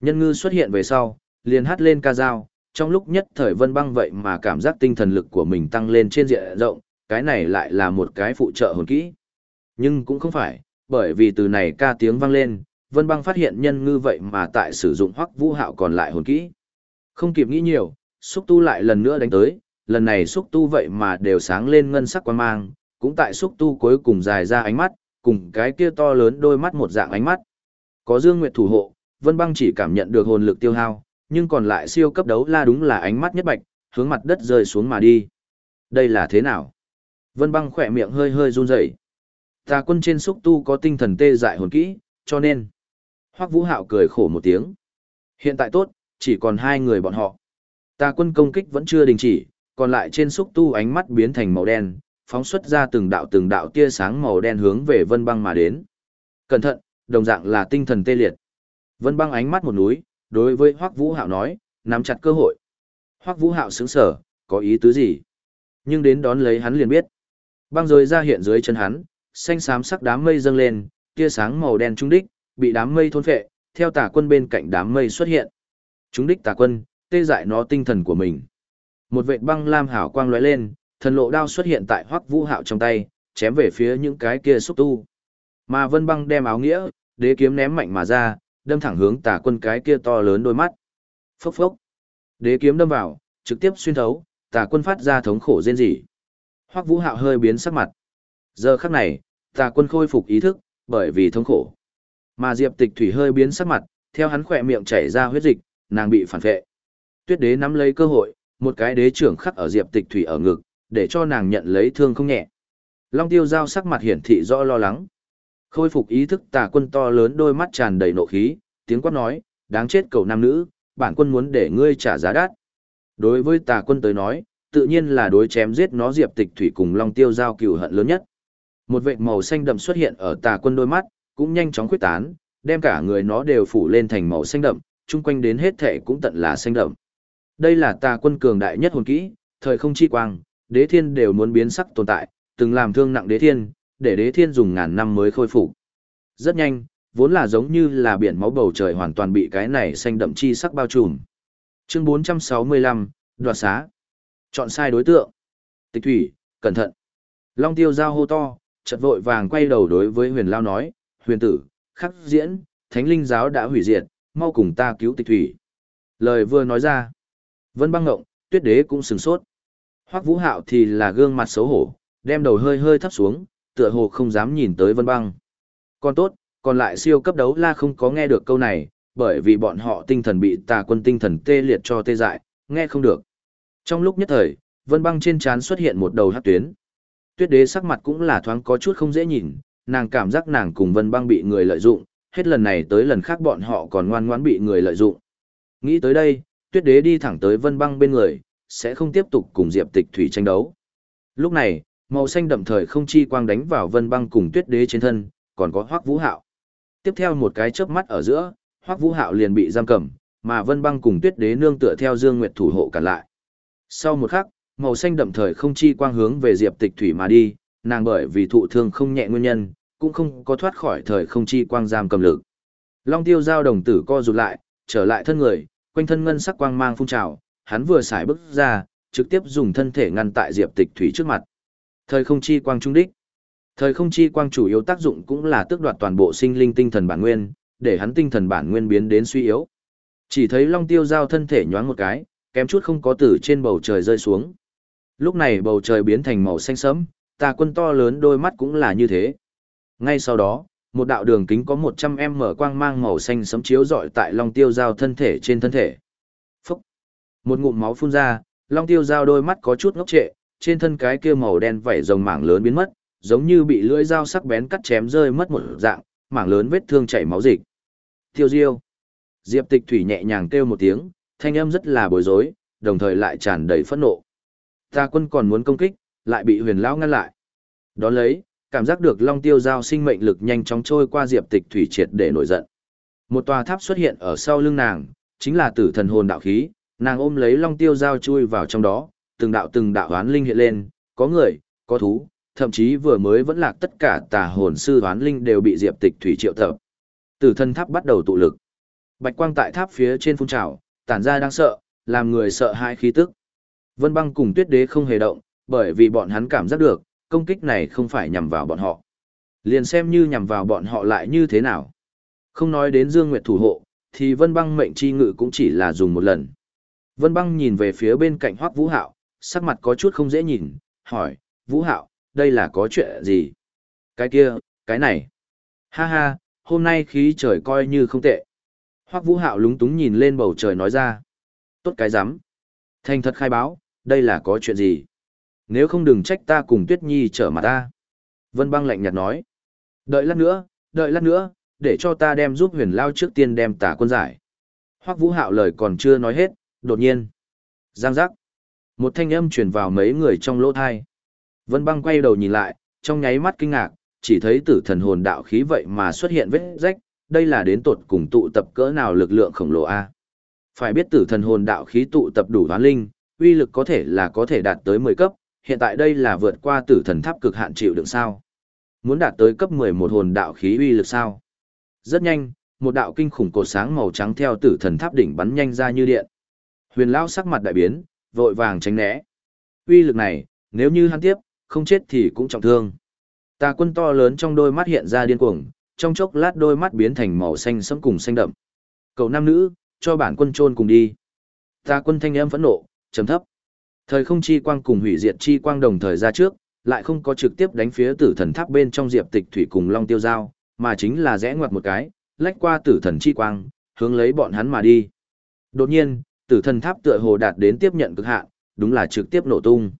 Nhân ngư xuất hiện về sau, liền hát lên ca dao, trong lúc nhất thời vân băng vậy mà cảm giác tinh thần lực của mình tăng lên trên diện rộng, cái này lại là một cái phụ trợ hồn kỹ. Nhưng cũng không phải, bởi vì từ này ca tiếng vang lên, vân băng phát hiện nhân ngư vậy mà tại sử dụng hoắc vũ hạo còn lại hồn kỹ. Không kịp nghĩ nhiều, xúc tu lại lần nữa đánh tới, lần này xúc tu vậy mà đều sáng lên ngân sắc quan mang, cũng tại xúc tu cuối cùng dài ra ánh mắt, cùng cái kia to lớn đôi mắt một dạng ánh mắt. Có Dương Nguyệt thủ hộ, Vân Băng chỉ cảm nhận được hồn lực tiêu hao, nhưng còn lại siêu cấp đấu la đúng là ánh mắt nhất bạch, hướng mặt đất rơi xuống mà đi. Đây là thế nào? Vân Băng khỏe miệng hơi hơi run rẩy. Tà quân trên xúc tu có tinh thần tê dại hồn kỹ, cho nên. Hoắc Vũ Hạo cười khổ một tiếng. Hiện tại tốt, chỉ còn hai người bọn họ. Tà quân công kích vẫn chưa đình chỉ, còn lại trên xúc tu ánh mắt biến thành màu đen, phóng xuất ra từng đạo từng đạo tia sáng màu đen hướng về Vân Băng mà đến. Cẩn thận, đồng dạng là tinh thần tê liệt. Vân Băng ánh mắt một núi, đối với Hoắc Vũ Hạo nói, nắm chặt cơ hội. Hoắc Vũ Hạo sững sờ, có ý tứ gì? Nhưng đến đón lấy hắn liền biết. Băng rồi ra hiện dưới chân hắn, xanh xám sắc đám mây dâng lên, tia sáng màu đen trung đích, bị đám mây thôn phệ, theo tà quân bên cạnh đám mây xuất hiện. Chúng đích tà quân, tê dại nó tinh thần của mình. Một vệt băng lam hảo quang lóe lên, thần lộ đao xuất hiện tại Hoắc Vũ Hạo trong tay, chém về phía những cái kia xúc tu. Mà Vân Băng đem áo nghĩa, đế kiếm ném mạnh mà ra, đâm thẳng hướng tà quân cái kia to lớn đôi mắt. Phốc phốc. Đế kiếm đâm vào, trực tiếp xuyên thấu, tà quân phát ra thống khổ rên rỉ. Hoắc Vũ Hạo hơi biến sắc mặt. Giờ khắc này, tà quân khôi phục ý thức, bởi vì thống khổ. Mà Diệp Tịch Thủy hơi biến sắc mặt, theo hắn khỏe miệng chảy ra huyết dịch, nàng bị phản vệ. Tuyết đế nắm lấy cơ hội, một cái đế trưởng khắc ở Diệp Tịch Thủy ở ngực, để cho nàng nhận lấy thương không nhẹ. Long Tiêu Giao sắc mặt hiển thị rõ lo lắng. Khôi phục ý thức tà quân to lớn đôi mắt tràn đầy nộ khí, tiếng quát nói, đáng chết cầu nam nữ, bản quân muốn để ngươi trả giá đắt. Đối với tà quân tới nói, tự nhiên là đối chém giết nó Diệp Tịch Thủy cùng Long Tiêu Giao cừu hận lớn nhất. Một vệt màu xanh đậm xuất hiện ở tà quân đôi mắt, cũng nhanh chóng khuyết tán, đem cả người nó đều phủ lên thành màu xanh đậm, chung quanh đến hết thể cũng tận là xanh đậm. Đây là tà quân cường đại nhất hồn kỹ, thời không chi quang, đế thiên đều muốn biến sắc tồn tại, từng làm thương nặng đế thiên, để đế thiên dùng ngàn năm mới khôi phục. Rất nhanh, vốn là giống như là biển máu bầu trời hoàn toàn bị cái này xanh đậm chi sắc bao trùm. Chương 465, đoạt xá. Chọn sai đối tượng. Tịch thủy, cẩn thận. Long tiêu giao hô to, chợt vội vàng quay đầu đối với huyền lao nói, huyền tử, khắc diễn, thánh linh giáo đã hủy diệt, mau cùng ta cứu tịch thủy. Lời vừa nói ra. Vân băng ngộng, tuyết đế cũng sừng sốt. Hoắc vũ hạo thì là gương mặt xấu hổ, đem đầu hơi hơi thấp xuống, tựa hồ không dám nhìn tới vân băng. Còn tốt, còn lại siêu cấp đấu la không có nghe được câu này, bởi vì bọn họ tinh thần bị tà quân tinh thần tê liệt cho tê dại, nghe không được. Trong lúc nhất thời, vân băng trên trán xuất hiện một đầu hát tuyến. Tuyết đế sắc mặt cũng là thoáng có chút không dễ nhìn, nàng cảm giác nàng cùng vân băng bị người lợi dụng, hết lần này tới lần khác bọn họ còn ngoan ngoãn bị người lợi dụng. Nghĩ tới đây, tuyết đế đi thẳng tới vân băng bên người, sẽ không tiếp tục cùng diệp tịch thủy tranh đấu. Lúc này, màu xanh đậm thời không chi quang đánh vào vân băng cùng tuyết đế trên thân, còn có hoắc vũ hạo. Tiếp theo một cái chớp mắt ở giữa, hoắc vũ hạo liền bị giam cầm, mà vân băng cùng tuyết đế nương tựa theo dương nguyệt thủ hộ cản lại. Sau một khắc, màu xanh đậm thời không chi quang hướng về diệp tịch thủy mà đi, nàng bởi vì thụ thương không nhẹ nguyên nhân, cũng không có thoát khỏi thời không chi quang giam cầm lực. Long tiêu giao đồng tử co rụt lại, trở lại thân người, quanh thân ngân sắc quang mang phun trào, hắn vừa xài bước ra, trực tiếp dùng thân thể ngăn tại Diệp Tịch Thủy trước mặt. Thời không chi quang trung đích. Thời không chi quang chủ yếu tác dụng cũng là tước đoạt toàn bộ sinh linh tinh thần bản nguyên, để hắn tinh thần bản nguyên biến đến suy yếu. Chỉ thấy Long Tiêu giao thân thể nhoáng một cái, kém chút không có tử trên bầu trời rơi xuống. Lúc này bầu trời biến thành màu xanh sẫm, tà quân to lớn đôi mắt cũng là như thế. Ngay sau đó, một đạo đường kính có 100 mở quang mang màu xanh sấm chiếu rọi tại Long Tiêu Giao thân thể trên thân thể. Phúc! Một ngụm máu phun ra, Long Tiêu Giao đôi mắt có chút ngốc trệ, trên thân cái kia màu đen vảy rồng mảng lớn biến mất, giống như bị lưỡi dao sắc bén cắt chém rơi mất một dạng, mảng lớn vết thương chảy máu dịch. Tiêu Diêu! Diệp Tịch Thủy nhẹ nhàng kêu một tiếng, thanh âm rất là bối rối, đồng thời lại tràn đầy phẫn nộ. Ta quân còn muốn công kích, lại bị huyền lão ngăn lại. đó lấy, cảm giác được long tiêu giao sinh mệnh lực nhanh chóng trôi qua diệp tịch thủy triệt để nổi giận. Một tòa tháp xuất hiện ở sau lưng nàng, chính là tử thần hồn đạo khí, nàng ôm lấy long tiêu giao chui vào trong đó, từng đạo từng đạo hoán linh hiện lên, có người, có thú, thậm chí vừa mới vẫn lạc tất cả tà hồn sư hoán linh đều bị diệp tịch thủy triệu tập. Tử thân tháp bắt đầu tụ lực. Bạch quang tại tháp phía trên phun trào, tản ra đáng sợ, làm người sợ hãi khí tức. Vân băng cùng tuyết đế không hề động, bởi vì bọn hắn cảm giác được, công kích này không phải nhằm vào bọn họ. Liền xem như nhằm vào bọn họ lại như thế nào. Không nói đến Dương Nguyệt thủ hộ, thì Vân băng mệnh chi ngự cũng chỉ là dùng một lần. Vân băng nhìn về phía bên cạnh Hoắc Vũ Hạo, sắc mặt có chút không dễ nhìn, hỏi, Vũ Hạo, đây là có chuyện gì? Cái kia, cái này. Ha ha, hôm nay khí trời coi như không tệ. Hoắc Vũ Hạo lúng túng nhìn lên bầu trời nói ra. Tốt cái rắm Thành thật khai báo, đây là có chuyện gì? Nếu không đừng trách ta cùng Tuyết Nhi trở mặt ta. Vân băng lạnh nhạt nói. Đợi lát nữa, đợi lát nữa, để cho ta đem giúp huyền lao trước tiên đem tả quân giải. Hoắc Vũ Hạo lời còn chưa nói hết, đột nhiên. Giang giác. Một thanh âm truyền vào mấy người trong lỗ thai. Vân băng quay đầu nhìn lại, trong nháy mắt kinh ngạc, chỉ thấy tử thần hồn đạo khí vậy mà xuất hiện vết rách, đây là đến tột cùng tụ tập cỡ nào lực lượng khổng lồ a. Phải biết tử thần hồn đạo khí tụ tập đủ hoán linh, uy lực có thể là có thể đạt tới 10 cấp, hiện tại đây là vượt qua tử thần tháp cực hạn chịu đựng sao. Muốn đạt tới cấp 11 hồn đạo khí uy lực sao? Rất nhanh, một đạo kinh khủng cột sáng màu trắng theo tử thần tháp đỉnh bắn nhanh ra như điện. Huyền lão sắc mặt đại biến, vội vàng tránh né. Uy lực này, nếu như hắn tiếp, không chết thì cũng trọng thương. Tà quân to lớn trong đôi mắt hiện ra điên cuồng, trong chốc lát đôi mắt biến thành màu xanh sẫm cùng xanh đậm. cậu nam nữ, cho bản quân trôn cùng đi. Tà quân thanh âm phẫn nộ, trầm thấp. Thời không chi quang cùng hủy diệt chi quang đồng thời ra trước, lại không có trực tiếp đánh phía tử thần tháp bên trong diệp tịch thủy cùng long tiêu giao, mà chính là rẽ ngoặt một cái, lách qua tử thần chi quang, hướng lấy bọn hắn mà đi. Đột nhiên, tử thần tháp tựa hồ đạt đến tiếp nhận cực hạn, đúng là trực tiếp nổ tung.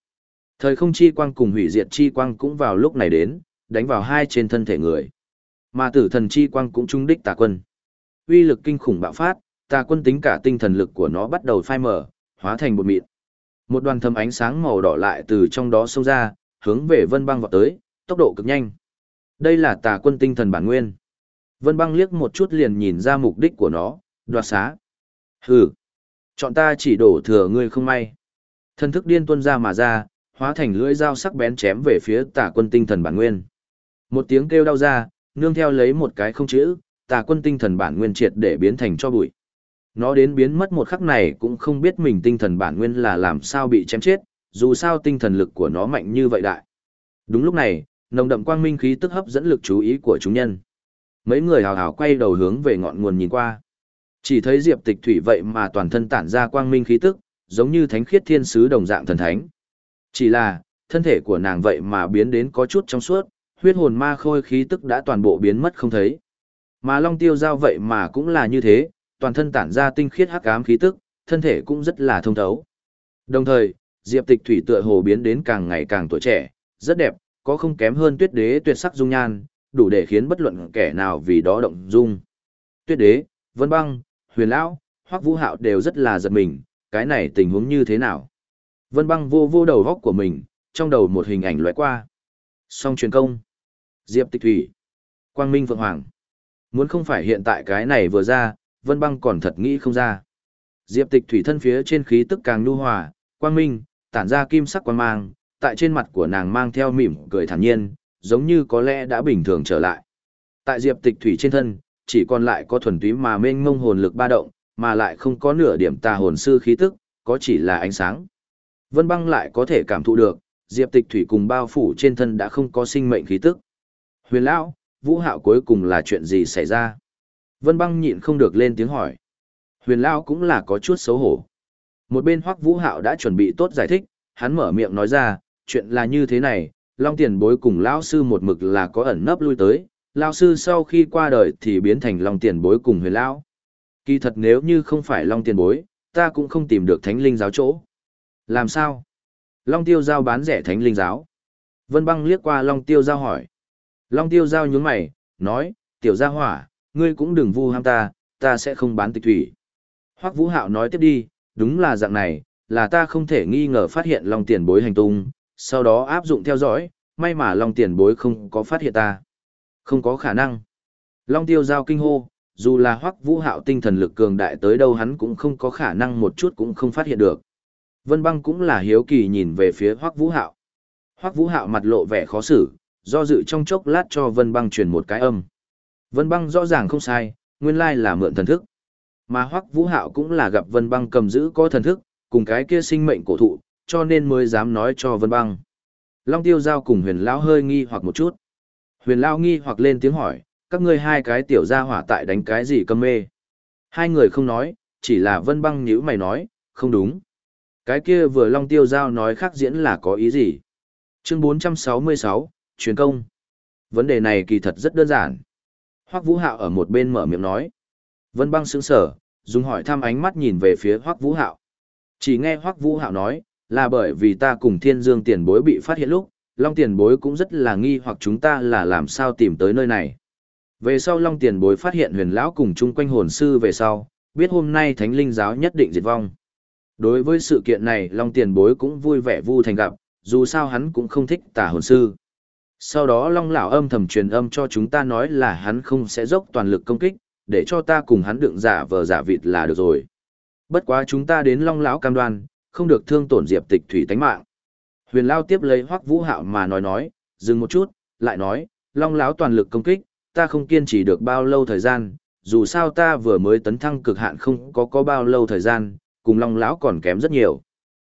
Thời không chi quang cùng hủy diệt chi quang cũng vào lúc này đến, đánh vào hai trên thân thể người. Mà tử thần chi quang cũng trung đích tà quân. Uy lực kinh khủng bạo phát, tà quân tính cả tinh thần lực của nó bắt đầu phai mở, hóa thành bột mịn. Một đoàn thâm ánh sáng màu đỏ lại từ trong đó xông ra, hướng về vân băng vọt tới, tốc độ cực nhanh. Đây là tà quân tinh thần bản nguyên. Vân băng liếc một chút liền nhìn ra mục đích của nó, đoạt xá. Hừ, chọn ta chỉ đổ thừa ngươi không may. Thân thức điên tuôn ra mà ra, hóa thành lưỡi dao sắc bén chém về phía tà quân tinh thần bản nguyên. Một tiếng kêu đau ra, nương theo lấy một cái không chữ, tà quân tinh thần bản nguyên triệt để biến thành cho bụi. Nó đến biến mất một khắc này cũng không biết mình tinh thần bản nguyên là làm sao bị chém chết, dù sao tinh thần lực của nó mạnh như vậy đại. Đúng lúc này, nồng đậm quang minh khí tức hấp dẫn lực chú ý của chúng nhân. Mấy người hào hào quay đầu hướng về ngọn nguồn nhìn qua. Chỉ thấy Diệp Tịch Thủy vậy mà toàn thân tản ra quang minh khí tức, giống như thánh khiết thiên sứ đồng dạng thần thánh. Chỉ là, thân thể của nàng vậy mà biến đến có chút trong suốt, huyết hồn ma khôi khí tức đã toàn bộ biến mất không thấy. Mà Long Tiêu Giao vậy mà cũng là như thế, toàn thân tản ra tinh khiết hắc ám khí tức, thân thể cũng rất là thông thấu. Đồng thời, Diệp Tịch Thủy tựa hồ biến đến càng ngày càng tuổi trẻ, rất đẹp, có không kém hơn Tuyết Đế tuyệt sắc dung nhan, đủ để khiến bất luận kẻ nào vì đó động dung. Tuyết Đế, Vân Băng, Huyền Lão, Hoắc Vũ Hạo đều rất là giật mình, cái này tình huống như thế nào? Vân Băng vô vô đầu góc của mình, trong đầu một hình ảnh lóe qua. Song truyền công. Diệp Tịch Thủy. Quang Minh Vượng Hoàng. Muốn không phải hiện tại cái này vừa ra, Vân Băng còn thật nghĩ không ra. Diệp Tịch Thủy thân phía trên khí tức càng nhu hòa, quang minh, tản ra kim sắc quang mang, tại trên mặt của nàng mang theo mỉm cười thản nhiên, giống như có lẽ đã bình thường trở lại. Tại Diệp Tịch Thủy trên thân, chỉ còn lại có thuần túy mà mênh mông hồn lực ba động, mà lại không có nửa điểm tà hồn sư khí tức, có chỉ là ánh sáng. Vân Băng lại có thể cảm thụ được, Diệp Tịch Thủy cùng bao phủ trên thân đã không có sinh mệnh khí tức. Huyền lão, Vũ Hạo cuối cùng là chuyện gì xảy ra? Vân băng nhịn không được lên tiếng hỏi. Huyền lão cũng là có chút xấu hổ. Một bên Hoắc Vũ Hạo đã chuẩn bị tốt giải thích, hắn mở miệng nói ra, chuyện là như thế này, Long Tiền Bối cùng lão sư một mực là có ẩn nấp lui tới, lão sư sau khi qua đời thì biến thành Long Tiền Bối cùng Huyền Lão. Kỳ thật nếu như không phải Long Tiền Bối, ta cũng không tìm được Thánh Linh giáo chỗ. Làm sao? Long Tiêu Giao bán rẻ Thánh Linh giáo. Vân Băng liếc qua Long Tiêu Giao hỏi. Long Tiêu Giao nhún mày, nói, tiểu gia hỏa, ngươi cũng đừng vu ham ta, ta sẽ không bán tịch thủy. Hoắc Vũ Hạo nói tiếp đi, đúng là dạng này, là ta không thể nghi ngờ phát hiện Long Tiền Bối hành tung, sau đó áp dụng theo dõi, may mà Long Tiền Bối không có phát hiện ta. Không có khả năng. Long Tiêu giao kinh hô, dù là Hoắc Vũ Hạo tinh thần lực cường đại tới đâu hắn cũng không có khả năng một chút cũng không phát hiện được. Vân Băng cũng là hiếu kỳ nhìn về phía Hoắc Vũ Hạo. Hoắc Vũ Hạo mặt lộ vẻ khó xử, do dự trong chốc lát cho Vân Băng truyền một cái âm. Vân băng rõ ràng không sai, nguyên lai là mượn thần thức. Mà Hoắc Vũ Hạo cũng là gặp Vân Băng cầm giữ có thần thức, cùng cái kia sinh mệnh cổ thụ, cho nên mới dám nói cho Vân Băng. Long Tiêu Giao cùng Huyền Lão hơi nghi hoặc một chút. Huyền lao nghi hoặc lên tiếng hỏi, các ngươi hai cái tiểu gia hỏa tại đánh cái gì câm mê? Hai người không nói, chỉ là Vân Băng nhíu mày nói, không đúng. Cái kia vừa Long Tiêu Giao nói khác diễn là có ý gì? Chương 466, truyền công. Vấn đề này kỳ thật rất đơn giản. Hoắc Vũ Hạo ở một bên mở miệng nói. Vân Băng sững sờ, dùng hỏi thăm ánh mắt nhìn về phía Hoắc Vũ Hạo. Chỉ nghe Hoắc Vũ Hạo nói, là bởi vì ta cùng Thiên Dương tiền bối bị phát hiện lúc, Long tiền bối cũng rất là nghi hoặc chúng ta là làm sao tìm tới nơi này. Về sau Long tiền bối phát hiện huyền lão cùng chung quanh hồn sư về sau, biết hôm nay thánh linh giáo nhất định diệt vong. Đối với sự kiện này Long tiền bối cũng vui vẻ vu thành gặp, dù sao hắn cũng không thích tà hồn sư. Sau đó Long lão âm thầm truyền âm cho chúng ta nói là hắn không sẽ dốc toàn lực công kích, để cho ta cùng hắn đựng giả vờ giả vịt là được rồi. Bất quá chúng ta đến Long lão cam đoan, không được thương tổn Diệp Tịch Thủy tánh mạng. Huyền Lao tiếp lấy Hoắc Vũ Hạo mà nói nói, dừng một chút, lại nói, Long lão toàn lực công kích, ta không kiên trì được bao lâu thời gian, dù sao ta vừa mới tấn thăng cực hạn không có có bao lâu thời gian, cùng Long lão còn kém rất nhiều.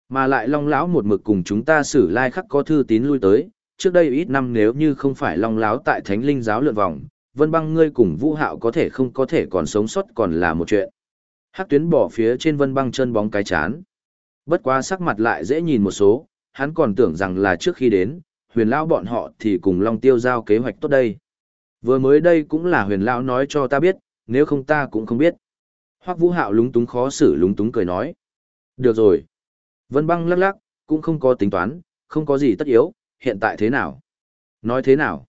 Mà lại Long lão một mực cùng chúng ta xử lai like khắc có thư tín lui tới, trước đây ít năm nếu như không phải Long lão tại Thánh Linh giáo lượn vòng, Vân Băng ngươi cùng Vũ Hạo có thể không có thể còn sống sót còn là một chuyện. Hắc tuyến bỏ phía trên Vân Băng chân bóng cái chán. Bất quá sắc mặt lại dễ nhìn một số, hắn còn tưởng rằng là trước khi đến, huyền lão bọn họ thì cùng Long Tiêu giao kế hoạch tốt đây. Vừa mới đây cũng là huyền lão nói cho ta biết, nếu không ta cũng không biết. Hoắc Vũ Hạo lúng túng khó xử lúng túng cười nói. Được rồi. Vân băng lắc lắc, cũng không có tính toán, không có gì tất yếu, hiện tại thế nào? Nói thế nào?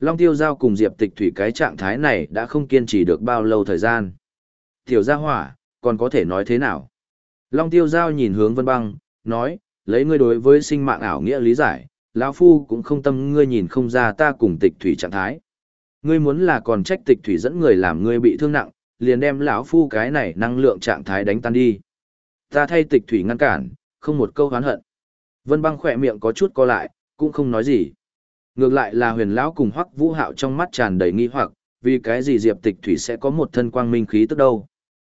Long tiêu giao cùng Diệp tịch thủy cái trạng thái này đã không kiên trì được bao lâu thời gian. Tiểu gia hỏa, còn có thể nói thế nào? Long tiêu giao nhìn hướng vân băng, nói, lấy ngươi đối với sinh mạng ảo nghĩa lý giải, lão phu cũng không tâm ngươi nhìn không ra ta cùng tịch thủy trạng thái. Ngươi muốn là còn trách tịch thủy dẫn người làm ngươi bị thương nặng, liền đem lão phu cái này năng lượng trạng thái đánh tan đi. Ta thay tịch thủy ngăn cản, không một câu oán hận. Vân băng khỏe miệng có chút co lại, cũng không nói gì. Ngược lại là huyền lão cùng hoắc vũ hạo trong mắt tràn đầy nghi hoặc, vì cái gì Diệp Tịch Thủy sẽ có một thân quang minh khí tức đâu.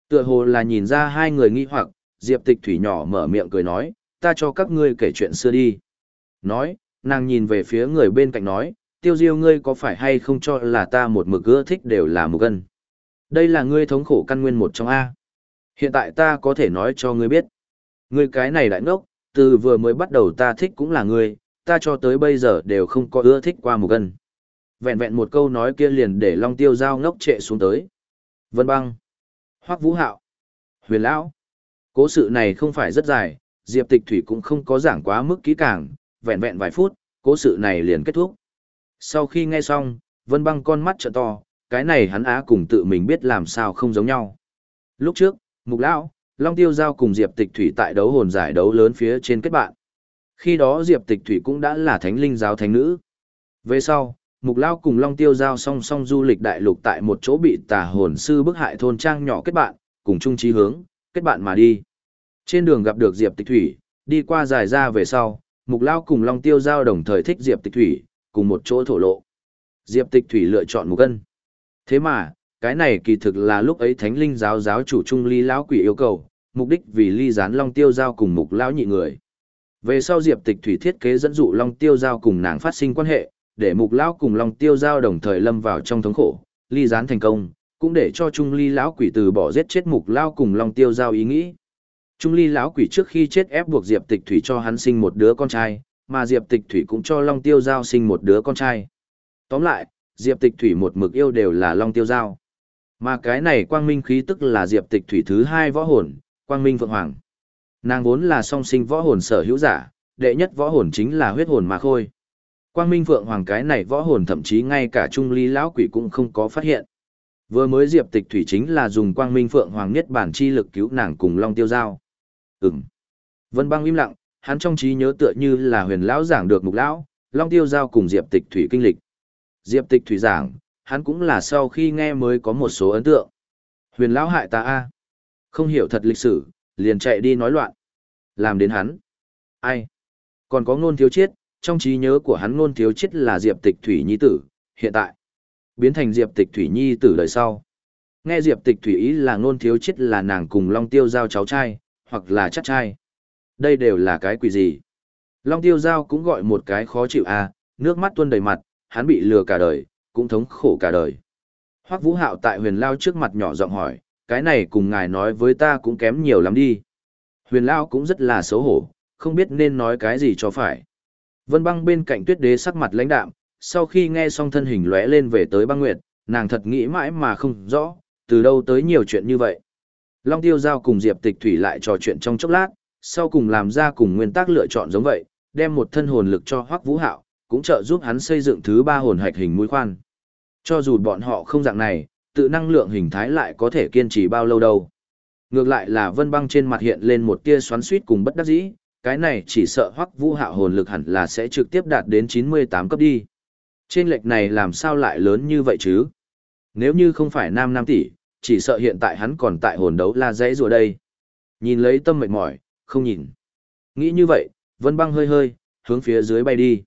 Tựa hồ là nhìn ra hai người nghi hoặc, Diệp Tịch Thủy nhỏ mở miệng cười nói, ta cho các ngươi kể chuyện xưa đi. Nói, nàng nhìn về phía người bên cạnh nói, tiêu diêu ngươi có phải hay không cho là ta một mực ưa thích đều là một gân. Đây là ngươi thống khổ căn nguyên một trong A. Hiện tại ta có thể nói cho ngươi biết. Ngươi cái này đại ngốc, từ vừa mới bắt đầu ta thích cũng là ngươi, ta cho tới bây giờ đều không có ưa thích qua một gân. Vẹn vẹn một câu nói kia liền để Long Tiêu Giao ngốc trệ xuống tới. Vân băng. Hoắc Vũ Hạo. Huyền Lão. Cố sự này không phải rất dài, Diệp Tịch Thủy cũng không có giảng quá mức kỹ càng, vẹn vẹn vài phút, cố sự này liền kết thúc. Sau khi nghe xong, Vân băng con mắt trợ to, cái này hắn á cùng tự mình biết làm sao không giống nhau. Lúc trước, Mục Lão, Long Tiêu Giao cùng Diệp Tịch Thủy tại đấu hồn giải đấu lớn phía trên kết bạn. Khi đó Diệp Tịch Thủy cũng đã là thánh linh giáo thánh nữ. Về sau, Mục Lao cùng Long Tiêu Giao song song du lịch đại lục tại một chỗ bị tà hồn sư bức hại thôn trang nhỏ kết bạn, cùng chung chí hướng, kết bạn mà đi. Trên đường gặp được Diệp Tịch Thủy, đi qua dài ra về sau, Mục Lao cùng Long Tiêu Giao đồng thời thích Diệp Tịch Thủy, cùng một chỗ thổ lộ. Diệp Tịch Thủy lựa chọn Mục Ân. Thế mà, cái này kỳ thực là lúc ấy Thánh Linh giáo giáo chủ Trung Ly lão quỷ yêu cầu, mục đích vì ly gián Long Tiêu Giao cùng Mục lão nhị người. Về sau Diệp Tịch Thủy thiết kế dẫn dụ Long Tiêu Giao cùng nàng phát sinh quan hệ, để Mục lão cùng Long Tiêu Giao đồng thời lâm vào trong thống khổ, ly gián thành công, cũng để cho Trung Ly lão quỷ từ bỏ giết chết Mục lão cùng Long Tiêu Giao ý nghĩ. Trung Ly lão quỷ trước khi chết ép buộc Diệp Tịch Thủy cho hắn sinh một đứa con trai, mà Diệp Tịch Thủy cũng cho Long Tiêu Giao sinh một đứa con trai. Tóm lại, Diệp Tịch Thủy một mực yêu đều là Long Tiêu Giao. Mà cái này quang minh khí tức là Diệp Tịch Thủy thứ hai võ hồn, quang minh phượng hoàng. Nàng vốn là song sinh võ hồn sở hữu giả, đệ nhất võ hồn chính là huyết hồn mà khôi. Quang Minh Phượng Hoàng cái này võ hồn thậm chí ngay cả Trung Ly lão quỷ cũng không có phát hiện. Vừa mới Diệp Tịch Thủy chính là dùng Quang Minh Phượng Hoàng nhất bản chi lực cứu nàng cùng Long Tiêu Giao. Ừm. Vân Băng im lặng, hắn trong trí nhớ tựa như là huyền lão giảng được mục lão, Long Tiêu Giao cùng Diệp Tịch Thủy kinh lịch. Diệp Tịch Thủy giảng, hắn cũng là sau khi nghe mới có một số ấn tượng. Huyền lão hại ta a. Không hiểu thật lịch sử, liền chạy đi nói loạn. Làm đến hắn. Ai? Còn có ngôn thiếu chiết, trong trí nhớ của hắn ngôn thiếu chiết là Diệp Tịch Thủy Nhi tử, hiện tại. Biến thành Diệp Tịch Thủy Nhi tử đời sau. Nghe Diệp Tịch Thủy ý là ngôn thiếu chết là nàng cùng Long Tiêu giao cháu trai, hoặc là chắc trai. Đây đều là cái quỷ gì? Long Tiêu giao cũng gọi một cái khó chịu à, nước mắt tuôn đầy mặt, hắn bị lừa cả đời, cũng thống khổ cả đời. Hoắc Vũ Hạo tại Huyền Lao trước mặt nhỏ giọng hỏi, cái này cùng ngài nói với ta cũng kém nhiều lắm đi. Huyền Lao cũng rất là xấu hổ, không biết nên nói cái gì cho phải. Vân băng bên cạnh tuyết đế sắc mặt lãnh đạm, sau khi nghe xong thân hình lóe lên về tới băng nguyệt, nàng thật nghĩ mãi mà không rõ, từ đâu tới nhiều chuyện như vậy. Long tiêu giao cùng Diệp tịch thủy lại trò chuyện trong chốc lát, sau cùng làm ra cùng nguyên tắc lựa chọn giống vậy, đem một thân hồn lực cho Hoắc Vũ Hạo, cũng trợ giúp hắn xây dựng thứ ba hồn hạch hình mũi khoan. Cho dù bọn họ không dạng này, tự năng lượng hình thái lại có thể kiên trì bao lâu đâu. Ngược lại là vân băng trên mặt hiện lên một tia xoắn xuýt cùng bất đắc dĩ, cái này chỉ sợ hoắc vũ hạo hồn lực hẳn là sẽ trực tiếp đạt đến 98 cấp đi. Trên lệch này làm sao lại lớn như vậy chứ? Nếu như không phải nam nam tỷ, chỉ sợ hiện tại hắn còn tại hồn đấu la dãy rùa đây. Nhìn lấy tâm mệt mỏi, không nhìn. Nghĩ như vậy, vân băng hơi hơi, hướng phía dưới bay đi.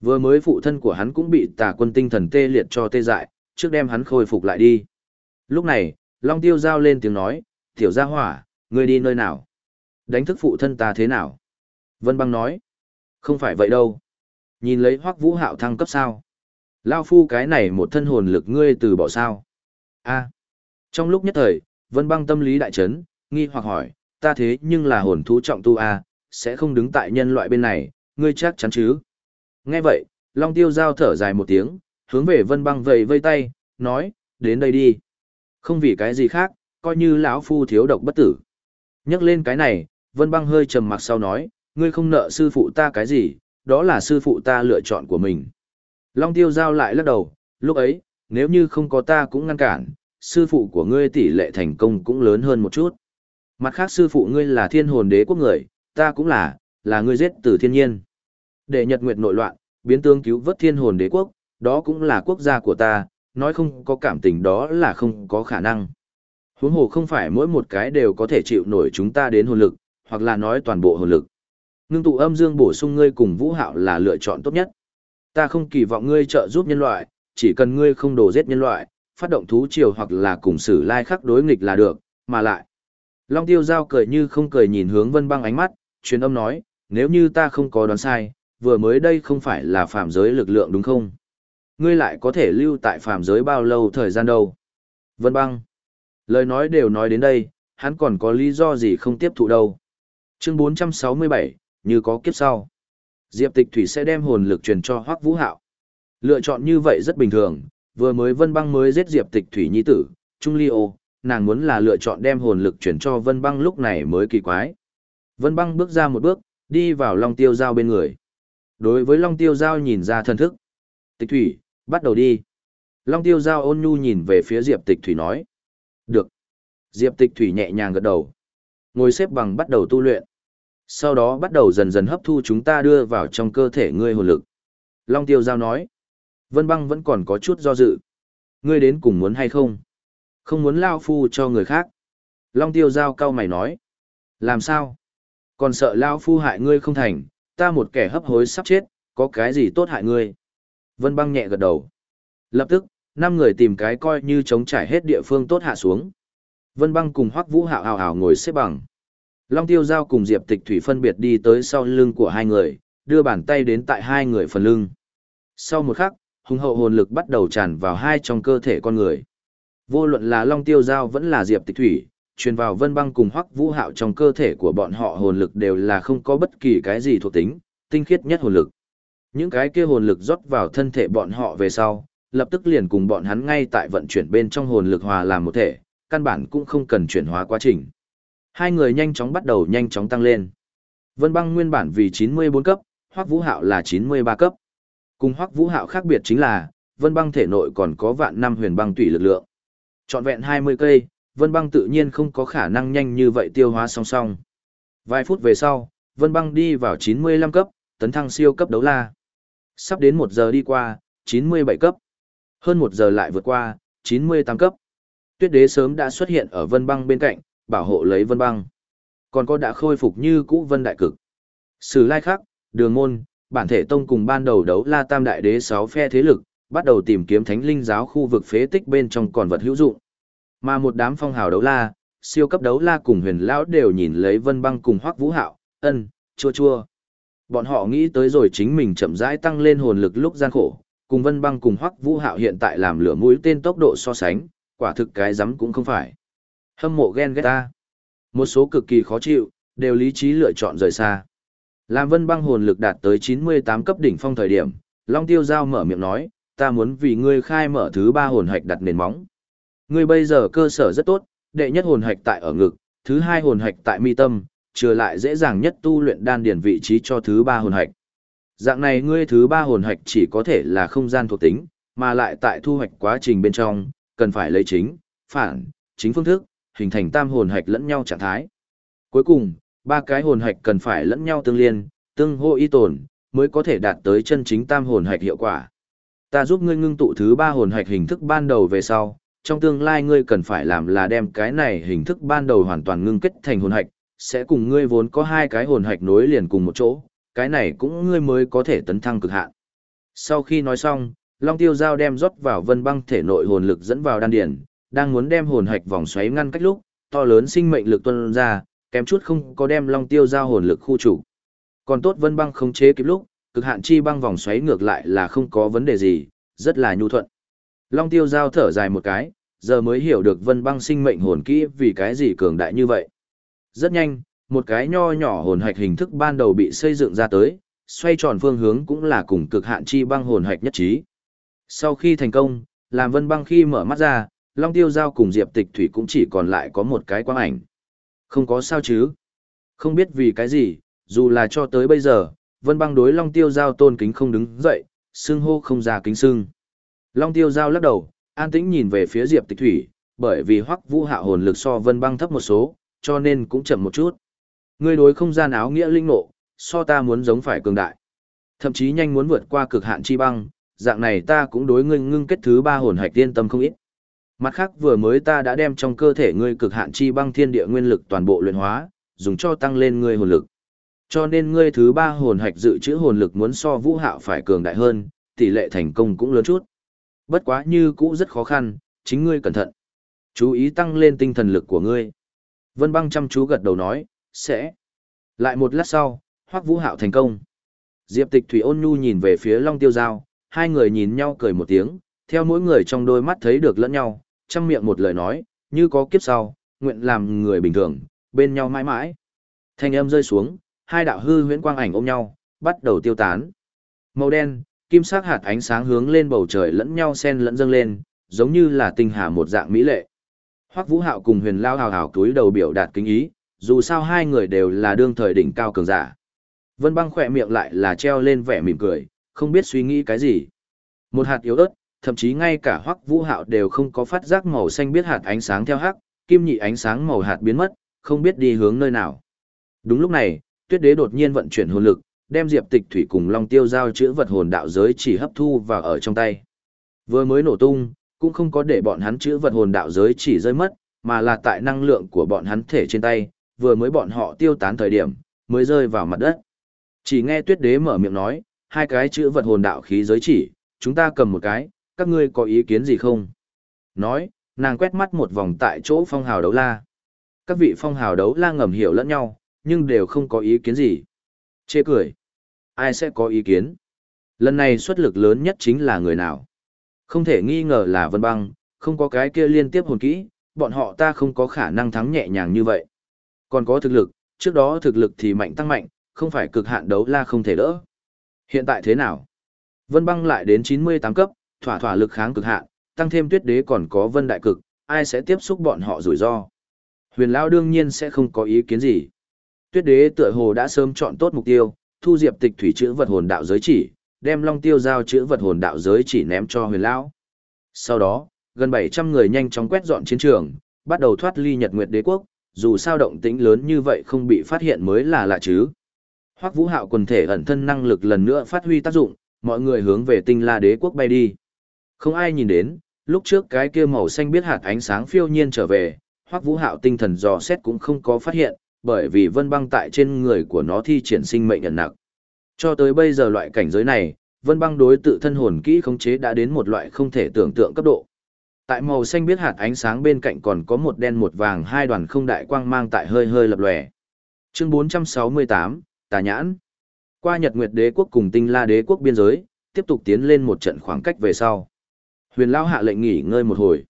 Vừa mới phụ thân của hắn cũng bị tà quân tinh thần tê liệt cho tê dại, trước đem hắn khôi phục lại đi. Lúc này, Long Tiêu giao lên tiếng nói, tiểu gia hỏa, ngươi đi nơi nào? Đánh thức phụ thân ta thế nào? Vân băng nói, không phải vậy đâu. Nhìn lấy hoắc vũ hạo thăng cấp sao? Lao phu cái này một thân hồn lực ngươi từ bỏ sao? a trong lúc nhất thời, vân băng tâm lý đại chấn, nghi hoặc hỏi, ta thế nhưng là hồn thú trọng tu a sẽ không đứng tại nhân loại bên này, ngươi chắc chắn chứ? Nghe vậy, Long Tiêu Giao thở dài một tiếng, hướng về Vân Băng vẫy vây tay, nói, đến đây đi. Không vì cái gì khác, coi như lão phu thiếu độc bất tử. Nhắc lên cái này, Vân Băng hơi trầm mặc sau nói, ngươi không nợ sư phụ ta cái gì, đó là sư phụ ta lựa chọn của mình. Long Tiêu Giao lại lắc đầu, lúc ấy, nếu như không có ta cũng ngăn cản, sư phụ của ngươi tỷ lệ thành công cũng lớn hơn một chút. Mặt khác sư phụ ngươi là thiên hồn đế quốc người, ta cũng là, là ngươi giết từ thiên nhiên. Để Nhật Nguyệt nội loạn, biến tương cứu vớt thiên hồn đế quốc, đó cũng là quốc gia của ta, nói không có cảm tình đó là không có khả năng. Huống hồ không phải mỗi một cái đều có thể chịu nổi chúng ta đến hồn lực, hoặc là nói toàn bộ hồn lực. Ngưng tụ âm dương bổ sung ngươi cùng Vũ Hạo là lựa chọn tốt nhất. Ta không kỳ vọng ngươi trợ giúp nhân loại, chỉ cần ngươi không đổ giết nhân loại, phát động thú triều hoặc là cùng xử lai khắc đối nghịch là được, mà lại. Long tiêu giao cười như không cười nhìn hướng vân băng ánh mắt, truyền âm nói, nếu như ta không có đoán sai, vừa mới đây không phải là phàm giới lực lượng đúng không? Ngươi lại có thể lưu tại phàm giới bao lâu thời gian đâu? Vân băng. Lời nói đều nói đến đây, hắn còn có lý do gì không tiếp thụ đâu. Chương 467, như có kiếp sau. Diệp Tịch Thủy sẽ đem hồn lực truyền cho Hoắc Vũ Hạo. Lựa chọn như vậy rất bình thường, vừa mới Vân Băng mới giết Diệp Tịch Thủy nhi tử, Trung Ly ô, nàng muốn là lựa chọn đem hồn lực chuyển cho Vân Băng lúc này mới kỳ quái. Vân Băng bước ra một bước, đi vào Long Tiêu Giao bên người. Đối với Long Tiêu Giao nhìn ra thân thức. Tịch Thủy, bắt đầu đi. Long Tiêu Giao ôn nhu nhìn về phía Diệp Tịch Thủy nói. Được. Diệp Tịch Thủy nhẹ nhàng gật đầu. Ngồi xếp bằng bắt đầu tu luyện. Sau đó bắt đầu dần dần hấp thu chúng ta đưa vào trong cơ thể ngươi hồn lực. Long Tiêu Giao nói. Vân băng vẫn còn có chút do dự. Ngươi đến cùng muốn hay không? Không muốn lao phu cho người khác. Long Tiêu Giao cao mày nói. Làm sao? Còn sợ lao phu hại ngươi không thành, ta một kẻ hấp hối sắp chết, có cái gì tốt hại ngươi? Vân băng nhẹ gật đầu. Lập tức, năm người tìm cái coi như chống trải hết địa phương tốt hạ xuống. Vân băng cùng Hoắc Vũ Hạo hào hào ngồi xếp bằng. Long Tiêu Giao cùng Diệp Tịch Thủy phân biệt đi tới sau lưng của hai người, đưa bàn tay đến tại hai người phần lưng. Sau một khắc, hùng hậu hồn lực bắt đầu tràn vào hai trong cơ thể con người. Vô luận là Long Tiêu Giao vẫn là Diệp Tịch Thủy, truyền vào vân băng cùng hoắc vũ hạo trong cơ thể của bọn họ hồn lực đều là không có bất kỳ cái gì thuộc tính, tinh khiết nhất hồn lực. Những cái kia hồn lực rót vào thân thể bọn họ về sau, lập tức liền cùng bọn hắn ngay tại vận chuyển bên trong hồn lực hòa làm một thể, căn bản cũng không cần chuyển hóa quá trình. Hai người nhanh chóng bắt đầu nhanh chóng tăng lên. Vân băng nguyên bản vì 94 cấp, hoắc vũ hạo là 93 cấp. Cùng hoắc vũ hạo khác biệt chính là, vân băng thể nội còn có vạn năm huyền băng tủy lực lượng. Chọn vẹn 20 cây, Vân Băng tự nhiên không có khả năng nhanh như vậy tiêu hóa song song. Vài phút về sau, Vân Băng đi vào 95 cấp, tấn thăng siêu cấp đấu la. Sắp đến 1 giờ đi qua, 97 cấp. Hơn 1 giờ lại vượt qua, 98 cấp. Tuyết đế sớm đã xuất hiện ở Vân Băng bên cạnh, bảo hộ lấy Vân Băng. Còn có đã khôi phục như cũ Vân Đại Cực. Sử lai khác, đường môn, bản thể tông cùng ban đầu đấu la tam đại đế sáu phe thế lực, bắt đầu tìm kiếm thánh linh giáo khu vực phế tích bên trong còn vật hữu dụng. Mà một đám phong hào đấu la, siêu cấp đấu la cùng huyền lão đều nhìn lấy vân băng cùng hoắc vũ hạo, ân, chua chua. Bọn họ nghĩ tới rồi chính mình chậm rãi tăng lên hồn lực lúc gian khổ, cùng vân băng cùng hoắc vũ hạo hiện tại làm lửa mũi tên tốc độ so sánh, quả thực cái rắm cũng không phải. Hâm mộ ghen ghét ta. Một số cực kỳ khó chịu, đều lý trí lựa chọn rời xa. Làm vân băng hồn lực đạt tới 98 cấp đỉnh phong thời điểm, Long Tiêu Giao mở miệng nói, ta muốn vì ngươi khai mở thứ ba hồn hạch đặt nền móng. Ngươi bây giờ cơ sở rất tốt, đệ nhất hồn hạch tại ở ngực, thứ hai hồn hạch tại mi tâm, trừ lại dễ dàng nhất tu luyện đan điển vị trí cho thứ ba hồn hạch. Dạng này ngươi thứ ba hồn hạch chỉ có thể là không gian thuộc tính, mà lại tại thu hoạch quá trình bên trong, cần phải lấy chính, phản, chính phương thức, hình thành tam hồn hạch lẫn nhau trạng thái. Cuối cùng, ba cái hồn hạch cần phải lẫn nhau tương liên, tương hô y tồn, mới có thể đạt tới chân chính tam hồn hạch hiệu quả. Ta giúp ngươi ngưng tụ thứ ba hồn hạch hình thức ban đầu về sau, trong tương lai ngươi cần phải làm là đem cái này hình thức ban đầu hoàn toàn ngưng kết thành hồn hạch, sẽ cùng ngươi vốn có hai cái hồn hạch nối liền cùng một chỗ, cái này cũng ngươi mới có thể tấn thăng cực hạn. Sau khi nói xong, Long Tiêu Giao đem rót vào vân băng thể nội hồn lực dẫn vào đan điển, đang muốn đem hồn hạch vòng xoáy ngăn cách lúc, to lớn sinh mệnh lực tuôn ra, kém chút không có đem Long Tiêu Giao hồn lực khu chủ. Còn tốt vân băng không chế kịp lúc, cực hạn chi băng vòng xoáy ngược lại là không có vấn đề gì, rất là nhu thuận. Long Tiêu Giao thở dài một cái, giờ mới hiểu được vân băng sinh mệnh hồn kỹ vì cái gì cường đại như vậy. Rất nhanh, một cái nho nhỏ hồn hạch hình thức ban đầu bị xây dựng ra tới, xoay tròn phương hướng cũng là cùng cực hạn chi băng hồn hạch nhất trí. Sau khi thành công, làm vân băng khi mở mắt ra, Long Tiêu Giao cùng Diệp Tịch Thủy cũng chỉ còn lại có một cái quang ảnh. Không có sao chứ. Không biết vì cái gì, dù là cho tới bây giờ, vân băng đối Long Tiêu Giao tôn kính không đứng dậy, xưng hô không ra kính xưng. Long Tiêu Giao lắc đầu, an tĩnh nhìn về phía Diệp Tịch Thủy, bởi vì hoắc vũ hạ hồn lực so vân băng thấp một số, cho nên cũng chậm một chút. Ngươi đối không gian áo nghĩa linh nộ, so ta muốn giống phải cường đại. Thậm chí nhanh muốn vượt qua cực hạn chi băng, dạng này ta cũng đối ngươi ngưng kết thứ ba hồn hạch tiên tâm không ít. Mặt khác vừa mới ta đã đem trong cơ thể ngươi cực hạn chi băng thiên địa nguyên lực toàn bộ luyện hóa, dùng cho tăng lên ngươi hồn lực. Cho nên ngươi thứ ba hồn hạch dự trữ hồn lực muốn so vũ hạo phải cường đại hơn, tỷ lệ thành công cũng lớn chút. Bất quá như cũ rất khó khăn, chính ngươi cẩn thận. Chú ý tăng lên tinh thần lực của ngươi. Vân băng chăm chú gật đầu nói, sẽ. Lại một lát sau, hoắc vũ hạo thành công. Diệp tịch thủy ôn nhu nhìn về phía long tiêu giao, hai người nhìn nhau cười một tiếng, theo mỗi người trong đôi mắt thấy được lẫn nhau, chăm miệng một lời nói, như có kiếp sau, nguyện làm người bình thường, bên nhau mãi mãi. Thanh âm rơi xuống, hai đạo hư huyễn quang ảnh ôm nhau, bắt đầu tiêu tán. Màu đen, kim sắc hạt ánh sáng hướng lên bầu trời lẫn nhau xen lẫn dâng lên, giống như là tinh hà một dạng mỹ lệ. Hoắc Vũ Hạo cùng Huyền Lao hào hào túi đầu biểu đạt kính ý, dù sao hai người đều là đương thời đỉnh cao cường giả. Vân Băng khỏe miệng lại là treo lên vẻ mỉm cười, không biết suy nghĩ cái gì. Một hạt yếu ớt, thậm chí ngay cả Hoắc Vũ Hạo đều không có phát giác màu xanh biết hạt ánh sáng theo hắc, kim nhị ánh sáng màu hạt biến mất, không biết đi hướng nơi nào. Đúng lúc này, Tuyết Đế đột nhiên vận chuyển hồn lực, đem Diệp Tịch Thủy cùng Long Tiêu giao chữa vật hồn đạo giới chỉ hấp thu vào ở trong tay. Vừa mới nổ tung, cũng không có để bọn hắn chữa vật hồn đạo giới chỉ rơi mất, mà là tại năng lượng của bọn hắn thể trên tay, vừa mới bọn họ tiêu tán thời điểm, mới rơi vào mặt đất. Chỉ nghe Tuyết Đế mở miệng nói, hai cái chữa vật hồn đạo khí giới chỉ, chúng ta cầm một cái, các ngươi có ý kiến gì không? Nói, nàng quét mắt một vòng tại chỗ phong hào đấu la. Các vị phong hào đấu la ngầm hiểu lẫn nhau, nhưng đều không có ý kiến gì. Chê cười. Ai sẽ có ý kiến? Lần này xuất lực lớn nhất chính là người nào? Không thể nghi ngờ là Vân Băng, không có cái kia liên tiếp hồn kỹ, bọn họ ta không có khả năng thắng nhẹ nhàng như vậy. Còn có thực lực, trước đó thực lực thì mạnh tăng mạnh, không phải cực hạn đấu la không thể đỡ. Hiện tại thế nào? Vân Băng lại đến 98 cấp, thỏa thỏa lực kháng cực hạn, tăng thêm tuyết đế còn có vân đại cực, ai sẽ tiếp xúc bọn họ rủi ro. Huyền Lão đương nhiên sẽ không có ý kiến gì. Tuyết đế tựa hồ đã sớm chọn tốt mục tiêu, thu diệp tịch thủy chữ vật hồn đạo giới chỉ, đem long tiêu giao chữ vật hồn đạo giới chỉ ném cho huyền lão. Sau đó, gần 700 người nhanh chóng quét dọn chiến trường, bắt đầu thoát ly Nhật Nguyệt Đế quốc, dù sao động tĩnh lớn như vậy không bị phát hiện mới là lạ chứ. Hoắc Vũ Hạo quần thể ẩn thân năng lực lần nữa phát huy tác dụng, mọi người hướng về Tinh La Đế quốc bay đi. Không ai nhìn đến, lúc trước cái kia màu xanh biết hạt ánh sáng phiêu nhiên trở về, Hoắc Vũ Hạo tinh thần dò xét cũng không có phát hiện, bởi vì vân băng tại trên người của nó thi triển sinh mệnh ẩn nặc. Cho tới bây giờ loại cảnh giới này, vân băng đối tự thân hồn kỹ khống chế đã đến một loại không thể tưởng tượng cấp độ. Tại màu xanh biết hạt ánh sáng bên cạnh còn có một đen một vàng hai đoàn không đại quang mang tại hơi hơi lập lòe. Chương 468, Tà Nhãn. Qua Nhật Nguyệt Đế quốc cùng Tinh La Đế quốc biên giới, tiếp tục tiến lên một trận khoảng cách về sau. Huyền Lão hạ lệnh nghỉ ngơi một hồi.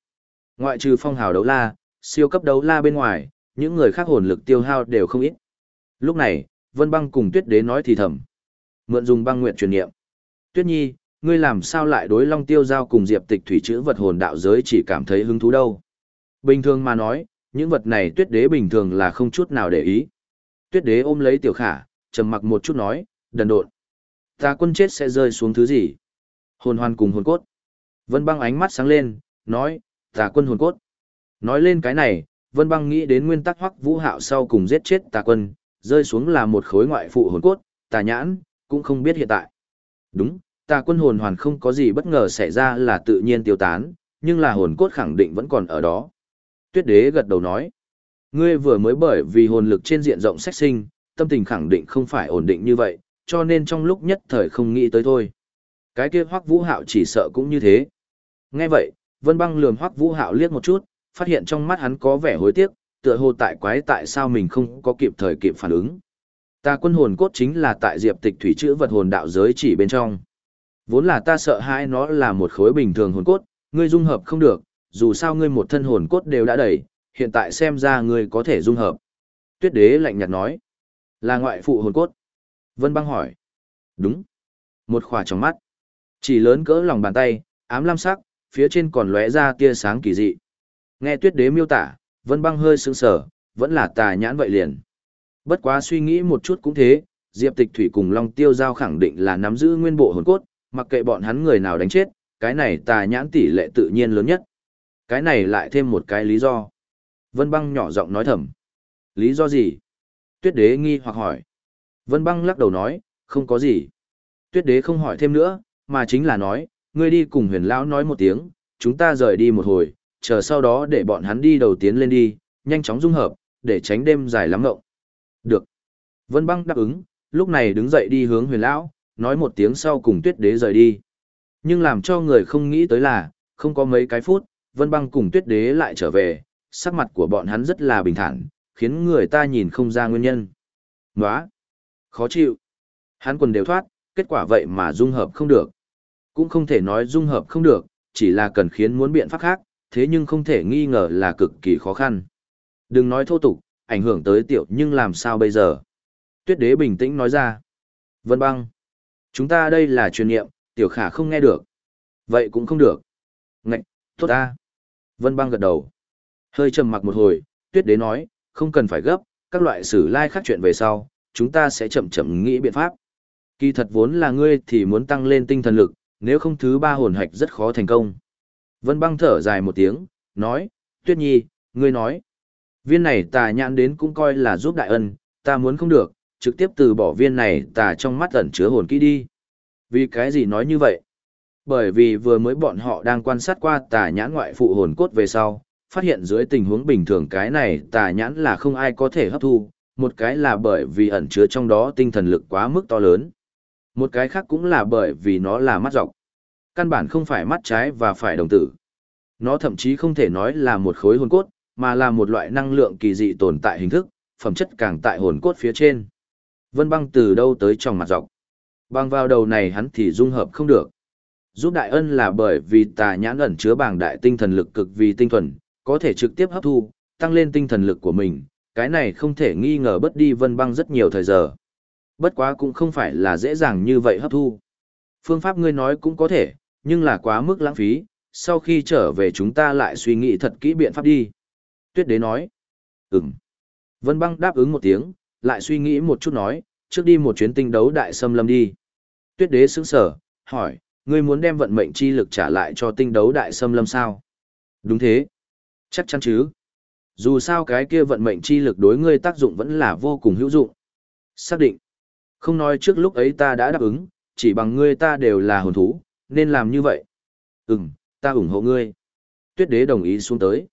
Ngoại trừ phong hào đấu la, siêu cấp đấu la bên ngoài, những người khác hồn lực tiêu hao đều không ít. Lúc này, Vân Băng cùng Tuyết Đế nói thì thầm. Mượn dùng băng nguyện truyền niệm. Tuyết Nhi, ngươi làm sao lại đối Long Tiêu Giao cùng Diệp Tịch thủy chữ vật hồn đạo giới chỉ cảm thấy hứng thú đâu? Bình thường mà nói, những vật này Tuyết Đế bình thường là không chút nào để ý. Tuyết Đế ôm lấy Tiểu Khả, trầm mặc một chút nói, đần độn. Ta quân chết sẽ rơi xuống thứ gì? Hồn hoàn cùng hồn cốt. Vân Băng ánh mắt sáng lên, nói, Tà quân hồn cốt. Nói lên cái này, Vân Băng nghĩ đến nguyên tắc Hoắc Vũ Hạo sau cùng giết chết Tà Quân, rơi xuống là một khối ngoại phụ hồn cốt, Tà Nhãn, cũng không biết hiện tại. Đúng, Tà Quân hồn hoàn không có gì bất ngờ xảy ra là tự nhiên tiêu tán, nhưng là hồn cốt khẳng định vẫn còn ở đó. Tuyết Đế gật đầu nói, ngươi vừa mới bởi vì hồn lực trên diện rộng sách sinh, tâm tình khẳng định không phải ổn định như vậy, cho nên trong lúc nhất thời không nghĩ tới thôi. Cái kia Hoắc Vũ Hạo chỉ sợ cũng như thế. Nghe vậy, Vân Băng lườm Hoắc Vũ Hạo liếc một chút, phát hiện trong mắt hắn có vẻ hối tiếc, tựa hồ tại quái tại sao mình không có kịp thời kịp phản ứng. Ta quân hồn cốt chính là tại diệp tịch thủy chữ vật hồn đạo giới chỉ bên trong. Vốn là ta sợ hãi nó là một khối bình thường hồn cốt, ngươi dung hợp không được, dù sao ngươi một thân hồn cốt đều đã đầy, hiện tại xem ra ngươi có thể dung hợp. Tuyết đế lạnh nhạt nói, là ngoại phụ hồn cốt. Vân băng hỏi, đúng. Một khỏa trong mắt, chỉ lớn cỡ lòng bàn tay, ám lam sắc, phía trên còn lóe ra tia sáng kỳ dị. Nghe tuyết đế miêu tả, vân băng hơi sững sờ, vẫn là tà nhãn vậy liền. Bất quá suy nghĩ một chút cũng thế, Diệp Tịch Thủy cùng Long Tiêu Giao khẳng định là nắm giữ nguyên bộ hồn cốt, mặc kệ bọn hắn người nào đánh chết, cái này tà nhãn tỷ lệ tự nhiên lớn nhất. Cái này lại thêm một cái lý do. Vân băng nhỏ giọng nói thầm. Lý do gì? Tuyết đế nghi hoặc hỏi. Vân băng lắc đầu nói, không có gì. Tuyết đế không hỏi thêm nữa, mà chính là nói, ngươi đi cùng huyền lão nói một tiếng, chúng ta rời đi một hồi, chờ sau đó để bọn hắn đi đầu tiến lên đi, nhanh chóng dung hợp, để tránh đêm dài lắm ngộng. Được. Vân băng đáp ứng, lúc này đứng dậy đi hướng huyền lão, nói một tiếng sau cùng tuyết đế rời đi. Nhưng làm cho người không nghĩ tới là, không có mấy cái phút, vân băng cùng tuyết đế lại trở về, sắc mặt của bọn hắn rất là bình thản, khiến người ta nhìn không ra nguyên nhân. Nóa! Khó chịu! Hắn quần đều thoát, kết quả vậy mà dung hợp không được. Cũng không thể nói dung hợp không được, chỉ là cần khiến muốn biện pháp khác, thế nhưng không thể nghi ngờ là cực kỳ khó khăn. Đừng nói thô tục, ảnh hưởng tới tiểu nhưng làm sao bây giờ? Tuyết đế bình tĩnh nói ra. Vân băng. Chúng ta đây là truyền nghiệm, tiểu khả không nghe được. Vậy cũng không được. Ngạch, tốt ta. Vân băng gật đầu. Hơi trầm mặc một hồi, tuyết đế nói, không cần phải gấp, các loại xử lai like khác chuyện về sau, chúng ta sẽ chậm chậm nghĩ biện pháp. Kỳ thật vốn là ngươi thì muốn tăng lên tinh thần lực, nếu không thứ ba hồn hạch rất khó thành công. Vân băng thở dài một tiếng, nói, tuyết nhi, ngươi nói. Viên này tà nhãn đến cũng coi là giúp đại ân, ta muốn không được, trực tiếp từ bỏ viên này tà trong mắt ẩn chứa hồn kỹ đi. Vì cái gì nói như vậy? Bởi vì vừa mới bọn họ đang quan sát qua tà nhãn ngoại phụ hồn cốt về sau, phát hiện dưới tình huống bình thường cái này tà nhãn là không ai có thể hấp thu, một cái là bởi vì ẩn chứa trong đó tinh thần lực quá mức to lớn. Một cái khác cũng là bởi vì nó là mắt dọc căn bản không phải mắt trái và phải đồng tử. Nó thậm chí không thể nói là một khối hồn cốt, mà là một loại năng lượng kỳ dị tồn tại hình thức, phẩm chất càng tại hồn cốt phía trên. Vân băng từ đâu tới trong mặt dọc. Băng vào đầu này hắn thì dung hợp không được. Giúp đại ân là bởi vì tà nhãn ẩn chứa bảng đại tinh thần lực cực vì tinh thuần, có thể trực tiếp hấp thu, tăng lên tinh thần lực của mình, cái này không thể nghi ngờ bất đi vân băng rất nhiều thời giờ. Bất quá cũng không phải là dễ dàng như vậy hấp thu. Phương pháp ngươi nói cũng có thể, nhưng là quá mức lãng phí, sau khi trở về chúng ta lại suy nghĩ thật kỹ biện pháp đi. Tuyết đế nói, ừm. Vân băng đáp ứng một tiếng, lại suy nghĩ một chút nói, trước đi một chuyến tinh đấu đại xâm lâm đi. Tuyết đế sững sở, hỏi, ngươi muốn đem vận mệnh chi lực trả lại cho tinh đấu đại xâm lâm sao? Đúng thế. Chắc chắn chứ. Dù sao cái kia vận mệnh chi lực đối ngươi tác dụng vẫn là vô cùng hữu dụng. Xác định. Không nói trước lúc ấy ta đã đáp ứng, chỉ bằng ngươi ta đều là hồn thú, nên làm như vậy. Ừm, ta ủng hộ ngươi. Tuyết đế đồng ý xuống tới.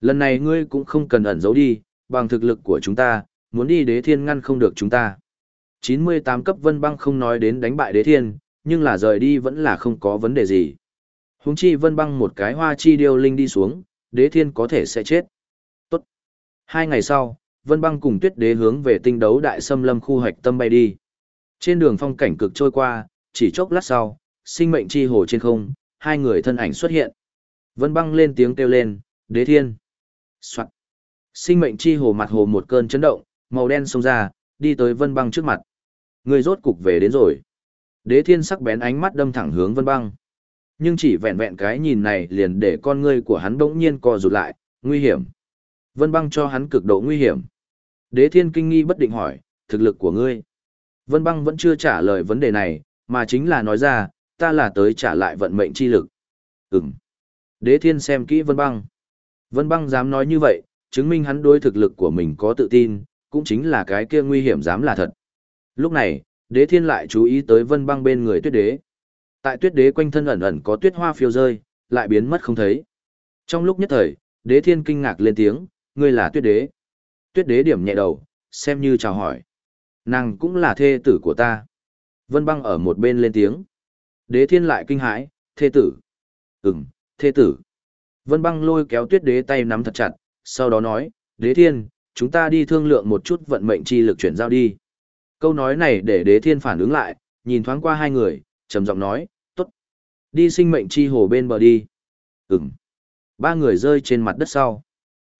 Lần này ngươi cũng không cần ẩn giấu đi, bằng thực lực của chúng ta, muốn đi đế thiên ngăn không được chúng ta. 98 cấp vân băng không nói đến đánh bại đế thiên, nhưng là rời đi vẫn là không có vấn đề gì. Húng chi vân băng một cái hoa chi điêu linh đi xuống, đế thiên có thể sẽ chết. Tốt. Hai ngày sau, vân băng cùng tuyết đế hướng về tinh đấu đại xâm lâm khu hoạch tâm bay đi. Trên đường phong cảnh cực trôi qua, chỉ chốc lát sau, sinh mệnh chi hồ trên không, hai người thân ảnh xuất hiện. Vân băng lên tiếng kêu lên, đế thiên. Soạt. Sinh mệnh chi hồ mặt hồ một cơn chấn động, màu đen xông ra, đi tới vân băng trước mặt. Người rốt cục về đến rồi. Đế thiên sắc bén ánh mắt đâm thẳng hướng vân băng. Nhưng chỉ vẹn vẹn cái nhìn này liền để con ngươi của hắn bỗng nhiên co rụt lại, nguy hiểm. Vân băng cho hắn cực độ nguy hiểm. Đế thiên kinh nghi bất định hỏi, thực lực của ngươi. Vân băng vẫn chưa trả lời vấn đề này, mà chính là nói ra, ta là tới trả lại vận mệnh chi lực. Ừm. Đế thiên xem kỹ vân băng. Vân băng dám nói như vậy, chứng minh hắn đối thực lực của mình có tự tin, cũng chính là cái kia nguy hiểm dám là thật. Lúc này, đế thiên lại chú ý tới vân băng bên người tuyết đế. Tại tuyết đế quanh thân ẩn ẩn có tuyết hoa phiêu rơi, lại biến mất không thấy. Trong lúc nhất thời, đế thiên kinh ngạc lên tiếng, ngươi là tuyết đế. Tuyết đế điểm nhẹ đầu, xem như chào hỏi. Nàng cũng là thê tử của ta. Vân băng ở một bên lên tiếng. Đế thiên lại kinh hãi, thê tử. Ừm, thê tử. Vân băng lôi kéo tuyết đế tay nắm thật chặt, sau đó nói, đế thiên, chúng ta đi thương lượng một chút vận mệnh chi lực chuyển giao đi. Câu nói này để đế thiên phản ứng lại, nhìn thoáng qua hai người, trầm giọng nói, tốt. Đi sinh mệnh chi hồ bên bờ đi. Ừm. Ba người rơi trên mặt đất sau.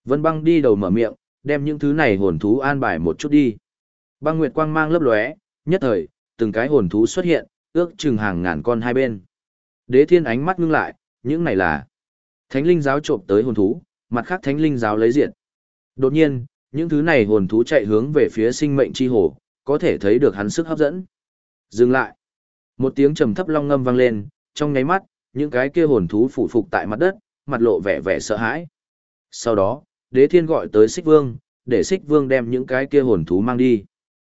Vân băng đi đầu mở miệng, đem những thứ này hồn thú an bài một chút đi. Băng nguyệt quang mang lấp lóe, nhất thời, từng cái hồn thú xuất hiện, ước chừng hàng ngàn con hai bên. Đế thiên ánh mắt ngưng lại, những này là thánh linh giáo trộm tới hồn thú, mặt khác thánh linh giáo lấy diện. Đột nhiên, những thứ này hồn thú chạy hướng về phía sinh mệnh chi hồ, có thể thấy được hắn sức hấp dẫn. Dừng lại. Một tiếng trầm thấp long ngâm vang lên, trong nháy mắt, những cái kia hồn thú phủ phục tại mặt đất, mặt lộ vẻ vẻ sợ hãi. Sau đó, đế thiên gọi tới xích vương, để xích vương đem những cái kia hồn thú mang đi.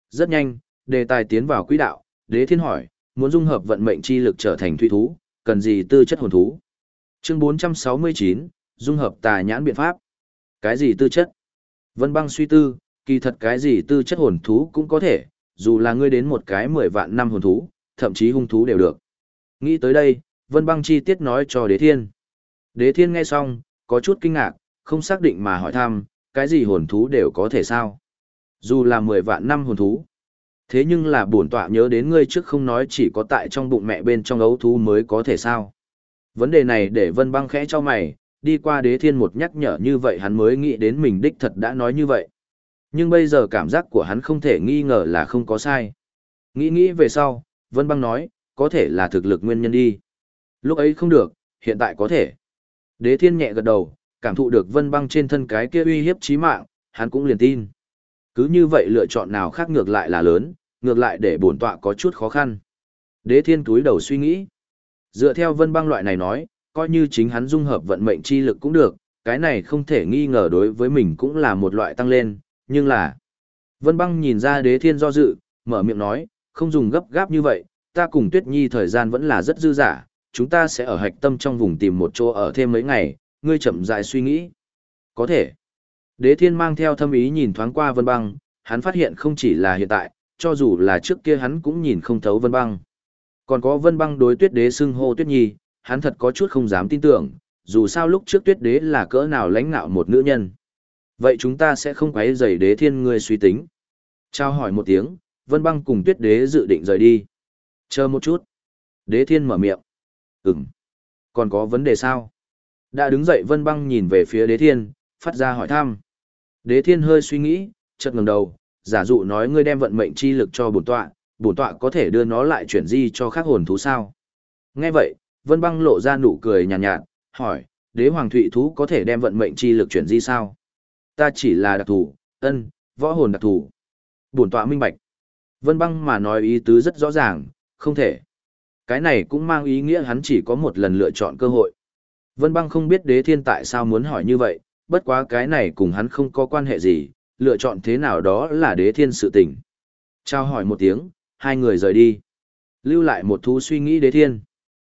Rất nhanh, đề tài tiến vào quỹ đạo, đế thiên hỏi, muốn dung hợp vận mệnh chi lực trở thành thủy thú, cần gì tư chất hồn thú? Chương 469, dung hợp tà nhãn biện pháp. Cái gì tư chất? Vân băng suy tư, kỳ thật cái gì tư chất hồn thú cũng có thể, dù là ngươi đến một cái 10 vạn năm hồn thú, thậm chí hung thú đều được. Nghĩ tới đây, Vân băng chi tiết nói cho đế thiên. Đế thiên nghe xong, có chút kinh ngạc, không xác định mà hỏi thăm, cái gì hồn thú đều có thể sao? Dù là 10 vạn năm hồn thú. Thế nhưng là bổn tọa nhớ đến ngươi trước không nói chỉ có tại trong bụng mẹ bên trong ấu thú mới có thể sao. Vấn đề này để vân băng khẽ cho mày, đi qua đế thiên một nhắc nhở như vậy hắn mới nghĩ đến mình đích thật đã nói như vậy. Nhưng bây giờ cảm giác của hắn không thể nghi ngờ là không có sai. Nghĩ nghĩ về sau, vân băng nói, có thể là thực lực nguyên nhân đi. Lúc ấy không được, hiện tại có thể. Đế thiên nhẹ gật đầu, cảm thụ được vân băng trên thân cái kia uy hiếp chí mạng, hắn cũng liền tin. Cứ như vậy lựa chọn nào khác ngược lại là lớn, ngược lại để bổn tọa có chút khó khăn. Đế thiên túi đầu suy nghĩ. Dựa theo vân băng loại này nói, coi như chính hắn dung hợp vận mệnh chi lực cũng được, cái này không thể nghi ngờ đối với mình cũng là một loại tăng lên, nhưng là... Vân băng nhìn ra đế thiên do dự, mở miệng nói, không dùng gấp gáp như vậy, ta cùng tuyết nhi thời gian vẫn là rất dư dả, chúng ta sẽ ở hạch tâm trong vùng tìm một chỗ ở thêm mấy ngày, ngươi chậm dại suy nghĩ. Có thể. Đế thiên mang theo thâm ý nhìn thoáng qua vân băng, hắn phát hiện không chỉ là hiện tại, cho dù là trước kia hắn cũng nhìn không thấu vân băng. Còn có vân băng đối tuyết đế xưng hô tuyết nhi, hắn thật có chút không dám tin tưởng, dù sao lúc trước tuyết đế là cỡ nào lãnh ngạo một nữ nhân. Vậy chúng ta sẽ không quấy rầy đế thiên ngươi suy tính. Trao hỏi một tiếng, vân băng cùng tuyết đế dự định rời đi. Chờ một chút. Đế thiên mở miệng. Ừm. Còn có vấn đề sao? Đã đứng dậy vân băng nhìn về phía đế thiên, phát ra hỏi thăm. Đế thiên hơi suy nghĩ, chợt ngẩng đầu, giả dụ nói ngươi đem vận mệnh chi lực cho bổn tọa, bổn tọa có thể đưa nó lại chuyển di cho khác hồn thú sao? Nghe vậy, Vân Băng lộ ra nụ cười nhàn nhạt, nhạt, hỏi, đế hoàng thụy thú có thể đem vận mệnh chi lực chuyển di sao? Ta chỉ là đặc thù, ân, võ hồn đặc thù. Bổn tọa minh bạch. Vân Băng mà nói ý tứ rất rõ ràng, không thể. Cái này cũng mang ý nghĩa hắn chỉ có một lần lựa chọn cơ hội. Vân Băng không biết đế thiên tại sao muốn hỏi như vậy, bất quá cái này cùng hắn không có quan hệ gì, lựa chọn thế nào đó là đế thiên sự tình. Trao hỏi một tiếng, hai người rời đi. Lưu lại một thú suy nghĩ đế thiên.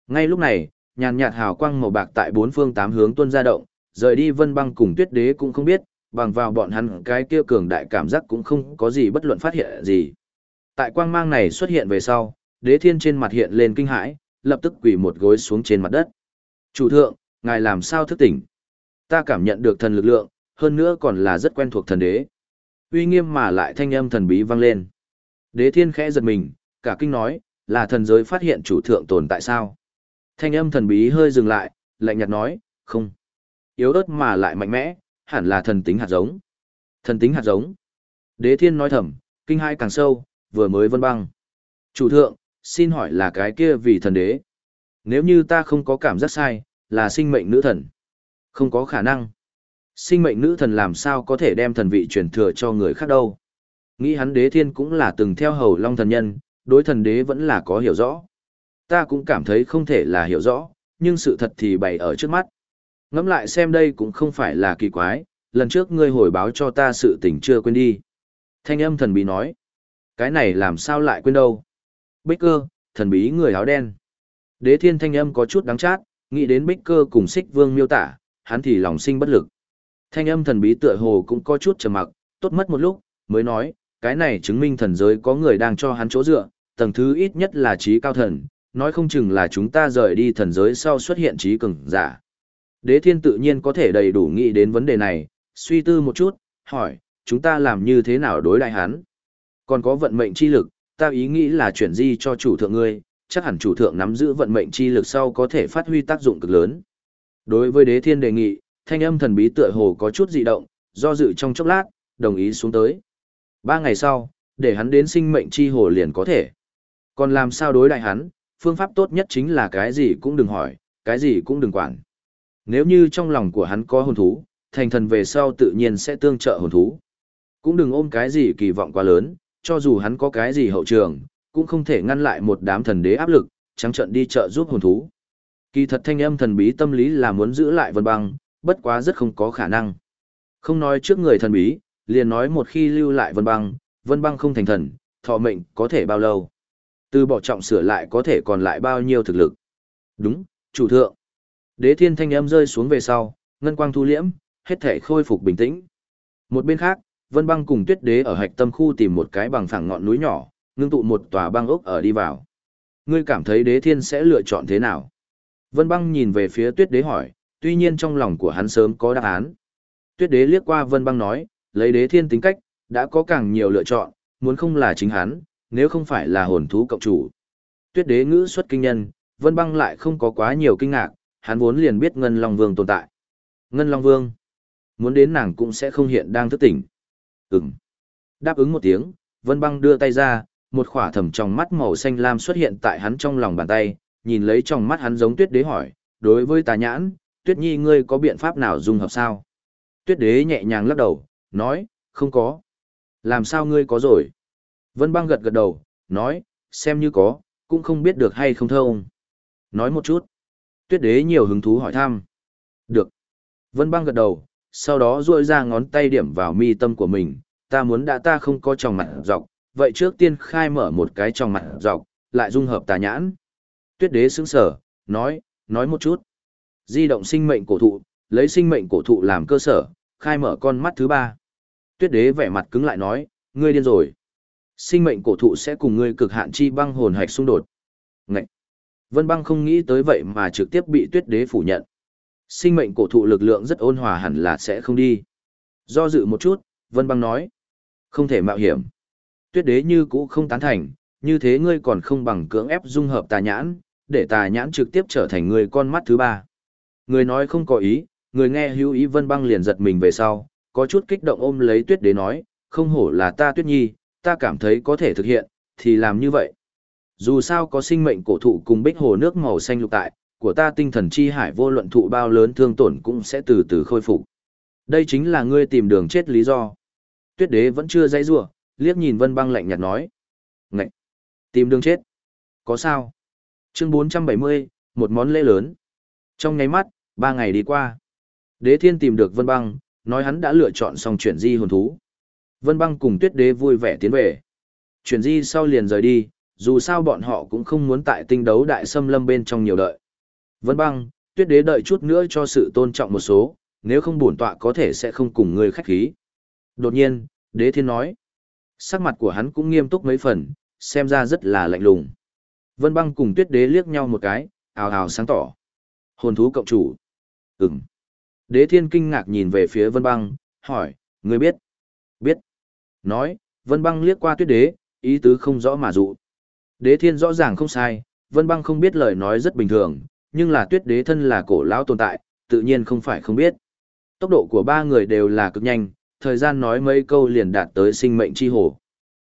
Ngay lúc này, nhàn nhạt hào quang màu bạc tại bốn phương tám hướng tuôn ra động, rời đi vân băng cùng tuyết đế cũng không biết, bằng vào bọn hắn cái kia cường đại cảm giác cũng không có gì bất luận phát hiện gì. Tại quang mang này xuất hiện về sau, đế thiên trên mặt hiện lên kinh hãi, lập tức quỳ một gối xuống trên mặt đất. Chủ thượng, ngài làm sao thức tỉnh? Ta cảm nhận được thần lực lượng, hơn nữa còn là rất quen thuộc thần đế. Uy nghiêm mà lại thanh âm thần bí vang lên. Đế thiên khẽ giật mình, cả kinh nói, là thần giới phát hiện chủ thượng tồn tại sao? Thanh âm thần bí hơi dừng lại, lạnh nhạt nói, không. Yếu ớt mà lại mạnh mẽ, hẳn là thần tính hạt giống. Thần tính hạt giống. Đế thiên nói thầm, kinh hai càng sâu, vừa mới vân băng. Chủ thượng, xin hỏi là cái kia vì thần đế. Nếu như ta không có cảm giác sai, là sinh mệnh nữ thần. Không có khả năng. Sinh mệnh nữ thần làm sao có thể đem thần vị truyền thừa cho người khác đâu. Nghĩ hắn đế thiên cũng là từng theo hầu long thần nhân, đối thần đế vẫn là có hiểu rõ. Ta cũng cảm thấy không thể là hiểu rõ, nhưng sự thật thì bày ở trước mắt. Ngẫm lại xem đây cũng không phải là kỳ quái, lần trước ngươi hồi báo cho ta sự tình chưa quên đi. Thanh âm thần bí nói. Cái này làm sao lại quên đâu? Bích cơ, thần bí người áo đen. Đế thiên thanh âm có chút đáng chát, nghĩ đến bích cơ cùng xích vương miêu tả, hắn thì lòng sinh bất lực. Thanh âm thần bí tựa hồ cũng có chút trầm mặc, tốt mất một lúc, mới nói, cái này chứng minh thần giới có người đang cho hắn chỗ dựa, tầng thứ ít nhất là trí cao thần, nói không chừng là chúng ta rời đi thần giới sau xuất hiện trí cường giả. Đế thiên tự nhiên có thể đầy đủ nghĩ đến vấn đề này, suy tư một chút, hỏi, chúng ta làm như thế nào đối đại hắn? Còn có vận mệnh chi lực, ta ý nghĩ là chuyển di cho chủ thượng ngươi, chắc hẳn chủ thượng nắm giữ vận mệnh chi lực sau có thể phát huy tác dụng cực lớn. Đối với đế thiên đề nghị, thanh âm thần bí tựa hồ có chút dị động, do dự trong chốc lát, đồng ý xuống tới. Ba ngày sau, để hắn đến sinh mệnh chi hồ liền có thể. Còn làm sao đối đại hắn, phương pháp tốt nhất chính là cái gì cũng đừng hỏi, cái gì cũng đừng quản. Nếu như trong lòng của hắn có hồn thú, thành thần về sau tự nhiên sẽ tương trợ hồn thú. Cũng đừng ôm cái gì kỳ vọng quá lớn, cho dù hắn có cái gì hậu trường, cũng không thể ngăn lại một đám thần đế áp lực, trắng trận đi chợ giúp hồn thú. Kỳ thật thanh âm thần bí tâm lý là muốn giữ lại vân băng, bất quá rất không có khả năng. Không nói trước người thần bí, liền nói một khi lưu lại vân băng, vân băng không thành thần, thọ mệnh có thể bao lâu. Từ bỏ trọng sửa lại có thể còn lại bao nhiêu thực lực. Đúng, chủ thượng. Đế thiên thanh âm rơi xuống về sau, ngân quang thu liễm, hết thể khôi phục bình tĩnh. Một bên khác, Vân Băng cùng Tuyết Đế ở hạch tâm khu tìm một cái bằng phẳng ngọn núi nhỏ, ngưng tụ một tòa băng ốc ở đi vào. Ngươi cảm thấy Đế Thiên sẽ lựa chọn thế nào? Vân Băng nhìn về phía Tuyết Đế hỏi, tuy nhiên trong lòng của hắn sớm có đáp án. Tuyết Đế liếc qua Vân Băng nói, lấy Đế Thiên tính cách, đã có càng nhiều lựa chọn, muốn không là chính hắn, nếu không phải là hồn thú cộng chủ. Tuyết Đế ngữ xuất kinh nhân, Vân Băng lại không có quá nhiều kinh ngạc, hắn vốn liền biết Ngân Long Vương tồn tại. Ngân Long Vương, muốn đến nàng cũng sẽ không hiện đang thức tỉnh. Ừm. Đáp ứng một tiếng, Vân Băng đưa tay ra, một khỏa thầm trong mắt màu xanh lam xuất hiện tại hắn trong lòng bàn tay, nhìn lấy trong mắt hắn giống tuyết đế hỏi, đối với tà nhãn, tuyết nhi ngươi có biện pháp nào dung hợp sao? Tuyết đế nhẹ nhàng lắc đầu, nói, không có. Làm sao ngươi có rồi? Vân băng gật gật đầu, nói, xem như có, cũng không biết được hay không thông. Nói một chút. Tuyết đế nhiều hứng thú hỏi thăm. Được. Vân băng gật đầu, sau đó duỗi ra ngón tay điểm vào mi tâm của mình, ta muốn đã ta không có tròng mặt dọc, vậy trước tiên khai mở một cái tròng mặt dọc, lại dung hợp tà nhãn. Tuyết đế sững sở, nói, nói một chút. Di động sinh mệnh cổ thụ, lấy sinh mệnh cổ thụ làm cơ sở, khai mở con mắt thứ ba. Tuyết đế vẻ mặt cứng lại nói, ngươi điên rồi. Sinh mệnh cổ thụ sẽ cùng ngươi cực hạn chi băng hồn hạch xung đột. Ngậy! Vân băng không nghĩ tới vậy mà trực tiếp bị tuyết đế phủ nhận. Sinh mệnh cổ thụ lực lượng rất ôn hòa hẳn là sẽ không đi. Do dự một chút, Vân băng nói. Không thể mạo hiểm. Tuyết đế như cũ không tán thành, như thế ngươi còn không bằng cưỡng ép dung hợp tà nhãn, để tà nhãn trực tiếp trở thành người con mắt thứ ba. Người nói không có ý, người nghe hữu ý vân băng liền giật mình về sau, có chút kích động ôm lấy tuyết đế nói, không hổ là ta tuyết nhi, ta cảm thấy có thể thực hiện, thì làm như vậy. Dù sao có sinh mệnh cổ thụ cùng bích hồ nước màu xanh lục tại, của ta tinh thần chi hải vô luận thụ bao lớn thương tổn cũng sẽ từ từ khôi phục. Đây chính là ngươi tìm đường chết lý do. Tuyết đế vẫn chưa dãy rủa, liếc nhìn Vân Băng lạnh nhạt nói: "Ngậy, tìm đường chết? Có sao?" Chương 470, một món lễ lớn. Trong nháy mắt, ba ngày đi qua. Đế Thiên tìm được Vân Băng, nói hắn đã lựa chọn xong chuyển di hồn thú. Vân Băng cùng Tuyết Đế vui vẻ tiến về. Chuyển di sau liền rời đi, dù sao bọn họ cũng không muốn tại tinh đấu đại xâm lâm bên trong nhiều đợi. Vân Băng, Tuyết Đế đợi chút nữa cho sự tôn trọng một số, nếu không bổn tọa có thể sẽ không cùng người khách khí. Đột nhiên, Đế Thiên nói. Sắc mặt của hắn cũng nghiêm túc mấy phần, xem ra rất là lạnh lùng. Vân Băng cùng Tuyết Đế liếc nhau một cái, ào ào sáng tỏ. Hồn thú cộng chủ. Ừm. Đế thiên kinh ngạc nhìn về phía Vân Băng, hỏi, ngươi biết? Biết. Nói, Vân Băng liếc qua tuyết đế, ý tứ không rõ mà dụ. Đế thiên rõ ràng không sai, Vân Băng không biết lời nói rất bình thường, nhưng là tuyết đế thân là cổ lão tồn tại, tự nhiên không phải không biết. Tốc độ của ba người đều là cực nhanh, thời gian nói mấy câu liền đạt tới sinh mệnh chi hồ.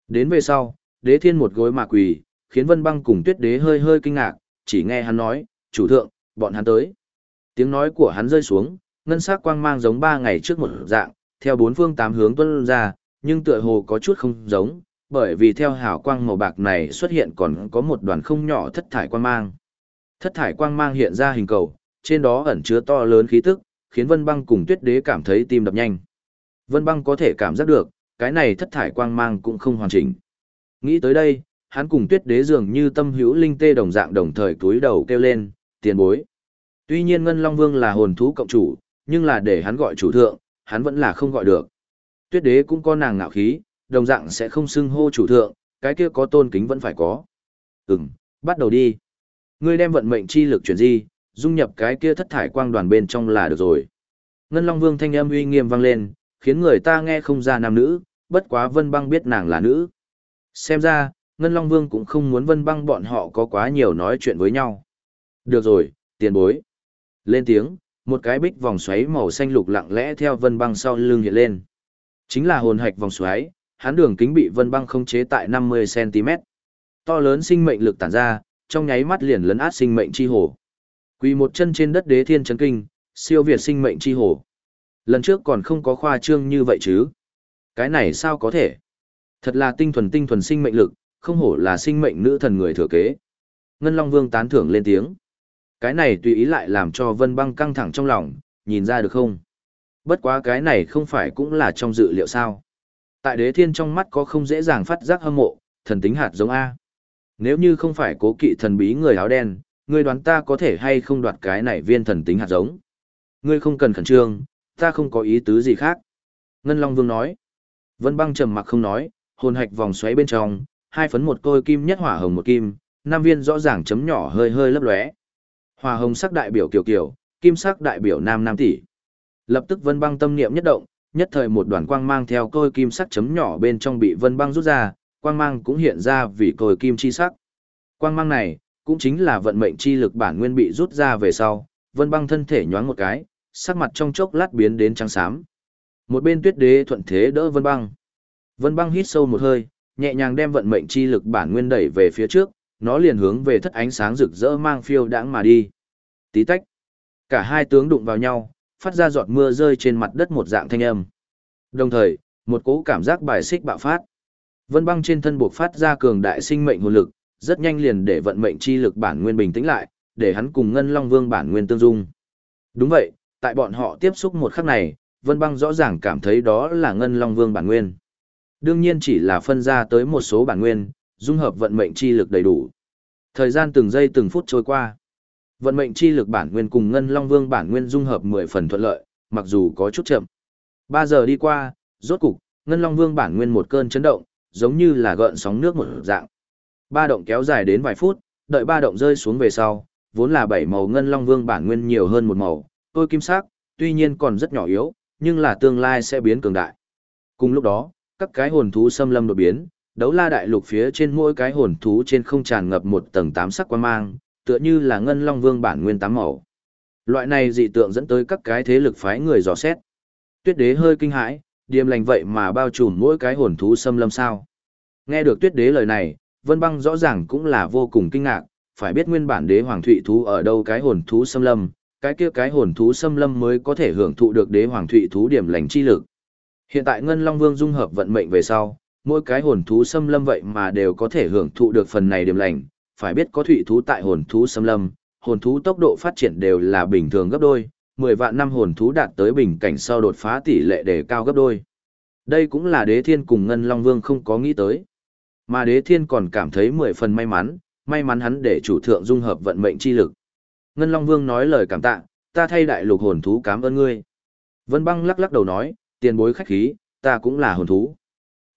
Đến về sau, đế thiên một gối mà quỳ, khiến Vân Băng cùng tuyết đế hơi hơi kinh ngạc, chỉ nghe hắn nói, chủ thượng, bọn hắn tới. Tiếng nói của hắn rơi xuống, ngân sắc quang mang giống ba ngày trước một dạng, theo bốn phương tám hướng tuôn ra, nhưng tựa hồ có chút không giống, bởi vì theo hào quang màu bạc này xuất hiện còn có một đoàn không nhỏ thất thải quang mang. Thất thải quang mang hiện ra hình cầu, trên đó ẩn chứa to lớn khí tức, khiến Vân Băng cùng Tuyết Đế cảm thấy tim đập nhanh. Vân Băng có thể cảm giác được, cái này thất thải quang mang cũng không hoàn chỉnh. Nghĩ tới đây, hắn cùng Tuyết Đế dường như tâm hữu linh tê đồng dạng đồng thời túi đầu kêu lên, tiền bối. Tuy nhiên Ngân Long Vương là hồn thú cộng chủ, nhưng là để hắn gọi chủ thượng, hắn vẫn là không gọi được. Tuyết Đế cũng có nàng ngạo khí, đồng dạng sẽ không xưng hô chủ thượng, cái kia có tôn kính vẫn phải có. Ừm, bắt đầu đi. Ngươi đem vận mệnh chi lực chuyển di, dung nhập cái kia thất thải quang đoàn bên trong là được rồi. Ngân Long Vương thanh âm uy nghiêm vang lên, khiến người ta nghe không ra nam nữ, bất quá Vân Băng biết nàng là nữ. Xem ra, Ngân Long Vương cũng không muốn Vân Băng bọn họ có quá nhiều nói chuyện với nhau. Được rồi, tiền bối. Lên tiếng, một cái bích vòng xoáy màu xanh lục lặng lẽ theo Vân Băng sau lưng hiện lên. Chính là hồn hạch vòng xoáy, hắn đường kính bị Vân Băng không chế tại 50cm. To lớn sinh mệnh lực tản ra, trong nháy mắt liền lấn át sinh mệnh chi hồ. Quỳ một chân trên đất đế thiên chấn kinh, siêu việt sinh mệnh chi hồ. Lần trước còn không có khoa trương như vậy chứ. Cái này sao có thể? Thật là tinh thuần tinh thuần sinh mệnh lực, không hổ là sinh mệnh nữ thần người thừa kế. Ngân Long Vương tán thưởng lên tiếng. Cái này tùy ý lại làm cho Vân Băng căng thẳng trong lòng, nhìn ra được không? Bất quá cái này không phải cũng là trong dự liệu sao? Tại đế thiên trong mắt có không dễ dàng phát giác hâm mộ, thần tính hạt giống A. Nếu như không phải cố kỵ thần bí người áo đen, ngươi đoán ta có thể hay không đoạt cái này viên thần tính hạt giống. Ngươi không cần khẩn trương, ta không có ý tứ gì khác. Ngân Long Vương nói. Vân băng trầm mặc không nói, hồn hạch vòng xoáy bên trong, hai phấn một côi kim nhất hỏa hồng một kim, Nam viên rõ ràng chấm nhỏ hơi hơi lấp lóe. Hỏa hồng sắc đại biểu kiều kiều, kim sắc đại biểu nam nam tỷ. Lập tức Vân băng tâm niệm nhất động, nhất thời một đoàn quang mang theo côi kim sắc chấm nhỏ bên trong bị Vân băng rút ra, quang mang cũng hiện ra vì côi kim chi sắc. Quang mang này, cũng chính là vận mệnh chi lực bản nguyên bị rút ra về sau, vân băng thân thể nhoáng một cái, sắc mặt trong chốc lát biến đến trắng xám. Một bên tuyết đế thuận thế đỡ vân băng. Vân băng hít sâu một hơi, nhẹ nhàng đem vận mệnh chi lực bản nguyên đẩy về phía trước, nó liền hướng về thất ánh sáng rực rỡ mang phiêu đãng mà đi. Tí tách. Cả hai tướng đụng vào nhau, phát ra giọt mưa rơi trên mặt đất một dạng thanh âm. Đồng thời, một cỗ cảm giác bài xích bạo phát. Vân băng trên thân buộc phát ra cường đại sinh mệnh hồn lực, rất nhanh liền để vận mệnh chi lực bản nguyên bình tĩnh lại, để hắn cùng Ngân Long Vương bản nguyên tương dung. Đúng vậy, tại bọn họ tiếp xúc một khắc này, Vân Băng rõ ràng cảm thấy đó là Ngân Long Vương bản nguyên. Đương nhiên chỉ là phân ra tới một số bản nguyên, dung hợp vận mệnh chi lực đầy đủ. Thời gian từng giây từng phút trôi qua. Vận mệnh chi lực bản nguyên cùng Ngân Long Vương bản nguyên dung hợp 10 phần thuận lợi, mặc dù có chút chậm. 3 giờ đi qua, rốt cục, Ngân Long Vương bản nguyên một cơn chấn động, giống như là gợn sóng nước một dạng. Ba động kéo dài đến vài phút, đợi ba động rơi xuống về sau, vốn là bảy màu ngân long vương bản nguyên nhiều hơn một màu, tôi kim sắc, tuy nhiên còn rất nhỏ yếu, nhưng là tương lai sẽ biến cường đại. Cùng lúc đó, các cái hồn thú xâm lâm đột biến, đấu la đại lục phía trên mỗi cái hồn thú trên không tràn ngập một tầng tám sắc quan mang, tựa như là ngân long vương bản nguyên tám màu. Loại này dị tượng dẫn tới các cái thế lực phái người dò xét. Tuyết đế hơi kinh hãi, điềm lành vậy mà bao trùm mỗi cái hồn thú xâm lâm sao. Nghe được tuyết đế lời này, Vân Băng rõ ràng cũng là vô cùng kinh ngạc, phải biết nguyên bản đế hoàng thụy thú ở đâu cái hồn thú xâm lâm, cái kia cái hồn thú xâm lâm mới có thể hưởng thụ được đế hoàng thụy thú điểm lành chi lực. Hiện tại Ngân Long Vương dung hợp vận mệnh về sau, mỗi cái hồn thú xâm lâm vậy mà đều có thể hưởng thụ được phần này điểm lành, phải biết có thụy thú tại hồn thú xâm lâm, hồn thú tốc độ phát triển đều là bình thường gấp đôi, 10 vạn năm hồn thú đạt tới bình cảnh sau đột phá tỷ lệ đề cao gấp đôi. Đây cũng là đế thiên cùng Ngân Long Vương không có nghĩ tới. Mà đế thiên còn cảm thấy mười phần may mắn, may mắn hắn để chủ thượng dung hợp vận mệnh chi lực. Ngân Long Vương nói lời cảm tạ, ta thay đại lục hồn thú cảm ơn ngươi. Vân băng lắc lắc đầu nói, tiền bối khách khí, ta cũng là hồn thú.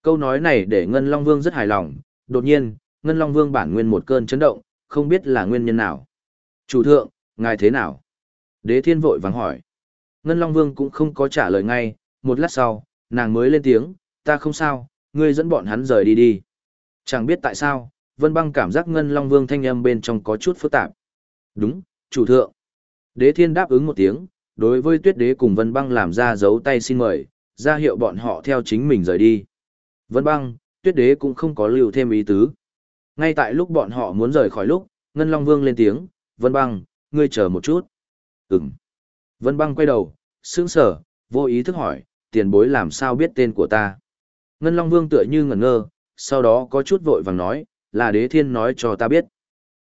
Câu nói này để Ngân Long Vương rất hài lòng, đột nhiên, Ngân Long Vương bản nguyên một cơn chấn động, không biết là nguyên nhân nào. Chủ thượng, ngài thế nào? Đế thiên vội vàng hỏi. Ngân Long Vương cũng không có trả lời ngay, một lát sau, nàng mới lên tiếng, ta không sao, ngươi dẫn bọn hắn rời đi đi. Chẳng biết tại sao, Vân Băng cảm giác Ngân Long Vương thanh âm bên trong có chút phức tạp. Đúng, chủ thượng. Đế thiên đáp ứng một tiếng, đối với tuyết đế cùng Vân Băng làm ra dấu tay xin mời, ra hiệu bọn họ theo chính mình rời đi. Vân Băng, tuyết đế cũng không có lưu thêm ý tứ. Ngay tại lúc bọn họ muốn rời khỏi lúc, Ngân Long Vương lên tiếng, Vân Băng, ngươi chờ một chút. Ừm. Vân Băng quay đầu, sững sờ, vô ý thức hỏi, tiền bối làm sao biết tên của ta. Ngân Long Vương tựa như ngẩn ngơ, sau đó có chút vội vàng nói, là đế thiên nói cho ta biết.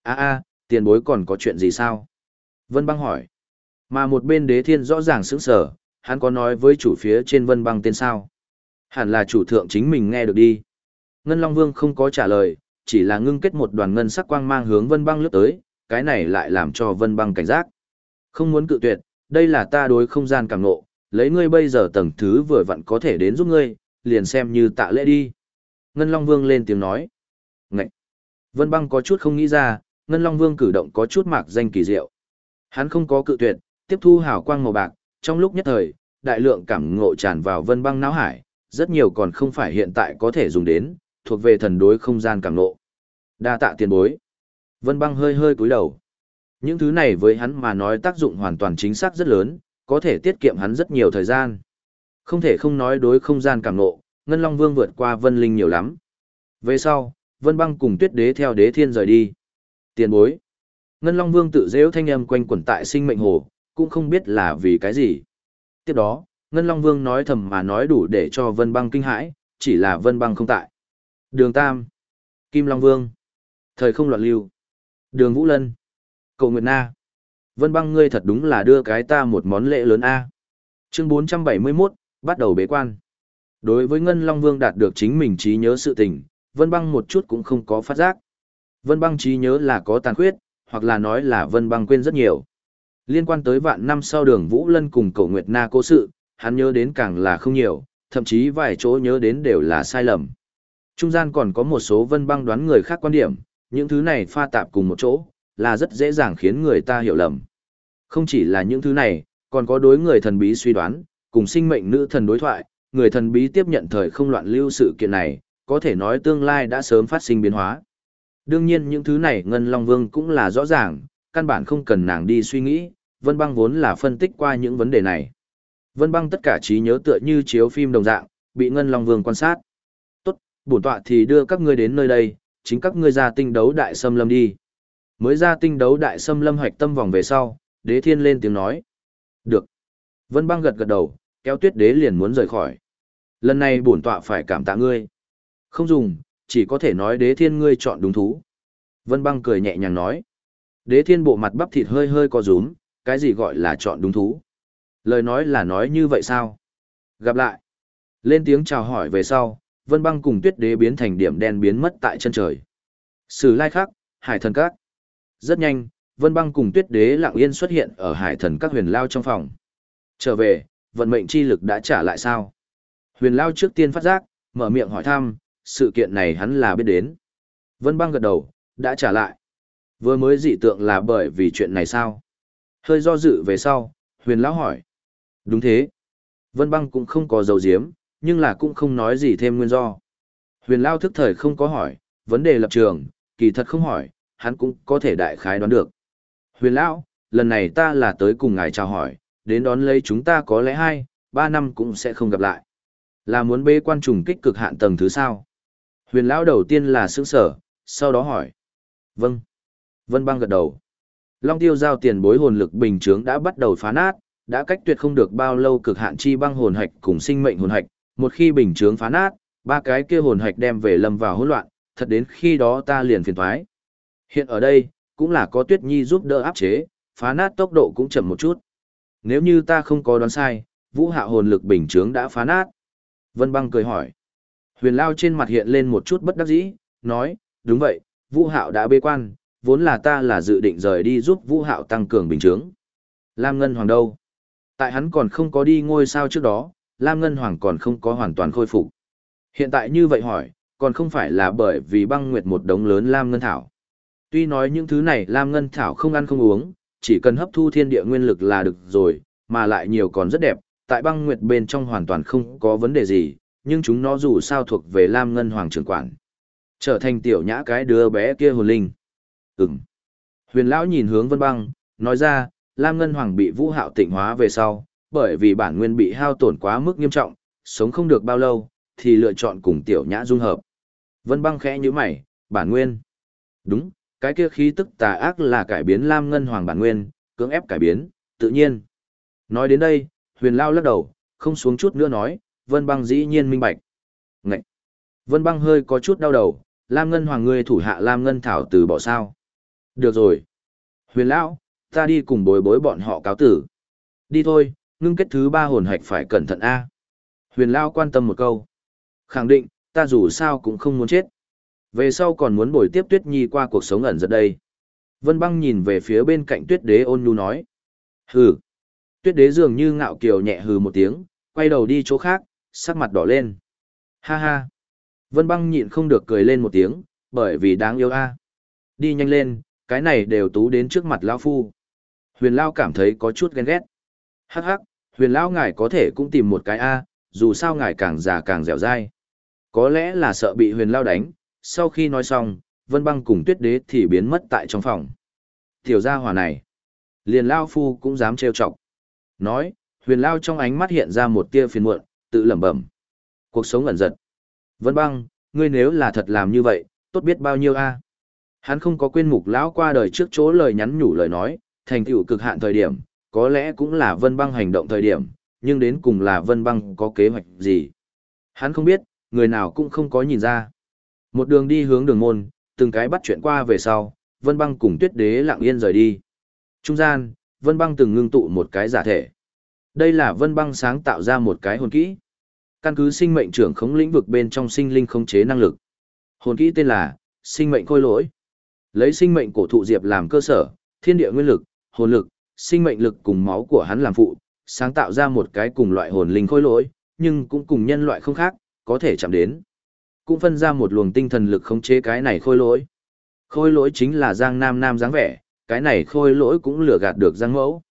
a a tiền bối còn có chuyện gì sao? Vân Băng hỏi. Mà một bên đế thiên rõ ràng sững sờ, hắn có nói với chủ phía trên Vân Băng tên sao? Hẳn là chủ thượng chính mình nghe được đi. Ngân Long Vương không có trả lời, chỉ là ngưng kết một đoàn ngân sắc quang mang hướng Vân Băng lướt tới, cái này lại làm cho Vân Băng cảnh giác. Không muốn cự tuyệt, đây là ta đối không gian cảm ngộ, lấy ngươi bây giờ tầng thứ vừa vặn có thể đến giúp ngươi, liền xem như tạ lễ đi. Ngân Long Vương lên tiếng nói. Ngậy! Vân Băng có chút không nghĩ ra, Ngân Long Vương cử động có chút mạc danh kỳ diệu. Hắn không có cự tuyệt, tiếp thu hào quang màu bạc, trong lúc nhất thời, đại lượng cảm ngộ tràn vào Vân Băng não hải, rất nhiều còn không phải hiện tại có thể dùng đến, thuộc về thần đối không gian cảm ngộ. Đa tạ tiền bối. Vân Băng hơi hơi cúi đầu. Những thứ này với hắn mà nói tác dụng hoàn toàn chính xác rất lớn, có thể tiết kiệm hắn rất nhiều thời gian. Không thể không nói đối không gian cảm ngộ, Ngân Long Vương vượt qua Vân Linh nhiều lắm. Về sau, Vân Băng cùng Tuyết Đế theo Đế Thiên rời đi. Tiền bối. Ngân Long Vương tự dễu thanh âm quanh quẩn tại sinh mệnh hồ, cũng không biết là vì cái gì. Tiếp đó, Ngân Long Vương nói thầm mà nói đủ để cho Vân Băng kinh hãi, chỉ là Vân Băng không tại. Đường Tam. Kim Long Vương. Thời không loạn lưu. Đường Vũ Lân. Cậu Nguyệt Na. Vân Băng ngươi thật đúng là đưa cái ta một món lễ lớn A. Chương 471, bắt đầu bế quan. Đối với Ngân Long Vương đạt được chính mình trí nhớ sự tình, Vân Băng một chút cũng không có phát giác. Vân Băng trí nhớ là có tàn khuyết, hoặc là nói là Vân Băng quên rất nhiều. Liên quan tới vạn năm sau đường Vũ Lân cùng Cổ Nguyệt Na cố sự, hắn nhớ đến càng là không nhiều, thậm chí vài chỗ nhớ đến đều là sai lầm. Trung gian còn có một số Vân Băng đoán người khác quan điểm, những thứ này pha tạp cùng một chỗ, là rất dễ dàng khiến người ta hiểu lầm. Không chỉ là những thứ này, còn có đối người thần bí suy đoán, cùng sinh mệnh nữ thần đối thoại, người thần bí tiếp nhận thời không loạn lưu sự kiện này, có thể nói tương lai đã sớm phát sinh biến hóa. Đương nhiên những thứ này Ngân Long Vương cũng là rõ ràng, căn bản không cần nàng đi suy nghĩ, Vân Băng vốn là phân tích qua những vấn đề này. Vân Băng tất cả trí nhớ tựa như chiếu phim đồng dạng, bị Ngân Long Vương quan sát. Tốt, bổn tọa thì đưa các ngươi đến nơi đây, chính các ngươi ra tinh đấu đại xâm lâm đi. Mới ra tinh đấu đại xâm lâm hoạch tâm vòng về sau, đế thiên lên tiếng nói. Được. Vân băng gật gật đầu, kéo tuyết đế liền muốn rời khỏi. Lần này bổn tọa phải cảm tạ ngươi. Không dùng, chỉ có thể nói đế thiên ngươi chọn đúng thú. Vân băng cười nhẹ nhàng nói. Đế thiên bộ mặt bắp thịt hơi hơi co rúm, cái gì gọi là chọn đúng thú. Lời nói là nói như vậy sao? Gặp lại. Lên tiếng chào hỏi về sau, vân băng cùng tuyết đế biến thành điểm đen biến mất tại chân trời. Sử lai khắc, hải thần các. Rất nhanh, Vân Băng cùng Tuyết Đế lặng yên xuất hiện ở Hải Thần các huyền lao trong phòng. Trở về, vận mệnh chi lực đã trả lại sao? Huyền lao trước tiên phát giác, mở miệng hỏi thăm, sự kiện này hắn là biết đến. Vân Băng gật đầu, đã trả lại. Vừa mới dị tượng là bởi vì chuyện này sao? Hơi do dự về sau, huyền lão hỏi. Đúng thế. Vân Băng cũng không có dầu diếm, nhưng là cũng không nói gì thêm nguyên do. Huyền Lão thức thời không có hỏi, vấn đề lập trường, kỳ thật không hỏi, hắn cũng có thể đại khái đoán được. Huyền Lão, lần này ta là tới cùng ngài chào hỏi, đến đón lấy chúng ta có lẽ hai, ba năm cũng sẽ không gặp lại. Là muốn bế quan trùng kích cực hạn tầng thứ sao? Huyền Lão đầu tiên là sững sở, sau đó hỏi. Vâng. Vân băng gật đầu. Long tiêu giao tiền bối hồn lực bình chướng đã bắt đầu phá nát, đã cách tuyệt không được bao lâu cực hạn chi băng hồn hạch cùng sinh mệnh hồn hạch, một khi bình chướng phá nát, ba cái kia hồn hạch đem về lâm vào hỗn loạn, thật đến khi đó ta liền phiền toái. Hiện ở đây, cũng là có Tuyết Nhi giúp đỡ áp chế, phá nát tốc độ cũng chậm một chút. Nếu như ta không có đoán sai, vũ hạ hồn lực bình chướng đã phá nát. Vân băng cười hỏi. Huyền Lao trên mặt hiện lên một chút bất đắc dĩ, nói, đúng vậy, vũ hạo đã bê quan, vốn là ta là dự định rời đi giúp vũ hạo tăng cường bình chứng. Lam Ngân Hoàng đâu? Tại hắn còn không có đi ngôi sao trước đó, Lam Ngân Hoàng còn không có hoàn toàn khôi phục. Hiện tại như vậy hỏi, còn không phải là bởi vì băng nguyệt một đống lớn Lam Ngân Thảo. Tuy nói những thứ này Lam Ngân Thảo không ăn không uống, chỉ cần hấp thu thiên địa nguyên lực là được rồi, mà lại nhiều còn rất đẹp, tại băng nguyệt bên trong hoàn toàn không có vấn đề gì, nhưng chúng nó dù sao thuộc về Lam Ngân Hoàng trưởng quản. Trở thành tiểu nhã cái đứa bé kia hồn linh. Ừm. Huyền Lão nhìn hướng Vân Băng, nói ra, Lam Ngân Hoàng bị Vũ Hạo tịnh hóa về sau, bởi vì bản nguyên bị hao tổn quá mức nghiêm trọng, sống không được bao lâu, thì lựa chọn cùng tiểu nhã dung hợp. Vân Băng khẽ nhíu mày, bản nguyên. Đúng, cái kia khí tức tà ác là cải biến Lam Ngân Hoàng bản nguyên, cưỡng ép cải biến, tự nhiên. Nói đến đây, huyền Lão lắc đầu, không xuống chút nữa nói, Vân Băng dĩ nhiên minh bạch. Ngậy! Vân Băng hơi có chút đau đầu, Lam Ngân Hoàng ngươi thủ hạ Lam Ngân Thảo từ bỏ sao. Được rồi. Huyền lão, ta đi cùng bối bối bọn họ cáo tử. Đi thôi, ngưng kết thứ ba hồn hạch phải cẩn thận a. Huyền lão quan tâm một câu. Khẳng định, ta dù sao cũng không muốn chết. Về sau còn muốn bồi tiếp Tuyết Nhi qua cuộc sống ẩn giật đây. Vân băng nhìn về phía bên cạnh Tuyết Đế ôn nhu nói. Hừ. Tuyết Đế dường như ngạo kiều nhẹ hừ một tiếng, quay đầu đi chỗ khác, sắc mặt đỏ lên. Ha ha. Vân băng nhịn không được cười lên một tiếng, bởi vì đáng yêu a. Đi nhanh lên, cái này đều tú đến trước mặt lão phu. Huyền Lao cảm thấy có chút ghen ghét. Hắc hắc, huyền Lao ngài có thể cũng tìm một cái a, dù sao ngài càng già càng dẻo dai. Có lẽ là sợ bị huyền Lao đánh, sau khi nói xong, Vân Băng cùng Tuyết Đế thì biến mất tại trong phòng. Tiểu gia hỏa này, liền Lao phu cũng dám trêu chọc. Nói, huyền Lao trong ánh mắt hiện ra một tia phiền muộn, tự lẩm bẩm. Cuộc sống ẩn giật. Vân Băng, ngươi nếu là thật làm như vậy, tốt biết bao nhiêu a? À? Hắn không có quên mục lão qua đời trước chỗ lời nhắn nhủ lời nói, thành tựu cực hạn thời điểm, có lẽ cũng là Vân Băng hành động thời điểm, nhưng đến cùng là Vân Băng có kế hoạch gì. Hắn không biết, người nào cũng không có nhìn ra. Một đường đi hướng đường môn, từng cái bắt chuyện qua về sau, Vân Băng cùng Tuyết Đế lặng yên rời đi. Trung gian, Vân Băng từng ngưng tụ một cái giả thể. Đây là Vân Băng sáng tạo ra một cái hồn kỹ. Căn cứ sinh mệnh trưởng khống lĩnh vực bên trong sinh linh khống chế năng lực. Hồn kỹ tên là Sinh mệnh khôi lỗi. Lấy sinh mệnh cổ thụ diệp làm cơ sở, thiên địa nguyên lực, hồn lực, sinh mệnh lực cùng máu của hắn làm phụ, sáng tạo ra một cái cùng loại hồn linh khôi lỗi, nhưng cũng cùng nhân loại không khác, có thể chạm đến. Cũng phân ra một luồng tinh thần lực khống chế cái này khôi lỗi. Khôi lỗi chính là Giang Nam Nam dáng vẻ, cái này khôi lỗi cũng lừa gạt được Giang Mẫu.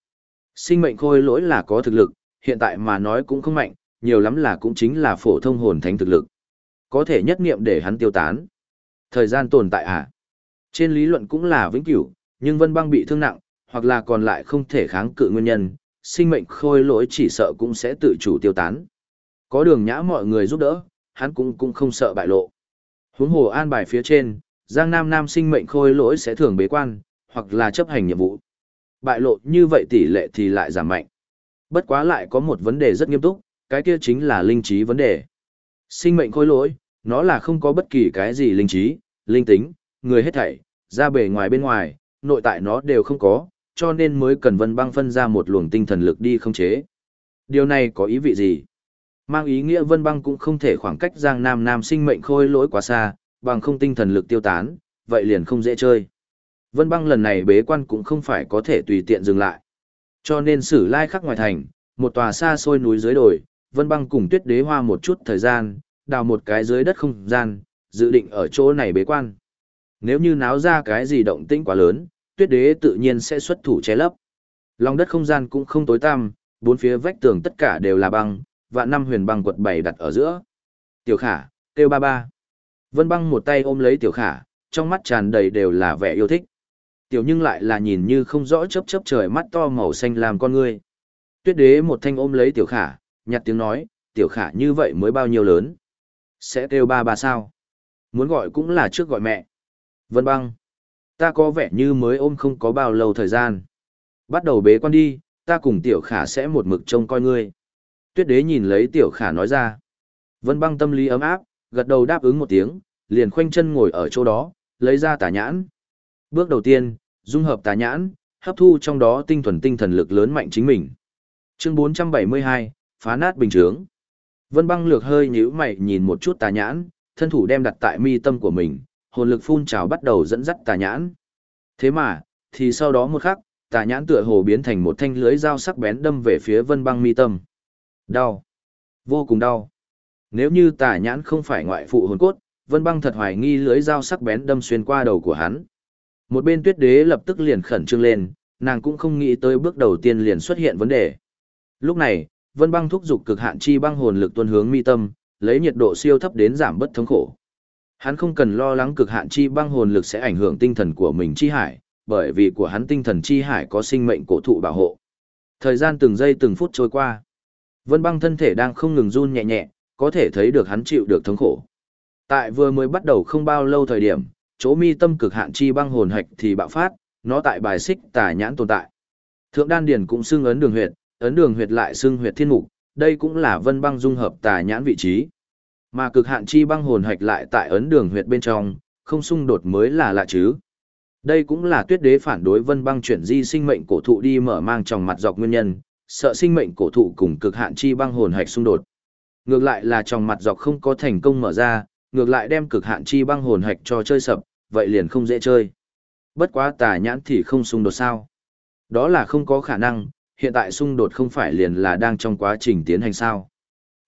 Sinh mệnh khôi lỗi là có thực lực, hiện tại mà nói cũng không mạnh, nhiều lắm là cũng chính là phổ thông hồn thánh thực lực. Có thể nhất nghiệm để hắn tiêu tán. Thời gian tồn tại à? Trên lý luận cũng là vĩnh cửu, nhưng Vân Băng bị thương nặng, hoặc là còn lại không thể kháng cự nguyên nhân, sinh mệnh khôi lỗi chỉ sợ cũng sẽ tự chủ tiêu tán. Có đường nhã mọi người giúp đỡ, hắn cũng cũng không sợ bại lộ. Huống hồ an bài phía trên, Giang Nam Nam sinh mệnh khôi lỗi sẽ thường bế quan, hoặc là chấp hành nhiệm vụ. Bại lộ như vậy tỷ lệ thì lại giảm mạnh. Bất quá lại có một vấn đề rất nghiêm túc, cái kia chính là linh trí vấn đề. Sinh mệnh khôi lỗi, nó là không có bất kỳ cái gì linh trí, linh tính, người hết thảy, ra bề ngoài bên ngoài, nội tại nó đều không có, cho nên mới cần vân băng phân ra một luồng tinh thần lực đi không chế. Điều này có ý vị gì? Mang ý nghĩa vân băng cũng không thể khoảng cách giang nam nam sinh mệnh khôi lỗi quá xa, bằng không tinh thần lực tiêu tán, vậy liền không dễ chơi. Vân băng lần này bế quan cũng không phải có thể tùy tiện dừng lại. Cho nên sử lai khắc ngoài thành, một tòa xa xôi núi dưới đồi, vân băng cùng tuyết đế hoa một chút thời gian, đào một cái dưới đất không gian, dự định ở chỗ này bế quan. Nếu như náo ra cái gì động tĩnh quá lớn, tuyết đế tự nhiên sẽ xuất thủ che lấp. Lòng đất không gian cũng không tối tăm, bốn phía vách tường tất cả đều là băng, và năm huyền băng quật bảy đặt ở giữa. Tiểu khả, kêu ba ba. Vân băng một tay ôm lấy tiểu khả, trong mắt tràn đầy đều là vẻ yêu thích. Tiểu nhưng lại là nhìn như không rõ chớp chớp trời mắt to màu xanh làm con ngươi. Tuyết đế một thanh ôm lấy tiểu khả, nhặt tiếng nói, tiểu khả như vậy mới bao nhiêu lớn. Sẽ kêu ba bà sao? Muốn gọi cũng là trước gọi mẹ. Vân băng. Ta có vẻ như mới ôm không có bao lâu thời gian. Bắt đầu bế quan đi, ta cùng tiểu khả sẽ một mực trông coi ngươi. Tuyết đế nhìn lấy tiểu khả nói ra. Vân băng tâm lý ấm áp, gật đầu đáp ứng một tiếng, liền khoanh chân ngồi ở chỗ đó, lấy ra tả nhãn. Bước đầu tiên, dung hợp tà nhãn, hấp thu trong đó tinh thuần tinh thần lực lớn mạnh chính mình. Chương 472, phá nát bình chướng. Vân băng lược hơi nhíu mày nhìn một chút tà nhãn, thân thủ đem đặt tại mi tâm của mình, hồn lực phun trào bắt đầu dẫn dắt tà nhãn. Thế mà, thì sau đó một khắc, tà nhãn tựa hồ biến thành một thanh lưới dao sắc bén đâm về phía vân băng mi tâm. Đau. Vô cùng đau. Nếu như tà nhãn không phải ngoại phụ hồn cốt, vân băng thật hoài nghi lưới dao sắc bén đâm xuyên qua đầu của hắn. Một bên tuyết đế lập tức liền khẩn trương lên, nàng cũng không nghĩ tới bước đầu tiên liền xuất hiện vấn đề. Lúc này, Vân Băng thúc giục cực hạn chi băng hồn lực tuôn hướng mi tâm, lấy nhiệt độ siêu thấp đến giảm bất thống khổ. Hắn không cần lo lắng cực hạn chi băng hồn lực sẽ ảnh hưởng tinh thần của mình chi hải, bởi vì của hắn tinh thần chi hải có sinh mệnh cổ thụ bảo hộ. Thời gian từng giây từng phút trôi qua. Vân băng thân thể đang không ngừng run nhẹ nhẹ, có thể thấy được hắn chịu được thống khổ. Tại vừa mới bắt đầu không bao lâu thời điểm, chỗ mi tâm cực hạn chi băng hồn hạch thì bạo phát, nó tại bài xích tà nhãn tồn tại. Thượng đan điển cũng xưng ấn đường huyệt, ấn đường huyệt lại xưng huyệt thiên mục, đây cũng là vân băng dung hợp tà nhãn vị trí. Mà cực hạn chi băng hồn hạch lại tại ấn đường huyệt bên trong, không xung đột mới là lạ chứ. Đây cũng là tuyết đế phản đối vân băng chuyển di sinh mệnh cổ thụ đi mở mang trong mặt dọc nguyên nhân, sợ sinh mệnh cổ thụ cùng cực hạn chi băng hồn hạch xung đột. Ngược lại là trong mặt dọc không có thành công mở ra, ngược lại đem cực hạn chi băng hồn hạch cho chơi sập, vậy liền không dễ chơi. Bất quá tà nhãn thì không xung đột sao. Đó là không có khả năng, hiện tại xung đột không phải liền là đang trong quá trình tiến hành sao.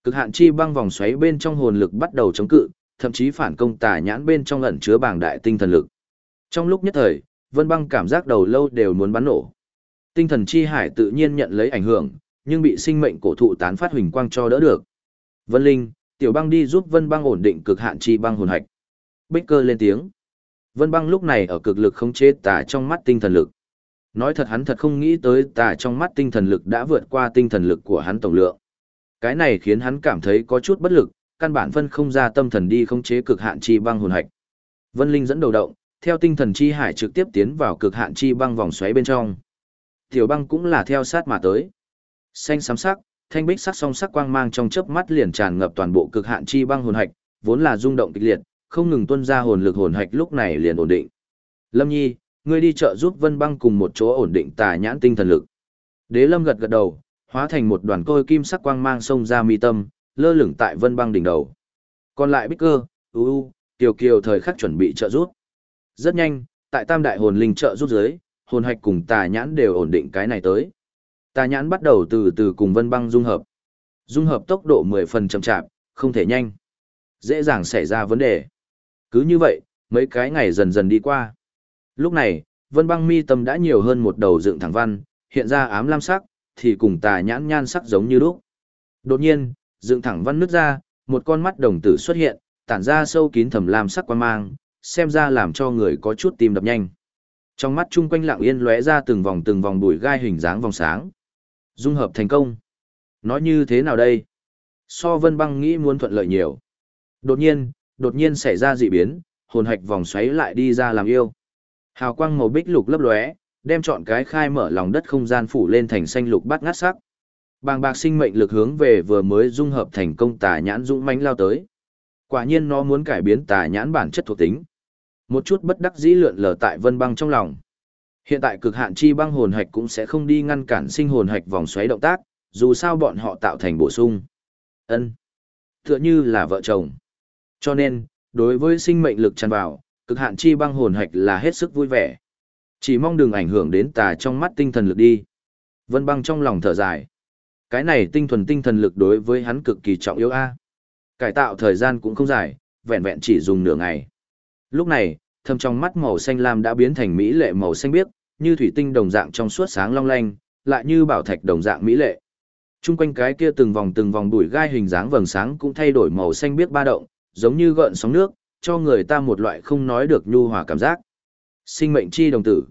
Cực hạn chi băng vòng xoáy bên trong hồn lực bắt đầu chống cự, thậm chí phản công tà nhãn bên trong ẩn chứa bảng đại tinh thần lực. Trong lúc nhất thời, Vân Băng cảm giác đầu lâu đều muốn bắn nổ. Tinh thần chi hải tự nhiên nhận lấy ảnh hưởng, nhưng bị sinh mệnh cổ thụ tán phát huỳnh quang cho đỡ được. Vân Linh, Tiểu Băng đi giúp Vân Băng ổn định cực hạn chi băng hồn hạch. Bích Cơ lên tiếng. Vân Băng lúc này ở cực lực khống chế tà trong mắt tinh thần lực. Nói thật hắn thật không nghĩ tới tà trong mắt tinh thần lực đã vượt qua tinh thần lực của hắn tổng lượng. Cái này khiến hắn cảm thấy có chút bất lực, căn bản phân không ra tâm thần đi khống chế cực hạn chi băng hồn hạch. Vân Linh dẫn đầu động, theo tinh thần chi hải trực tiếp tiến vào cực hạn chi băng vòng xoáy bên trong. Tiểu băng cũng là theo sát mà tới. Xanh xám sắc, thanh bích sắc song sắc quang mang trong chớp mắt liền tràn ngập toàn bộ cực hạn chi băng hồn hạch, vốn là rung động kịch liệt, không ngừng tuôn ra hồn lực hồn hạch lúc này liền ổn định. Lâm Nhi, ngươi đi chợ giúp Vân Băng cùng một chỗ ổn định tà nhãn tinh thần lực. Đế Lâm gật gật đầu, hóa thành một đoàn côi kim sắc quang mang xông ra mi tâm, lơ lửng tại Vân Băng đỉnh đầu. Còn lại Bích Cơ, U U, Tiểu Kiều thời khắc chuẩn bị trợ giúp. Rất nhanh, tại tam đại hồn linh trợ giúp dưới, hồn hạch cùng tà nhãn đều ổn định cái này tới. Tà nhãn bắt đầu từ từ cùng vân băng dung hợp. Dung hợp tốc độ 10 phần chậm chạp, không thể nhanh. Dễ dàng xảy ra vấn đề. Cứ như vậy, mấy cái ngày dần dần đi qua. Lúc này, vân băng mi tâm đã nhiều hơn một đầu dựng thẳng văn, hiện ra ám lam sắc, thì cùng tà nhãn nhan sắc giống như lúc. Đột nhiên, dựng thẳng văn nứt ra, một con mắt đồng tử xuất hiện, tản ra sâu kín thầm lam sắc quan mang, xem ra làm cho người có chút tim đập nhanh. Trong mắt chung quanh lặng yên lóe ra từng vòng từng vòng bụi gai hình dáng vòng sáng. Dung hợp thành công. Nói như thế nào đây? So vân băng nghĩ muốn thuận lợi nhiều. Đột nhiên, đột nhiên xảy ra dị biến, hồn hạch vòng xoáy lại đi ra làm yêu. Hào quang màu bích lục lấp lóe, đem chọn cái khai mở lòng đất không gian phủ lên thành xanh lục bát ngát sắc. Bàng bạc sinh mệnh lực hướng về vừa mới dung hợp thành công tà nhãn dũng mãnh lao tới. Quả nhiên nó muốn cải biến tà nhãn bản chất thuộc tính. Một chút bất đắc dĩ lượn lờ tại vân băng trong lòng. Hiện tại cực hạn chi băng hồn hạch cũng sẽ không đi ngăn cản sinh hồn hạch vòng xoáy động tác, dù sao bọn họ tạo thành bổ sung. Ân, Tựa như là vợ chồng. Cho nên, đối với sinh mệnh lực tràn vào, cực hạn chi băng hồn hạch là hết sức vui vẻ. Chỉ mong đừng ảnh hưởng đến tà trong mắt tinh thần lực đi. Vân băng trong lòng thở dài. Cái này tinh thuần tinh thần lực đối với hắn cực kỳ trọng yếu a. Cải tạo thời gian cũng không dài, vẹn vẹn chỉ dùng nửa ngày. Lúc này, thâm trong mắt màu xanh lam đã biến thành mỹ lệ màu xanh biếc, như thủy tinh đồng dạng trong suốt sáng long lanh, lại như bảo thạch đồng dạng mỹ lệ. Trung quanh cái kia từng vòng từng vòng đuổi gai hình dáng vầng sáng cũng thay đổi màu xanh biếc ba động, giống như gợn sóng nước, cho người ta một loại không nói được nhu hòa cảm giác. Sinh mệnh chi đồng tử.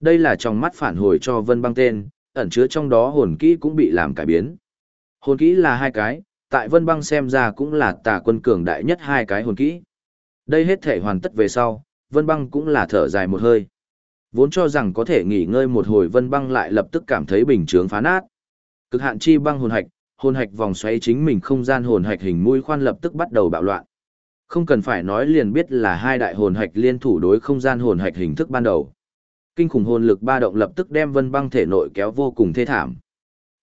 Đây là trong mắt phản hồi cho Vân Băng tên, ẩn chứa trong đó hồn kỹ cũng bị làm cải biến. Hồn kỹ là hai cái, tại Vân Băng xem ra cũng là tà quân cường đại nhất hai cái hồn kỹ. Đây hết thể hoàn tất về sau, Vân Băng cũng là thở dài một hơi. Vốn cho rằng có thể nghỉ ngơi một hồi Vân Băng lại lập tức cảm thấy bình chướng phá nát. Cực hạn chi băng hồn hạch, hồn hạch vòng xoáy chính mình không gian hồn hạch hình mũi khoan lập tức bắt đầu bạo loạn. Không cần phải nói liền biết là hai đại hồn hạch liên thủ đối không gian hồn hạch hình thức ban đầu. Kinh khủng hồn lực ba động lập tức đem Vân Băng thể nội kéo vô cùng thê thảm.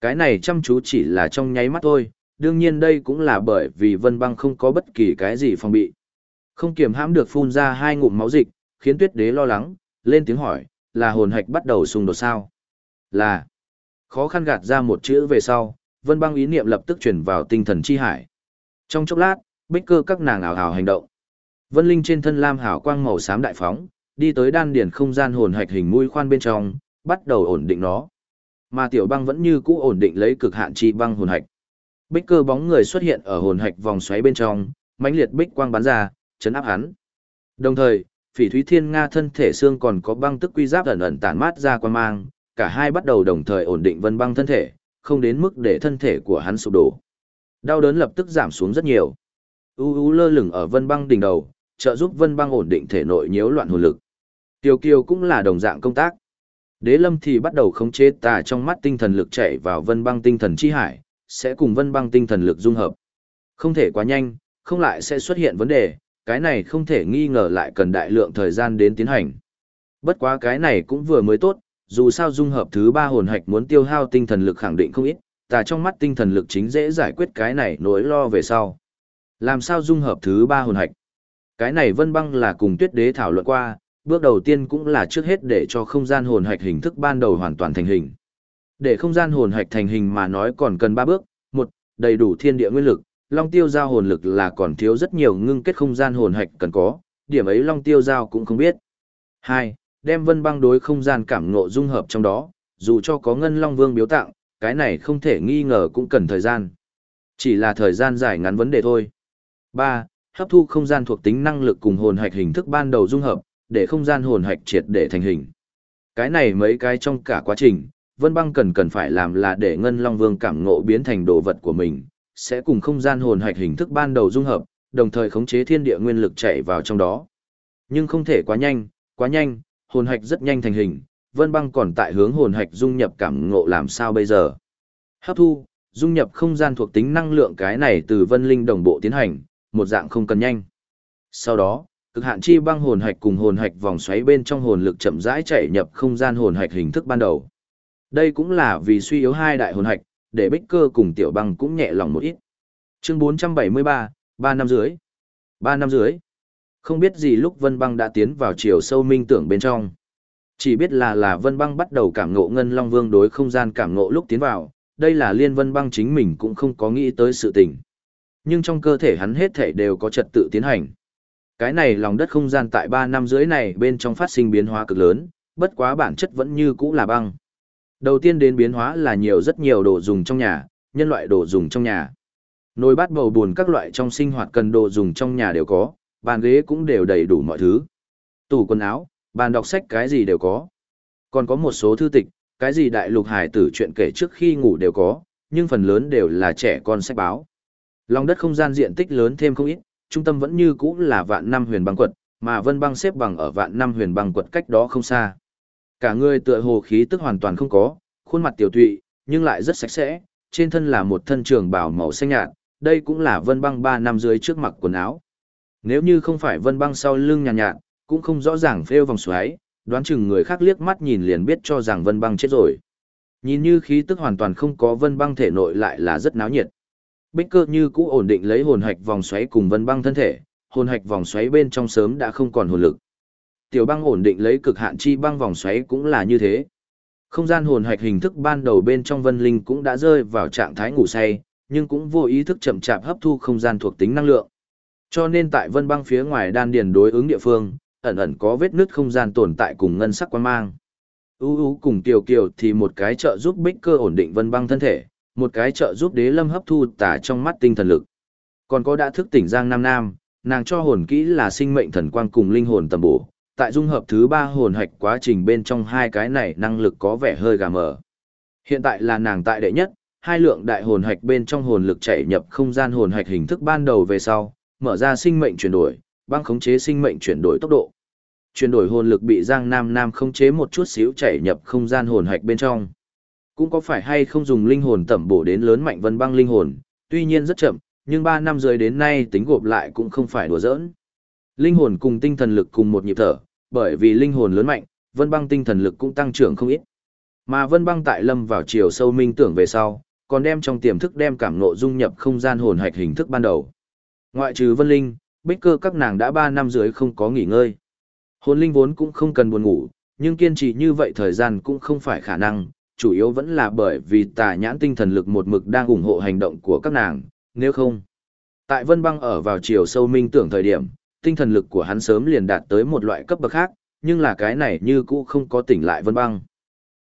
Cái này chăm chú chỉ là trong nháy mắt thôi, đương nhiên đây cũng là bởi vì Vân Băng không có bất kỳ cái gì phòng bị. Không kiềm hãm được phun ra hai ngụm máu dịch, khiến tuyết đế lo lắng, lên tiếng hỏi, là hồn hạch bắt đầu xung đột sao? Là. Khó khăn gạt ra một chữ về sau, vân băng ý niệm lập tức chuyển vào tinh thần chi hải. Trong chốc lát, bích cơ các nàng ảo hào hành động. Vân linh trên thân lam hảo quang màu xám đại phóng, đi tới đan điển không gian hồn hạch hình mũi khoan bên trong, bắt đầu ổn định nó. Mà tiểu băng vẫn như cũ ổn định lấy cực hạn chi băng hồn hạch. Bích cơ bóng người xuất hiện ở hồn hạch vòng xoáy bên trong, mãnh liệt bích quang bắn ra, chấn áp hắn. Đồng thời, Phỉ Thúy Thiên Nga thân thể xương còn có băng tức quy giáp ẩn ẩn tản mát ra quan mang, cả hai bắt đầu đồng thời ổn định Vân Băng thân thể, không đến mức để thân thể của hắn sụp đổ. Đau đớn lập tức giảm xuống rất nhiều. U u lơ lửng ở Vân Băng đỉnh đầu, trợ giúp Vân Băng ổn định thể nội nhiễu loạn hồn lực. Tiêu Kiều cũng là đồng dạng công tác. Đế Lâm thì bắt đầu khống chế tà trong mắt tinh thần lực chạy vào Vân Băng tinh thần chi hải, sẽ cùng Vân Băng tinh thần lực dung hợp. Không thể quá nhanh, không lại sẽ xuất hiện vấn đề, cái này không thể nghi ngờ lại cần đại lượng thời gian đến tiến hành. Bất quá cái này cũng vừa mới tốt, dù sao dung hợp thứ ba hồn hạch muốn tiêu hao tinh thần lực khẳng định không ít, ta trong mắt tinh thần lực chính dễ giải quyết cái này nỗi lo về sau. Làm sao dung hợp thứ ba hồn hạch? Cái này Vân Băng là cùng Tuyết Đế thảo luận qua, bước đầu tiên cũng là trước hết để cho không gian hồn hạch hình thức ban đầu hoàn toàn thành hình. Để không gian hồn hạch thành hình mà nói còn cần ba bước, một, đầy đủ thiên địa nguyên lực, Long Tiêu Giao hồn lực là còn thiếu rất nhiều ngưng kết không gian hồn hạch cần có, điểm ấy Long Tiêu Giao cũng không biết. Hai, đem Vân Băng đối không gian cảm ngộ dung hợp trong đó, dù cho có Ngân Long Vương biếu tặng, cái này không thể nghi ngờ cũng cần thời gian. Chỉ là thời gian dài ngắn vấn đề thôi. 3. Hấp thu không gian thuộc tính năng lực cùng hồn hạch hình thức ban đầu dung hợp, để không gian hồn hạch triệt để thành hình. Cái này mấy cái trong cả quá trình, Vân Băng cần cần phải làm là để Ngân Long Vương cảm ngộ biến thành đồ vật của mình, sẽ cùng không gian hồn hạch hình thức ban đầu dung hợp, đồng thời khống chế thiên địa nguyên lực chạy vào trong đó. Nhưng không thể quá nhanh, quá nhanh, hồn hạch rất nhanh thành hình, Vân Băng còn tại hướng hồn hạch dung nhập cảm ngộ làm sao bây giờ? Hấp thu, dung nhập không gian thuộc tính năng lượng cái này từ Vân Linh đồng bộ tiến hành, một dạng không cần nhanh. Sau đó, cực hạn chi băng hồn hạch cùng hồn hạch vòng xoáy bên trong hồn lực chậm rãi chạy nhập không gian hồn hạch hình thức ban đầu. Đây cũng là vì suy yếu hai đại hồn hạch, để Bích Cơ cùng Tiểu Băng cũng nhẹ lòng một ít. Chương 473, 3 năm dưới. 3 năm dưới. Không biết gì lúc Vân Băng đã tiến vào chiều sâu minh tưởng bên trong. Chỉ biết là là Vân Băng bắt đầu cảm ngộ Ngân Long Vương đối không gian cảm ngộ lúc tiến vào, đây là Liên Vân Băng chính mình cũng không có nghĩ tới sự tình. Nhưng trong cơ thể hắn hết thể đều có trật tự tiến hành. Cái này lòng đất không gian tại 3 năm dưới này bên trong phát sinh biến hóa cực lớn, bất quá bản chất vẫn như cũ là băng. Đầu tiên đến biến hóa là nhiều rất nhiều đồ dùng trong nhà, nhân loại đồ dùng trong nhà. Nồi bát bầu buồn các loại trong sinh hoạt cần đồ dùng trong nhà đều có, bàn ghế cũng đều đầy đủ mọi thứ. Tủ quần áo, bàn đọc sách cái gì đều có. Còn có một số thư tịch, cái gì đại lục hải tử chuyện kể trước khi ngủ đều có, nhưng phần lớn đều là trẻ con sách báo. Lòng đất không gian diện tích lớn thêm không ít, trung tâm vẫn như cũ là vạn năm huyền băng quật, mà vân băng xếp bằng ở vạn năm huyền băng quật cách đó không xa. Cả người tựa hồ khí tức hoàn toàn không có, khuôn mặt tiểu tụy, nhưng lại rất sạch sẽ, trên thân là một thân trường bào màu xanh nhạt, đây cũng là vân băng ba năm dưới trước mặc quần áo. Nếu như không phải vân băng sau lưng nhàn nhạt, nhạt, cũng không rõ ràng phêu vòng xoáy, đoán chừng người khác liếc mắt nhìn liền biết cho rằng vân băng chết rồi. Nhìn như khí tức hoàn toàn không có vân băng thể nội lại là rất náo nhiệt. Bích cơ như cũ ổn định lấy hồn hạch vòng xoáy cùng vân băng thân thể, hồn hạch vòng xoáy bên trong sớm đã không còn hồn lực. Tiểu băng ổn định lấy cực hạn chi băng vòng xoáy cũng là như thế. Không gian hồn hạch hình thức ban đầu bên trong vân linh cũng đã rơi vào trạng thái ngủ say, nhưng cũng vô ý thức chậm chạp hấp thu không gian thuộc tính năng lượng. Cho nên tại vân băng phía ngoài đan điền đối ứng địa phương, ẩn ẩn có vết nứt không gian tồn tại cùng ngân sắc quan mang. U U cùng tiểu Kiều thì một cái trợ giúp Bích Cơ ổn định Vân Băng thân thể, một cái trợ giúp Đế Lâm hấp thu tả trong mắt tinh thần lực. Còn có đã thức tỉnh Giang Nam Nam, nàng cho hồn kỹ là sinh mệnh thần quang cùng linh hồn tầm bổ, tại dung hợp thứ ba hồn hạch quá trình bên trong hai cái này năng lực có vẻ hơi gà mờ. Hiện tại là nàng tại đệ nhất, hai lượng đại hồn hạch bên trong hồn lực chảy nhập không gian hồn hạch hình thức ban đầu về sau, mở ra sinh mệnh chuyển đổi, băng khống chế sinh mệnh chuyển đổi tốc độ. Chuyển đổi hồn lực bị Giang Nam Nam khống chế một chút xíu chảy nhập không gian hồn hạch bên trong. Cũng có phải hay không dùng linh hồn tẩm bổ đến lớn mạnh vân băng linh hồn, tuy nhiên rất chậm, nhưng 3 năm rưỡi đến nay tính gộp lại cũng không phải đùa giỡn. Linh hồn cùng tinh thần lực cùng một nhịp thở, bởi vì linh hồn lớn mạnh, vân băng tinh thần lực cũng tăng trưởng không ít. Mà vân băng tại lâm vào chiều sâu minh tưởng về sau, còn đem trong tiềm thức đem cảm ngộ dung nhập không gian hồn hạch hình thức ban đầu. Ngoại trừ vân linh, bích cơ các nàng đã 3 năm dưới không có nghỉ ngơi. Hồn linh vốn cũng không cần buồn ngủ, nhưng kiên trì như vậy thời gian cũng không phải khả năng, chủ yếu vẫn là bởi vì tà nhãn tinh thần lực một mực đang ủng hộ hành động của các nàng, nếu không. Tại Vân Băng ở vào chiều sâu minh tưởng thời điểm, tinh thần lực của hắn sớm liền đạt tới một loại cấp bậc khác, nhưng là cái này như cũ không có tỉnh lại Vân Băng.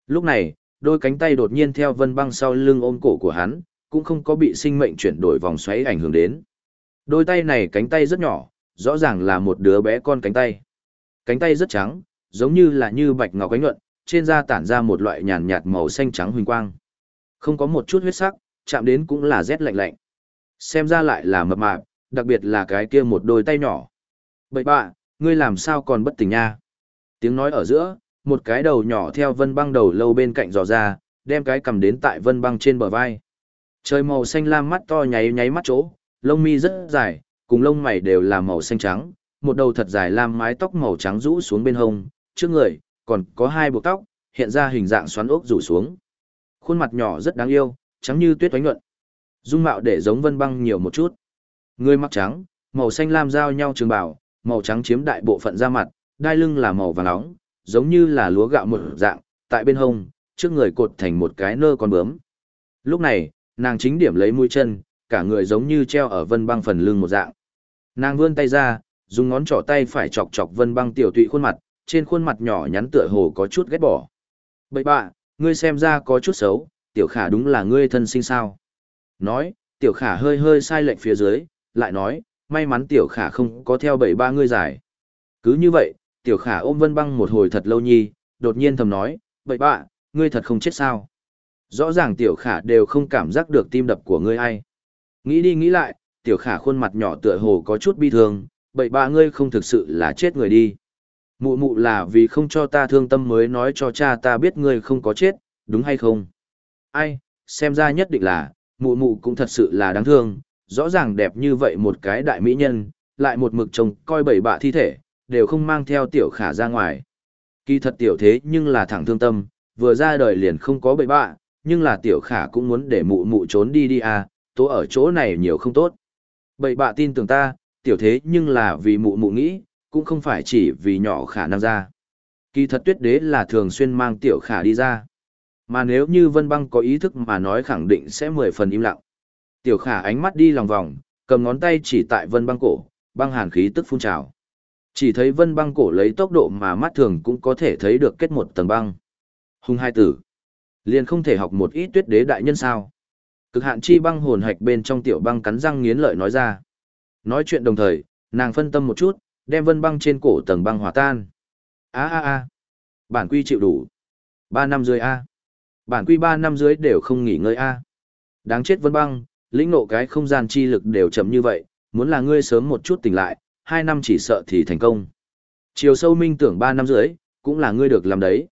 Lúc này, đôi cánh tay đột nhiên theo vân băng sau lưng ôm cổ của hắn, cũng không có bị sinh mệnh chuyển đổi vòng xoáy ảnh hưởng đến. Đôi tay này cánh tay rất nhỏ, rõ ràng là một đứa bé con cánh tay. Cánh tay rất trắng, giống như là như bạch ngọc ánh nhuận, trên da tản ra một loại nhàn nhạt màu xanh trắng huỳnh quang. Không có một chút huyết sắc, chạm đến cũng là rét lạnh lạnh. Xem ra lại là mập mạp, đặc biệt là cái kia một đôi tay nhỏ. Bậy bạ, ngươi làm sao còn bất tỉnh nha? Tiếng nói ở giữa, một cái đầu nhỏ theo vân băng đầu lâu bên cạnh dò ra, đem cái cầm đến tại vân băng trên bờ vai. Trời màu xanh lam mắt to nháy nháy mắt chỗ, lông mi rất dài, cùng lông mày đều là màu xanh trắng, một đầu thật dài lam mái tóc màu trắng rũ xuống bên hông, trước người, còn có hai buộc tóc, hiện ra hình dạng xoắn ốc rủ xuống. Khuôn mặt nhỏ rất đáng yêu, trắng như tuyết oánh nhuận. Dung mạo để giống vân băng nhiều một chút. Người mặc trắng, màu xanh lam giao nhau trường bảo, màu trắng chiếm đại bộ phận da mặt, đai lưng là màu vàng nóng, giống như là lúa gạo một dạng, tại bên hông, trước người cột thành một cái nơ con bướm. Lúc này, nàng chính điểm lấy mũi chân, cả người giống như treo ở vân băng phần lưng một dạng. Nàng vươn tay ra, dùng ngón trỏ tay phải chọc chọc vân băng tiểu tụy khuôn mặt, trên khuôn mặt nhỏ nhắn tựa hồ có chút ghét bỏ. Bậy bạ, ngươi xem ra có chút xấu, tiểu khả đúng là ngươi thân sinh sao. Nói, tiểu khả hơi hơi sai lệch phía dưới, lại nói, may mắn tiểu khả không có theo bảy ba ngươi giải. Cứ như vậy, tiểu khả ôm vân băng một hồi thật lâu nhi, đột nhiên thầm nói, bảy bạ, ngươi thật không chết sao. Rõ ràng tiểu khả đều không cảm giác được tim đập của ngươi ai. Nghĩ đi nghĩ lại, tiểu khả khuôn mặt nhỏ tựa hồ có chút bi thương, bảy bạ ngươi không thực sự là chết người đi. Mụ mụ là vì không cho ta thương tâm mới nói cho cha ta biết ngươi không có chết, đúng hay không? Ai, xem ra nhất định là, mụ mụ cũng thật sự là đáng thương, rõ ràng đẹp như vậy một cái đại mỹ nhân, lại một mực chồng coi bảy bạ thi thể, đều không mang theo tiểu khả ra ngoài. Kỳ thật tiểu thế nhưng là thẳng thương tâm, vừa ra đời liền không có bảy bạ, nhưng là tiểu khả cũng muốn để mụ mụ trốn đi đi à, tố ở chỗ này nhiều không tốt. bảy bạ tin tưởng ta, tiểu thế nhưng là vì mụ mụ nghĩ, cũng không phải chỉ vì nhỏ khả năng ra. Kỳ thật tuyết đế là thường xuyên mang tiểu khả đi ra. Mà nếu như vân băng có ý thức mà nói khẳng định sẽ mười phần im lặng. Tiểu khả ánh mắt đi lòng vòng, cầm ngón tay chỉ tại vân băng cổ, băng hàn khí tức phun trào. Chỉ thấy vân băng cổ lấy tốc độ mà mắt thường cũng có thể thấy được kết một tầng băng. Hùng hai tử. Liền không thể học một ít tuyết đế đại nhân sao. Cực hạn chi băng hồn hạch bên trong tiểu băng cắn răng nghiến lợi nói ra. Nói chuyện đồng thời, nàng phân tâm một chút, đem vân băng trên cổ tầng băng hòa tan. a a a Bản quy chịu đủ. Ba năm dưới a Bản quy ba năm dưới đều không nghỉ ngơi a Đáng chết vân băng, lĩnh nộ cái không gian chi lực đều chậm như vậy, muốn là ngươi sớm một chút tỉnh lại, hai năm chỉ sợ thì thành công. Chiều sâu minh tưởng ba năm dưới, cũng là ngươi được làm đấy.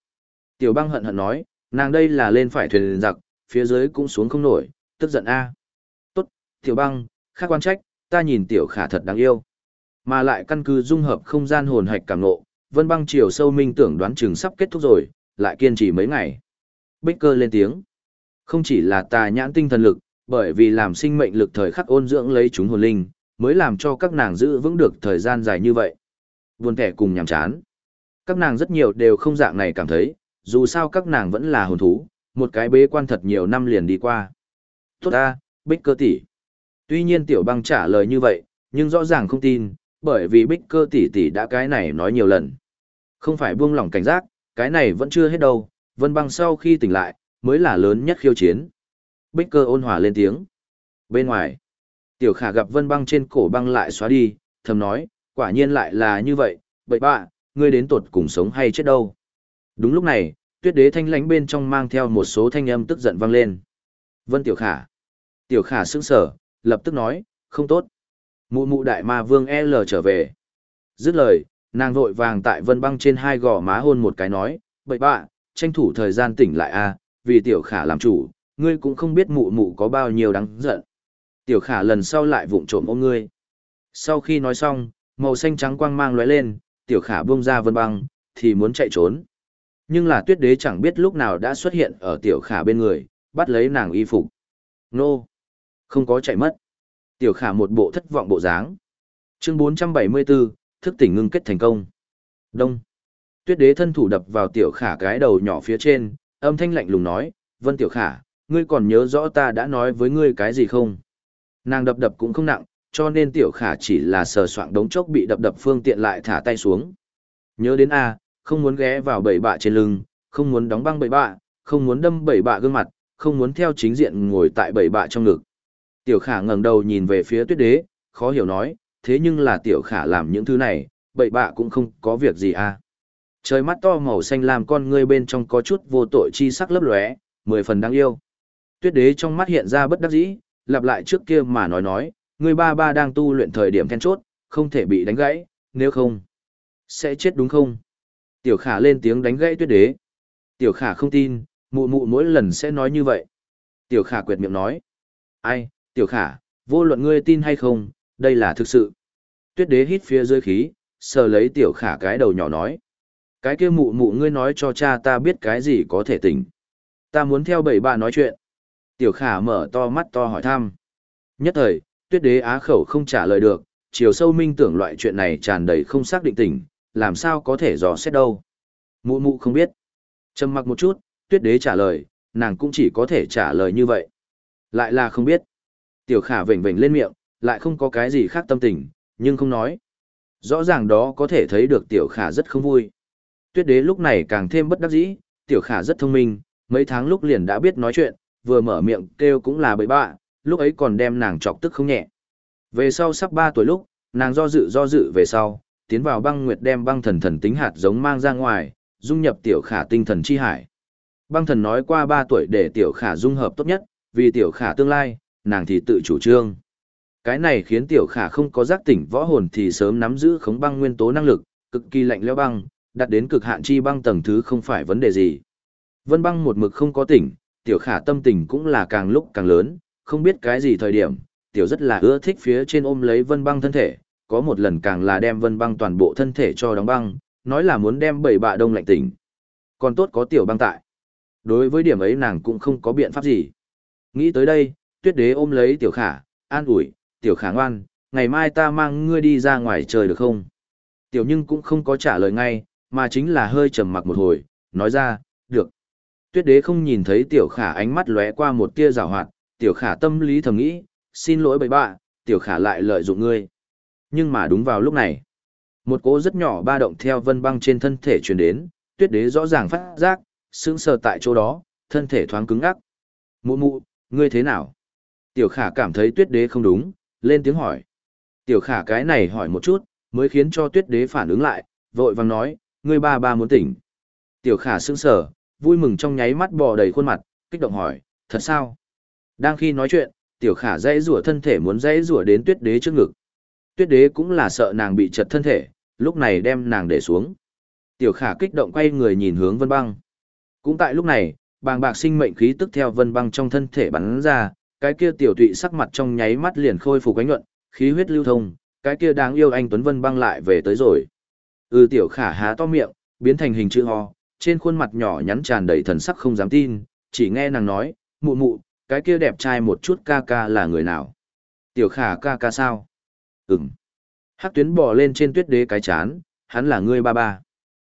Tiểu băng hận hận nói, nàng đây là lên phải thuyền giặc, phía dưới cũng xuống không nổi, tức giận a. Tốt, tiểu băng, khác quan trách, ta nhìn tiểu khả thật đáng yêu. Mà lại căn cứ dung hợp không gian hồn hạch cảm nộ, vân băng chiều sâu minh tưởng đoán chừng sắp kết thúc rồi, lại kiên trì mấy ngày. Bích cơ lên tiếng. Không chỉ là tà nhãn tinh thần lực, bởi vì làm sinh mệnh lực thời khắc ôn dưỡng lấy chúng hồn linh, mới làm cho các nàng giữ vững được thời gian dài như vậy. Buồn thẻ cùng nhàm chán. Các nàng rất nhiều đều không dạng này cảm thấy, dù sao các nàng vẫn là hồn thú, một cái bế quan thật nhiều năm liền đi qua. Tốt ta, bích cơ tỷ. Tuy nhiên tiểu băng trả lời như vậy, nhưng rõ ràng không tin, bởi vì bích cơ tỷ tỷ đã cái này nói nhiều lần. Không phải buông lỏng cảnh giác, cái này vẫn chưa hết đâu, vân băng sau khi tỉnh lại, mới là lớn nhất khiêu chiến. Bích cơ ôn hòa lên tiếng. Bên ngoài, tiểu khả gặp vân băng trên cổ băng lại xóa đi, thầm nói, quả nhiên lại là như vậy, bậy bạ, ngươi đến tuột cùng sống hay chết đâu. Đúng lúc này, tuyết đế thanh lánh bên trong mang theo một số thanh âm tức giận vang lên. Vân tiểu khả. Tiểu khả sững sở, lập tức nói, không tốt. Mụ mụ đại ma vương L trở về. Dứt lời, nàng vội vàng tại vân băng trên hai gò má hôn một cái nói, bậy bạ, tranh thủ thời gian tỉnh lại a vì tiểu khả làm chủ, ngươi cũng không biết mụ mụ có bao nhiêu đáng giận. Tiểu khả lần sau lại vụng trộm ôm ngươi. Sau khi nói xong, màu xanh trắng quang mang lóe lên, tiểu khả buông ra vân băng, thì muốn chạy trốn. Nhưng là tuyết đế chẳng biết lúc nào đã xuất hiện ở tiểu khả bên người, bắt lấy nàng y phục. Nô! Không có chạy mất. Tiểu khả một bộ thất vọng bộ dáng. Chương 474, thức tỉnh ngưng kết thành công. Đông. Tuyết đế thân thủ đập vào tiểu khả cái đầu nhỏ phía trên, âm thanh lạnh lùng nói, Vân tiểu khả, ngươi còn nhớ rõ ta đã nói với ngươi cái gì không? Nàng đập đập cũng không nặng, cho nên tiểu khả chỉ là sờ soạng đống chốc bị đập đập phương tiện lại thả tay xuống. Nhớ đến A, không muốn ghé vào bầy bạ trên lưng, không muốn đóng băng bầy bạ, không muốn đâm bảy bạ gương mặt, không muốn theo chính diện ngồi tại bảy bạ trong ngực. Tiểu khả ngẩng đầu nhìn về phía tuyết đế, khó hiểu nói, thế nhưng là tiểu khả làm những thứ này, bảy bạ cũng không có việc gì à. Trời mắt to màu xanh làm con ngươi bên trong có chút vô tội chi sắc lấp lóe, mười phần đáng yêu. Tuyết đế trong mắt hiện ra bất đắc dĩ, lặp lại trước kia mà nói nói, người ba ba đang tu luyện thời điểm then chốt, không thể bị đánh gãy, nếu không, sẽ chết đúng không? Tiểu khả lên tiếng đánh gãy tuyết đế. Tiểu khả không tin, mụ mụ mỗi lần sẽ nói như vậy. Tiểu khả quyệt miệng nói. Ai, tiểu khả, vô luận ngươi tin hay không, đây là thực sự. Tuyết đế hít phía dưới khí, sờ lấy tiểu khả cái đầu nhỏ nói. Cái kia mụ mụ ngươi nói cho cha ta biết cái gì có thể tỉnh. Ta muốn theo bảy bà nói chuyện. Tiểu khả mở to mắt to hỏi thăm. Nhất thời, tuyết đế á khẩu không trả lời được, chiều sâu minh tưởng loại chuyện này tràn đầy không xác định tình, làm sao có thể dò xét đâu. Mụ mụ không biết. Trầm mặc một chút, tuyết đế trả lời, nàng cũng chỉ có thể trả lời như vậy. Lại là không biết. Tiểu khả vểnh vểnh lên miệng, lại không có cái gì khác tâm tình, nhưng không nói. Rõ ràng đó có thể thấy được tiểu khả rất không vui. Tuyết đế lúc này càng thêm bất đắc dĩ, tiểu khả rất thông minh, mấy tháng lúc liền đã biết nói chuyện, vừa mở miệng kêu cũng là bậy bạ, lúc ấy còn đem nàng chọc tức không nhẹ. Về sau sắp 3 tuổi lúc, nàng do dự do dự về sau, tiến vào băng nguyệt đem băng thần thần tính hạt giống mang ra ngoài, dung nhập tiểu khả tinh thần chi hải. Băng thần nói qua 3 tuổi để tiểu khả dung hợp tốt nhất, vì tiểu khả tương lai, nàng thì tự chủ trương. Cái này khiến tiểu khả không có giác tỉnh võ hồn thì sớm nắm giữ khống băng nguyên tố năng lực, cực kỳ lạnh lẽo băng, đặt đến cực hạn chi băng tầng thứ không phải vấn đề gì. Vân băng một mực không có tỉnh, tiểu khả tâm tình cũng là càng lúc càng lớn, không biết cái gì thời điểm, tiểu rất là ưa thích phía trên ôm lấy vân băng thân thể, có một lần càng là đem vân băng toàn bộ thân thể cho đóng băng, nói là muốn đem bảy bạ đông lạnh tỉnh. Còn tốt có tiểu băng tại. Đối với điểm ấy nàng cũng không có biện pháp gì. Nghĩ tới đây, tuyết đế ôm lấy tiểu khả, an ủi, tiểu khả ngoan, ngày mai ta mang ngươi đi ra ngoài trời được không? Tiểu nhưng cũng không có trả lời ngay, mà chính là hơi trầm mặc một hồi, nói ra. Tuyết đế không nhìn thấy tiểu khả ánh mắt lóe qua một tia rào hoạt, tiểu khả tâm lý thầm nghĩ, xin lỗi bậy bạ, tiểu khả lại lợi dụng ngươi. Nhưng mà đúng vào lúc này, một cỗ rất nhỏ ba động theo vân băng trên thân thể truyền đến, tuyết đế rõ ràng phát giác, sững sờ tại chỗ đó, thân thể thoáng cứng ngắc. Mụ mụ, ngươi thế nào? Tiểu khả cảm thấy tuyết đế không đúng, lên tiếng hỏi. Tiểu khả cái này hỏi một chút, mới khiến cho tuyết đế phản ứng lại, vội vàng nói, ngươi ba ba muốn tỉnh. Tiểu khả sững sờ, vui mừng trong nháy mắt bò đầy khuôn mặt, kích động hỏi, thật sao? Đang khi nói chuyện, tiểu khả dãy rủa thân thể muốn dãy rủa đến tuyết đế trước ngực. Tuyết đế cũng là sợ nàng bị chật thân thể, lúc này đem nàng để xuống. Tiểu khả kích động quay người nhìn hướng vân băng. Cũng tại lúc này, bàng bạc sinh mệnh khí tức theo vân băng trong thân thể bắn ra, cái kia tiểu tụy sắc mặt trong nháy mắt liền khôi phục ánh nhuận, khí huyết lưu thông, cái kia đáng yêu anh Tuấn Vân băng lại về tới rồi. Ừ tiểu khả há to miệng, biến thành hình chữ ho, trên khuôn mặt nhỏ nhắn tràn đầy thần sắc không dám tin, chỉ nghe nàng nói, mụ mụ, cái kia đẹp trai một chút ca ca là người nào? Tiểu khả ca ca sao? Ừm. Hắc tuyến bò lên trên tuyết đế cái chán, hắn là ngươi ba ba.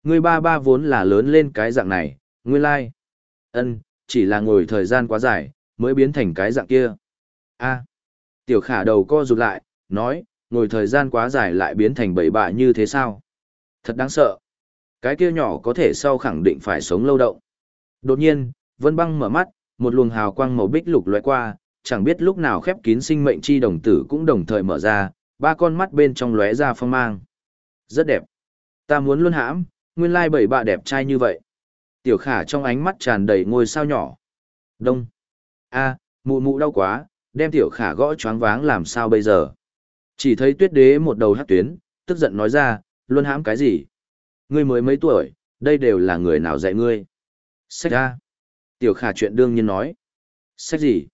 Ngươi ba ba vốn là lớn lên cái dạng này, nguyên lai. Ân, chỉ là ngồi thời gian quá dài, mới biến thành cái dạng kia. A. Tiểu khả đầu co rụt lại, nói, ngồi thời gian quá dài lại biến thành bậy bạ như thế sao? Thật đáng sợ. Cái kia nhỏ có thể sau khẳng định phải sống lâu động. Đột nhiên, Vân Băng mở mắt, một luồng hào quang màu bích lục lóe qua, chẳng biết lúc nào khép kín sinh mệnh chi đồng tử cũng đồng thời mở ra, ba con mắt bên trong lóe ra phong mang. Rất đẹp. Ta muốn luôn hãm, nguyên lai bảy bạ đẹp trai như vậy. Tiểu khả trong ánh mắt tràn đầy ngôi sao nhỏ. Đông. a mụ mụ đau quá, đem tiểu khả gõ choáng váng làm sao bây giờ. Chỉ thấy tuyết đế một đầu hát tuyến, tức giận nói ra, luôn hãm cái gì? Ngươi mới mấy tuổi, đây đều là người nào dạy ngươi? Sách ra. Tiểu khả chuyện đương nhiên nói. Sách gì?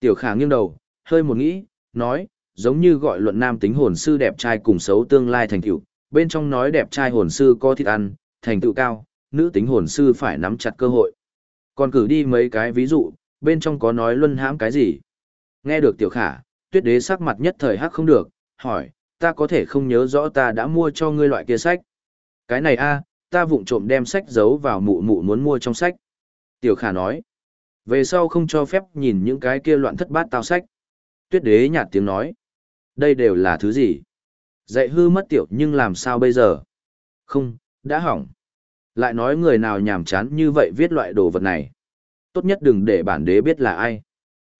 Tiểu khả nghiêng đầu, hơi một nghĩ, nói, giống như gọi luận nam tính hồn sư đẹp trai cùng xấu tương lai thành tựu, bên trong nói đẹp trai hồn sư có thịt ăn, thành tựu cao, nữ tính hồn sư phải nắm chặt cơ hội. Còn cử đi mấy cái ví dụ, bên trong có nói luân hãm cái gì? Nghe được tiểu khả, tuyết đế sắc mặt nhất thời hắc không được, hỏi, ta có thể không nhớ rõ ta đã mua cho ngươi loại kia sách. Cái này a, ta vụng trộm đem sách giấu vào mụ mụ muốn mua trong sách. Tiểu khả nói, về sau không cho phép nhìn những cái kia loạn thất bát tao sách. Tuyết đế nhạt tiếng nói, đây đều là thứ gì? Dạy hư mất tiểu nhưng làm sao bây giờ? Không, đã hỏng. Lại nói người nào nhàm chán như vậy viết loại đồ vật này. Tốt nhất đừng để bản đế biết là ai.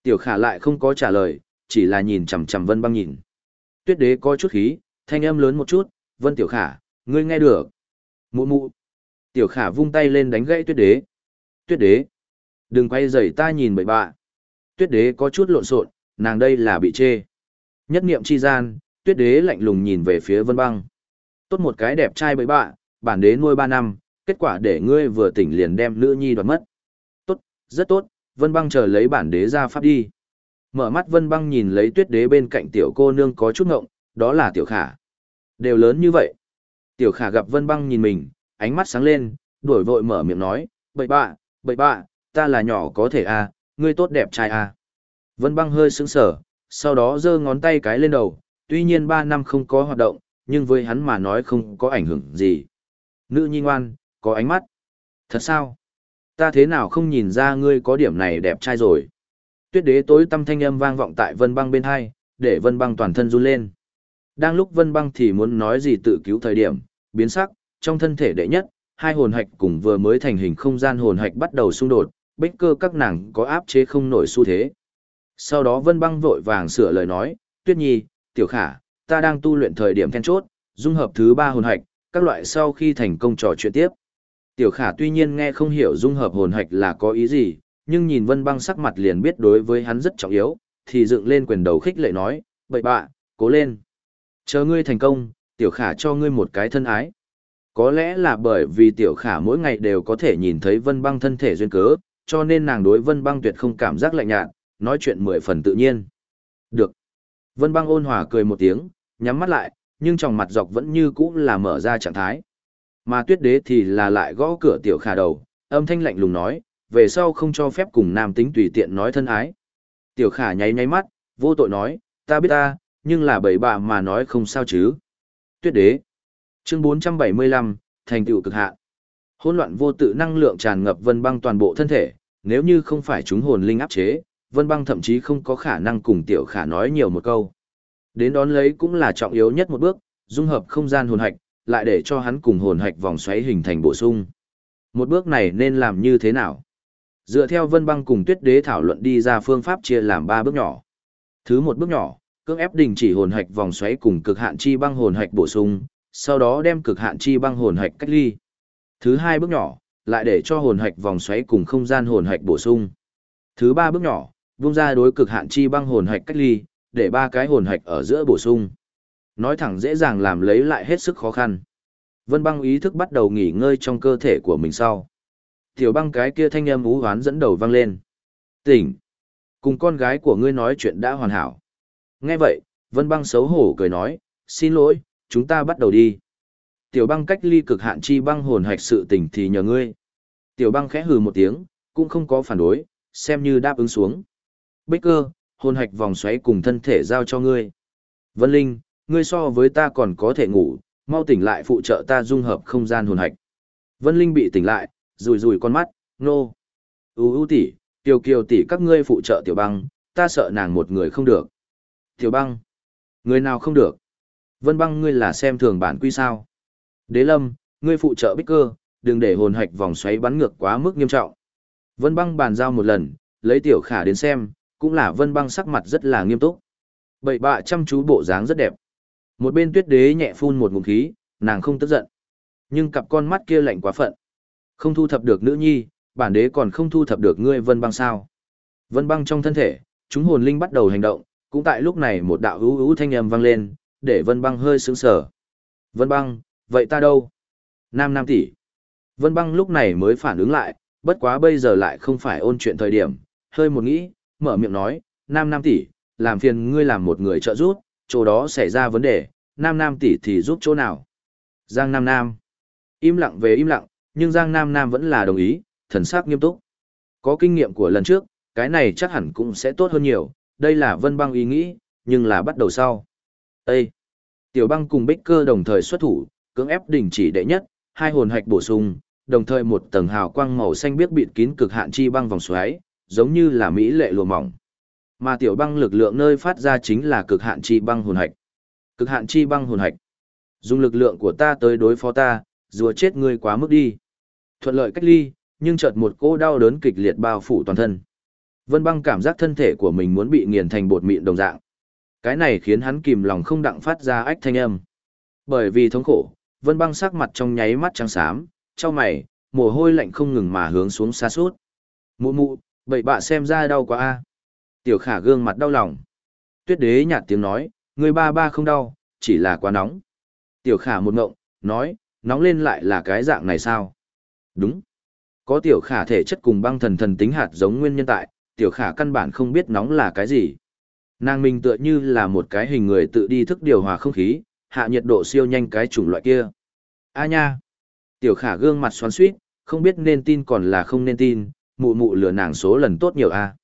Tiểu khả lại không có trả lời, chỉ là nhìn chằm chằm vân băng nhìn. Tuyết đế có chút khí, thanh âm lớn một chút, vân tiểu khả, ngươi nghe được. Mụ mụ. Tiểu khả vung tay lên đánh gãy tuyết đế. Tuyết đế. Đừng quay dậy ta nhìn bậy bạ. Tuyết đế có chút lộn xộn, nàng đây là bị chê. Nhất niệm chi gian, tuyết đế lạnh lùng nhìn về phía vân băng. Tốt một cái đẹp trai bậy bạ, bản đế nuôi ba năm, kết quả để ngươi vừa tỉnh liền đem nữ nhi đoạt mất. Tốt, rất tốt, vân băng chờ lấy bản đế ra pháp đi. Mở mắt vân băng nhìn lấy tuyết đế bên cạnh tiểu cô nương có chút ngộng, đó là tiểu khả. Đều lớn như vậy. Tiểu khả gặp vân băng nhìn mình, ánh mắt sáng lên, đuổi vội mở miệng nói, bậy bạ, bậy bạ, ta là nhỏ có thể à, ngươi tốt đẹp trai à. Vân băng hơi sững sở, sau đó giơ ngón tay cái lên đầu, tuy nhiên ba năm không có hoạt động, nhưng với hắn mà nói không có ảnh hưởng gì. Nữ nhi ngoan, có ánh mắt. Thật sao? Ta thế nào không nhìn ra ngươi có điểm này đẹp trai rồi. Tuyết đế tối tâm thanh âm vang vọng tại vân băng bên hai, để vân băng toàn thân run lên. Đang lúc vân băng thì muốn nói gì tự cứu thời điểm, biến sắc, trong thân thể đệ nhất, hai hồn hạch cùng vừa mới thành hình không gian hồn hạch bắt đầu xung đột, bích cơ các nàng có áp chế không nổi xu thế. Sau đó vân băng vội vàng sửa lời nói, tuyết nhi, tiểu khả, ta đang tu luyện thời điểm then chốt, dung hợp thứ ba hồn hạch, các loại sau khi thành công trò chuyện tiếp. Tiểu khả tuy nhiên nghe không hiểu dung hợp hồn hạch là có ý gì, nhưng nhìn vân băng sắc mặt liền biết đối với hắn rất trọng yếu, thì dựng lên quyền đầu khích lệ nói, bậy bạ, cố lên. Chờ ngươi thành công, tiểu khả cho ngươi một cái thân ái. Có lẽ là bởi vì tiểu khả mỗi ngày đều có thể nhìn thấy vân băng thân thể duyên cớ, cho nên nàng đối vân băng tuyệt không cảm giác lạnh nhạt, nói chuyện mười phần tự nhiên. Được. Vân băng ôn hòa cười một tiếng, nhắm mắt lại, nhưng trong mặt dọc vẫn như cũ là mở ra trạng thái. Mà tuyết đế thì là lại gõ cửa tiểu khả đầu, âm thanh lạnh lùng nói, về sau không cho phép cùng nam tính tùy tiện nói thân ái. Tiểu khả nháy nháy mắt, vô tội nói, ta biết ta, nhưng là bảy bà mà nói không sao chứ. Tuyết đế. Chương 475, thành tựu cực hạn. Hỗn loạn vô tự năng lượng tràn ngập vân băng toàn bộ thân thể, nếu như không phải chúng hồn linh áp chế, vân băng thậm chí không có khả năng cùng tiểu khả nói nhiều một câu. Đến đón lấy cũng là trọng yếu nhất một bước, dung hợp không gian hồn hạch, lại để cho hắn cùng hồn hạch vòng xoáy hình thành bổ sung. Một bước này nên làm như thế nào? Dựa theo Vân Băng cùng Tuyết Đế thảo luận đi ra phương pháp chia làm ba bước nhỏ. Thứ một bước nhỏ, cưỡng ép đình chỉ hồn hạch vòng xoáy cùng cực hạn chi băng hồn hạch bổ sung, sau đó đem cực hạn chi băng hồn hạch cách ly. Thứ hai bước nhỏ, lại để cho hồn hạch vòng xoáy cùng không gian hồn hạch bổ sung. Thứ ba bước nhỏ, vung ra đối cực hạn chi băng hồn hạch cách ly, để ba cái hồn hạch ở giữa bổ sung. Nói thẳng dễ dàng làm lấy lại hết sức khó khăn. Vân băng ý thức bắt đầu nghỉ ngơi trong cơ thể của mình sau. Tiểu băng cái kia thanh âm ú hoán dẫn đầu vang lên. Tỉnh! Cùng con gái của ngươi nói chuyện đã hoàn hảo. Nghe vậy, Vân băng xấu hổ cười nói, xin lỗi, chúng ta bắt đầu đi. Tiểu băng cách ly cực hạn chi băng hồn hạch sự tình thì nhờ ngươi. Tiểu băng khẽ hừ một tiếng, cũng không có phản đối, xem như đáp ứng xuống. Bích cơ, hồn hạch vòng xoáy cùng thân thể giao cho ngươi. Vân Linh, ngươi so với ta còn có thể ngủ, mau tỉnh lại phụ trợ ta dung hợp không gian hồn hạch. Vân Linh bị tỉnh lại, rùi rùi con mắt, nô. U u tỷ, tiểu kiều tỷ các ngươi phụ trợ tiểu băng, ta sợ nàng một người không được. Tiểu băng, người nào không được? Vân băng ngươi là xem thường bản quy sao. Đế lâm, ngươi phụ trợ bích cơ, đừng để hồn hạch vòng xoáy bắn ngược quá mức nghiêm trọng. Vân băng bàn giao một lần, lấy tiểu khả đến xem, cũng là vân băng sắc mặt rất là nghiêm túc. Bậy bạ chăm chú bộ dáng rất đẹp. Một bên tuyết đế nhẹ phun một ngụm khí, nàng không tức giận. Nhưng cặp con mắt kia lạnh quá phận. Không thu thập được nữ nhi, bản đế còn không thu thập được ngươi vân băng sao. Vân băng trong thân thể, chúng hồn linh bắt đầu hành động, cũng tại lúc này một đạo hữu hữu thanh âm vang lên, để vân băng hơi sững sờ. Vân băng, vậy ta đâu? Nam Nam tỷ. Vân băng lúc này mới phản ứng lại, bất quá bây giờ lại không phải ôn chuyện thời điểm, hơi một nghĩ, mở miệng nói, Nam Nam tỷ, làm phiền ngươi làm một người trợ giúp, chỗ đó xảy ra vấn đề, Nam Nam tỷ thì giúp chỗ nào? Giang Nam Nam. Im lặng về im lặng, nhưng Giang Nam Nam vẫn là đồng ý, thần sắc nghiêm túc. Có kinh nghiệm của lần trước, cái này chắc hẳn cũng sẽ tốt hơn nhiều, đây là vân băng ý nghĩ, nhưng là bắt đầu sau. Ê! Tiểu băng cùng bích cơ đồng thời xuất thủ, cưỡng ép đình chỉ đệ nhất, hai hồn hạch bổ sung, đồng thời một tầng hào quang màu xanh biết bịt kín cực hạn chi băng vòng xoáy, giống như là mỹ lệ lùa mỏng. Mà tiểu băng lực lượng nơi phát ra chính là cực hạn chi băng hồn hạch. Cực hạn chi băng hồn hạch. Dùng lực lượng của ta tới đối phó ta, rùa chết ngươi quá mức đi. Thuận lợi cách ly, nhưng chợt một cỗ đau đớn kịch liệt bao phủ toàn thân. Vân băng cảm giác thân thể của mình muốn bị nghiền thành bột mịn đồng dạng. Cái này khiến hắn kìm lòng không đặng phát ra ách thanh âm. Bởi vì thống khổ, Vân băng sắc mặt trong nháy mắt trắng xám, trong mày, mồ hôi lạnh không ngừng mà hướng xuống xa suốt. Mụ mụ, bậy bạ xem ra đau quá a. Tiểu khả gương mặt đau lòng. Tuyết đế nhạt tiếng nói, người ba ba không đau, chỉ là quá nóng. Tiểu khả một ngộng, nói, nóng lên lại là cái dạng này sao? Đúng. Có tiểu khả thể chất cùng băng thần thần tính hạt giống nguyên nhân tại, tiểu khả căn bản không biết nóng là cái gì. Nàng mình tựa như là một cái hình người tự đi thức điều hòa không khí, hạ nhiệt độ siêu nhanh cái chủng loại kia. A nha! Tiểu khả gương mặt xoắn suýt, không biết nên tin còn là không nên tin, mụ mụ lừa nàng số lần tốt nhiều a.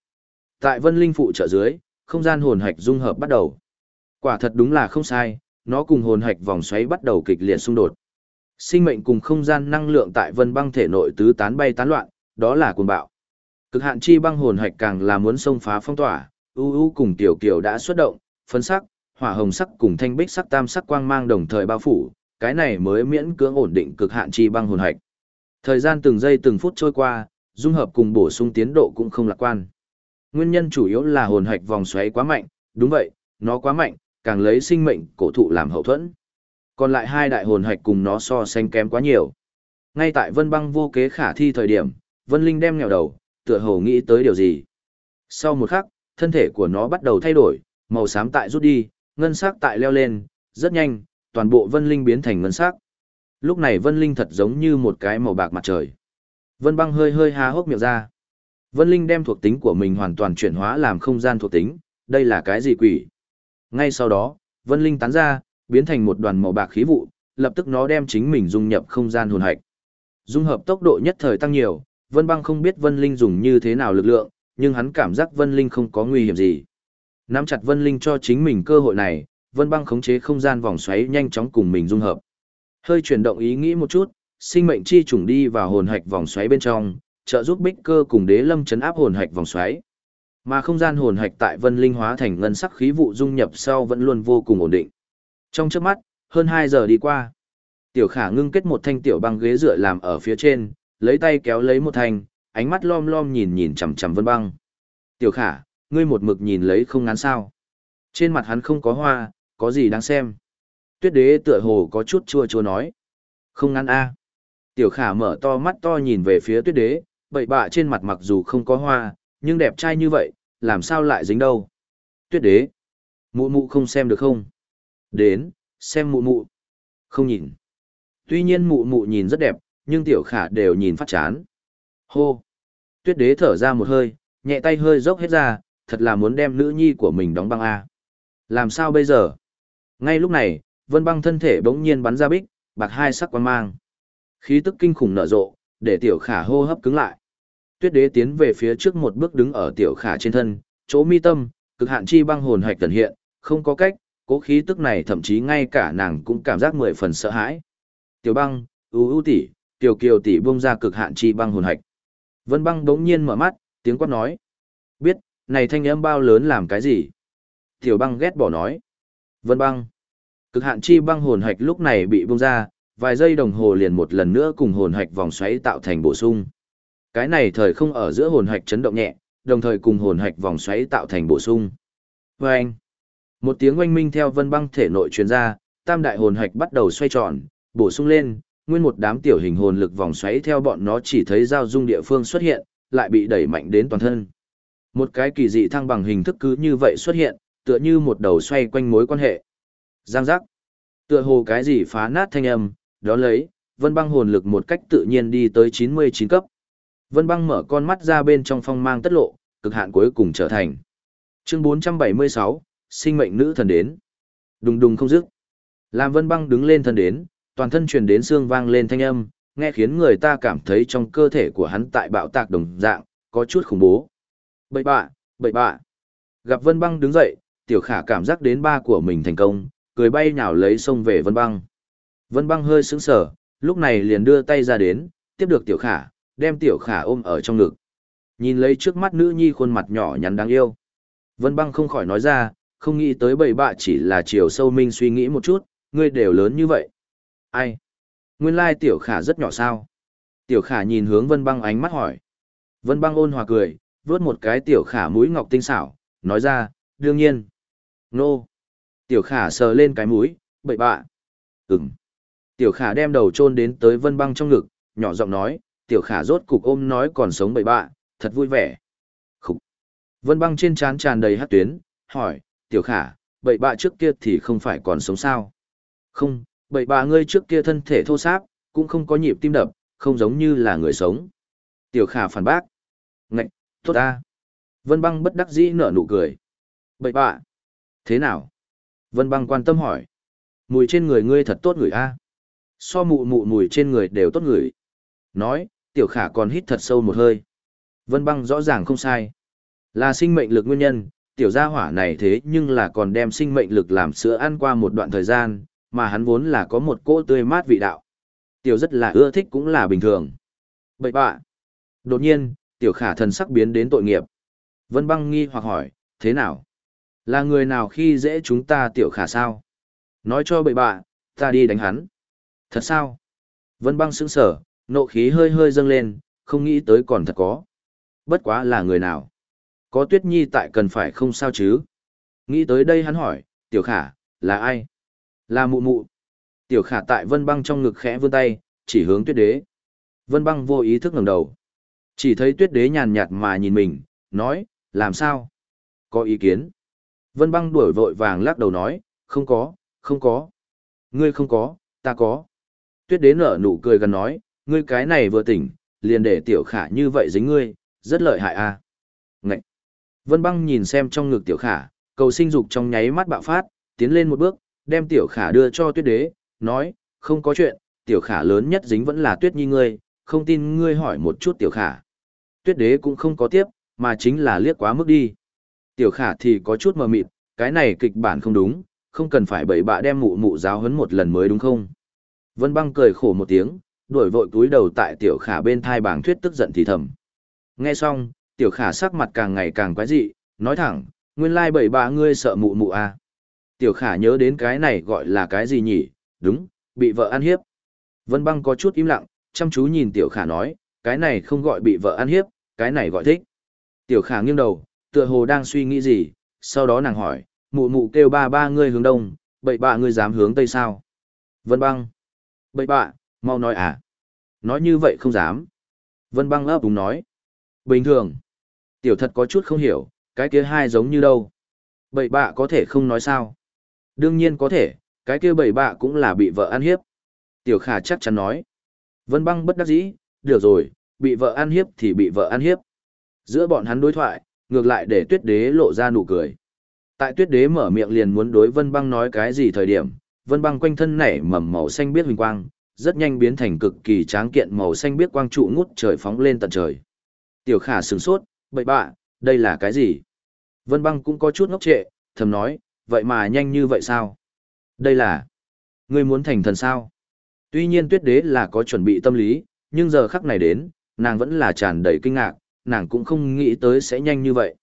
Tại Vân Linh phụ trợ dưới, không gian hồn hạch dung hợp bắt đầu. Quả thật đúng là không sai, nó cùng hồn hạch vòng xoáy bắt đầu kịch liệt xung đột. Sinh mệnh cùng không gian năng lượng tại Vân Băng thể nội tứ tán bay tán loạn, đó là cuồng bạo. Cực hạn chi băng hồn hạch càng là muốn xông phá phong tỏa, u u cùng tiểu kiều đã xuất động, phấn sắc, hỏa hồng sắc cùng thanh bích sắc tam sắc quang mang đồng thời bao phủ, cái này mới miễn cưỡng ổn định cực hạn chi băng hồn hạch. Thời gian từng giây từng phút trôi qua, dung hợp cùng bổ sung tiến độ cũng không lạc quan. Nguyên nhân chủ yếu là hồn hạch vòng xoáy quá mạnh, đúng vậy, nó quá mạnh, càng lấy sinh mệnh cổ thụ làm hậu thuẫn. Còn lại hai đại hồn hạch cùng nó so sánh kém quá nhiều. Ngay tại Vân Băng vô kế khả thi thời điểm, Vân Linh đem nghèo đầu, tựa hồ nghĩ tới điều gì. Sau một khắc, thân thể của nó bắt đầu thay đổi, màu xám tại rút đi, ngân sắc tại leo lên, rất nhanh, toàn bộ Vân Linh biến thành ngân sắc. Lúc này Vân Linh thật giống như một cái màu bạc mặt trời. Vân Băng hơi hơi há hốc miệng ra. Vân Linh đem thuộc tính của mình hoàn toàn chuyển hóa làm không gian thuộc tính, đây là cái gì quỷ? Ngay sau đó, Vân Linh tán ra, biến thành một đoàn màu bạc khí vụ, lập tức nó đem chính mình dung nhập không gian hồn hạch. Dung hợp tốc độ nhất thời tăng nhiều, Vân Băng không biết Vân Linh dùng như thế nào lực lượng, nhưng hắn cảm giác Vân Linh không có nguy hiểm gì. Nắm chặt Vân Linh cho chính mình cơ hội này, Vân Băng khống chế không gian vòng xoáy nhanh chóng cùng mình dung hợp. Hơi chuyển động ý nghĩ một chút, sinh mệnh chi trùng đi vào hồn hạch vòng xoáy bên trong, trợ giúp Bích Cơ cùng Đế Lâm chấn áp hồn hạch vòng xoáy. Mà không gian hồn hạch tại Vân Linh hóa thành ngân sắc khí vụ dung nhập sau vẫn luôn vô cùng ổn định. Trong chớp mắt, hơn 2 giờ đi qua. Tiểu Khả ngưng kết một thanh tiểu băng ghế dựa làm ở phía trên, lấy tay kéo lấy một thanh, ánh mắt lom lom nhìn nhìn chằm chằm Vân Băng. "Tiểu Khả, ngươi một mực nhìn lấy không ngán sao?" Trên mặt hắn không có hoa, có gì đáng xem. Tuyết Đế tựa hồ có chút chua chua nói, "Không ngán a." Tiểu Khả mở to mắt to nhìn về phía Tuyết Đế, bậy bạ trên mặt mặc dù không có hoa, nhưng đẹp trai như vậy, làm sao lại dính đâu? Tuyết Đế, mụ mụ không xem được không? Đến, xem mụ mụ. Không nhìn. Tuy nhiên mụ mụ nhìn rất đẹp, nhưng tiểu khả đều nhìn phát chán. Hô. Tuyết đế thở ra một hơi, nhẹ tay hơi dốc hết ra, thật là muốn đem nữ nhi của mình đóng băng A. Làm sao bây giờ? Ngay lúc này, vân băng thân thể bỗng nhiên bắn ra bích, bạc hai sắc quang mang. Khí tức kinh khủng nở rộ, để tiểu khả hô hấp cứng lại. Tuyết đế tiến về phía trước một bước đứng ở tiểu khả trên thân, chỗ mi tâm, cực hạn chi băng hồn hạch tần hiện, không có cách, cố khí tức này thậm chí ngay cả nàng cũng cảm giác mười phần sợ hãi. Tiểu băng, ưu ưu tỷ, tiểu kiều tỷ buông ra cực hạn chi băng hồn hạch. Vân băng đống nhiên mở mắt, tiếng quát nói. Biết, này thanh âm bao lớn làm cái gì? Tiểu băng ghét bỏ nói. Vân băng. Cực hạn chi băng hồn hạch lúc này bị buông ra, vài giây đồng hồ liền một lần nữa cùng hồn hạch vòng xoáy tạo thành bổ sung. Cái này thời không ở giữa hồn hạch chấn động nhẹ, đồng thời cùng hồn hạch vòng xoáy tạo thành bổ sung. Và anh. Một tiếng oanh minh theo vân băng thể nội truyền ra, tam đại hồn hạch bắt đầu xoay tròn, bổ sung lên, nguyên một đám tiểu hình hồn lực vòng xoáy theo bọn nó chỉ thấy giao dung địa phương xuất hiện, lại bị đẩy mạnh đến toàn thân. Một cái kỳ dị thăng bằng hình thức cứ như vậy xuất hiện, tựa như một đầu xoay quanh mối quan hệ. Giang giác. Tựa hồ cái gì phá nát thanh âm, đó lấy, vân băng hồn lực một cách tự nhiên đi tới 99 cấp. Vân băng mở con mắt ra bên trong phong mang tất lộ, cực hạn cuối cùng trở thành. Chương 476, sinh mệnh nữ thần đến. Đùng đùng không dứt. Làm vân băng đứng lên thần đến, toàn thân truyền đến xương vang lên thanh âm, nghe khiến người ta cảm thấy trong cơ thể của hắn tại bạo tạc đồng dạng, có chút khủng bố. Bậy bạ, bậy bạ. Gặp vân băng đứng dậy, tiểu khả cảm giác đến ba của mình thành công, cười bay nhào lấy xông về vân băng. Vân băng hơi sững sờ, lúc này liền đưa tay ra đến, tiếp được tiểu khả, đem tiểu khả ôm ở trong ngực. Nhìn lấy trước mắt nữ nhi khuôn mặt nhỏ nhắn đáng yêu. Vân băng không khỏi nói ra, không nghĩ tới bậy bạ chỉ là chiều sâu minh suy nghĩ một chút, ngươi đều lớn như vậy. Ai? Nguyên lai tiểu khả rất nhỏ sao? Tiểu khả nhìn hướng vân băng ánh mắt hỏi. Vân băng ôn hòa cười, vớt một cái tiểu khả mũi ngọc tinh xảo, nói ra, đương nhiên. Nô. Tiểu khả sờ lên cái mũi, bậy bạ. Ừm. Tiểu khả đem đầu chôn đến tới vân băng trong ngực, nhỏ giọng nói, tiểu khả rốt cục ôm nói còn sống bậy bạ, thật vui vẻ. Khúc. Vân băng trên trán tràn đầy hát tuyến, hỏi, tiểu khả, bậy bạ trước kia thì không phải còn sống sao? Không, bậy bà ngươi trước kia thân thể thô sáp, cũng không có nhịp tim đập, không giống như là người sống. Tiểu khả phản bác. Ngạch, tốt ta. Vân băng bất đắc dĩ nở nụ cười. Bậy bạ. Thế nào? Vân băng quan tâm hỏi. Mùi trên người ngươi thật tốt người a. So mụ mụ mùi trên người đều tốt người. Nói, tiểu khả còn hít thật sâu một hơi. Vân băng rõ ràng không sai. Là sinh mệnh lực nguyên nhân, tiểu gia hỏa này thế nhưng là còn đem sinh mệnh lực làm sữa ăn qua một đoạn thời gian, mà hắn vốn là có một cỗ tươi mát vị đạo. Tiểu rất là ưa thích cũng là bình thường. Bậy bạ. Đột nhiên, tiểu khả thần sắc biến đến tội nghiệp. Vân băng nghi hoặc hỏi, thế nào? Là người nào khi dễ chúng ta tiểu khả sao? Nói cho bậy bạ, ta đi đánh hắn. Thật sao? Vân băng sững sở, nộ khí hơi hơi dâng lên, không nghĩ tới còn thật có. Bất quá là người nào? Có tuyết nhi tại cần phải không sao chứ? Nghĩ tới đây hắn hỏi, tiểu khả, là ai? Là mụ mụ. Tiểu khả tại vân băng trong ngực khẽ vươn tay, chỉ hướng tuyết đế. Vân băng vô ý thức ngẩng đầu. Chỉ thấy tuyết đế nhàn nhạt mà nhìn mình, nói, làm sao? Có ý kiến? Vân băng đuổi vội vàng lắc đầu nói, không có, không có. Ngươi không có, ta có. Tuyết đế nở nụ cười gần nói, ngươi cái này vừa tỉnh, liền để tiểu khả như vậy dính ngươi, rất lợi hại à. Ngậy! Vân băng nhìn xem trong ngực tiểu khả, cầu sinh dục trong nháy mắt bạo phát, tiến lên một bước, đem tiểu khả đưa cho tuyết đế, nói, không có chuyện, tiểu khả lớn nhất dính vẫn là tuyết nhi ngươi, không tin ngươi hỏi một chút tiểu khả. Tuyết đế cũng không có tiếp, mà chính là liếc quá mức đi. Tiểu khả thì có chút mờ mịt, cái này kịch bản không đúng, không cần phải bậy bạ đem mụ mụ giáo huấn một lần mới đúng không? Vân băng cười khổ một tiếng, đuổi vội túi đầu tại tiểu khả bên thai bảng thuyết tức giận thì thầm. Nghe xong, tiểu khả sắc mặt càng ngày càng quái dị, nói thẳng, nguyên lai bậy bạ ngươi sợ mụ mụ à. Tiểu khả nhớ đến cái này gọi là cái gì nhỉ, đúng, bị vợ ăn hiếp. Vân băng có chút im lặng, chăm chú nhìn tiểu khả nói, cái này không gọi bị vợ ăn hiếp, cái này gọi thích. Tiểu khả nghiêng đầu, tựa hồ đang suy nghĩ gì, sau đó nàng hỏi, mụ mụ kêu ba ba ngươi hướng đông, bậy bạ ngươi dám hướng tây sao? Vân băng. Bậy bạ, mau nói à? Nói như vậy không dám. Vân băng ấp đúng nói. Bình thường. Tiểu thật có chút không hiểu, cái kia hai giống như đâu. Bậy bạ có thể không nói sao? Đương nhiên có thể, cái kia bậy bạ cũng là bị vợ ăn hiếp. Tiểu khả chắc chắn nói. Vân băng bất đắc dĩ, được rồi, bị vợ ăn hiếp thì bị vợ ăn hiếp. Giữa bọn hắn đối thoại, ngược lại để tuyết đế lộ ra nụ cười. Tại tuyết đế mở miệng liền muốn đối vân băng nói cái gì thời điểm, vân băng quanh thân nảy mầm màu xanh biết huỳnh quang, rất nhanh biến thành cực kỳ tráng kiện màu xanh biết quang trụ ngút trời phóng lên tận trời. Tiểu khả sửng sốt, bậy bạ, đây là cái gì? Vân băng cũng có chút ngốc trệ, thầm nói, vậy mà nhanh như vậy sao? Đây là... Ngươi muốn thành thần sao? Tuy nhiên tuyết đế là có chuẩn bị tâm lý, nhưng giờ khắc này đến, nàng vẫn là tràn đầy kinh ngạc, nàng cũng không nghĩ tới sẽ nhanh như vậy.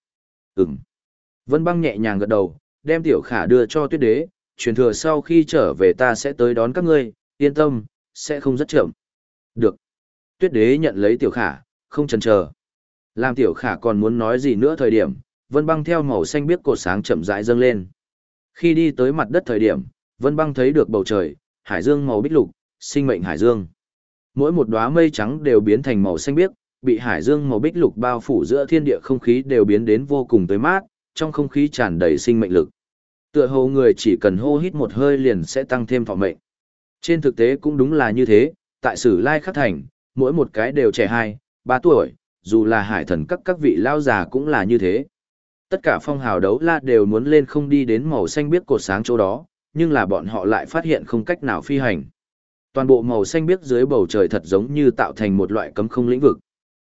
Ừm. Vân băng nhẹ nhàng gật đầu, đem tiểu khả đưa cho tuyết đế, truyền thừa sau khi trở về ta sẽ tới đón các ngươi, yên tâm, sẽ không rất chậm. Được. Tuyết đế nhận lấy tiểu khả, không chần chờ. Làm tiểu khả còn muốn nói gì nữa thời điểm, vân băng theo màu xanh biếc cột sáng chậm rãi dâng lên. Khi đi tới mặt đất thời điểm, vân băng thấy được bầu trời, hải dương màu bích lục, sinh mệnh hải dương. Mỗi một đóa mây trắng đều biến thành màu xanh biếc, bị hải dương màu bích lục bao phủ giữa thiên địa không khí đều biến đến vô cùng tới mát, trong không khí tràn đầy sinh mệnh lực. Tựa hồ người chỉ cần hô hít một hơi liền sẽ tăng thêm thọ mệnh. Trên thực tế cũng đúng là như thế, tại sử lai khắc thành, mỗi một cái đều trẻ hai, ba tuổi, dù là hải thần các các vị lao già cũng là như thế. Tất cả phong hào đấu la đều muốn lên không đi đến màu xanh biếc cột sáng chỗ đó, nhưng là bọn họ lại phát hiện không cách nào phi hành. Toàn bộ màu xanh biếc dưới bầu trời thật giống như tạo thành một loại cấm không lĩnh vực.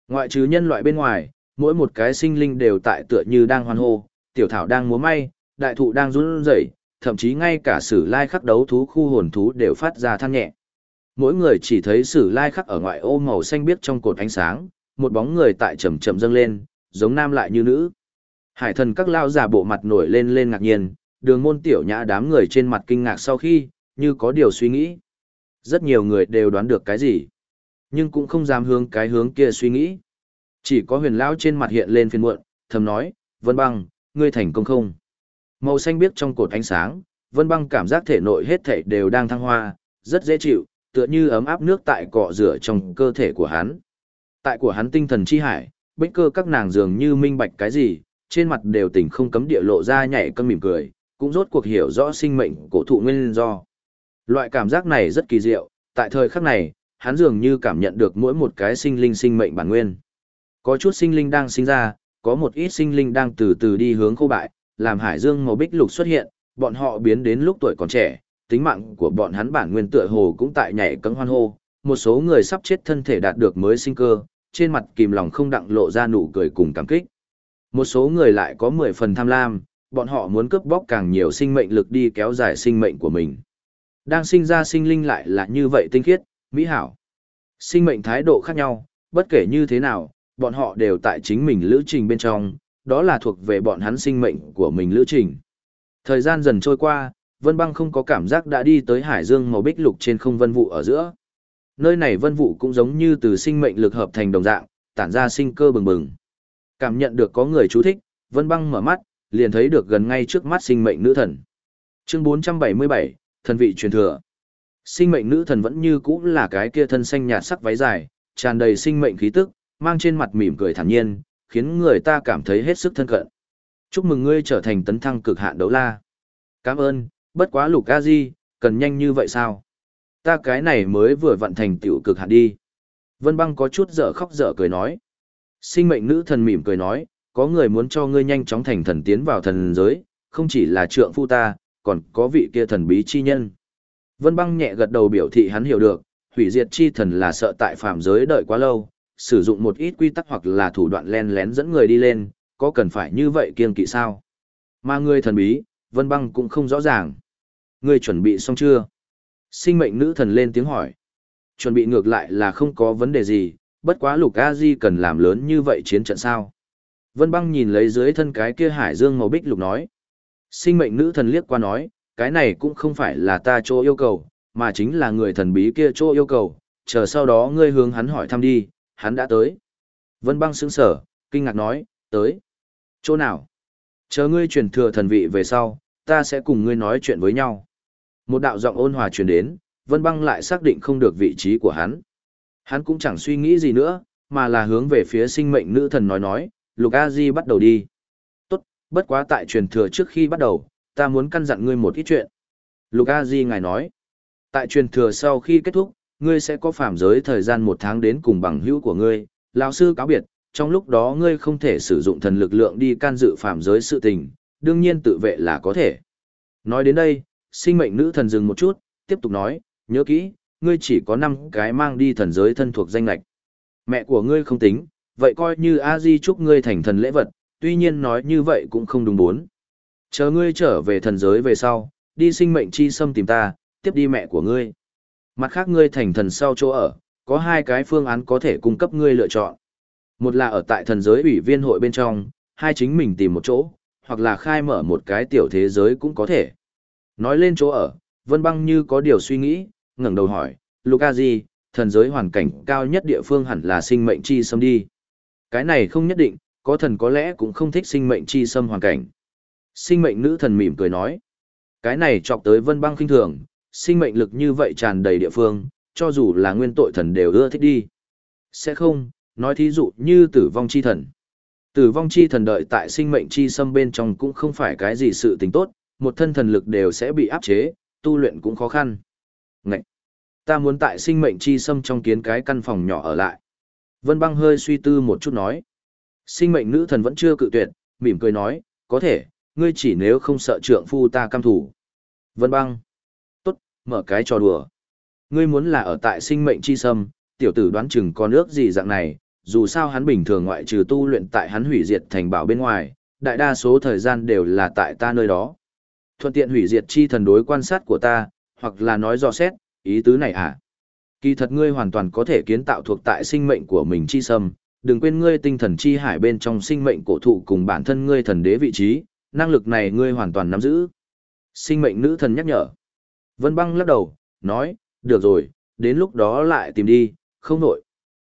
Ngoại trừ nhân loại bên ngoài, mỗi một cái sinh linh đều tại tựa như đang hoan hô, tiểu thảo đang múa may, đại thụ đang run rẩy, thậm chí ngay cả sử lai khắc đấu thú khu hồn thú đều phát ra than nhẹ. Mỗi người chỉ thấy sử lai khắc ở ngoại ô màu xanh biếc trong cột ánh sáng, một bóng người tại chậm chậm dâng lên, giống nam lại như nữ. Hải thần các lao giả bộ mặt nổi lên lên ngạc nhiên, đường môn tiểu nhã đám người trên mặt kinh ngạc sau khi, như có điều suy nghĩ. Rất nhiều người đều đoán được cái gì. Nhưng cũng không dám hướng cái hướng kia suy nghĩ. Chỉ có huyền lão trên mặt hiện lên phiền muộn, thầm nói, Vân Băng, ngươi thành công không? Màu xanh biếc trong cột ánh sáng, Vân Băng cảm giác thể nội hết thảy đều đang thăng hoa, rất dễ chịu, tựa như ấm áp nước tại cọ rửa trong cơ thể của hắn. Tại của hắn tinh thần chi hải, bích cơ các nàng dường như minh bạch cái gì, trên mặt đều tỉnh không cấm địa lộ ra nhảy cân mỉm cười, cũng rốt cuộc hiểu rõ sinh mệnh cổ thụ nguyên do. Loại cảm giác này rất kỳ diệu, tại thời khắc này, hắn dường như cảm nhận được mỗi một cái sinh linh sinh mệnh bản nguyên. Có chút sinh linh đang sinh ra, có một ít sinh linh đang từ từ đi hướng khô bại, làm hải dương màu bích lục xuất hiện, bọn họ biến đến lúc tuổi còn trẻ, tính mạng của bọn hắn bản nguyên tựa hồ cũng tại nhảy cẫng hoan hô, một số người sắp chết thân thể đạt được mới sinh cơ, trên mặt kìm lòng không đặng lộ ra nụ cười cùng cảm kích. Một số người lại có 10 phần tham lam, bọn họ muốn cướp bóc càng nhiều sinh mệnh lực đi kéo dài sinh mệnh của mình. Đang sinh ra sinh linh lại là như vậy tinh khiết, mỹ hảo. Sinh mệnh thái độ khác nhau, bất kể như thế nào, bọn họ đều tại chính mình lữ trình bên trong, đó là thuộc về bọn hắn sinh mệnh của mình lữ trình. Thời gian dần trôi qua, Vân Băng không có cảm giác đã đi tới hải dương màu bích lục trên không vân vụ ở giữa. Nơi này vân vụ cũng giống như từ sinh mệnh lực hợp thành đồng dạng, tản ra sinh cơ bừng bừng. Cảm nhận được có người chú thích, Vân Băng mở mắt, liền thấy được gần ngay trước mắt sinh mệnh nữ thần. Chương 477, thần vị truyền thừa. Sinh mệnh nữ thần vẫn như cũ là cái kia thân xanh nhạt sắc váy dài, tràn đầy sinh mệnh khí tức, mang trên mặt mỉm cười thản nhiên, khiến người ta cảm thấy hết sức thân cận. Chúc mừng ngươi trở thành tấn thăng cực hạn đấu la. Cảm ơn, bất quá lục a di, cần nhanh như vậy sao? Ta cái này mới vừa vận thành tiểu cực hạn đi. Vân băng có chút dở khóc dở cười nói. Sinh mệnh nữ thần mỉm cười nói, có người muốn cho ngươi nhanh chóng thành thần tiến vào thần giới, không chỉ là trượng phu ta, còn có vị kia thần bí chi nhân. Vân băng nhẹ gật đầu biểu thị hắn hiểu được, hủy diệt chi thần là sợ tại phạm giới đợi quá lâu, sử dụng một ít quy tắc hoặc là thủ đoạn len lén dẫn người đi lên, có cần phải như vậy kiên kỵ sao? Mà ngươi thần bí, Vân băng cũng không rõ ràng. Ngươi chuẩn bị xong chưa? Sinh mệnh nữ thần lên tiếng hỏi. Chuẩn bị ngược lại là không có vấn đề gì, bất quá lục a di cần làm lớn như vậy chiến trận sao? Vân băng nhìn lấy dưới thân cái kia hải dương màu bích lục nói. Sinh mệnh nữ thần liếc qua nói, cái này cũng không phải là ta chỗ yêu cầu, mà chính là người thần bí kia chỗ yêu cầu, chờ sau đó ngươi hướng hắn hỏi thăm đi, hắn đã tới. Vân băng sững sở, kinh ngạc nói, tới. Chỗ nào? Chờ ngươi truyền thừa thần vị về sau, ta sẽ cùng ngươi nói chuyện với nhau. Một đạo giọng ôn hòa truyền đến, Vân băng lại xác định không được vị trí của hắn. Hắn cũng chẳng suy nghĩ gì nữa, mà là hướng về phía sinh mệnh nữ thần nói nói, Lục A Di bắt đầu đi. Tốt, bất quá tại truyền thừa trước khi bắt đầu, ta muốn căn dặn ngươi một ít chuyện. Lục A Di ngài nói, tại truyền thừa sau khi kết thúc, ngươi sẽ có phạm giới thời gian một tháng đến cùng bằng hữu của ngươi, lão sư cáo biệt, trong lúc đó ngươi không thể sử dụng thần lực lượng đi can dự phạm giới sự tình, đương nhiên tự vệ là có thể. Nói đến đây, sinh mệnh nữ thần dừng một chút, tiếp tục nói, nhớ kỹ, ngươi chỉ có 5 cái mang đi thần giới thân thuộc danh lạch. Mẹ của ngươi không tính, vậy coi như a di chúc ngươi thành thần lễ vật, tuy nhiên nói như vậy cũng không đúng bốn. Chờ ngươi trở về thần giới về sau, đi sinh mệnh chi xâm tìm ta, tiếp đi mẹ của ngươi. Mặt khác ngươi thành thần sau chỗ ở, có hai cái phương án có thể cung cấp ngươi lựa chọn. Một là ở tại thần giới ủy viên hội bên trong, hai chính mình tìm một chỗ, hoặc là khai mở một cái tiểu thế giới cũng có thể. Nói lên chỗ ở, Vân Băng như có điều suy nghĩ, ngẩng đầu hỏi, Luca thần giới hoàn cảnh cao nhất địa phương hẳn là sinh mệnh chi xâm đi. Cái này không nhất định, có thần có lẽ cũng không thích sinh mệnh chi xâm hoàn cảnh. Sinh mệnh nữ thần mỉm cười nói. Cái này chọc tới vân băng khinh thường, sinh mệnh lực như vậy tràn đầy địa phương, cho dù là nguyên tội thần đều ưa thích đi. Sẽ không, nói thí dụ như tử vong chi thần. Tử vong chi thần đợi tại sinh mệnh chi xâm bên trong cũng không phải cái gì sự tình tốt, một thân thần lực đều sẽ bị áp chế, tu luyện cũng khó khăn. Ngậy! Ta muốn tại sinh mệnh chi xâm trong kiến cái căn phòng nhỏ ở lại. Vân băng hơi suy tư một chút nói. Sinh mệnh nữ thần vẫn chưa cự tuyệt, mỉm cười nói, có thể, ngươi chỉ nếu không sợ trượng phu ta cam thủ. Vân băng. Tốt, mở cái trò đùa. Ngươi muốn là ở tại sinh mệnh chi sâm, tiểu tử đoán chừng con ước gì dạng này, dù sao hắn bình thường ngoại trừ tu luyện tại hắn hủy diệt thành bảo bên ngoài, đại đa số thời gian đều là tại ta nơi đó. Thuận tiện hủy diệt chi thần đối quan sát của ta, hoặc là nói dò xét, ý tứ này à? Kỳ thật ngươi hoàn toàn có thể kiến tạo thuộc tại sinh mệnh của mình chi sâm, đừng quên ngươi tinh thần chi hải bên trong sinh mệnh cổ thụ cùng bản thân ngươi thần đế vị trí, năng lực này ngươi hoàn toàn nắm giữ. Sinh mệnh nữ thần nhắc nhở. Vân băng lắc đầu, nói, được rồi, đến lúc đó lại tìm đi, không nổi.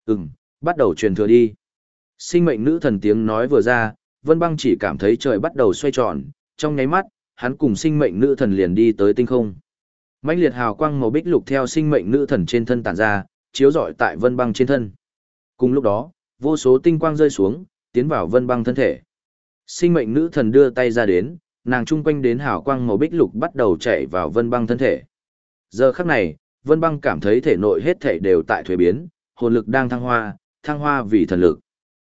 Ừm, bắt đầu truyền thừa đi. Sinh mệnh nữ thần tiếng nói vừa ra, Vân Băng chỉ cảm thấy trời bắt đầu xoay tròn, trong nháy mắt, hắn cùng sinh mệnh nữ thần liền đi tới tinh không. Mãnh liệt hào quang màu bích lục theo sinh mệnh nữ thần trên thân tản ra, chiếu rọi tại Vân Băng trên thân. Cùng lúc đó, vô số tinh quang rơi xuống, tiến vào Vân Băng thân thể. Sinh mệnh nữ thần đưa tay ra đến, nàng trung quanh đến hào quang màu bích lục bắt đầu chạy vào Vân Băng thân thể. Giờ khắc này, Vân Băng cảm thấy thể nội hết thể đều tại thuế biến, hồn lực đang thăng hoa, thăng hoa vì thần lực.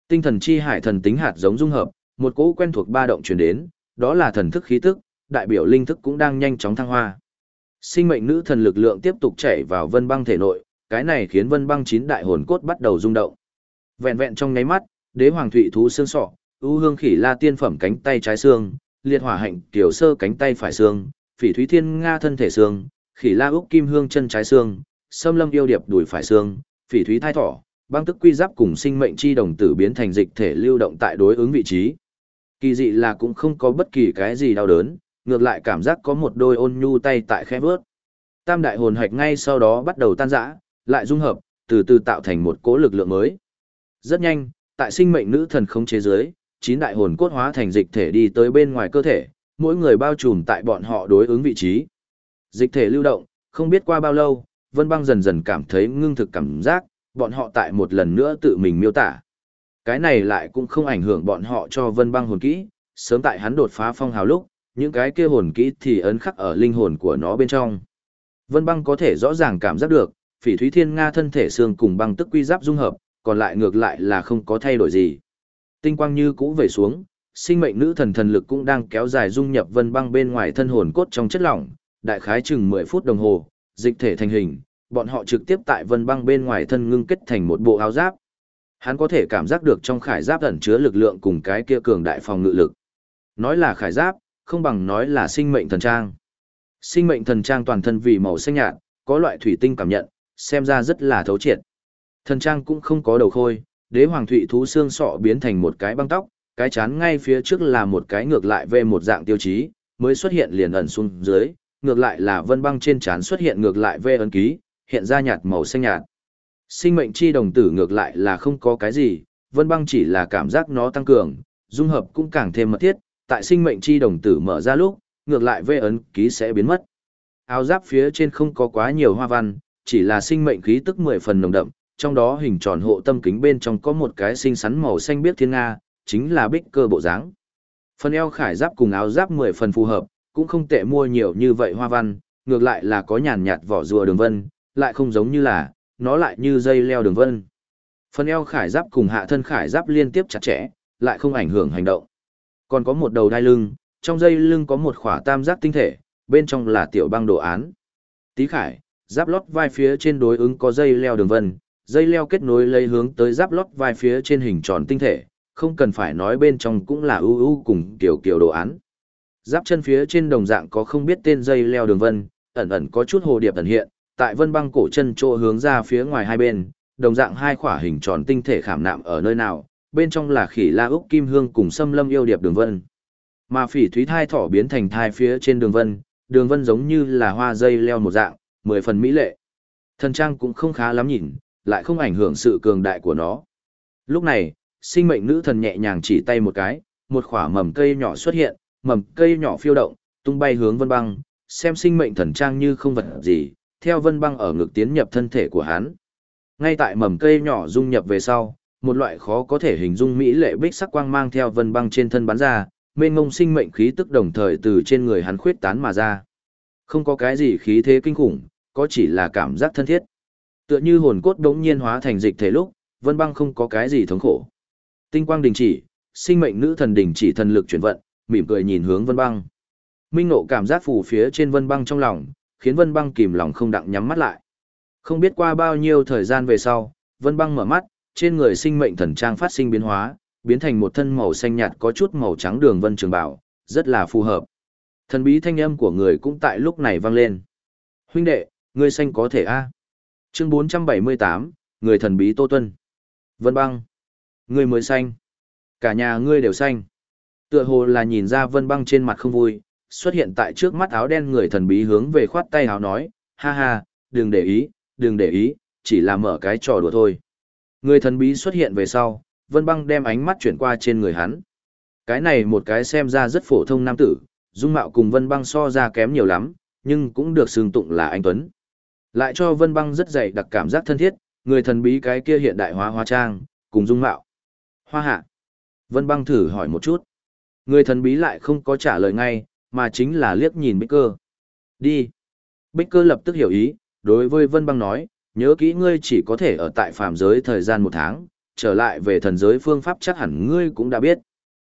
Tinh thần chi hải thần tính hạt giống dung hợp, một cỗ quen thuộc ba động truyền đến, đó là thần thức khí tức, đại biểu linh thức cũng đang nhanh chóng thăng hoa. Sinh mệnh nữ thần lực lượng tiếp tục chảy vào Vân Băng thể nội, cái này khiến Vân Băng chín đại hồn cốt bắt đầu rung động. Vẹn vẹn trong nháy mắt, Đế Hoàng Thụy thú xương sọ, ưu hương khỉ la tiên phẩm cánh tay trái xương, liệt hỏa hạnh tiểu sơ cánh tay phải xương, phỉ thúy thiên nga thân thể xương, khỉ la úc kim hương chân trái xương, sâm lâm yêu điệp đùi phải xương, phỉ thúy thai thỏ, băng tức quy giáp cùng sinh mệnh chi đồng tử biến thành dịch thể lưu động tại đối ứng vị trí. Kỳ dị là cũng không có bất kỳ cái gì đau đớn, ngược lại cảm giác có một đôi ôn nhu tay tại khẽ vớt. Tam đại hồn hạch ngay sau đó bắt đầu tan rã, lại dung hợp, từ từ tạo thành một cỗ lực lượng mới. Rất nhanh, tại sinh mệnh nữ thần không chế giới, chín đại hồn cốt hóa thành dịch thể đi tới bên ngoài cơ thể, mỗi người bao trùm tại bọn họ đối ứng vị trí. Dịch thể lưu động, không biết qua bao lâu, Vân Băng dần dần cảm thấy ngưng thực cảm giác, bọn họ tại một lần nữa tự mình miêu tả. Cái này lại cũng không ảnh hưởng bọn họ cho Vân Băng hồn kỹ, sớm tại hắn đột phá phong hào lúc, những cái kia hồn kỹ thì ấn khắc ở linh hồn của nó bên trong. Vân Băng có thể rõ ràng cảm giác được, Phỉ Thúy Thiên Nga thân thể xương cùng băng tức quy giáp dung hợp, còn lại ngược lại là không có thay đổi gì. Tinh quang như cũ về xuống, sinh mệnh nữ thần thần lực cũng đang kéo dài dung nhập Vân Băng bên ngoài thân hồn cốt trong chất lỏng, đại khái chừng 10 phút đồng hồ, dịch thể thành hình, bọn họ trực tiếp tại Vân Băng bên ngoài thân ngưng kết thành một bộ áo giáp. Hắn có thể cảm giác được trong khải giáp ẩn chứa lực lượng cùng cái kia cường đại phòng ngự lực. Nói là khải giáp, không bằng nói là sinh mệnh thần trang. Sinh mệnh thần trang toàn thân vì màu xanh nhạt, có loại thủy tinh cảm nhận, xem ra rất là thấu triệt. Thần trang cũng không có đầu khôi, đế hoàng thụy thú xương sọ biến thành một cái băng tóc, cái chán ngay phía trước là một cái ngược lại về một dạng tiêu chí, mới xuất hiện liền ẩn xuống dưới, ngược lại là vân băng trên chán xuất hiện ngược lại về ấn ký, hiện ra nhạt màu xanh nhạt. Sinh mệnh chi đồng tử ngược lại là không có cái gì, vân băng chỉ là cảm giác nó tăng cường, dung hợp cũng càng thêm mật thiết, tại sinh mệnh chi đồng tử mở ra lúc, ngược lại vê ấn ký sẽ biến mất. Áo giáp phía trên không có quá nhiều hoa văn, chỉ là sinh mệnh khí tức mười phần nồng đậm, trong đó hình tròn hộ tâm kính bên trong có một cái xinh xắn màu xanh biếc thiên nga, chính là bích cơ bộ dáng. Phần eo khải giáp cùng áo giáp mười phần phù hợp, cũng không tệ mua nhiều như vậy hoa văn, ngược lại là có nhàn nhạt vỏ rùa đường vân, lại không giống như là, nó lại như dây leo đường vân. Phần eo khải giáp cùng hạ thân khải giáp liên tiếp chặt chẽ, lại không ảnh hưởng hành động. Còn có một đầu đai lưng, trong dây lưng có một khỏa tam giác tinh thể, bên trong là tiểu băng đồ án. Tý khải, giáp lót vai phía trên đối ứng có dây leo đường vân, dây leo kết nối lấy hướng tới giáp lót vai phía trên hình tròn tinh thể, không cần phải nói bên trong cũng là ưu ưu cùng kiểu kiểu đồ án. Giáp chân phía trên đồng dạng có không biết tên dây leo đường vân, ẩn ẩn có chút hồ điệp ẩn hiện, tại vân băng cổ chân chỗ hướng ra phía ngoài hai bên, đồng dạng hai khỏa hình tròn tinh thể khảm nạm ở nơi nào, bên trong là khỉ la úc kim hương cùng xâm lâm yêu điệp đường vân. Mà phỉ thúy thai thỏ biến thành thai phía trên đường vân, đường vân giống như là hoa dây leo một dạng, mười phần mỹ lệ. Thần trang cũng không khá lắm nhìn, lại không ảnh hưởng sự cường đại của nó. Lúc này, sinh mệnh nữ thần nhẹ nhàng chỉ tay một cái, một khỏa mầm cây nhỏ xuất hiện, mầm cây nhỏ phiêu động, tung bay hướng vân băng, xem sinh mệnh thần trang như không vật gì, theo vân băng ở ngực tiến nhập thân thể của hắn. Ngay tại mầm cây nhỏ dung nhập về sau, một loại khó có thể hình dung mỹ lệ bích sắc quang mang theo vân băng trên thân bắn ra, mênh ngông sinh mệnh khí tức đồng thời từ trên người hắn khuyết tán mà ra. Không có cái gì khí thế kinh khủng, có chỉ là cảm giác thân thiết. Tựa như hồn cốt đống nhiên hóa thành dịch thể lúc, vân băng không có cái gì thống khổ. Tinh quang đình chỉ, sinh mệnh nữ thần đình chỉ thần lực chuyển vận, mỉm cười nhìn hướng vân băng. Minh nộ cảm giác phủ phía trên vân băng trong lòng, khiến vân băng kìm lòng không đặng nhắm mắt lại. Không biết qua bao nhiêu thời gian về sau, vân băng mở mắt, trên người sinh mệnh thần trang phát sinh biến hóa, biến thành một thân màu xanh nhạt có chút màu trắng đường vân trường bảo, rất là phù hợp. Thần bí thanh âm của người cũng tại lúc này vang lên. Huynh đệ, ngươi xanh có thể a Chương 478, người thần bí Tô Tuân. Vân băng. Ngươi mới xanh. Cả nhà ngươi đều xanh. Tựa hồ là nhìn ra vân băng trên mặt không vui, xuất hiện tại trước mắt áo đen người thần bí hướng về khoát tay áo nói, ha ha, đừng để ý, đừng để ý, chỉ là mở cái trò đùa thôi. Người thần bí xuất hiện về sau, Vân Băng đem ánh mắt chuyển qua trên người hắn. Cái này một cái xem ra rất phổ thông nam tử, dung mạo cùng Vân Băng so ra kém nhiều lắm, nhưng cũng được xưng tụng là anh Tuấn. Lại cho Vân Băng rất dày đặc cảm giác thân thiết, người thần bí cái kia hiện đại hóa hóa trang, cùng dung mạo. Hoa hạ. Vân Băng thử hỏi một chút. Người thần bí lại không có trả lời ngay, mà chính là liếc nhìn Bích Cơ. Đi. Bích Cơ lập tức hiểu ý, đối với Vân Băng nói, nhớ kỹ ngươi chỉ có thể ở tại phàm giới thời gian một tháng, trở lại về thần giới phương pháp chắc hẳn ngươi cũng đã biết.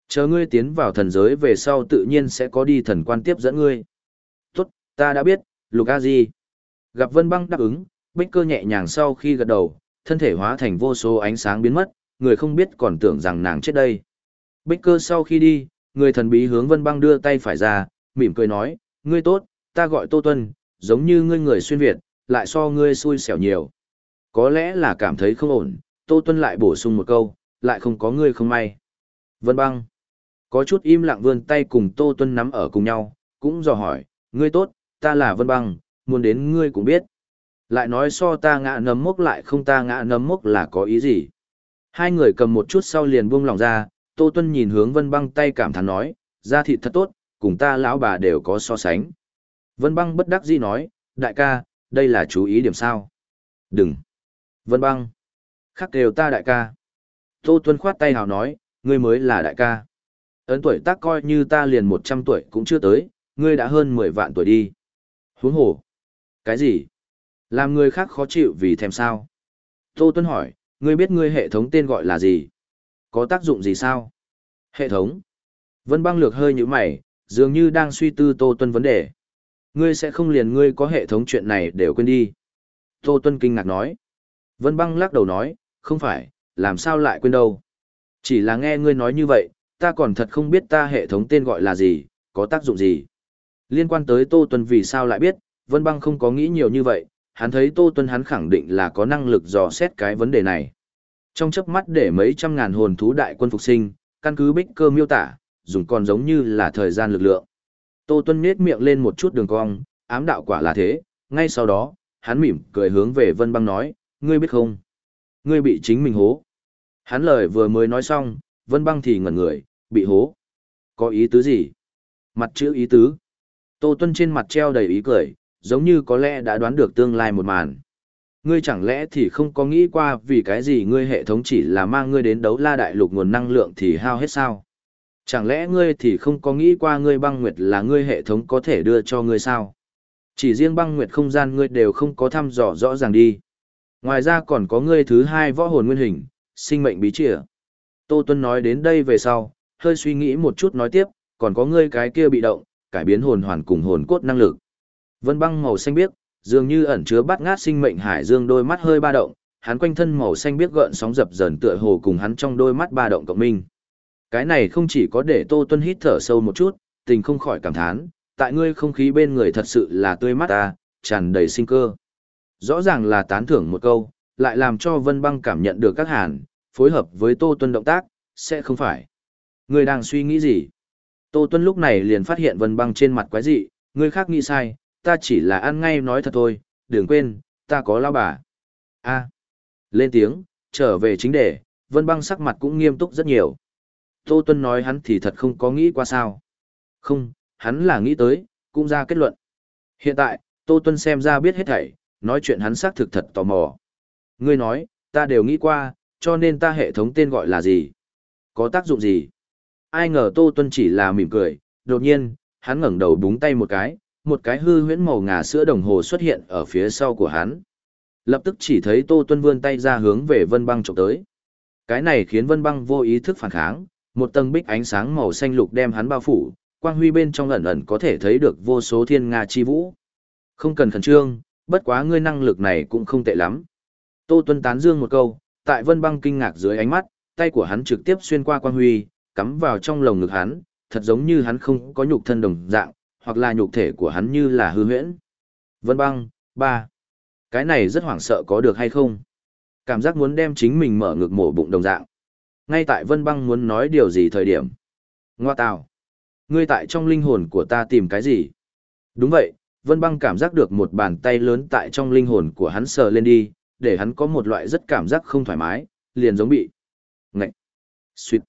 Chờ ngươi tiến vào thần giới về sau tự nhiên sẽ có đi thần quan tiếp dẫn ngươi. Tốt, ta đã biết, Lục A Di. Gặp Vân Băng đáp ứng, Bích Cơ nhẹ nhàng sau khi gật đầu, thân thể hóa thành vô số ánh sáng biến mất, người không biết còn tưởng rằng nàng chết đây. Bích Cơ sau khi đi, người thần bí hướng Vân Băng đưa tay phải ra, mỉm cười nói, ngươi tốt, ta gọi Tô Tuân, giống như ngươi người xuyên Việt, lại so ngươi xui xẻo nhiều. Có lẽ là cảm thấy không ổn, Tô Tuân lại bổ sung một câu, lại không có ngươi không may. Vân Băng, có chút im lặng vươn tay cùng Tô Tuân nắm ở cùng nhau, cũng dò hỏi, ngươi tốt, ta là Vân Băng, muốn đến ngươi cũng biết. Lại nói so ta ngã nấm mốc lại không ta ngã nấm mốc là có ý gì. Hai người cầm một chút sau liền buông lòng ra, Tô Tuân nhìn hướng Vân Băng tay cảm thán nói, da thịt thật tốt, cùng ta lão bà đều có so sánh. Vân Băng bất đắc dĩ nói, đại ca, đây là chú ý điểm sao. Đừng. Vân Băng. Khắc đều ta đại ca. Tô Tuân khoát tay hào nói, ngươi mới là đại ca. Ấn tuổi tác coi như ta liền 100 tuổi cũng chưa tới, ngươi đã hơn 10 vạn tuổi đi. Huống hồ. Cái gì? Làm người khác khó chịu vì thèm sao? Tô Tuân hỏi, ngươi biết ngươi hệ thống tên gọi là gì? Có tác dụng gì sao? Hệ thống. Vân băng lược hơi như mày, dường như đang suy tư Tô Tuân vấn đề. Ngươi sẽ không liền ngươi có hệ thống chuyện này đều quên đi. Tô Tuân kinh ngạc nói. Vân băng lắc đầu nói, không phải, làm sao lại quên đâu. Chỉ là nghe ngươi nói như vậy, ta còn thật không biết ta hệ thống tên gọi là gì, có tác dụng gì. Liên quan tới Tô Tuân vì sao lại biết, Vân băng không có nghĩ nhiều như vậy, hắn thấy Tô Tuân hắn khẳng định là có năng lực dò xét cái vấn đề này. Trong chớp mắt để mấy trăm ngàn hồn thú đại quân phục sinh, căn cứ bích cơ miêu tả, dùng còn giống như là thời gian lực lượng. Tô Tuân nhếch miệng lên một chút đường cong, ám đạo quả là thế, ngay sau đó, hắn mỉm cười hướng về Vân Băng nói, ngươi biết không? Ngươi bị chính mình hố. Hắn lời vừa mới nói xong, Vân Băng thì ngẩn người, bị hố. Có ý tứ gì? Mặt chữ ý tứ. Tô Tuân trên mặt treo đầy ý cười, giống như có lẽ đã đoán được tương lai một màn. Ngươi chẳng lẽ thì không có nghĩ qua vì cái gì ngươi hệ thống chỉ là mang ngươi đến đấu la đại lục nguồn năng lượng thì hao hết sao? Chẳng lẽ ngươi thì không có nghĩ qua ngươi băng nguyệt là ngươi hệ thống có thể đưa cho ngươi sao? Chỉ riêng băng nguyệt không gian ngươi đều không có thăm dò rõ ràng đi. Ngoài ra còn có ngươi thứ hai võ hồn nguyên hình, sinh mệnh bí trịa. Tô Tuân nói đến đây về sau, hơi suy nghĩ một chút nói tiếp, còn có ngươi cái kia bị động, cải biến hồn hoàn cùng hồn cốt năng lực. Vân băng màu xanh biếc, dường như ẩn chứa bát ngát sinh mệnh hải dương đôi mắt hơi ba động, hắn quanh thân màu xanh biếc gợn sóng dập dờn tựa hồ cùng hắn trong đôi mắt ba động cộng minh. Cái này không chỉ có để Tô Tuân hít thở sâu một chút, tình không khỏi cảm thán, tại ngươi không khí bên người thật sự là tươi mát ta, tràn đầy sinh cơ. Rõ ràng là tán thưởng một câu, lại làm cho Vân Băng cảm nhận được các hàn, phối hợp với Tô Tuân động tác, sẽ không phải. Ngươi đang suy nghĩ gì? Tô Tuân lúc này liền phát hiện Vân Băng trên mặt quái dị, ngươi khác nghĩ sai, ta chỉ là ăn ngay nói thật thôi, đừng quên, ta có lao bà. a lên tiếng, trở về chính đề, Vân Băng sắc mặt cũng nghiêm túc rất nhiều. Tô Tuân nói hắn thì thật không có nghĩ qua sao. Không, hắn là nghĩ tới, cũng ra kết luận. Hiện tại, Tô Tuân xem ra biết hết thảy, nói chuyện hắn xác thực thật tò mò. Ngươi nói, ta đều nghĩ qua, cho nên ta hệ thống tên gọi là gì? Có tác dụng gì? Ai ngờ Tô Tuân chỉ là mỉm cười, đột nhiên, hắn ngẩng đầu búng tay một cái, một cái hư huyễn màu ngà sữa đồng hồ xuất hiện ở phía sau của hắn. Lập tức chỉ thấy Tô Tuân vươn tay ra hướng về Vân Băng chụp tới. Cái này khiến Vân Băng vô ý thức phản kháng, một tầng bích ánh sáng màu xanh lục đem hắn bao phủ, quang huy bên trong ẩn ẩn có thể thấy được vô số thiên nga chi vũ. Không cần khẩn trương, bất quá ngươi năng lực này cũng không tệ lắm. Tô Tuân tán dương một câu, tại Vân Băng kinh ngạc dưới ánh mắt, tay của hắn trực tiếp xuyên qua quang huy, cắm vào trong lồng ngực hắn, thật giống như hắn không có nhục thân đồng dạng, hoặc là nhục thể của hắn như là hư huyễn. Vân băng, ba. Cái này rất hoảng sợ có được hay không? Cảm giác muốn đem chính mình mở ngực mổ bụng đồng dạng. Ngay tại Vân băng muốn nói điều gì thời điểm. Ngoa tào. Ngươi tại trong linh hồn của ta tìm cái gì? Đúng vậy, Vân băng cảm giác được một bàn tay lớn tại trong linh hồn của hắn sờ lên đi, để hắn có một loại rất cảm giác không thoải mái, liền giống bị. Ngậy! Xuyệt!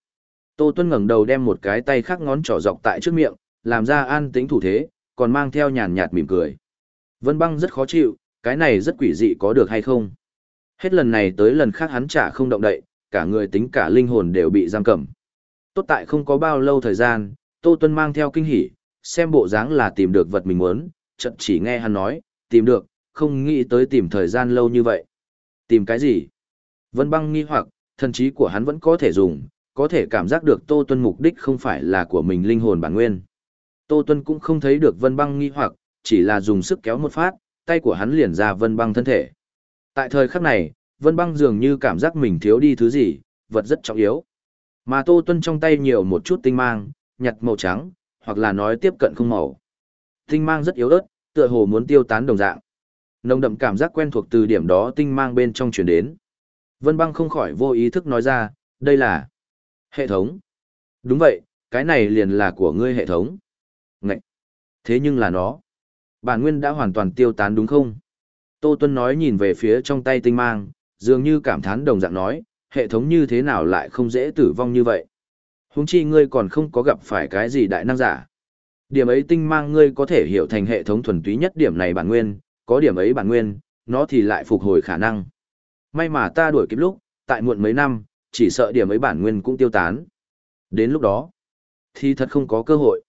Tô Tuân ngẩng đầu đem một cái tay khác ngón trỏ dọc tại trước miệng, làm ra an tĩnh thủ thế, còn mang theo nhàn nhạt mỉm cười. Vân băng rất khó chịu, cái này rất quỷ dị có được hay không? Hết lần này tới lần khác hắn chả không động đậy, cả người tính cả linh hồn đều bị giam cầm. Tốt tại không có bao lâu thời gian, Tô Tuân mang theo kinh hỉ, xem bộ dáng là tìm được vật mình muốn, chợt chỉ nghe hắn nói, tìm được, không nghĩ tới tìm thời gian lâu như vậy. Tìm cái gì? Vân băng nghi hoặc, thần trí của hắn vẫn có thể dùng, có thể cảm giác được Tô Tuân mục đích không phải là của mình linh hồn bản nguyên. Tô Tuân cũng không thấy được Vân băng nghi hoặc, chỉ là dùng sức kéo một phát, tay của hắn liền ra Vân băng thân thể. Tại thời khắc này, Vân băng dường như cảm giác mình thiếu đi thứ gì, vật rất trọng yếu. Mà Tô Tuân trong tay nhiều một chút tinh mang, nhặt màu trắng, hoặc là nói tiếp cận không màu. Tinh mang rất yếu ớt, tựa hồ muốn tiêu tán đồng dạng. Nồng đậm cảm giác quen thuộc từ điểm đó tinh mang bên trong chuyển đến. Vân băng không khỏi vô ý thức nói ra, đây là hệ thống. Đúng vậy, cái này liền là của ngươi hệ thống. Ngậy! Thế nhưng là nó. Bản nguyên đã hoàn toàn tiêu tán đúng không? Tô Tuân nói nhìn về phía trong tay tinh mang, dường như cảm thán đồng dạng nói, hệ thống như thế nào lại không dễ tử vong như vậy. Huống chi ngươi còn không có gặp phải cái gì đại năng giả. Điểm ấy tinh mang ngươi có thể hiểu thành hệ thống thuần túy nhất điểm này bản nguyên, có điểm ấy bản nguyên, nó thì lại phục hồi khả năng. May mà ta đuổi kịp lúc, tại muộn mấy năm, chỉ sợ điểm ấy bản nguyên cũng tiêu tán. Đến lúc đó, thì thật không có cơ hội.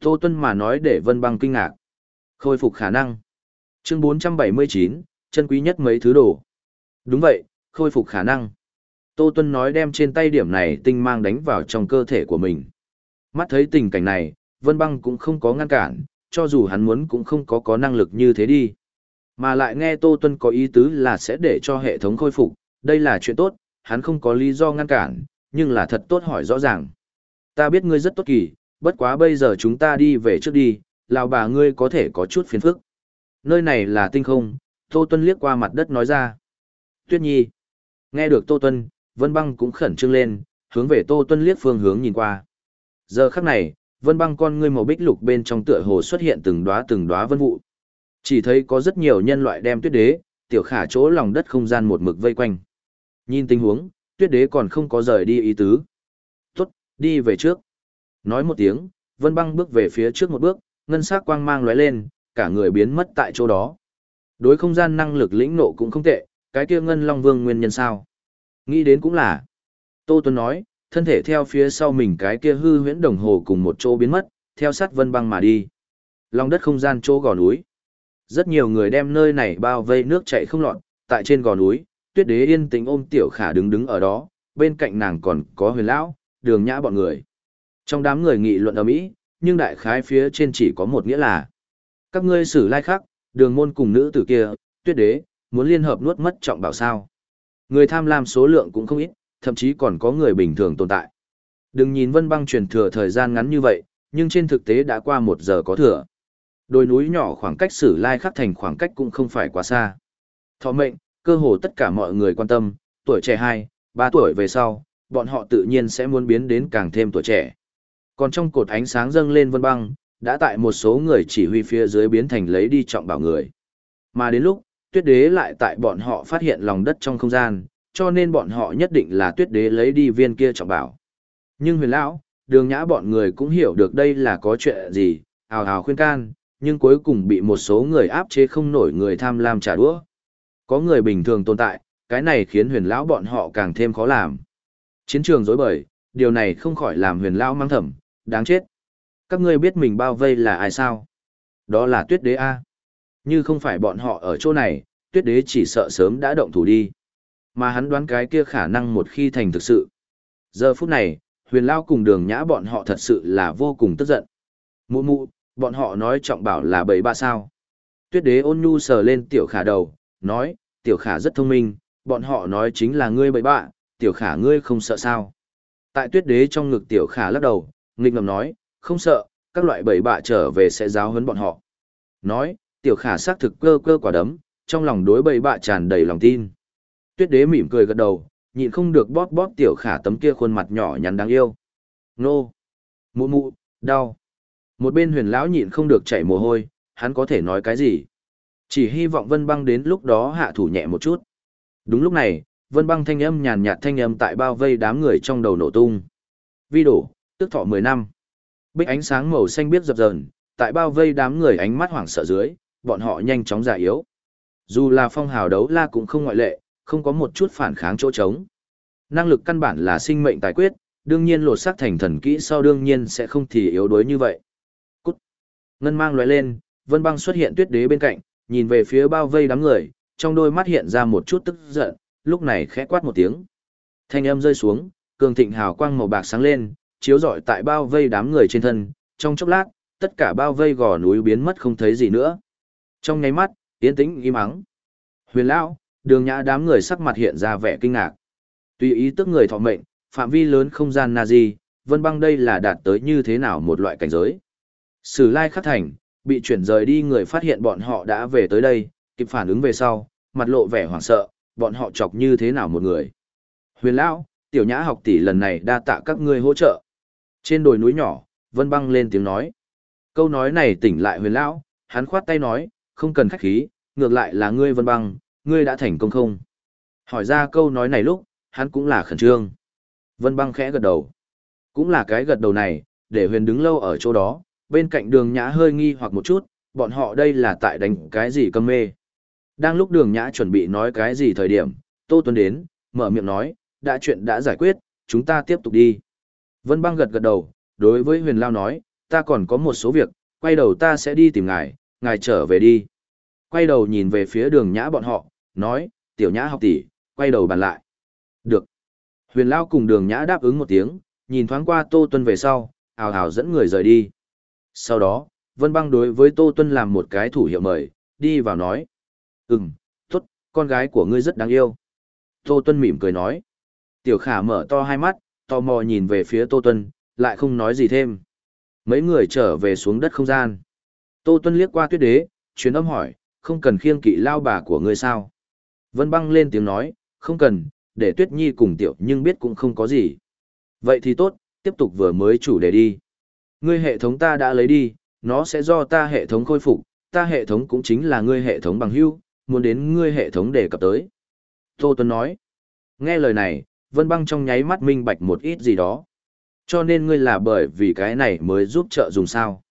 Tô Tuân mà nói để Vân Băng kinh ngạc. Khôi phục khả năng. Chương 479, chân quý nhất mấy thứ đồ. Đúng vậy, khôi phục khả năng. Tô Tuân nói đem trên tay điểm này tinh mang đánh vào trong cơ thể của mình. Mắt thấy tình cảnh này, Vân Băng cũng không có ngăn cản, cho dù hắn muốn cũng không có có năng lực như thế đi. Mà lại nghe Tô Tuân có ý tứ là sẽ để cho hệ thống khôi phục, đây là chuyện tốt, hắn không có lý do ngăn cản, nhưng là thật tốt hỏi rõ ràng. Ta biết ngươi rất tốt kỳ, bất quá bây giờ chúng ta đi về trước đi, lào bà ngươi có thể có chút phiền phức. Nơi này là tinh không, Tô Tuân liếc qua mặt đất nói ra. Tuyết Nhi. Nghe được Tô Tuân, Vân Băng cũng khẩn trương lên, hướng về Tô Tuân liếc phương hướng nhìn qua. Giờ khắc này, Vân Băng con ngươi màu bích lục bên trong tựa hồ xuất hiện từng đóa từng đóa vân vụ. Chỉ thấy có rất nhiều nhân loại đem Tuyết Đế, tiểu khả chỗ lòng đất không gian một mực vây quanh. Nhìn tình huống, Tuyết Đế còn không có rời đi ý tứ. "Tốt, đi về trước." Nói một tiếng, Vân Băng bước về phía trước một bước, ngân sắc quang mang lóe lên, cả người biến mất tại chỗ đó. Đối không gian năng lực lĩnh nộ cũng không tệ, cái kia ngân long vương nguyên nhân sao? Nghĩ đến cũng là. Tô Tuấn nói, thân thể theo phía sau mình cái kia hư huyễn đồng hồ cùng một chỗ biến mất, theo sát vân băng mà đi. Lòng đất không gian chỗ gò núi. Rất nhiều người đem nơi này bao vây nước chảy không lọt, tại trên gò núi, tuyết đế yên tĩnh ôm tiểu khả đứng đứng ở đó, bên cạnh nàng còn có huyền lão, đường nhã bọn người. Trong đám người nghị luận ở mỹ, nhưng đại khái phía trên chỉ có một nghĩa là các ngươi xử lai khác, đường môn cùng nữ tử kia, tuyết đế, muốn liên hợp nuốt mất trọng bảo sao. Người tham lam số lượng cũng không ít, thậm chí còn có người bình thường tồn tại. Đừng nhìn vân băng truyền thừa thời gian ngắn như vậy, nhưng trên thực tế đã qua một giờ có thừa. Đồi núi nhỏ khoảng cách sử lai khắc thành khoảng cách cũng không phải quá xa. Thọ mệnh, cơ hồ tất cả mọi người quan tâm, tuổi trẻ 2, 3 tuổi về sau, bọn họ tự nhiên sẽ muốn biến đến càng thêm tuổi trẻ. Còn trong cột ánh sáng dâng lên vân băng, đã tại một số người chỉ huy phía dưới biến thành lấy đi trọng bảo người. Mà đến lúc, tuyết đế lại tại bọn họ phát hiện lòng đất trong không gian, cho nên bọn họ nhất định là tuyết đế lấy đi viên kia trọng bảo. Nhưng huyền lão, đường nhã bọn người cũng hiểu được đây là có chuyện gì, hào hào khuyên can, nhưng cuối cùng bị một số người áp chế không nổi người tham lam trả đũa. Có người bình thường tồn tại, cái này khiến huyền lão bọn họ càng thêm khó làm. Chiến trường dối bời, điều này không khỏi làm huyền lão mang thầm, đáng chết. Các ngươi biết mình bao vây là ai sao? Đó là tuyết đế A. Như không phải bọn họ ở chỗ này, tuyết đế chỉ sợ sớm đã động thủ đi. Mà hắn đoán cái kia khả năng một khi thành thực sự. Giờ phút này, huyền lao cùng đường nhã bọn họ thật sự là vô cùng tức giận. Mụ mụ, bọn họ nói trọng bảo là bầy ba sao. Tuyết đế ôn nhu sờ lên tiểu khả đầu, nói, tiểu khả rất thông minh, bọn họ nói chính là ngươi bảy bạ, tiểu khả ngươi không sợ sao. Tại tuyết đế trong ngực tiểu khả lắc đầu, nghịch ngầm nói, không sợ, các loại bảy bạ trở về sẽ giáo huấn bọn họ. Nói, tiểu khả xác thực cơ cơ quả đấm, trong lòng đối bầy bạ tràn đầy lòng tin. Tuyết đế mỉm cười gật đầu, nhịn không được bóp bóp tiểu khả tấm kia khuôn mặt nhỏ nhắn đáng yêu. Nô! Mụ mụ, đau! Một bên huyền lão nhịn không được chảy mồ hôi, hắn có thể nói cái gì? Chỉ hy vọng vân băng đến lúc đó hạ thủ nhẹ một chút. Đúng lúc này, vân băng thanh âm nhàn nhạt thanh âm tại bao vây đám người trong đầu nổ tung. Vi đổ, tức thọ 10 năm. Bích ánh sáng màu xanh biếc dập dờn, tại bao vây đám người ánh mắt hoảng sợ dưới, bọn họ nhanh chóng già yếu. Dù là phong hào đấu la cũng không ngoại lệ, không có một chút phản kháng chỗ trống. Năng lực căn bản là sinh mệnh tài quyết, đương nhiên lột xác thành thần kỹ sau đương nhiên sẽ không thì yếu đuối như vậy. Cút. Ngân mang lóe lên, Vân Băng xuất hiện tuyết đế bên cạnh, nhìn về phía bao vây đám người, trong đôi mắt hiện ra một chút tức giận, lúc này khẽ quát một tiếng. Thanh âm rơi xuống, cường thịnh hào quang màu bạc sáng lên, chiếu rọi tại bao vây đám người trên thân, trong chốc lát, tất cả bao vây gò núi biến mất không thấy gì nữa. Trong nháy mắt, yên tĩnh im ắng. Huyền lão, Đường Nhã đám người sắc mặt hiện ra vẻ kinh ngạc. Tùy ý tức người thọ mệnh, phạm vi lớn không gian Nazi, Vân Băng đây là đạt tới như thế nào một loại cảnh giới. Sử Lai Khắc Thành, bị chuyển rời đi người phát hiện bọn họ đã về tới đây, kịp phản ứng về sau, mặt lộ vẻ hoảng sợ, bọn họ chọc như thế nào một người. Huyền Lão, tiểu nhã học tỷ lần này đa tạ các ngươi hỗ trợ. Trên đồi núi nhỏ, Vân Băng lên tiếng nói. Câu nói này tỉnh lại huyền Lão, hắn khoát tay nói, không cần khách khí, ngược lại là ngươi Vân Băng, ngươi đã thành công không? Hỏi ra câu nói này lúc, hắn cũng là khẩn trương. Vân Băng khẽ gật đầu. Cũng là cái gật đầu này, để huyền đứng lâu ở chỗ đó, bên cạnh đường nhã hơi nghi hoặc một chút, bọn họ đây là tại đánh cái gì câm mê. Đang lúc đường nhã chuẩn bị nói cái gì thời điểm, Tô Tuấn đến, mở miệng nói, đã chuyện đã giải quyết, chúng ta tiếp tục đi. Vân băng gật gật đầu, đối với huyền lao nói, ta còn có một số việc, quay đầu ta sẽ đi tìm ngài, ngài trở về đi. Quay đầu nhìn về phía đường nhã bọn họ, nói, tiểu nhã học tỷ, quay đầu bàn lại. Được. Huyền lao cùng đường nhã đáp ứng một tiếng, nhìn thoáng qua Tô Tuân về sau, ào ào dẫn người rời đi. Sau đó, Vân băng đối với Tô Tuân làm một cái thủ hiệu mời, đi vào nói. Ừm, tốt, con gái của ngươi rất đáng yêu. Tô Tuân mỉm cười nói. Tiểu khả mở to hai mắt, tò mò nhìn về phía Tô Tuân, lại không nói gì thêm. Mấy người trở về xuống đất không gian. Tô Tuân liếc qua tuyết đế, chuyến âm hỏi, không cần khiêng kỵ lao bà của ngươi sao? Vân băng lên tiếng nói, không cần, để tuyết nhi cùng tiểu nhưng biết cũng không có gì. Vậy thì tốt, tiếp tục vừa mới chủ đề đi. Ngươi hệ thống ta đã lấy đi, nó sẽ do ta hệ thống khôi phục, ta hệ thống cũng chính là ngươi hệ thống bằng hưu, muốn đến ngươi hệ thống đề cập tới. Tô Tuấn nói, nghe lời này, Vân Băng trong nháy mắt minh bạch một ít gì đó. Cho nên ngươi là bởi vì cái này mới giúp trợ dùng sao.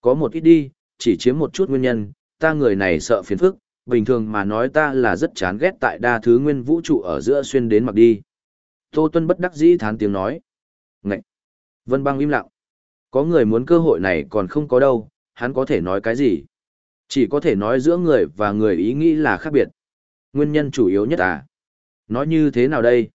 Có một ít đi, chỉ chiếm một chút nguyên nhân, ta người này sợ phiền phức, bình thường mà nói ta là rất chán ghét tại đa thứ nguyên vũ trụ ở giữa xuyên đến mặc đi. Tô Tuân bất đắc dĩ thán tiếng nói. Ngậy! Vân Băng im lặng. Có người muốn cơ hội này còn không có đâu, hắn có thể nói cái gì? Chỉ có thể nói giữa người và người ý nghĩ là khác biệt. Nguyên nhân chủ yếu nhất à? Nói như thế nào đây?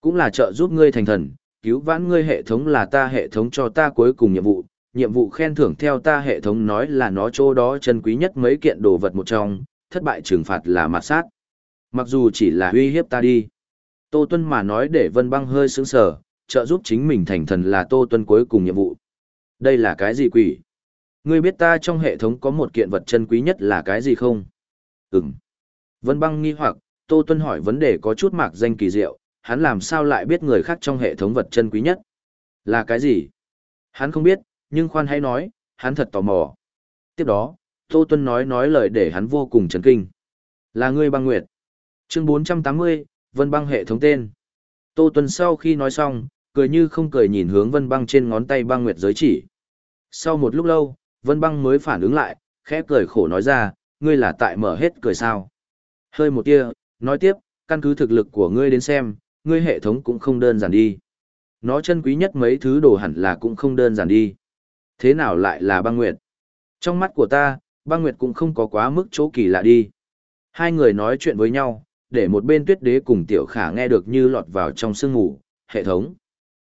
Cũng là trợ giúp ngươi thành thần, cứu vãn ngươi hệ thống là ta hệ thống cho ta cuối cùng nhiệm vụ. Nhiệm vụ khen thưởng theo ta hệ thống nói là nó chỗ đó chân quý nhất mấy kiện đồ vật một trong, thất bại trừng phạt là mặt sát. Mặc dù chỉ là uy hiếp ta đi. Tô Tuân mà nói để Vân Băng hơi sướng sở, trợ giúp chính mình thành thần là Tô Tuân cuối cùng nhiệm vụ. Đây là cái gì quỷ? Ngươi biết ta trong hệ thống có một kiện vật chân quý nhất là cái gì không? Ừm. Vân băng nghi hoặc, Tô Tuân hỏi vấn đề có chút mạc danh kỳ diệu, hắn làm sao lại biết người khác trong hệ thống vật chân quý nhất? Là cái gì? Hắn không biết, nhưng khoan hãy nói, hắn thật tò mò. Tiếp đó, Tô Tuân nói nói lời để hắn vô cùng chấn kinh. Là ngươi băng nguyệt. Chương 480, Vân băng hệ thống tên. Tô Tuân sau khi nói xong, cười như không cười nhìn hướng Vân băng trên ngón tay băng nguyệt giới chỉ. Sau một lúc lâu, Vân băng mới phản ứng lại, khẽ cười khổ nói ra, ngươi là tại mở hết cười sao. Hơi một tia, nói tiếp, căn cứ thực lực của ngươi đến xem, ngươi hệ thống cũng không đơn giản đi. Nó chân quý nhất mấy thứ đồ hẳn là cũng không đơn giản đi. Thế nào lại là băng nguyệt? Trong mắt của ta, băng nguyệt cũng không có quá mức chỗ kỳ lạ đi. Hai người nói chuyện với nhau, để một bên tuyết đế cùng tiểu khả nghe được như lọt vào trong sương ngủ, hệ thống.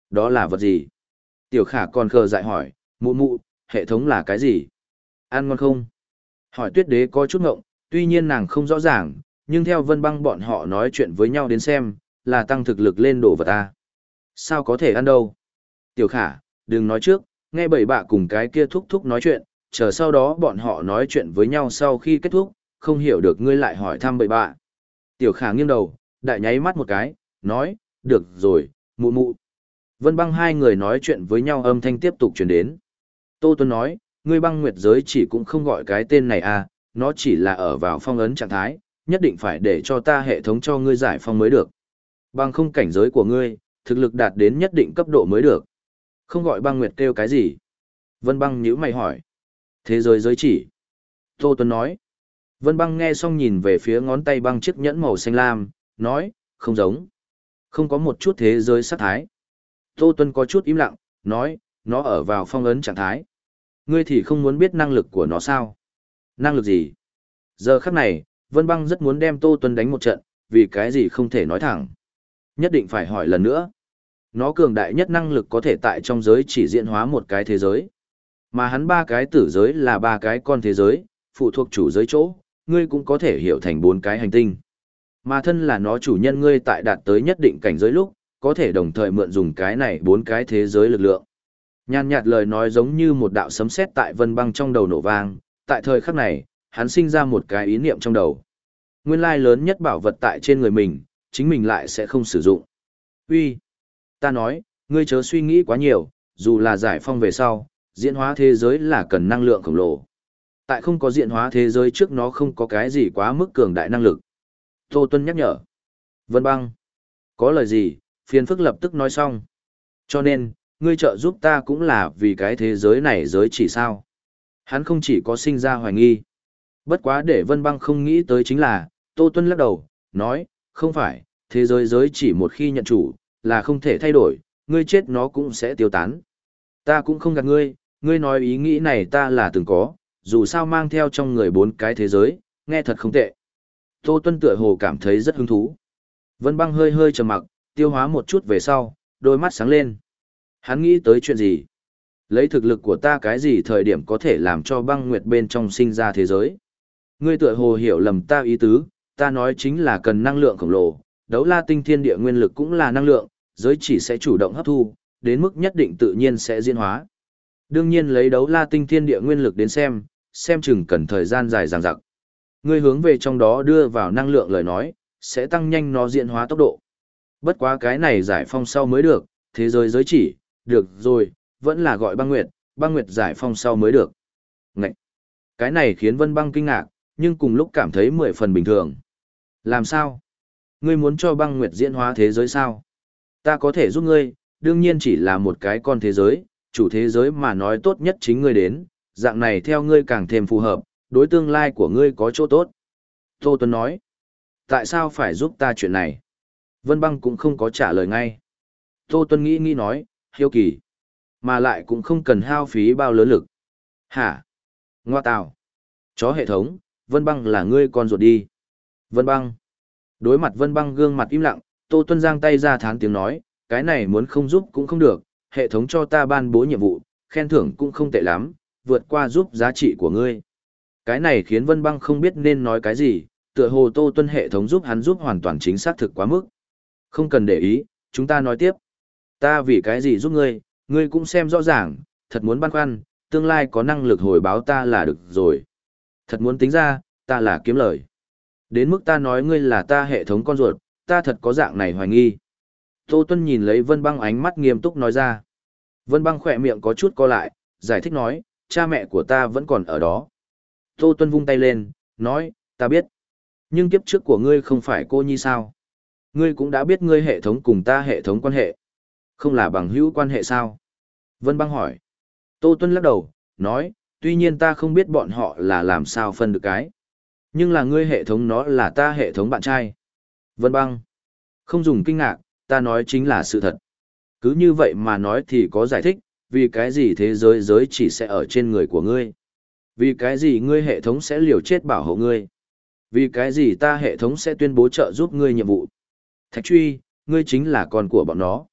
Đó là vật gì? Tiểu khả còn khờ dại hỏi, mụ mụ, hệ thống là cái gì? Ăn ngon không? Hỏi tuyết đế có chút ngộng, tuy nhiên nàng không rõ ràng, nhưng theo vân băng bọn họ nói chuyện với nhau đến xem, là tăng thực lực lên đồ vật ta. Sao có thể ăn đâu? Tiểu khả, đừng nói trước, nghe bảy bạ cùng cái kia thúc thúc nói chuyện, chờ sau đó bọn họ nói chuyện với nhau sau khi kết thúc, không hiểu được ngươi lại hỏi thăm bảy bạ. Tiểu khả nghiêng đầu, đại nháy mắt một cái, nói, được rồi, mụ mụ. Vân băng hai người nói chuyện với nhau âm thanh tiếp tục truyền đến. Tô Tuấn nói, ngươi băng nguyệt giới chỉ cũng không gọi cái tên này à, nó chỉ là ở vào phong ấn trạng thái, nhất định phải để cho ta hệ thống cho ngươi giải phong mới được. Bằng không cảnh giới của ngươi, thực lực đạt đến nhất định cấp độ mới được. Không gọi băng nguyệt kêu cái gì? Vân băng nhíu mày hỏi. Thế giới giới chỉ. Tô Tuấn nói. Vân băng nghe xong nhìn về phía ngón tay băng chiếc nhẫn màu xanh lam, nói, không giống. Không có một chút thế giới sát thái. Tô Tuấn có chút im lặng, nói, nó ở vào phong ấn trạng thái. Ngươi thì không muốn biết năng lực của nó sao? Năng lực gì? Giờ khắc này, Vân băng rất muốn đem Tô Tuấn đánh một trận, vì cái gì không thể nói thẳng. Nhất định phải hỏi lần nữa. Nó cường đại nhất năng lực có thể tại trong giới chỉ diễn hóa một cái thế giới. Mà hắn ba cái tử giới là ba cái con thế giới, phụ thuộc chủ giới chỗ, ngươi cũng có thể hiểu thành bốn cái hành tinh. Mà thân là nó chủ nhân ngươi tại đạt tới nhất định cảnh giới lúc, có thể đồng thời mượn dùng cái này bốn cái thế giới lực lượng. Nhàn nhạt lời nói giống như một đạo sấm sét tại vân băng trong đầu nổ vang, tại thời khắc này, hắn sinh ra một cái ý niệm trong đầu. Nguyên lai lớn nhất bảo vật tại trên người mình, chính mình lại sẽ không sử dụng. Uy, Ta nói, ngươi chớ suy nghĩ quá nhiều, dù là giải phong về sau, diễn hóa thế giới là cần năng lượng khổng lồ. Tại không có diễn hóa thế giới trước nó không có cái gì quá mức cường đại năng lực. Tô Tuân nhắc nhở. Vân băng. Có lời gì, phiền phức lập tức nói xong. Cho nên, ngươi trợ giúp ta cũng là vì cái thế giới này giới chỉ sao. Hắn không chỉ có sinh ra hoài nghi. Bất quá để Vân băng không nghĩ tới chính là, Tô Tuân lắc đầu, nói, không phải, thế giới giới chỉ một khi nhận chủ, là không thể thay đổi, ngươi chết nó cũng sẽ tiêu tán. Ta cũng không gạt ngươi, ngươi nói ý nghĩ này ta là từng có, dù sao mang theo trong người bốn cái thế giới, nghe thật không tệ. Tô Tuân tựa hồ cảm thấy rất hứng thú. Vân băng hơi hơi trầm mặc, tiêu hóa một chút về sau, đôi mắt sáng lên. Hắn nghĩ tới chuyện gì? Lấy thực lực của ta cái gì thời điểm có thể làm cho băng nguyệt bên trong sinh ra thế giới? Ngươi tựa hồ hiểu lầm ta ý tứ, ta nói chính là cần năng lượng khổng lồ, đấu la tinh thiên địa nguyên lực cũng là năng lượng, giới chỉ sẽ chủ động hấp thu, đến mức nhất định tự nhiên sẽ diễn hóa. Đương nhiên lấy đấu la tinh thiên địa nguyên lực đến xem, xem chừng cần thời gian dài dằng dặc. Ngươi hướng về trong đó đưa vào năng lượng lời nói, sẽ tăng nhanh nó diễn hóa tốc độ. Bất quá cái này giải phong sau mới được, thế giới giới chỉ, được rồi, vẫn là gọi băng nguyệt, băng nguyệt giải phong sau mới được. Ngậy! Cái này khiến vân băng kinh ngạc, nhưng cùng lúc cảm thấy mười phần bình thường. Làm sao? Ngươi muốn cho băng nguyệt diễn hóa thế giới sao? Ta có thể giúp ngươi, đương nhiên chỉ là một cái con thế giới, chủ thế giới mà nói tốt nhất chính ngươi đến, dạng này theo ngươi càng thêm phù hợp, đối tương lai của ngươi có chỗ tốt. Tô Tuấn nói, tại sao phải giúp ta chuyện này? Vân Băng cũng không có trả lời ngay. Tô Tuấn nghĩ nghĩ nói, hiếu kỳ, mà lại cũng không cần hao phí bao lớn lực. Hả? Ngoa tào. Chó hệ thống, Vân Băng là ngươi con ruột đi. Vân Băng. Đối mặt Vân Băng gương mặt im lặng, Tô Tuân giang tay ra thán tiếng nói, cái này muốn không giúp cũng không được, hệ thống cho ta ban bố nhiệm vụ, khen thưởng cũng không tệ lắm, vượt qua giúp giá trị của ngươi. Cái này khiến Vân Băng không biết nên nói cái gì, tựa hồ Tô Tuân hệ thống giúp hắn giúp hoàn toàn chính xác thực quá mức. Không cần để ý, chúng ta nói tiếp. Ta vì cái gì giúp ngươi, ngươi cũng xem rõ ràng, thật muốn băn khoăn, tương lai có năng lực hồi báo ta là được rồi. Thật muốn tính ra, ta là kiếm lời. Đến mức ta nói ngươi là ta hệ thống con ruột, ta thật có dạng này hoài nghi. Tô Tuân nhìn lấy Vân Băng ánh mắt nghiêm túc nói ra. Vân Băng khỏe miệng có chút co lại, giải thích nói, cha mẹ của ta vẫn còn ở đó. Tô Tuân vung tay lên, nói, ta biết. Nhưng kiếp trước của ngươi không phải cô nhi sao? Ngươi cũng đã biết ngươi hệ thống cùng ta hệ thống quan hệ. Không là bằng hữu quan hệ sao? Vân Băng hỏi. Tô Tuân lắc đầu, nói, tuy nhiên ta không biết bọn họ là làm sao phân được cái. Nhưng là ngươi hệ thống nó là ta hệ thống bạn trai. Vân Băng. Không dùng kinh ngạc, ta nói chính là sự thật. Cứ như vậy mà nói thì có giải thích, vì cái gì thế giới giới chỉ sẽ ở trên người của ngươi. Vì cái gì ngươi hệ thống sẽ liều chết bảo hộ ngươi. Vì cái gì ta hệ thống sẽ tuyên bố trợ giúp ngươi nhiệm vụ. Thạch truy, ngươi chính là con của bọn nó.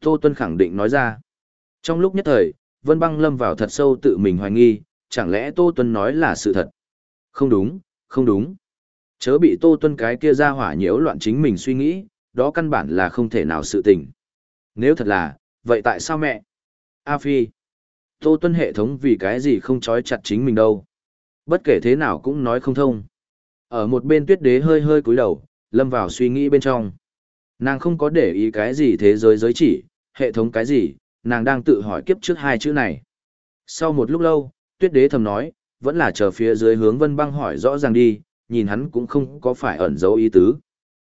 Tô Tuân khẳng định nói ra. Trong lúc nhất thời, Vân Băng lâm vào thật sâu tự mình hoài nghi, chẳng lẽ Tô Tuân nói là sự thật? Không đúng, không đúng. Chớ bị Tô Tuân cái kia ra hỏa nhiễu loạn chính mình suy nghĩ, đó căn bản là không thể nào sự tình. Nếu thật là, vậy tại sao mẹ? A Phi. Tô Tuân hệ thống vì cái gì không trói chặt chính mình đâu. Bất kể thế nào cũng nói không thông. Ở một bên tuyết đế hơi hơi cúi đầu, lâm vào suy nghĩ bên trong. Nàng không có để ý cái gì thế giới giới chỉ, hệ thống cái gì, nàng đang tự hỏi kiếp trước hai chữ này. Sau một lúc lâu, tuyết đế thầm nói, vẫn là chờ phía dưới hướng vân băng hỏi rõ ràng đi, nhìn hắn cũng không có phải ẩn giấu ý tứ.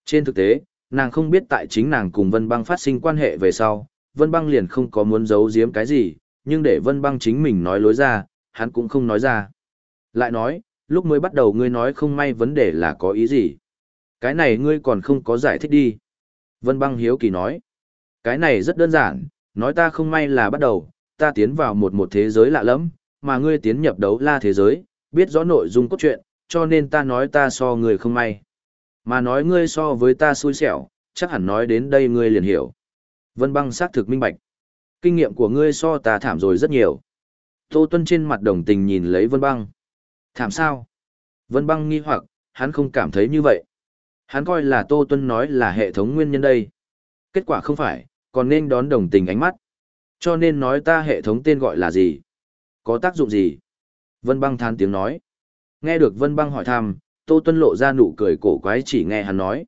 Trên thực tế, nàng không biết tại chính nàng cùng Vân Băng phát sinh quan hệ về sau, Vân Băng liền không có muốn giấu giếm cái gì, nhưng để Vân Băng chính mình nói lối ra, hắn cũng không nói ra. Lại nói, lúc mới bắt đầu ngươi nói không may vấn đề là có ý gì? Cái này ngươi còn không có giải thích đi. Vân Băng hiếu kỳ nói. Cái này rất đơn giản, nói ta không may là bắt đầu, ta tiến vào một một thế giới lạ lẫm, mà ngươi tiến nhập đấu la thế giới, biết rõ nội dung cốt truyện, cho nên ta nói ta so người không may. Mà nói ngươi so với ta xui xẻo, chắc hẳn nói đến đây ngươi liền hiểu. Vân băng xác thực minh bạch. Kinh nghiệm của ngươi so ta thảm rồi rất nhiều. Tô Tuân trên mặt đồng tình nhìn lấy Vân băng. Thảm sao? Vân băng nghi hoặc, hắn không cảm thấy như vậy. Hắn coi là Tô Tuân nói là hệ thống nguyên nhân đây. Kết quả không phải, còn nên đón đồng tình ánh mắt. Cho nên nói ta hệ thống tên gọi là gì? Có tác dụng gì? Vân băng than tiếng nói. Nghe được Vân băng hỏi thăm, Tô Tuân lộ ra nụ cười cổ quái chỉ nghe hắn nói.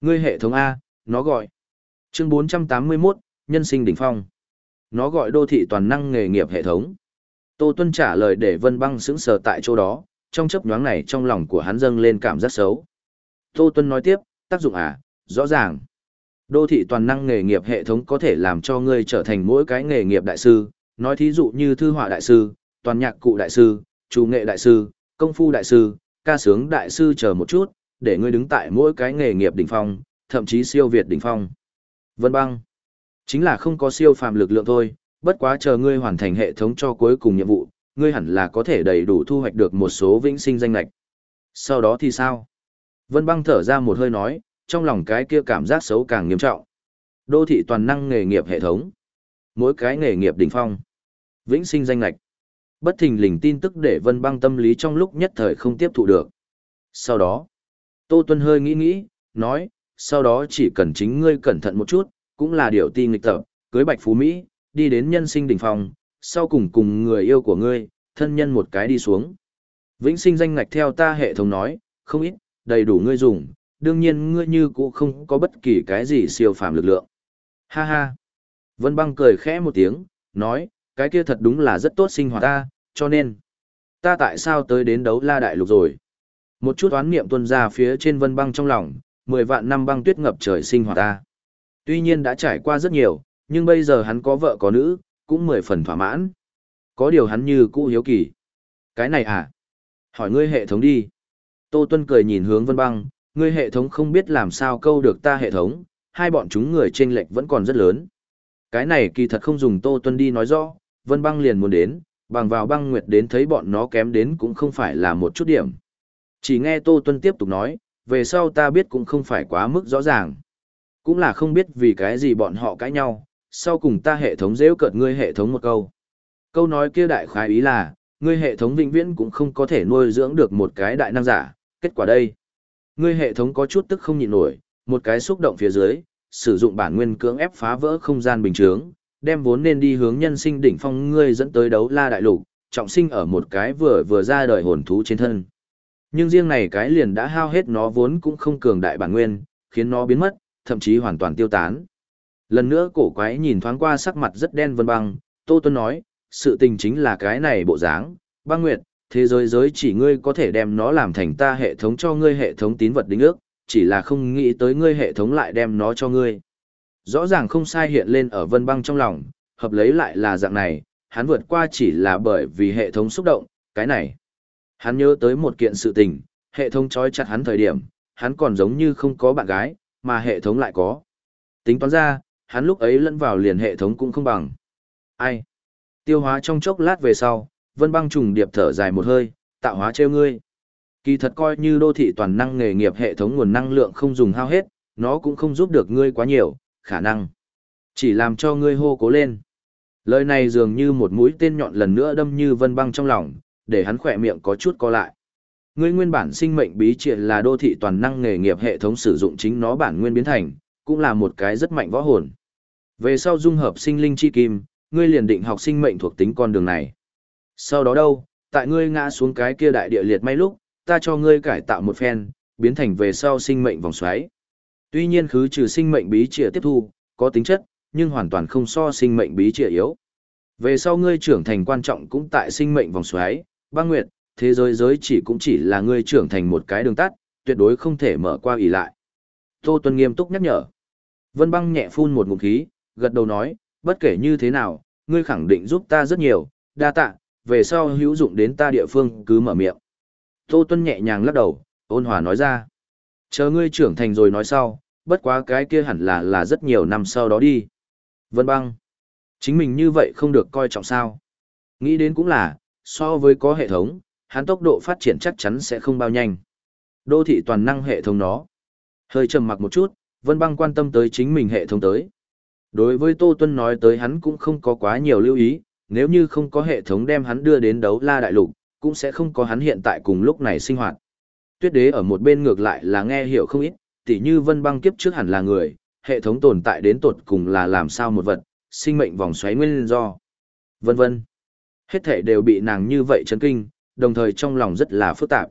Ngươi hệ thống A, nó gọi. Chương 481, Nhân sinh đỉnh phong. Nó gọi đô thị toàn năng nghề nghiệp hệ thống. Tô Tuân trả lời để Vân băng sững sờ tại chỗ đó, trong chấp nhoáng này trong lòng của hắn dâng lên cảm giác xấu. Tô Tuân nói tiếp, tác dụng à, rõ ràng. Đô thị toàn năng nghề nghiệp hệ thống có thể làm cho ngươi trở thành mỗi cái nghề nghiệp đại sư, nói thí dụ như thư họa đại sư, toàn nhạc cụ đại sư, chủ nghệ đại sư, công phu đại sư, ca sướng đại sư chờ một chút, để ngươi đứng tại mỗi cái nghề nghiệp đỉnh phong, thậm chí siêu việt đỉnh phong. Vân băng, chính là không có siêu phàm lực lượng thôi, bất quá chờ ngươi hoàn thành hệ thống cho cuối cùng nhiệm vụ, ngươi hẳn là có thể đầy đủ thu hoạch được một số vĩnh sinh danh lạch. Sau đó thì sao? Vân băng thở ra một hơi nói, trong lòng cái kia cảm giác xấu càng nghiêm trọng. Đô thị toàn năng nghề nghiệp hệ thống. Mỗi cái nghề nghiệp đỉnh phong. Vĩnh sinh danh lạch. Bất thình lình tin tức để Vân băng tâm lý trong lúc nhất thời không tiếp thụ được. Sau đó, Tô Tuân hơi nghĩ nghĩ, nói, sau đó chỉ cần chính ngươi cẩn thận một chút, cũng là điều ti nghịch tập, cưới bạch phú Mỹ, đi đến nhân sinh đỉnh phòng sau cùng cùng người yêu của ngươi, thân nhân một cái đi xuống. Vĩnh sinh danh ngạch theo ta hệ thống nói, không ít, đầy đủ ngươi dùng, đương nhiên ngươi như cũng không có bất kỳ cái gì siêu phàm lực lượng. Ha ha. Vân băng cười khẽ một tiếng, nói, cái kia thật đúng là rất tốt sinh hoạt ta, cho nên, ta tại sao tới đến đấu la đại lục rồi? Một chút oán niệm tuôn ra phía trên vân băng trong lòng, mười vạn năm băng tuyết ngập trời sinh hoạt ta. Tuy nhiên đã trải qua rất nhiều, nhưng bây giờ hắn có vợ có nữ, cũng mười phần thỏa mãn. Có điều hắn như cũ hiếu kỳ. Cái này à? Hỏi ngươi hệ thống đi. Tô Tuân cười nhìn hướng vân băng, ngươi hệ thống không biết làm sao câu được ta hệ thống, hai bọn chúng người chênh lệch vẫn còn rất lớn. Cái này kỳ thật không dùng Tô Tuân đi nói rõ, Vân Băng liền muốn đến, bằng vào băng nguyệt đến thấy bọn nó kém đến cũng không phải là một chút điểm. Chỉ nghe Tô Tuân tiếp tục nói, về sau ta biết cũng không phải quá mức rõ ràng. Cũng là không biết vì cái gì bọn họ cãi nhau, sau cùng ta hệ thống dễ cợt ngươi hệ thống một câu. Câu nói kia đại khái ý là, ngươi hệ thống vĩnh viễn cũng không có thể nuôi dưỡng được một cái đại năng giả, kết quả đây. Ngươi hệ thống có chút tức không nhịn nổi, một cái xúc động phía dưới, sử dụng bản nguyên cưỡng ép phá vỡ không gian bình thường đem vốn nên đi hướng nhân sinh đỉnh phong ngươi dẫn tới đấu la đại lục, trọng sinh ở một cái vừa vừa ra đời hồn thú trên thân. Nhưng riêng này cái liền đã hao hết nó vốn cũng không cường đại bản nguyên, khiến nó biến mất, thậm chí hoàn toàn tiêu tán. Lần nữa cổ quái nhìn thoáng qua sắc mặt rất đen vân băng, Tô Tuân nói, sự tình chính là cái này bộ dáng, băng nguyệt, thế giới giới chỉ ngươi có thể đem nó làm thành ta hệ thống cho ngươi hệ thống tín vật đính ước, chỉ là không nghĩ tới ngươi hệ thống lại đem nó cho ngươi. Rõ ràng không sai hiện lên ở vân băng trong lòng, hợp lấy lại là dạng này, hắn vượt qua chỉ là bởi vì hệ thống xúc động, cái này. Hắn nhớ tới một kiện sự tình, hệ thống trói chặt hắn thời điểm, hắn còn giống như không có bạn gái, mà hệ thống lại có. Tính toán ra, hắn lúc ấy lẫn vào liền hệ thống cũng không bằng. Ai? Tiêu hóa trong chốc lát về sau, vân băng trùng điệp thở dài một hơi, tạo hóa treo ngươi. Kỳ thật coi như đô thị toàn năng nghề nghiệp hệ thống nguồn năng lượng không dùng hao hết, nó cũng không giúp được ngươi quá nhiều, khả năng. Chỉ làm cho ngươi hô cố lên. Lời này dường như một mũi tên nhọn lần nữa đâm như vân băng trong lòng, để hắn khỏe miệng có chút co lại. Ngươi nguyên bản sinh mệnh bí triệt là đô thị toàn năng nghề nghiệp hệ thống sử dụng chính nó bản nguyên biến thành, cũng là một cái rất mạnh võ hồn. Về sau dung hợp sinh linh chi kim, ngươi liền định học sinh mệnh thuộc tính con đường này. Sau đó đâu, tại ngươi ngã xuống cái kia đại địa liệt may lúc, ta cho ngươi cải tạo một phen, biến thành về sau sinh mệnh vòng xoáy. Tuy nhiên khứ trừ sinh mệnh bí trịa tiếp thu, có tính chất, nhưng hoàn toàn không so sinh mệnh bí trịa yếu. Về sau ngươi trưởng thành quan trọng cũng tại sinh mệnh vòng xoáy, băng nguyệt, thế giới giới chỉ cũng chỉ là ngươi trưởng thành một cái đường tắt, tuyệt đối không thể mở qua ỷ lại. Tô Tuân nghiêm túc nhắc nhở. Vân băng nhẹ phun một ngụm khí, gật đầu nói, bất kể như thế nào, ngươi khẳng định giúp ta rất nhiều, đa tạ, về sau hữu dụng đến ta địa phương cứ mở miệng. Tô Tuân nhẹ nhàng lắc đầu, ôn hòa nói ra. Chờ ngươi trưởng thành rồi nói sau, bất quá cái kia hẳn là là rất nhiều năm sau đó đi. Vân băng. Chính mình như vậy không được coi trọng sao. Nghĩ đến cũng là, so với có hệ thống, hắn tốc độ phát triển chắc chắn sẽ không bao nhanh. Đô thị toàn năng hệ thống nó. Hơi trầm mặc một chút, Vân băng quan tâm tới chính mình hệ thống tới. Đối với Tô Tuân nói tới hắn cũng không có quá nhiều lưu ý, nếu như không có hệ thống đem hắn đưa đến đấu la đại lục, cũng sẽ không có hắn hiện tại cùng lúc này sinh hoạt. Tuyết đế ở một bên ngược lại là nghe hiểu không ít, tỉ như vân băng kiếp trước hẳn là người, hệ thống tồn tại đến tột cùng là làm sao một vật, sinh mệnh vòng xoáy nguyên do. Vân vân. Hết thể đều bị nàng như vậy chấn kinh, đồng thời trong lòng rất là phức tạp.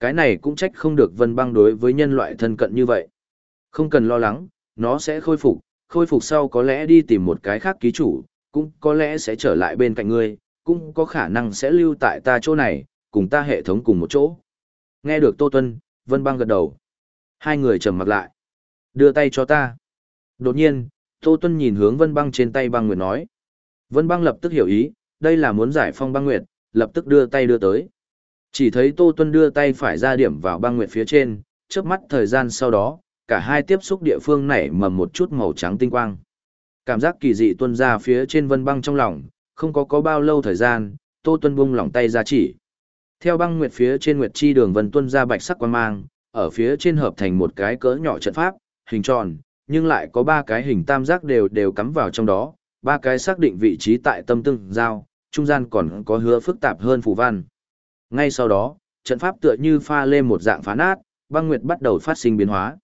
Cái này cũng trách không được vân băng đối với nhân loại thân cận như vậy. Không cần lo lắng, nó sẽ khôi phục, khôi phục sau có lẽ đi tìm một cái khác ký chủ, cũng có lẽ sẽ trở lại bên cạnh ngươi, cũng có khả năng sẽ lưu tại ta chỗ này, cùng ta hệ thống cùng một chỗ. Nghe được Tô Tuân, Vân Băng gật đầu. Hai người trầm mặt lại. Đưa tay cho ta. Đột nhiên, Tô Tuân nhìn hướng Vân Băng trên tay băng nguyệt nói. Vân Băng lập tức hiểu ý, đây là muốn giải phong băng nguyệt, lập tức đưa tay đưa tới. Chỉ thấy Tô Tuân đưa tay phải ra điểm vào băng nguyệt phía trên, chớp mắt thời gian sau đó, cả hai tiếp xúc địa phương nảy mầm một chút màu trắng tinh quang. Cảm giác kỳ dị tuân ra phía trên vân băng trong lòng, không có có bao lâu thời gian, Tô Tuân buông lỏng tay ra chỉ. Theo băng nguyệt phía trên nguyệt chi đường vân tuân ra bạch sắc quang mang, ở phía trên hợp thành một cái cỡ nhỏ trận pháp, hình tròn, nhưng lại có ba cái hình tam giác đều đều cắm vào trong đó, ba cái xác định vị trí tại tâm tương giao, trung gian còn có hứa phức tạp hơn phù văn. Ngay sau đó, trận pháp tựa như pha lên một dạng phá nát, băng nguyệt bắt đầu phát sinh biến hóa.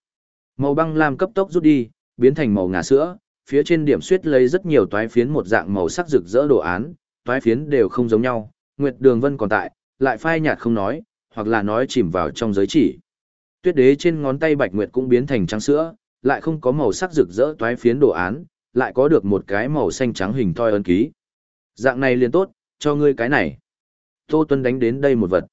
Màu băng lam cấp tốc rút đi, biến thành màu ngà sữa, phía trên điểm suyết lấy rất nhiều toái phiến một dạng màu sắc rực rỡ đồ án, toái phiến đều không giống nhau, Nguyệt Đường Vân còn tại, lại phai nhạt không nói, hoặc là nói chìm vào trong giới chỉ. Tuyết đế trên ngón tay Bạch Nguyệt cũng biến thành trắng sữa, lại không có màu sắc rực rỡ toái phiến đồ án, lại có được một cái màu xanh trắng hình thoi ấn ký. Dạng này liền tốt, cho ngươi cái này. Tô Tuân đánh đến đây một vật.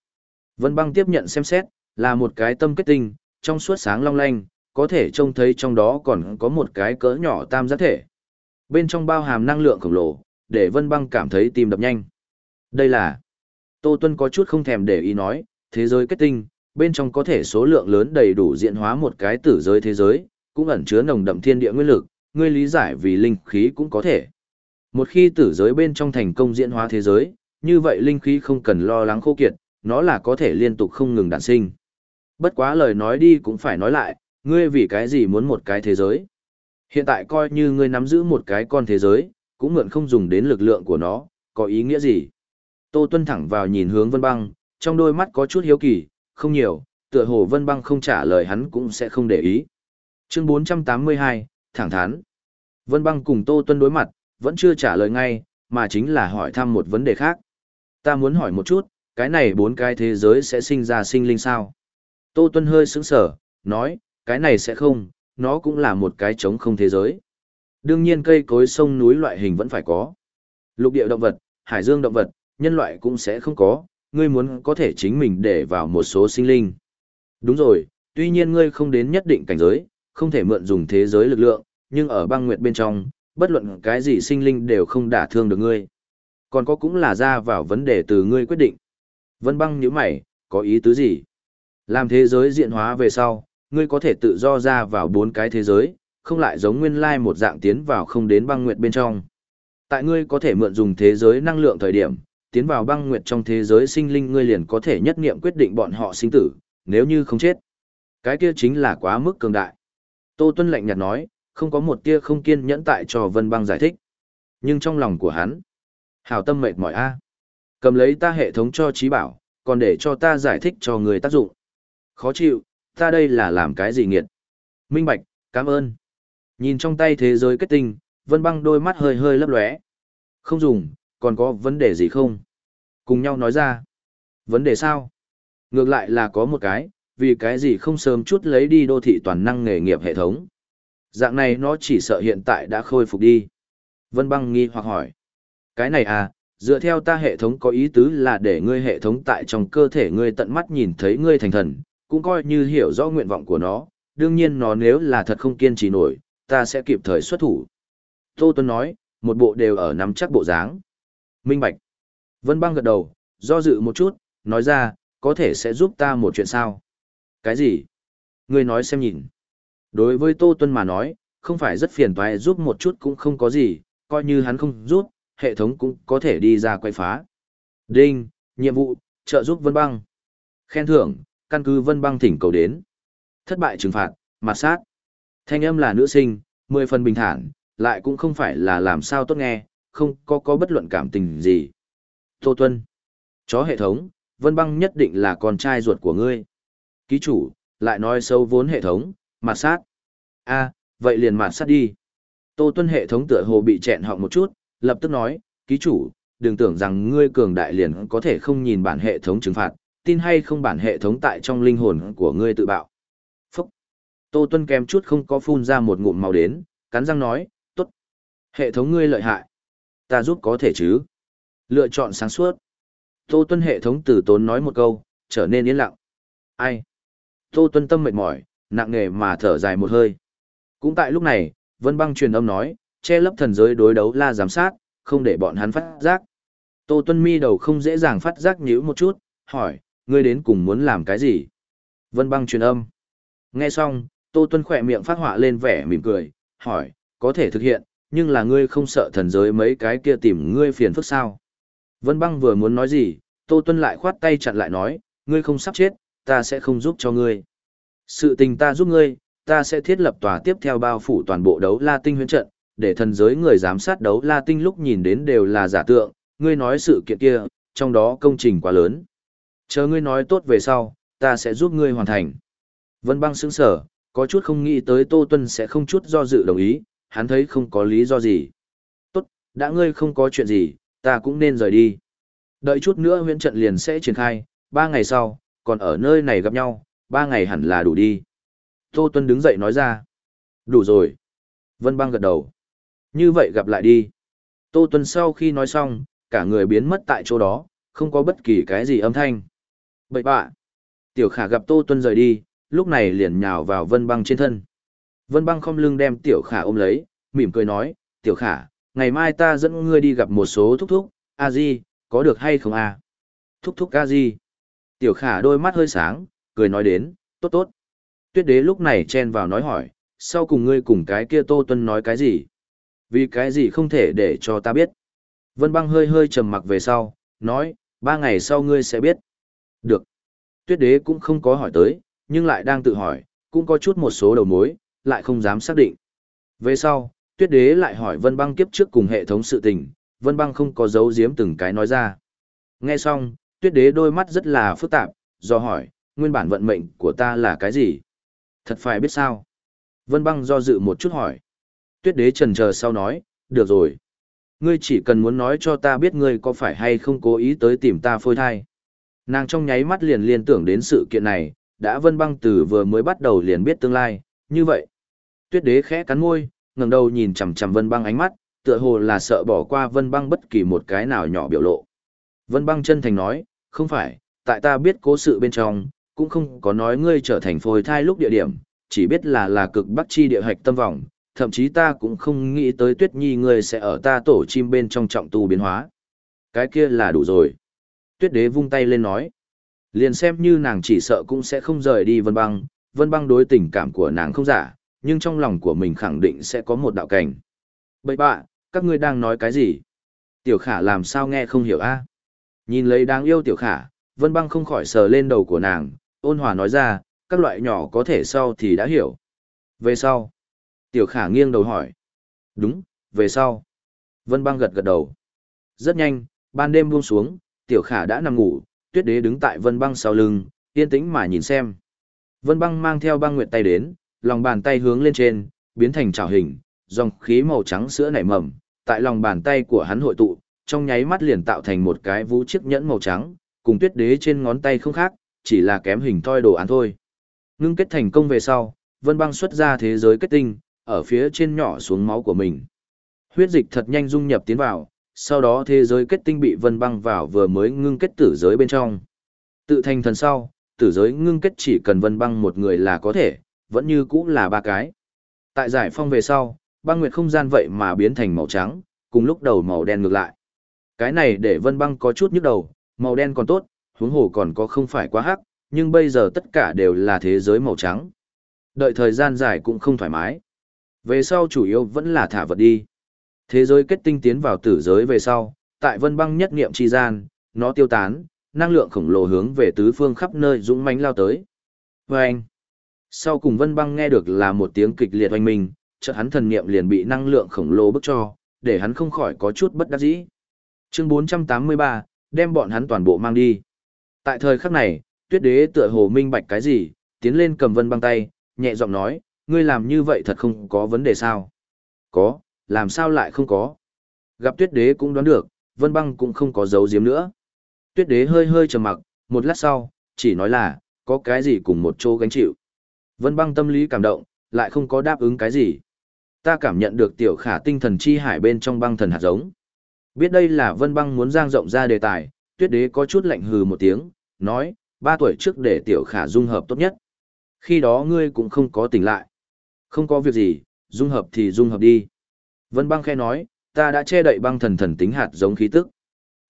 Vân băng tiếp nhận xem xét, là một cái tâm kết tinh, trong suốt sáng long lanh, có thể trông thấy trong đó còn có một cái cỡ nhỏ tam giác thể. Bên trong bao hàm năng lượng khổng lồ, để Vân Băng cảm thấy tim đập nhanh. Đây là... Tô Tuân có chút không thèm để ý nói, thế giới kết tinh, bên trong có thể số lượng lớn đầy đủ diện hóa một cái tử giới thế giới, cũng ẩn chứa nồng đậm thiên địa nguyên lực, ngươi lý giải vì linh khí cũng có thể. Một khi tử giới bên trong thành công diễn hóa thế giới, như vậy linh khí không cần lo lắng khô kiệt, nó là có thể liên tục không ngừng đản sinh. Bất quá lời nói đi cũng phải nói lại, Ngươi vì cái gì muốn một cái thế giới? Hiện tại coi như ngươi nắm giữ một cái con thế giới, cũng mượn không dùng đến lực lượng của nó, có ý nghĩa gì? Tô Tuân thẳng vào nhìn hướng Vân Băng, trong đôi mắt có chút hiếu kỳ, không nhiều, tựa hồ Vân Băng không trả lời hắn cũng sẽ không để ý. Chương 482, thẳng thắn. Vân Băng cùng Tô Tuân đối mặt, vẫn chưa trả lời ngay, mà chính là hỏi thăm một vấn đề khác. Ta muốn hỏi một chút, cái này bốn cái thế giới sẽ sinh ra sinh linh sao? Tô Tuân hơi sững sở, nói, cái này sẽ không, nó cũng là một cái trống không thế giới. Đương nhiên cây cối sông núi loại hình vẫn phải có. Lục địa động vật, hải dương động vật, nhân loại cũng sẽ không có, ngươi muốn có thể chính mình để vào một số sinh linh. Đúng rồi, tuy nhiên ngươi không đến nhất định cảnh giới, không thể mượn dùng thế giới lực lượng, nhưng ở băng nguyệt bên trong, bất luận cái gì sinh linh đều không đả thương được ngươi. Còn có cũng là ra vào vấn đề từ ngươi quyết định. Vân băng nhíu mày, có ý tứ gì? Làm thế giới diện hóa về sau, ngươi có thể tự do ra vào bốn cái thế giới, không lại giống nguyên lai một dạng tiến vào không đến băng nguyệt bên trong. Tại ngươi có thể mượn dùng thế giới năng lượng thời điểm, tiến vào băng nguyệt trong thế giới sinh linh ngươi liền có thể nhất nghiệm quyết định bọn họ sinh tử, nếu như không chết. Cái kia chính là quá mức cường đại. Tô Tuân lạnh nhạt nói, không có một tia không kiên nhẫn tại cho Vân Băng giải thích. Nhưng trong lòng của hắn, hào tâm mệt mỏi a. À. Cầm lấy ta hệ thống cho trí bảo, còn để cho ta giải thích cho người tác dụng. Khó chịu, ta đây là làm cái gì nghiệt? Minh Bạch, cảm ơn. Nhìn trong tay thế giới kết tinh, Vân Băng đôi mắt hơi hơi lấp lóe. Không dùng, còn có vấn đề gì không? Cùng nhau nói ra. Vấn đề sao? Ngược lại là có một cái, vì cái gì không sớm chút lấy đi đô thị toàn năng nghề nghiệp hệ thống. Dạng này nó chỉ sợ hiện tại đã khôi phục đi. Vân Băng nghi hoặc hỏi. Cái này à, dựa theo ta hệ thống có ý tứ là để ngươi hệ thống tại trong cơ thể ngươi tận mắt nhìn thấy ngươi thành thần, cũng coi như hiểu rõ nguyện vọng của nó, đương nhiên nó nếu là thật không kiên trì nổi, ta sẽ kịp thời xuất thủ. Tô Tuấn nói, một bộ đều ở nắm chắc bộ dáng. Minh Bạch. Vân băng gật đầu, do dự một chút, nói ra, có thể sẽ giúp ta một chuyện sao? Cái gì? Ngươi nói xem nhìn. Đối với Tô Tuân mà nói, không phải rất phiền toái giúp một chút cũng không có gì, coi như hắn không giúp, hệ thống cũng có thể đi ra quay phá. Đinh, nhiệm vụ, trợ giúp Vân Băng. Khen thưởng, căn cứ Vân Băng thỉnh cầu đến. Thất bại trừng phạt, mặt sát. Thanh âm là nữ sinh, mười phần bình thản, lại cũng không phải là làm sao tốt nghe, không có có bất luận cảm tình gì. Tô Tuân. Chó hệ thống, Vân Băng nhất định là con trai ruột của ngươi. Ký chủ, lại nói sâu vốn hệ thống, mặt sát. a vậy liền mặt sát đi. Tô Tuân hệ thống tựa hồ bị chẹn họng một chút, lập tức nói, ký chủ, đừng tưởng rằng ngươi cường đại liền có thể không nhìn bản hệ thống trừng phạt, tin hay không bản hệ thống tại trong linh hồn của ngươi tự bạo. Phúc! Tô Tuân kèm chút không có phun ra một ngụm màu đến, cắn răng nói, tốt. Hệ thống ngươi lợi hại. Ta giúp có thể chứ. Lựa chọn sáng suốt. Tô Tuân hệ thống từ tốn nói một câu, trở nên yên lặng. Ai? Tô Tuân tâm mệt mỏi, nặng nề mà thở dài một hơi. Cũng tại lúc này, Vân Băng truyền âm nói, che lấp thần giới đối đấu la giám sát, không để bọn hắn phát giác. Tô Tuân mi đầu không dễ dàng phát giác nhíu một chút, hỏi, ngươi đến cùng muốn làm cái gì? Vân Băng truyền âm. Nghe xong, Tô Tuân khỏe miệng phát họa lên vẻ mỉm cười, hỏi, có thể thực hiện, nhưng là ngươi không sợ thần giới mấy cái kia tìm ngươi phiền phức sao? Vân Băng vừa muốn nói gì, Tô Tuân lại khoát tay chặn lại nói, ngươi không sắp chết, ta sẽ không giúp cho ngươi. Sự tình ta giúp ngươi, ta sẽ thiết lập tòa tiếp theo bao phủ toàn bộ đấu la tinh huyễn trận, để thần giới người giám sát đấu la tinh lúc nhìn đến đều là giả tượng, ngươi nói sự kiện kia, trong đó công trình quá lớn. Chờ ngươi nói tốt về sau, ta sẽ giúp ngươi hoàn thành. Vân băng sững sở, có chút không nghĩ tới Tô Tuân sẽ không chút do dự đồng ý, hắn thấy không có lý do gì. Tốt, đã ngươi không có chuyện gì, ta cũng nên rời đi. Đợi chút nữa huyễn trận liền sẽ triển khai, ba ngày sau, còn ở nơi này gặp nhau, ba ngày hẳn là đủ đi. Tô Tuân đứng dậy nói ra. Đủ rồi. Vân băng gật đầu. Như vậy gặp lại đi. Tô Tuân sau khi nói xong, cả người biến mất tại chỗ đó, không có bất kỳ cái gì âm thanh. Bậy bạ. Tiểu khả gặp Tô Tuân rời đi, lúc này liền nhào vào vân băng trên thân. Vân băng không lưng đem tiểu khả ôm lấy, mỉm cười nói, tiểu khả, ngày mai ta dẫn ngươi đi gặp một số thúc thúc, a di, có được hay không a? Thúc thúc a di. Tiểu khả đôi mắt hơi sáng, cười nói đến, tốt tốt. Tuyết đế lúc này chen vào nói hỏi, sau cùng ngươi cùng cái kia Tô Tuân nói cái gì? Vì cái gì không thể để cho ta biết? Vân băng hơi hơi trầm mặc về sau, nói, ba ngày sau ngươi sẽ biết. Được. Tuyết đế cũng không có hỏi tới, nhưng lại đang tự hỏi, cũng có chút một số đầu mối, lại không dám xác định. Về sau, tuyết đế lại hỏi vân băng kiếp trước cùng hệ thống sự tình, vân băng không có giấu giếm từng cái nói ra. Nghe xong, tuyết đế đôi mắt rất là phức tạp, do hỏi, nguyên bản vận mệnh của ta là cái gì? Thật phải biết sao? Vân băng do dự một chút hỏi. Tuyết đế trần chờ sau nói, được rồi. Ngươi chỉ cần muốn nói cho ta biết ngươi có phải hay không cố ý tới tìm ta phôi thai. Nàng trong nháy mắt liền liên tưởng đến sự kiện này, đã vân băng từ vừa mới bắt đầu liền biết tương lai, như vậy. Tuyết đế khẽ cắn môi, ngẩng đầu nhìn chằm chằm vân băng ánh mắt, tựa hồ là sợ bỏ qua vân băng bất kỳ một cái nào nhỏ biểu lộ. Vân băng chân thành nói, không phải, tại ta biết cố sự bên trong, cũng không có nói ngươi trở thành phôi thai lúc địa điểm, chỉ biết là là cực bắc chi địa hạch tâm vòng, thậm chí ta cũng không nghĩ tới tuyết nhi ngươi sẽ ở ta tổ chim bên trong trọng tu biến hóa. Cái kia là đủ rồi. Tuyết đế vung tay lên nói. Liền xem như nàng chỉ sợ cũng sẽ không rời đi vân băng, vân băng đối tình cảm của nàng không giả, nhưng trong lòng của mình khẳng định sẽ có một đạo cảnh. Bậy bạ, các ngươi đang nói cái gì? Tiểu khả làm sao nghe không hiểu a? Nhìn lấy đáng yêu tiểu khả, vân băng không khỏi sờ lên đầu của nàng, ôn hòa nói ra, các loại nhỏ có thể sau thì đã hiểu. Về sau, tiểu khả nghiêng đầu hỏi. Đúng, về sau. Vân băng gật gật đầu. Rất nhanh, ban đêm buông xuống, tiểu khả đã nằm ngủ, tuyết đế đứng tại vân băng sau lưng, yên tĩnh mà nhìn xem. Vân băng mang theo băng nguyệt tay đến, lòng bàn tay hướng lên trên, biến thành trảo hình, dòng khí màu trắng sữa nảy mầm, tại lòng bàn tay của hắn hội tụ, trong nháy mắt liền tạo thành một cái vũ chiếc nhẫn màu trắng, cùng tuyết đế trên ngón tay không khác, chỉ là kém hình thoi đồ án thôi. Ngưng kết thành công về sau, Vân Băng xuất ra thế giới kết tinh, ở phía trên nhỏ xuống máu của mình. Huyết dịch thật nhanh dung nhập tiến vào, sau đó thế giới kết tinh bị vân băng vào vừa mới ngưng kết tử giới bên trong. Tự thành thần sau, tử giới ngưng kết chỉ cần vân băng một người là có thể, vẫn như cũ là ba cái. Tại giải phong về sau, băng nguyệt không gian vậy mà biến thành màu trắng, cùng lúc đầu màu đen ngược lại. Cái này để vân băng có chút nhức đầu, màu đen còn tốt, huống hồ còn có không phải quá hắc, nhưng bây giờ tất cả đều là thế giới màu trắng. Đợi thời gian dài cũng không thoải mái. Về sau chủ yếu vẫn là thả vật đi. Thế giới kết tinh tiến vào tử giới về sau, tại vân băng nhất niệm chi gian, nó tiêu tán, năng lượng khổng lồ hướng về tứ phương khắp nơi dũng mãnh lao tới. Vâng! anh, sau cùng vân băng nghe được là một tiếng kịch liệt oanh minh, chợt hắn thần niệm liền bị năng lượng khổng lồ bức cho, để hắn không khỏi có chút bất đắc dĩ. Chương 483, đem bọn hắn toàn bộ mang đi. Tại thời khắc này, tuyết đế tựa hồ minh bạch cái gì, tiến lên cầm vân băng tay, nhẹ giọng nói, ngươi làm như vậy thật không có vấn đề sao? Có, làm sao lại không có? Gặp tuyết đế cũng đoán được, vân băng cũng không có dấu diếm nữa. Tuyết đế hơi hơi trầm mặc, một lát sau, chỉ nói là, có cái gì cùng một chỗ gánh chịu. Vân băng tâm lý cảm động, lại không có đáp ứng cái gì. Ta cảm nhận được tiểu khả tinh thần chi hải bên trong băng thần hạt giống. Biết đây là vân băng muốn giang rộng ra đề tài, tuyết đế có chút lạnh hừ một tiếng, nói, ba tuổi trước để tiểu khả dung hợp tốt nhất. Khi đó ngươi cũng không có tỉnh lại. Không có việc gì, dung hợp thì dung hợp đi. Vân băng khe nói, ta đã che đậy băng thần thần tính hạt giống khí tức.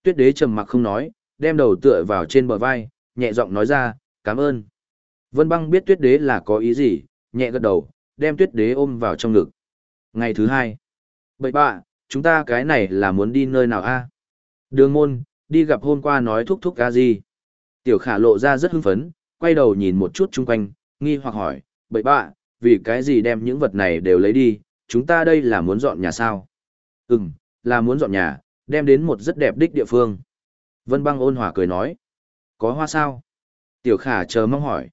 Tuyết đế trầm mặc không nói, đem đầu tựa vào trên bờ vai, nhẹ giọng nói ra, cảm ơn. Vân băng biết tuyết đế là có ý gì, nhẹ gật đầu, đem tuyết đế ôm vào trong ngực. Ngày thứ hai. Bậy bạ, chúng ta cái này là muốn đi nơi nào a? Đường môn, đi gặp hôm qua nói thúc thúc ca gì. Tiểu khả lộ ra rất hưng phấn, quay đầu nhìn một chút chung quanh, nghi hoặc hỏi, bậy bạ, vì cái gì đem những vật này đều lấy đi, chúng ta đây là muốn dọn nhà sao? Ừm, là muốn dọn nhà, đem đến một rất đẹp đích địa phương. Vân băng ôn hòa cười nói, có hoa sao? Tiểu khả chờ mong hỏi.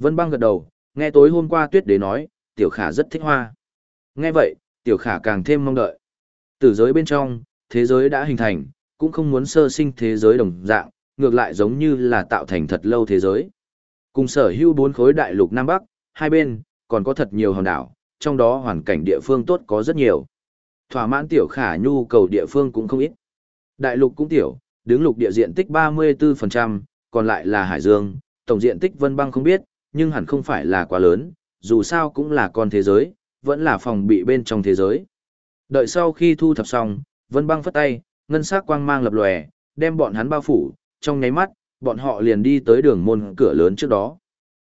Vân băng gật đầu, nghe tối hôm qua tuyết đế nói, tiểu khả rất thích hoa. Nghe vậy, tiểu khả càng thêm mong đợi. Tử giới bên trong, thế giới đã hình thành, cũng không muốn sơ sinh thế giới đồng dạng, ngược lại giống như là tạo thành thật lâu thế giới. Cùng sở hữu bốn khối đại lục Nam Bắc, hai bên, còn có thật nhiều hòn đảo, trong đó hoàn cảnh địa phương tốt có rất nhiều. Thỏa mãn tiểu khả nhu cầu địa phương cũng không ít. Đại lục cũng tiểu, đứng lục địa diện tích 34%, còn lại là hải dương, tổng diện tích vân băng không biết, nhưng hẳn không phải là quá lớn, dù sao cũng là con thế giới, vẫn là phòng bị bên trong thế giới. Đợi sau khi thu thập xong, vân băng phất tay, ngân sắc quang mang lập lòe, đem bọn hắn bao phủ, trong nháy mắt, bọn họ liền đi tới đường môn cửa lớn trước đó.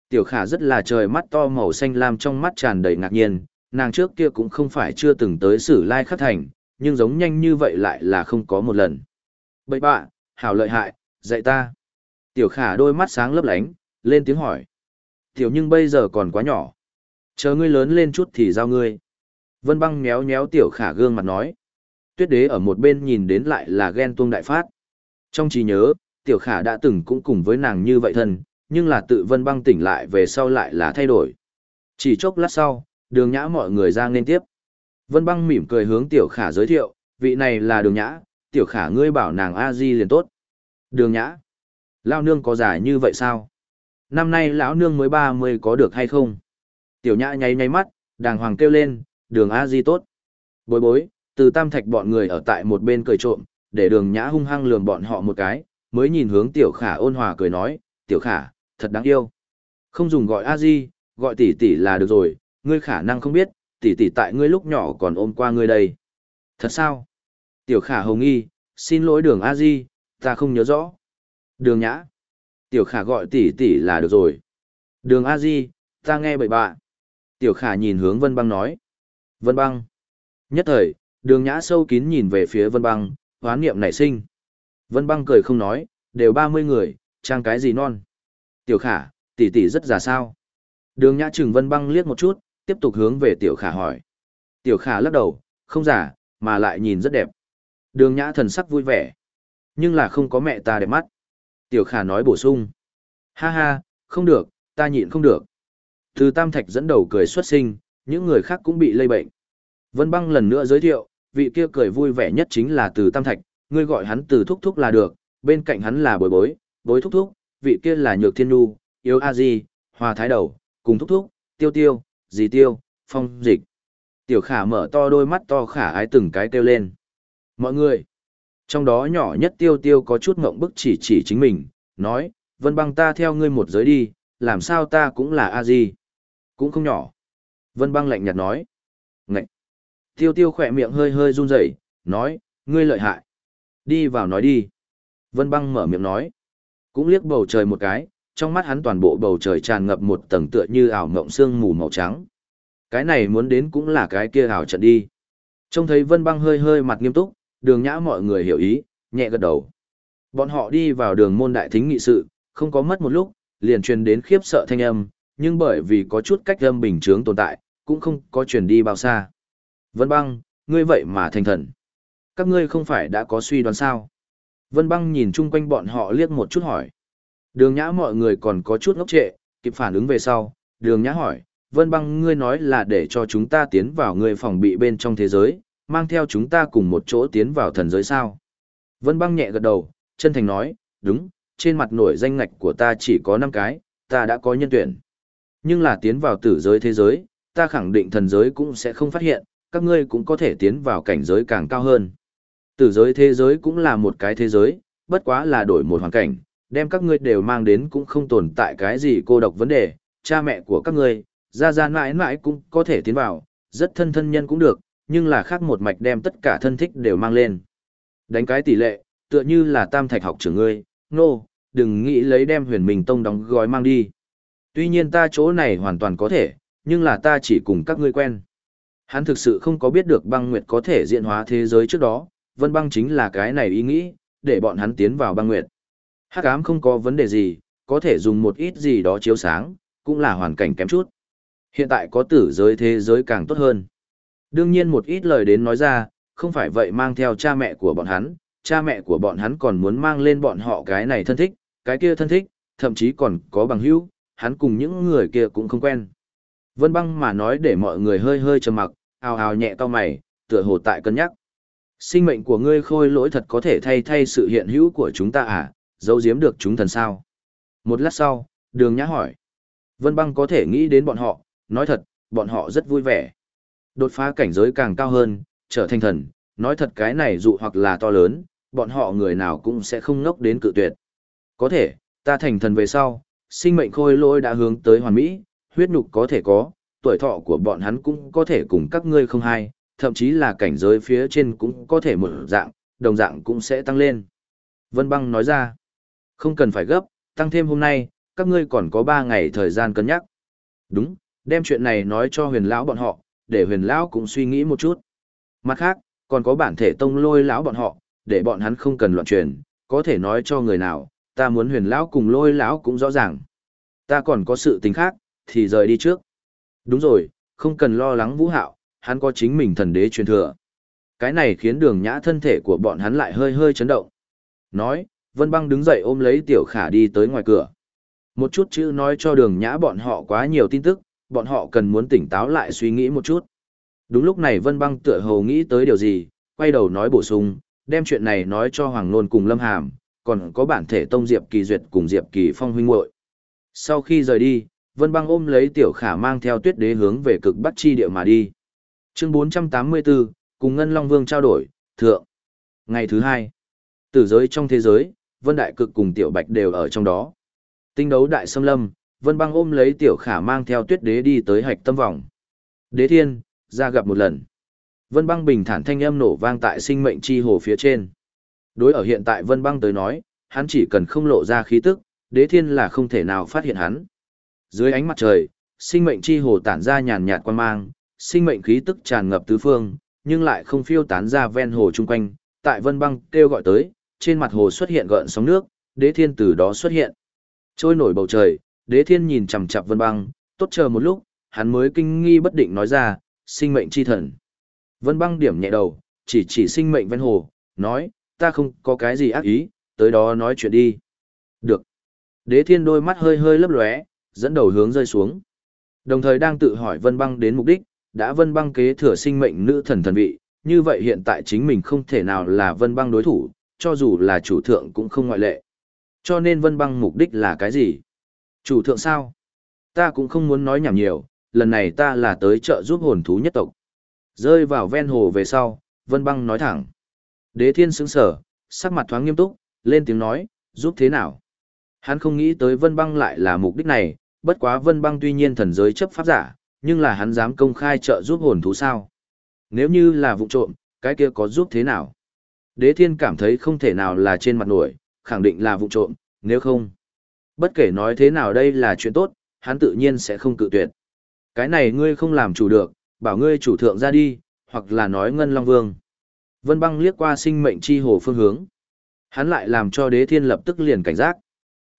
Tiểu khả rất là trời mắt to màu xanh lam trong mắt tràn đầy ngạc nhiên, nàng trước kia cũng không phải chưa từng tới sử lai khắc thành, nhưng giống nhanh như vậy lại là không có một lần. Bậy bạ, hảo lợi hại, dạy ta. Tiểu khả đôi mắt sáng lấp lánh, lên tiếng hỏi. Tiểu nhưng bây giờ còn quá nhỏ. Chờ ngươi lớn lên chút thì giao ngươi. Vân băng méo méo tiểu khả gương mặt nói. Tuyết đế ở một bên nhìn đến lại là ghen tuông đại phát. Trong trí nhớ, tiểu khả đã từng cũng cùng với nàng như vậy thân, nhưng là tự vân băng tỉnh lại về sau lại là thay đổi. Chỉ chốc lát sau, đường nhã mọi người ra nên tiếp. Vân băng mỉm cười hướng tiểu khả giới thiệu, vị này là đường nhã, tiểu khả ngươi bảo nàng a di liền tốt. Đường nhã, lao nương có giải như vậy sao? Năm nay lão nương mới ba mươi có được hay không? Tiểu nhã nháy nháy mắt, đàng hoàng kêu lên, đường a di tốt. Bối bối, từ tam thạch bọn người ở tại một bên cười trộm, để đường nhã hung hăng lườm bọn họ một cái, mới nhìn hướng tiểu khả ôn hòa cười nói, tiểu khả, thật đáng yêu. Không dùng gọi a di, gọi tỷ tỷ là được rồi, ngươi khả năng không biết, tỷ tỷ tại ngươi lúc nhỏ còn ôm qua ngươi đây. Thật sao? Tiểu khả hồng nghi, xin lỗi đường a di, ta không nhớ rõ. Đường nhã. Tiểu khả gọi tỷ tỷ là được rồi. Đường a di, ta nghe bậy bạ. Tiểu khả nhìn hướng vân băng nói. Vân băng. Nhất thời, đường nhã sâu kín nhìn về phía vân băng, hoán niệm nảy sinh. Vân băng cười không nói, đều ba mươi người, trang cái gì non. Tiểu khả, tỷ tỷ rất già sao. Đường nhã trừng vân băng liếc một chút, tiếp tục hướng về tiểu khả hỏi. Tiểu khả lắc đầu, không giả, mà lại nhìn rất đẹp. Đường nhã thần sắc vui vẻ. Nhưng là không có mẹ ta đẹp mắt. Tiểu khả nói bổ sung. Ha ha, không được, ta nhịn không được. Từ Tam Thạch dẫn đầu cười xuất sinh, những người khác cũng bị lây bệnh. Vân băng lần nữa giới thiệu, vị kia cười vui vẻ nhất chính là từ Tam Thạch, ngươi gọi hắn từ thúc thúc là được, bên cạnh hắn là bối bối, bối thúc thúc, vị kia là nhược thiên Nhu, yếu a di, hòa thái đầu, cùng thúc thúc, tiêu tiêu, dì tiêu, phong dịch. Tiểu khả mở to đôi mắt to khả ái từng cái kêu lên. Mọi người, trong đó nhỏ nhất tiêu tiêu có chút ngộng bức chỉ chỉ chính mình, nói, vân băng ta theo ngươi một giới đi, làm sao ta cũng là a di Cũng không nhỏ. Vân băng lạnh nhạt nói. Ngậy. Tiêu tiêu khỏe miệng hơi hơi run rẩy, nói, ngươi lợi hại. Đi vào nói đi. Vân băng mở miệng nói. Cũng liếc bầu trời một cái, trong mắt hắn toàn bộ bầu trời tràn ngập một tầng tựa như ảo mộng sương mù màu trắng. Cái này muốn đến cũng là cái kia ảo trận đi. Trông thấy Vân băng hơi hơi mặt nghiêm túc, đường nhã mọi người hiểu ý, nhẹ gật đầu. Bọn họ đi vào đường môn đại thính nghị sự, không có mất một lúc, liền truyền đến khiếp sợ thanh âm, nhưng bởi vì có chút cách âm bình chướng tồn tại, cũng không có truyền đi bao xa. Vân băng, ngươi vậy mà thành thần. Các ngươi không phải đã có suy đoán sao? Vân băng nhìn chung quanh bọn họ liếc một chút hỏi. Đường nhã mọi người còn có chút ngốc trệ, kịp phản ứng về sau. Đường nhã hỏi, Vân băng ngươi nói là để cho chúng ta tiến vào ngươi phòng bị bên trong thế giới, mang theo chúng ta cùng một chỗ tiến vào thần giới sao? Vân băng nhẹ gật đầu, chân thành nói, đúng, trên mặt nổi danh ngạch của ta chỉ có 5 cái, ta đã có nhân tuyển. Nhưng là tiến vào tử giới thế giới, ta khẳng định thần giới cũng sẽ không phát hiện, các ngươi cũng có thể tiến vào cảnh giới càng cao hơn. Tử giới thế giới cũng là một cái thế giới, bất quá là đổi một hoàn cảnh, đem các ngươi đều mang đến cũng không tồn tại cái gì cô độc vấn đề, cha mẹ của các ngươi, gia gia mãi mãi cũng có thể tiến vào, rất thân thân nhân cũng được, nhưng là khác một mạch đem tất cả thân thích đều mang lên. Đánh cái tỷ lệ, tựa như là tam thạch học trưởng ngươi, nô, no, đừng nghĩ lấy đem huyền mình tông đóng gói mang đi. Tuy nhiên ta chỗ này hoàn toàn có thể, nhưng là ta chỉ cùng các ngươi quen. Hắn thực sự không có biết được băng nguyệt có thể diện hóa thế giới trước đó, vân băng chính là cái này ý nghĩ, để bọn hắn tiến vào băng nguyệt. Hắc ám không có vấn đề gì, có thể dùng một ít gì đó chiếu sáng, cũng là hoàn cảnh kém chút. Hiện tại có tử giới thế giới càng tốt hơn. Đương nhiên một ít lời đến nói ra, không phải vậy mang theo cha mẹ của bọn hắn, cha mẹ của bọn hắn còn muốn mang lên bọn họ cái này thân thích, cái kia thân thích, thậm chí còn có bằng hữu, hắn cùng những người kia cũng không quen. Vân băng mà nói để mọi người hơi hơi trầm mặc, ào ào nhẹ to mày, tựa hồ tại cân nhắc. Sinh mệnh của ngươi khôi lỗi thật có thể thay thay sự hiện hữu của chúng ta à, giấu giếm được chúng thần sao? Một lát sau, đường nhã hỏi. Vân băng có thể nghĩ đến bọn họ, nói thật, bọn họ rất vui vẻ. Đột phá cảnh giới càng cao hơn, trở thành thần, nói thật cái này dụ hoặc là to lớn, bọn họ người nào cũng sẽ không ngốc đến cự tuyệt. Có thể, ta thành thần về sau, sinh mệnh khôi lỗi đã hướng tới hoàn mỹ, huyết nhục có thể có, tuổi thọ của bọn hắn cũng có thể cùng các ngươi không hai, thậm chí là cảnh giới phía trên cũng có thể một dạng, đồng dạng cũng sẽ tăng lên. Vân băng nói ra, không cần phải gấp, tăng thêm hôm nay, các ngươi còn có 3 ngày thời gian cân nhắc. Đúng, đem chuyện này nói cho huyền lão bọn họ, để huyền lão cũng suy nghĩ một chút. Mặt khác, còn có bản thể tông lôi lão bọn họ, để bọn hắn không cần loạn truyền, có thể nói cho người nào, ta muốn huyền lão cùng lôi lão cũng rõ ràng. Ta còn có sự tình khác, thì rời đi trước. Đúng rồi, không cần lo lắng vũ hạo, hắn có chính mình thần đế truyền thừa. Cái này khiến đường nhã thân thể của bọn hắn lại hơi hơi chấn động. Nói, Vân Băng đứng dậy ôm lấy Tiểu Khả đi tới ngoài cửa. Một chút chữ nói cho đường nhã bọn họ quá nhiều tin tức, bọn họ cần muốn tỉnh táo lại suy nghĩ một chút. Đúng lúc này Vân Băng tựa hồ nghĩ tới điều gì, quay đầu nói bổ sung, đem chuyện này nói cho Hoàng Nôn cùng Lâm Hàm, còn có bản thể Tông Diệp Kỳ Duyệt cùng Diệp Kỳ Phong huynh muội. Sau khi rời đi, Vân Băng ôm lấy Tiểu Khả mang theo Tuyết Đế hướng về cực Bắc chi địa mà đi. Chương 484, cùng Ngân Long Vương trao đổi, thượng. Ngày thứ hai, tử giới trong thế giới, Vân Đại Cực cùng Tiểu Bạch đều ở trong đó. Tinh đấu đại xâm lâm, Vân Băng ôm lấy Tiểu Khả mang theo Tuyết Đế đi tới hạch tâm vòng. Đế Thiên, ra gặp một lần. Vân Băng bình thản thanh âm nổ vang tại sinh mệnh chi hồ phía trên. Đối ở hiện tại Vân Băng tới nói, hắn chỉ cần không lộ ra khí tức, Đế Thiên là không thể nào phát hiện hắn. Dưới ánh mặt trời, sinh mệnh chi hồ tản ra nhàn nhạt quan mang, sinh mệnh khí tức tràn ngập tứ phương, nhưng lại không phiêu tán ra ven hồ chung quanh. Tại Vân Băng kêu gọi tới, trên mặt hồ xuất hiện gợn sóng nước, Đế Thiên từ đó xuất hiện. Trôi nổi bầu trời, Đế Thiên nhìn chằm chằm Vân Băng, tốt chờ một lúc, hắn mới kinh nghi bất định nói ra, sinh mệnh chi thần. Vân băng điểm nhẹ đầu, chỉ chỉ sinh mệnh ven hồ, nói, ta không có cái gì ác ý, tới đó nói chuyện đi. Được. Đế thiên đôi mắt hơi hơi lấp lóe, dẫn đầu hướng rơi xuống. Đồng thời đang tự hỏi vân băng đến mục đích, đã vân băng kế thừa sinh mệnh nữ thần thần vị, như vậy hiện tại chính mình không thể nào là vân băng đối thủ, cho dù là chủ thượng cũng không ngoại lệ. Cho nên vân băng mục đích là cái gì? Chủ thượng sao? Ta cũng không muốn nói nhảm nhiều, lần này ta là tới trợ giúp hồn thú nhất tộc. Rơi vào ven hồ về sau, Vân Băng nói thẳng. Đế thiên sững sở, sắc mặt thoáng nghiêm túc, lên tiếng nói, giúp thế nào? Hắn không nghĩ tới Vân Băng lại là mục đích này, bất quá Vân Băng tuy nhiên thần giới chấp pháp giả, nhưng là hắn dám công khai trợ giúp hồn thú sao? Nếu như là vụ trộm, cái kia có giúp thế nào? Đế thiên cảm thấy không thể nào là trên mặt nổi, khẳng định là vụ trộm, nếu không. Bất kể nói thế nào đây là chuyện tốt, hắn tự nhiên sẽ không cự tuyệt. Cái này ngươi không làm chủ được, bảo ngươi chủ thượng ra đi, hoặc là nói ngân long vương. Vân băng liếc qua sinh mệnh chi hồ phương hướng. Hắn lại làm cho đế thiên lập tức liền cảnh giác.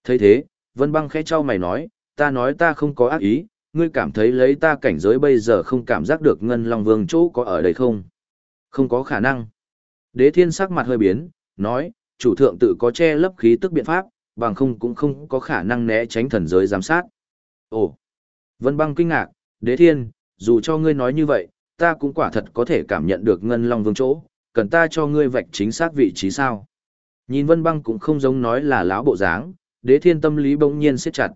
thấy thế, vân băng khẽ trao mày nói, ta nói ta không có ác ý, ngươi cảm thấy lấy ta cảnh giới bây giờ không cảm giác được ngân long vương chỗ có ở đây không? Không có khả năng. Đế thiên sắc mặt hơi biến, nói, chủ thượng tự có che lấp khí tức biện pháp, bằng không cũng không có khả năng né tránh thần giới giám sát. Ồ! Vân băng kinh ngạc, đế thiên, dù cho ngươi nói như vậy, ta cũng quả thật có thể cảm nhận được ngân long vương chỗ, cần ta cho ngươi vạch chính xác vị trí sao. Nhìn vân băng cũng không giống nói là lão bộ dáng, đế thiên tâm lý bỗng nhiên siết chặt.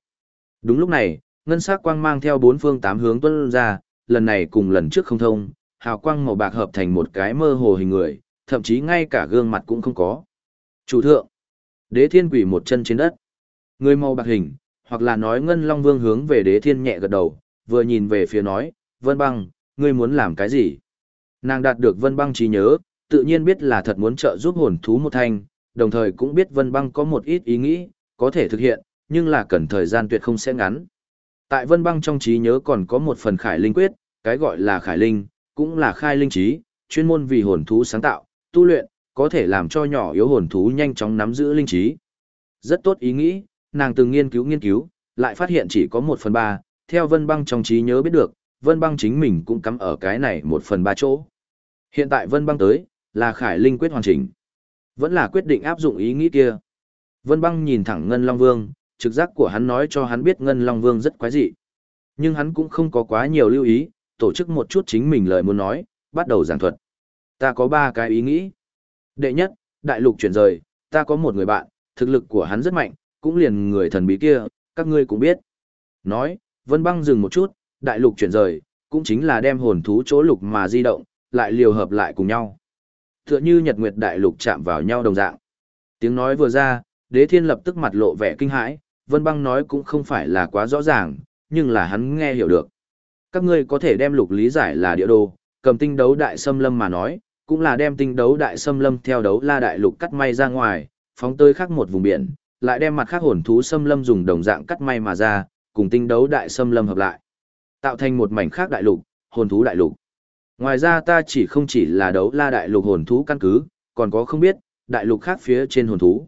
Đúng lúc này, ngân sắc quang mang theo bốn phương tám hướng tuân ra, lần này cùng lần trước không thông, hào quang màu bạc hợp thành một cái mơ hồ hình người, thậm chí ngay cả gương mặt cũng không có. Chủ thượng, đế thiên quỷ một chân trên đất. Người màu bạc hình, hoặc là nói ngân long vương hướng về đế thiên nhẹ gật đầu, vừa nhìn về phía nói, vân băng, ngươi muốn làm cái gì? Nàng đạt được vân băng trí nhớ, tự nhiên biết là thật muốn trợ giúp hồn thú một thanh, đồng thời cũng biết vân băng có một ít ý nghĩ, có thể thực hiện, nhưng là cần thời gian tuyệt không sẽ ngắn. Tại vân băng trong trí nhớ còn có một phần khải linh quyết, cái gọi là khải linh, cũng là khai linh trí, chuyên môn vì hồn thú sáng tạo, tu luyện, có thể làm cho nhỏ yếu hồn thú nhanh chóng nắm giữ linh trí. Rất tốt ý nghĩ, nàng từng nghiên cứu nghiên cứu, lại phát hiện chỉ có một phần ba, theo vân băng trong trí nhớ biết được, vân băng chính mình cũng cắm ở cái này một phần ba chỗ. Hiện tại vân băng tới, là khải linh quyết hoàn chỉnh. Vẫn là quyết định áp dụng ý nghĩ kia. Vân băng nhìn thẳng Ngân Long Vương, trực giác của hắn nói cho hắn biết Ngân Long Vương rất quái dị. Nhưng hắn cũng không có quá nhiều lưu ý, tổ chức một chút chính mình lời muốn nói, bắt đầu giảng thuật. Ta có ba cái ý nghĩ. Đệ nhất, đại lục chuyển rời, ta có một người bạn, thực lực của hắn rất mạnh, cũng liền người thần bí kia, các ngươi cũng biết. Nói, Vân Băng dừng một chút, đại lục chuyển rời, cũng chính là đem hồn thú chỗ lục mà di động, lại liều hợp lại cùng nhau. Tựa như Nhật Nguyệt đại lục chạm vào nhau đồng dạng. Tiếng nói vừa ra, Đế Thiên lập tức mặt lộ vẻ kinh hãi, Vân Băng nói cũng không phải là quá rõ ràng, nhưng là hắn nghe hiểu được. Các ngươi có thể đem lục lý giải là địa đồ, cầm tinh đấu đại xâm lâm mà nói, cũng là đem tinh đấu đại xâm lâm theo đấu la đại lục cắt may ra ngoài, phóng tới khác một vùng biển, lại đem mặt khác hồn thú xâm lâm dùng đồng dạng cắt may mà ra, cùng tinh đấu đại xâm lâm hợp lại, tạo thành một mảnh khác đại lục, hồn thú đại lục. Ngoài ra ta chỉ không chỉ là đấu la đại lục hồn thú căn cứ, còn có không biết, đại lục khác phía trên hồn thú.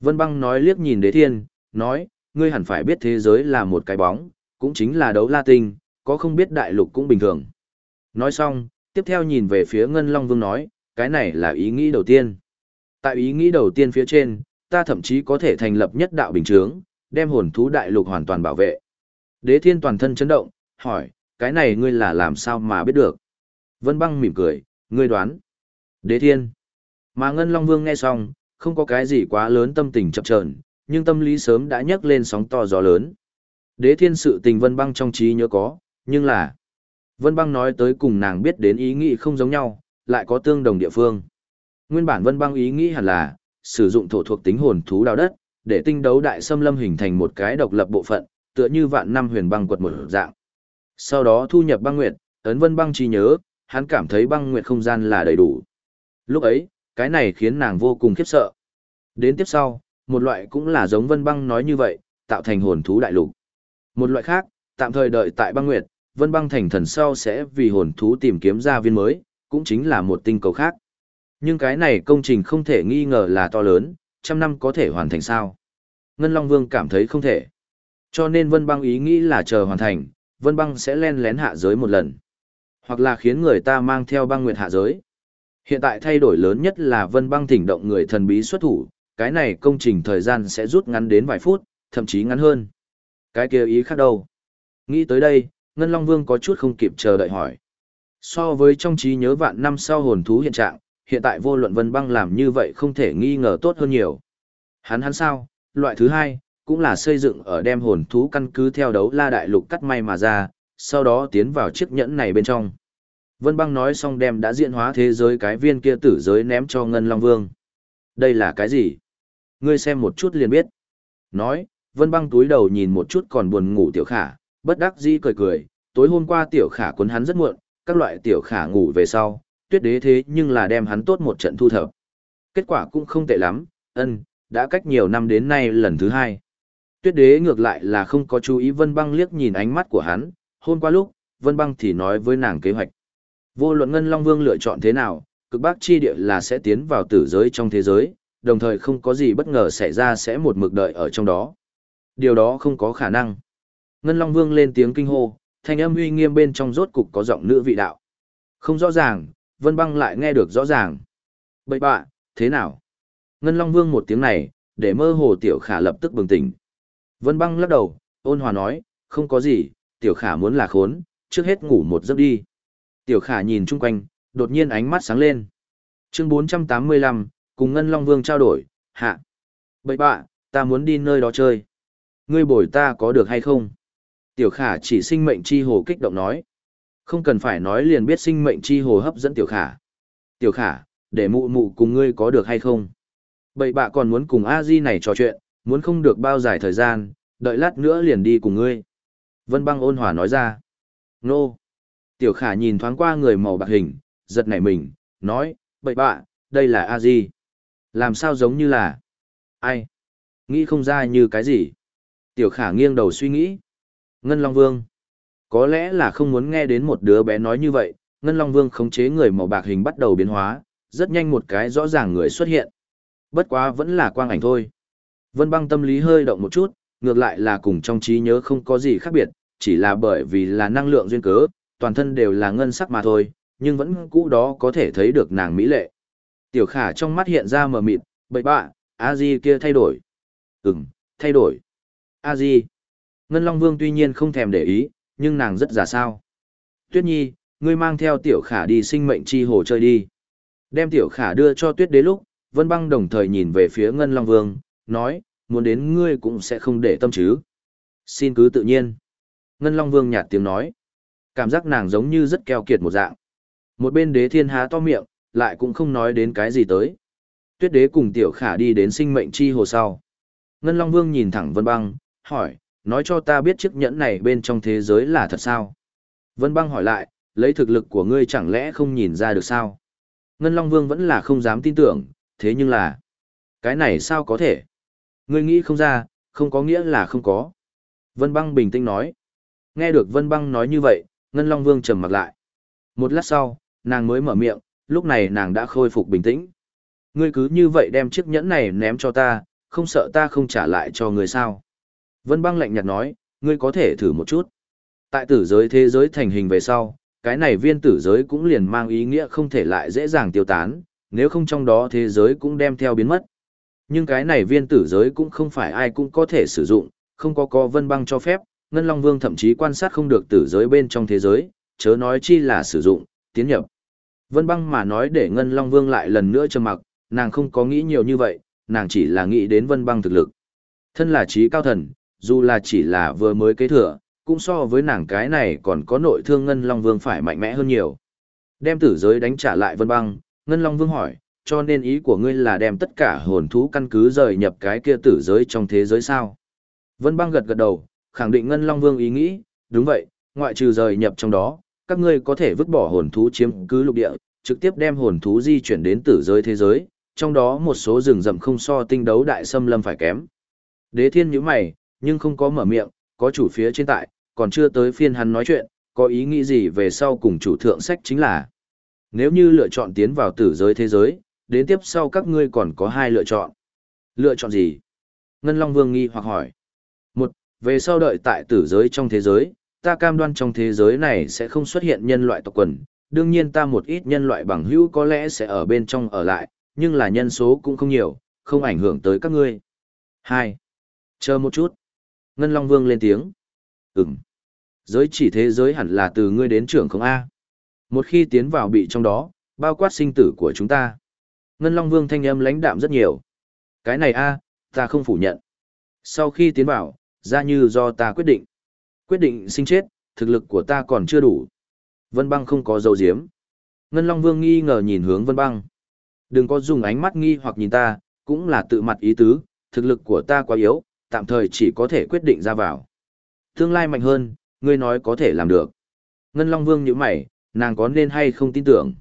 Vân băng nói liếc nhìn đế thiên, nói, ngươi hẳn phải biết thế giới là một cái bóng, cũng chính là đấu la tinh, có không biết đại lục cũng bình thường. Nói xong, tiếp theo nhìn về phía Ngân Long Vương nói, cái này là ý nghĩ đầu tiên. Tại ý nghĩ đầu tiên phía trên, ta thậm chí có thể thành lập nhất đạo bình chướng, đem hồn thú đại lục hoàn toàn bảo vệ. Đế thiên toàn thân chấn động, hỏi, cái này ngươi là làm sao mà biết được? Vân băng mỉm cười, ngươi đoán. Đế thiên. Mà Ngân Long Vương nghe xong, không có cái gì quá lớn tâm tình chập chờn, nhưng tâm lý sớm đã nhấc lên sóng to gió lớn. Đế thiên sự tình Vân băng trong trí nhớ có, nhưng là... Vân băng nói tới cùng nàng biết đến ý nghĩ không giống nhau, lại có tương đồng địa phương. Nguyên bản Vân băng ý nghĩ hẳn là, sử dụng thổ thuộc tính hồn thú đào đất, để tinh đấu đại xâm lâm hình thành một cái độc lập bộ phận, tựa như vạn năm huyền băng quật một dạng. Sau đó thu nhập băng nguyệt, ấn vân băng trí nhớ, hắn cảm thấy băng nguyệt không gian là đầy đủ. Lúc ấy, cái này khiến nàng vô cùng khiếp sợ. Đến tiếp sau, một loại cũng là giống vân băng nói như vậy, tạo thành hồn thú đại lục. Một loại khác, tạm thời đợi tại băng nguyệt, vân băng thành thần sau sẽ vì hồn thú tìm kiếm ra viên mới, cũng chính là một tinh cầu khác. Nhưng cái này công trình không thể nghi ngờ là to lớn, trăm năm có thể hoàn thành sao. Ngân Long Vương cảm thấy không thể. Cho nên Vân Băng ý nghĩ là chờ hoàn thành, Vân Băng sẽ len lén hạ giới một lần. Hoặc là khiến người ta mang theo băng nguyệt hạ giới. Hiện tại thay đổi lớn nhất là Vân Băng thỉnh động người thần bí xuất thủ, cái này công trình thời gian sẽ rút ngắn đến vài phút, thậm chí ngắn hơn. Cái kia ý khác đâu? Nghĩ tới đây, Ngân Long Vương có chút không kịp chờ đợi hỏi. So với trong trí nhớ vạn năm sau hồn thú hiện trạng, hiện tại vô luận Vân Băng làm như vậy không thể nghi ngờ tốt hơn nhiều. Hắn hắn sao? Loại thứ hai, cũng là xây dựng ở đem hồn thú căn cứ theo đấu la đại lục cắt may mà ra, sau đó tiến vào chiếc nhẫn này bên trong. Vân băng nói xong đem đã diễn hóa thế giới cái viên kia tử giới ném cho Ngân Long Vương. Đây là cái gì? Ngươi xem một chút liền biết. Nói, Vân Băng túi đầu nhìn một chút còn buồn ngủ tiểu khả, bất đắc dĩ cười cười, tối hôm qua tiểu khả cuốn hắn rất muộn, các loại tiểu khả ngủ về sau, tuyết đế thế nhưng là đem hắn tốt một trận thu thập. Kết quả cũng không tệ lắm, ân, đã cách nhiều năm đến nay lần thứ hai. Tuyết đế ngược lại là không có chú ý Vân Băng liếc nhìn ánh mắt của hắn, hôm qua lúc, Vân Băng thì nói với nàng kế hoạch. Vô luận Ngân Long Vương lựa chọn thế nào, cực bắc chi địa là sẽ tiến vào tử giới trong thế giới, đồng thời không có gì bất ngờ xảy ra sẽ một mực đợi ở trong đó. Điều đó không có khả năng. Ngân Long Vương lên tiếng kinh hô, thanh âm uy nghiêm bên trong rốt cục có giọng nữ vị đạo. Không rõ ràng, Vân Băng lại nghe được rõ ràng. Bậy bạ, thế nào? Ngân Long Vương một tiếng này, để mơ hồ Tiểu Khả lập tức bừng tỉnh. Vân Băng lắc đầu, ôn hòa nói, không có gì, Tiểu Khả muốn là khốn, trước hết ngủ một giấc đi. Tiểu Khả nhìn chung quanh, đột nhiên ánh mắt sáng lên. Chương 485, cùng Ngân Long Vương trao đổi, hạ. Bậy bạ, ta muốn đi nơi đó chơi. Ngươi bồi ta có được hay không? Tiểu khả chỉ sinh mệnh chi hồ kích động nói. Không cần phải nói liền biết sinh mệnh chi hồ hấp dẫn tiểu khả. Tiểu khả, để mụ mụ cùng ngươi có được hay không? Bậy bạ còn muốn cùng a di này trò chuyện, muốn không được bao dài thời gian, đợi lát nữa liền đi cùng ngươi. Vân băng ôn hòa nói ra. Nô. Tiểu khả nhìn thoáng qua người màu bạc hình, giật nảy mình, nói, bậy bạ, đây là a di. Làm sao giống như là... Ai? Nghĩ không ra như cái gì? Tiểu khả nghiêng đầu suy nghĩ. Ngân Long Vương. Có lẽ là không muốn nghe đến một đứa bé nói như vậy, Ngân Long Vương khống chế người màu bạc hình bắt đầu biến hóa, rất nhanh một cái rõ ràng người xuất hiện. Bất quá vẫn là quang ảnh thôi. Vân băng tâm lý hơi động một chút, ngược lại là cùng trong trí nhớ không có gì khác biệt, chỉ là bởi vì là năng lượng duyên cớ, toàn thân đều là ngân sắc mà thôi, nhưng vẫn cũ đó có thể thấy được nàng mỹ lệ. Tiểu khả trong mắt hiện ra mờ mịt, bậy bạ, a di kia thay đổi. Ừm, thay đổi. a di. Ngân Long Vương tuy nhiên không thèm để ý, nhưng nàng rất giả sao. Tuyết Nhi, ngươi mang theo tiểu khả đi sinh mệnh chi hồ chơi đi. Đem tiểu khả đưa cho tuyết đế lúc, Vân Băng đồng thời nhìn về phía Ngân Long Vương, nói, muốn đến ngươi cũng sẽ không để tâm chứ. Xin cứ tự nhiên. Ngân Long Vương nhạt tiếng nói. Cảm giác nàng giống như rất keo kiệt một dạng. Một bên đế thiên há to miệng, lại cũng không nói đến cái gì tới. Tuyết đế cùng tiểu khả đi đến sinh mệnh chi hồ sau. Ngân Long Vương nhìn thẳng Vân Băng, hỏi, nói cho ta biết chiếc nhẫn này bên trong thế giới là thật sao? Vân băng hỏi lại, lấy thực lực của ngươi chẳng lẽ không nhìn ra được sao? Ngân Long Vương vẫn là không dám tin tưởng, thế nhưng là... Cái này sao có thể? Ngươi nghĩ không ra, không có nghĩa là không có. Vân băng bình tĩnh nói. Nghe được Vân băng nói như vậy, Ngân Long Vương trầm mặt lại. Một lát sau, nàng mới mở miệng, lúc này nàng đã khôi phục bình tĩnh. Ngươi cứ như vậy đem chiếc nhẫn này ném cho ta, không sợ ta không trả lại cho ngươi sao? Vân băng lạnh nhạt nói, ngươi có thể thử một chút. Tại tử giới thế giới thành hình về sau, cái này viên tử giới cũng liền mang ý nghĩa không thể lại dễ dàng tiêu tán, nếu không trong đó thế giới cũng đem theo biến mất. Nhưng cái này viên tử giới cũng không phải ai cũng có thể sử dụng, không có có vân băng cho phép, Ngân Long Vương thậm chí quan sát không được tử giới bên trong thế giới, chớ nói chi là sử dụng, tiến nhập. Vân băng mà nói để Ngân Long Vương lại lần nữa trầm mặc, nàng không có nghĩ nhiều như vậy, nàng chỉ là nghĩ đến vân băng thực lực. Thân là trí cao thần, dù là chỉ là vừa mới kế thừa, cũng so với nàng cái này còn có nội thương Ngân Long Vương phải mạnh mẽ hơn nhiều. Đem tử giới đánh trả lại Vân Băng, Ngân Long Vương hỏi, cho nên ý của ngươi là đem tất cả hồn thú căn cứ rời nhập cái kia tử giới trong thế giới sao? Vân Băng gật gật đầu, khẳng định Ngân Long Vương ý nghĩ, đúng vậy, ngoại trừ rời nhập trong đó, các ngươi có thể vứt bỏ hồn thú chiếm cứ lục địa, trực tiếp đem hồn thú di chuyển đến tử giới thế giới, trong đó một số rừng rậm không so tinh đấu đại xâm lâm phải kém. Đế thiên nhíu mày, nhưng không có mở miệng, có chủ phía trên tại, còn chưa tới phiên hắn nói chuyện, có ý nghĩ gì về sau cùng chủ thượng sách chính là. Nếu như lựa chọn tiến vào tử giới thế giới, đến tiếp sau các ngươi còn có hai lựa chọn. Lựa chọn gì? Ngân Long Vương nghi hoặc hỏi. Một, về sau đợi tại tử giới trong thế giới, ta cam đoan trong thế giới này sẽ không xuất hiện nhân loại tộc quần, đương nhiên ta một ít nhân loại bằng hữu có lẽ sẽ ở bên trong ở lại, nhưng là nhân số cũng không nhiều, không ảnh hưởng tới các ngươi. Hai, Chờ một chút. Ngân Long Vương lên tiếng. Ừm. Giới chỉ thế giới hẳn là từ ngươi đến trưởng không A. Một khi tiến vào bị trong đó, bao quát sinh tử của chúng ta. Ngân Long Vương thanh âm lãnh đạm rất nhiều. Cái này A, ta không phủ nhận. Sau khi tiến vào, ra như do ta quyết định. Quyết định sinh chết, thực lực của ta còn chưa đủ. Vân băng không có dấu diếm. Ngân Long Vương nghi ngờ nhìn hướng Vân băng. Đừng có dùng ánh mắt nghi hoặc nhìn ta, cũng là tự mặt ý tứ, thực lực của ta quá yếu, tạm thời chỉ có thể quyết định ra vào. Tương lai mạnh hơn, ngươi nói có thể làm được. Ngân Long Vương như mày, nàng có nên hay không tin tưởng.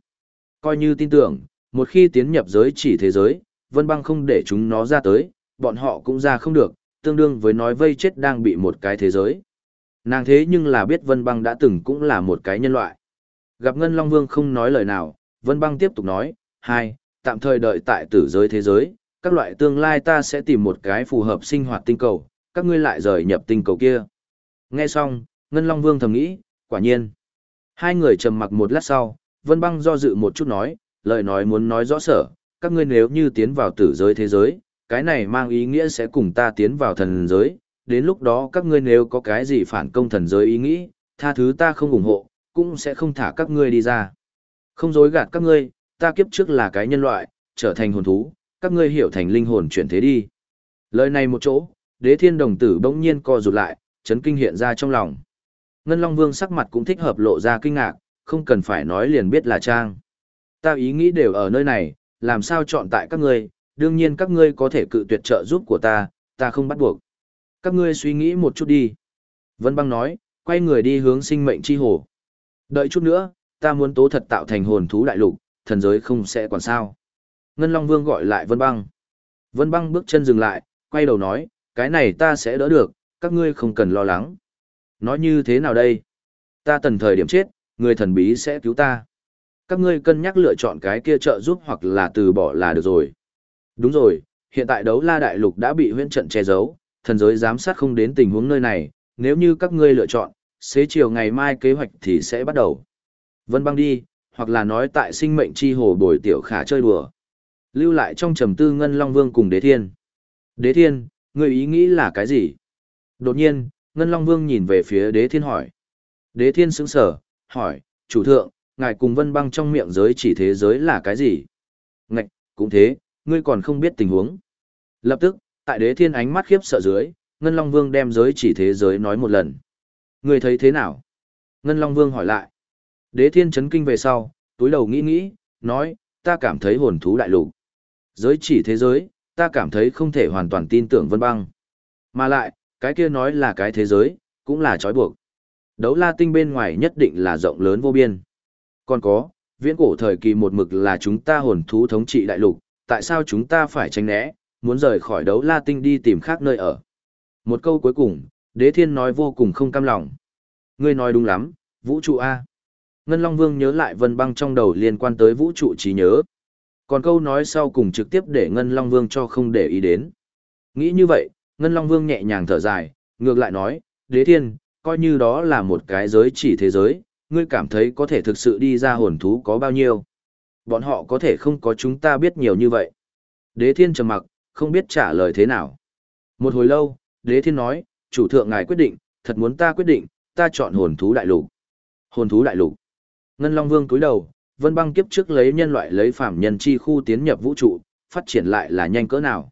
Coi như tin tưởng, một khi tiến nhập giới chỉ thế giới, Vân Băng không để chúng nó ra tới, bọn họ cũng ra không được, tương đương với nói vây chết đang bị một cái thế giới. Nàng thế nhưng là biết Vân Băng đã từng cũng là một cái nhân loại. Gặp Ngân Long Vương không nói lời nào, Vân Băng tiếp tục nói, hai, tạm thời đợi tại tử giới thế giới, các loại tương lai ta sẽ tìm một cái phù hợp sinh hoạt tinh cầu, các ngươi lại rời nhập tinh cầu kia. Nghe xong, Ngân Long Vương thầm nghĩ, quả nhiên. Hai người trầm mặc một lát sau, Vân Băng do dự một chút nói, lời nói muốn nói rõ sở, các ngươi nếu như tiến vào tử giới thế giới, cái này mang ý nghĩa sẽ cùng ta tiến vào thần giới, đến lúc đó các ngươi nếu có cái gì phản công thần giới ý nghĩ, tha thứ ta không ủng hộ, cũng sẽ không thả các ngươi đi ra. Không dối gạt các ngươi, ta kiếp trước là cái nhân loại, trở thành hồn thú, các ngươi hiểu thành linh hồn chuyển thế đi. Lời này một chỗ, đế thiên đồng tử bỗng nhiên co rụt lại, chấn kinh hiện ra trong lòng. Ngân Long Vương sắc mặt cũng thích hợp lộ ra kinh ngạc, không cần phải nói liền biết là trang. Ta ý nghĩ đều ở nơi này, làm sao chọn tại các ngươi, đương nhiên các ngươi có thể cự tuyệt trợ giúp của ta, ta không bắt buộc. Các ngươi suy nghĩ một chút đi. Vân băng nói, quay người đi hướng sinh mệnh chi hồ. Đợi chút nữa, ta muốn tố thật tạo thành hồn thú đại lục, thần giới không sẽ còn sao. Ngân Long Vương gọi lại Vân băng. Vân băng bước chân dừng lại, quay đầu nói, cái này ta sẽ đỡ được, các ngươi không cần lo lắng. Nói như thế nào đây? Ta tần thời điểm chết, người thần bí sẽ cứu ta. Các ngươi cân nhắc lựa chọn cái kia trợ giúp hoặc là từ bỏ là được rồi. Đúng rồi, hiện tại đấu la đại lục đã bị huyễn trận che giấu, thần giới giám sát không đến tình huống nơi này, nếu như các ngươi lựa chọn, xế chiều ngày mai kế hoạch thì sẽ bắt đầu. Vân băng đi, hoặc là nói tại sinh mệnh chi hồ bồi tiểu khả chơi đùa. Lưu lại trong trầm tư ngân long vương cùng đế thiên. Đế thiên, người ý nghĩ là cái gì? Đột nhiên, ngân long vương nhìn về phía đế thiên hỏi. Đế thiên sững sờ hỏi, chủ thượng, ngài cùng vân băng trong miệng giới chỉ thế giới là cái gì? Ngạch, cũng thế, ngươi còn không biết tình huống. Lập tức, tại đế thiên ánh mắt khiếp sợ dưới, Ngân Long Vương đem giới chỉ thế giới nói một lần. Ngươi thấy thế nào? Ngân Long Vương hỏi lại. Đế thiên chấn kinh về sau, túi đầu nghĩ nghĩ, nói, ta cảm thấy hồn thú đại lục. Giới chỉ thế giới, ta cảm thấy không thể hoàn toàn tin tưởng vân băng. Mà lại, cái kia nói là cái thế giới, cũng là trói buộc. Đấu la tinh bên ngoài nhất định là rộng lớn vô biên. Còn có, viễn cổ thời kỳ một mực là chúng ta hồn thú thống trị đại lục, tại sao chúng ta phải tránh né, muốn rời khỏi đấu la tinh đi tìm khác nơi ở. Một câu cuối cùng, đế thiên nói vô cùng không cam lòng. Ngươi nói đúng lắm, vũ trụ A. Ngân Long Vương nhớ lại vân băng trong đầu liên quan tới vũ trụ trí nhớ. Còn câu nói sau cùng trực tiếp để Ngân Long Vương cho không để ý đến. Nghĩ như vậy, Ngân Long Vương nhẹ nhàng thở dài, ngược lại nói, đế thiên, coi như đó là một cái giới chỉ thế giới, ngươi cảm thấy có thể thực sự đi ra hồn thú có bao nhiêu. Bọn họ có thể không có chúng ta biết nhiều như vậy. Đế thiên trầm mặc, không biết trả lời thế nào. Một hồi lâu, đế thiên nói, chủ thượng ngài quyết định, thật muốn ta quyết định, ta chọn hồn thú đại lục. Hồn thú đại lục. Ngân Long Vương cúi đầu, vân băng kiếp trước lấy nhân loại lấy phạm nhân chi khu tiến nhập vũ trụ, phát triển lại là nhanh cỡ nào.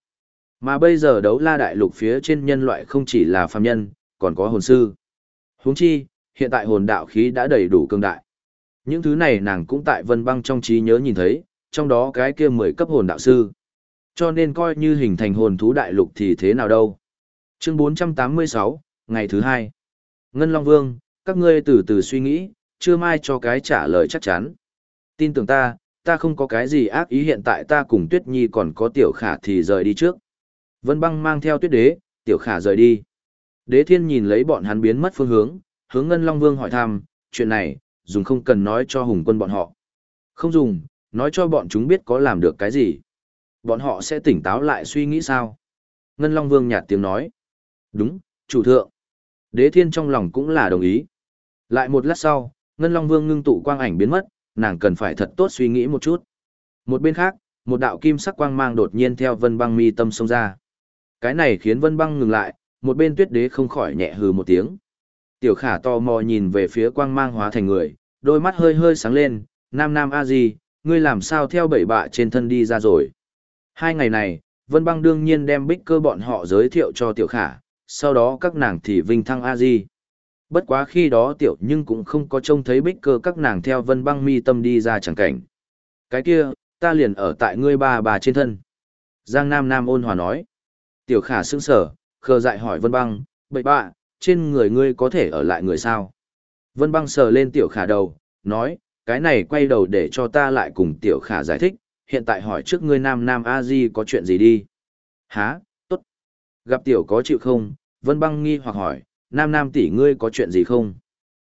Mà bây giờ đấu la đại lục phía trên nhân loại không chỉ là phàm nhân, còn có hồn sư. Huống chi, hiện tại hồn đạo khí đã đầy đủ cường đại. Những thứ này nàng cũng tại vân băng trong trí nhớ nhìn thấy, trong đó cái kia mười cấp hồn đạo sư. Cho nên coi như hình thành hồn thú đại lục thì thế nào đâu. Chương 486, ngày thứ hai. Ngân Long Vương, các ngươi từ từ suy nghĩ, chưa mai cho cái trả lời chắc chắn. Tin tưởng ta, ta không có cái gì ác ý hiện tại ta cùng Tuyết Nhi còn có Tiểu Khả thì rời đi trước. Vân băng mang theo Tuyết Đế, Tiểu Khả rời đi. Đế Thiên nhìn lấy bọn hắn biến mất phương hướng, hướng Ngân Long Vương hỏi thăm, chuyện này, dùng không cần nói cho hùng quân bọn họ. Không dùng, nói cho bọn chúng biết có làm được cái gì. Bọn họ sẽ tỉnh táo lại suy nghĩ sao. Ngân Long Vương nhạt tiếng nói. Đúng, chủ thượng. Đế thiên trong lòng cũng là đồng ý. Lại một lát sau, Ngân Long Vương ngưng tụ quang ảnh biến mất, nàng cần phải thật tốt suy nghĩ một chút. Một bên khác, một đạo kim sắc quang mang đột nhiên theo vân băng mi tâm xông ra. Cái này khiến vân băng ngừng lại, một bên tuyết đế không khỏi nhẹ hừ một tiếng. Tiểu khả to mò nhìn về phía quang mang hóa thành người, đôi mắt hơi hơi sáng lên, nam nam a di, ngươi làm sao theo bảy bạ trên thân đi ra rồi. Hai ngày này, Vân Băng đương nhiên đem bích cơ bọn họ giới thiệu cho tiểu khả, sau đó các nàng thì vinh thăng a di. Bất quá khi đó tiểu nhưng cũng không có trông thấy bích cơ các nàng theo Vân Băng mi tâm đi ra chẳng cảnh. Cái kia, ta liền ở tại ngươi bà bà trên thân. Giang Nam Nam ôn hòa nói. Tiểu khả sững sở, khờ dại hỏi Vân Băng, bậy bạ, trên người ngươi có thể ở lại người sao? Vân Băng sờ lên tiểu khả đầu, nói, cái này quay đầu để cho ta lại cùng tiểu khả giải thích, hiện tại hỏi trước ngươi Nam Nam A Di có chuyện gì đi. Hả, tốt. Gặp tiểu có chịu không? Vân Băng nghi hoặc hỏi, Nam Nam tỷ ngươi có chuyện gì không?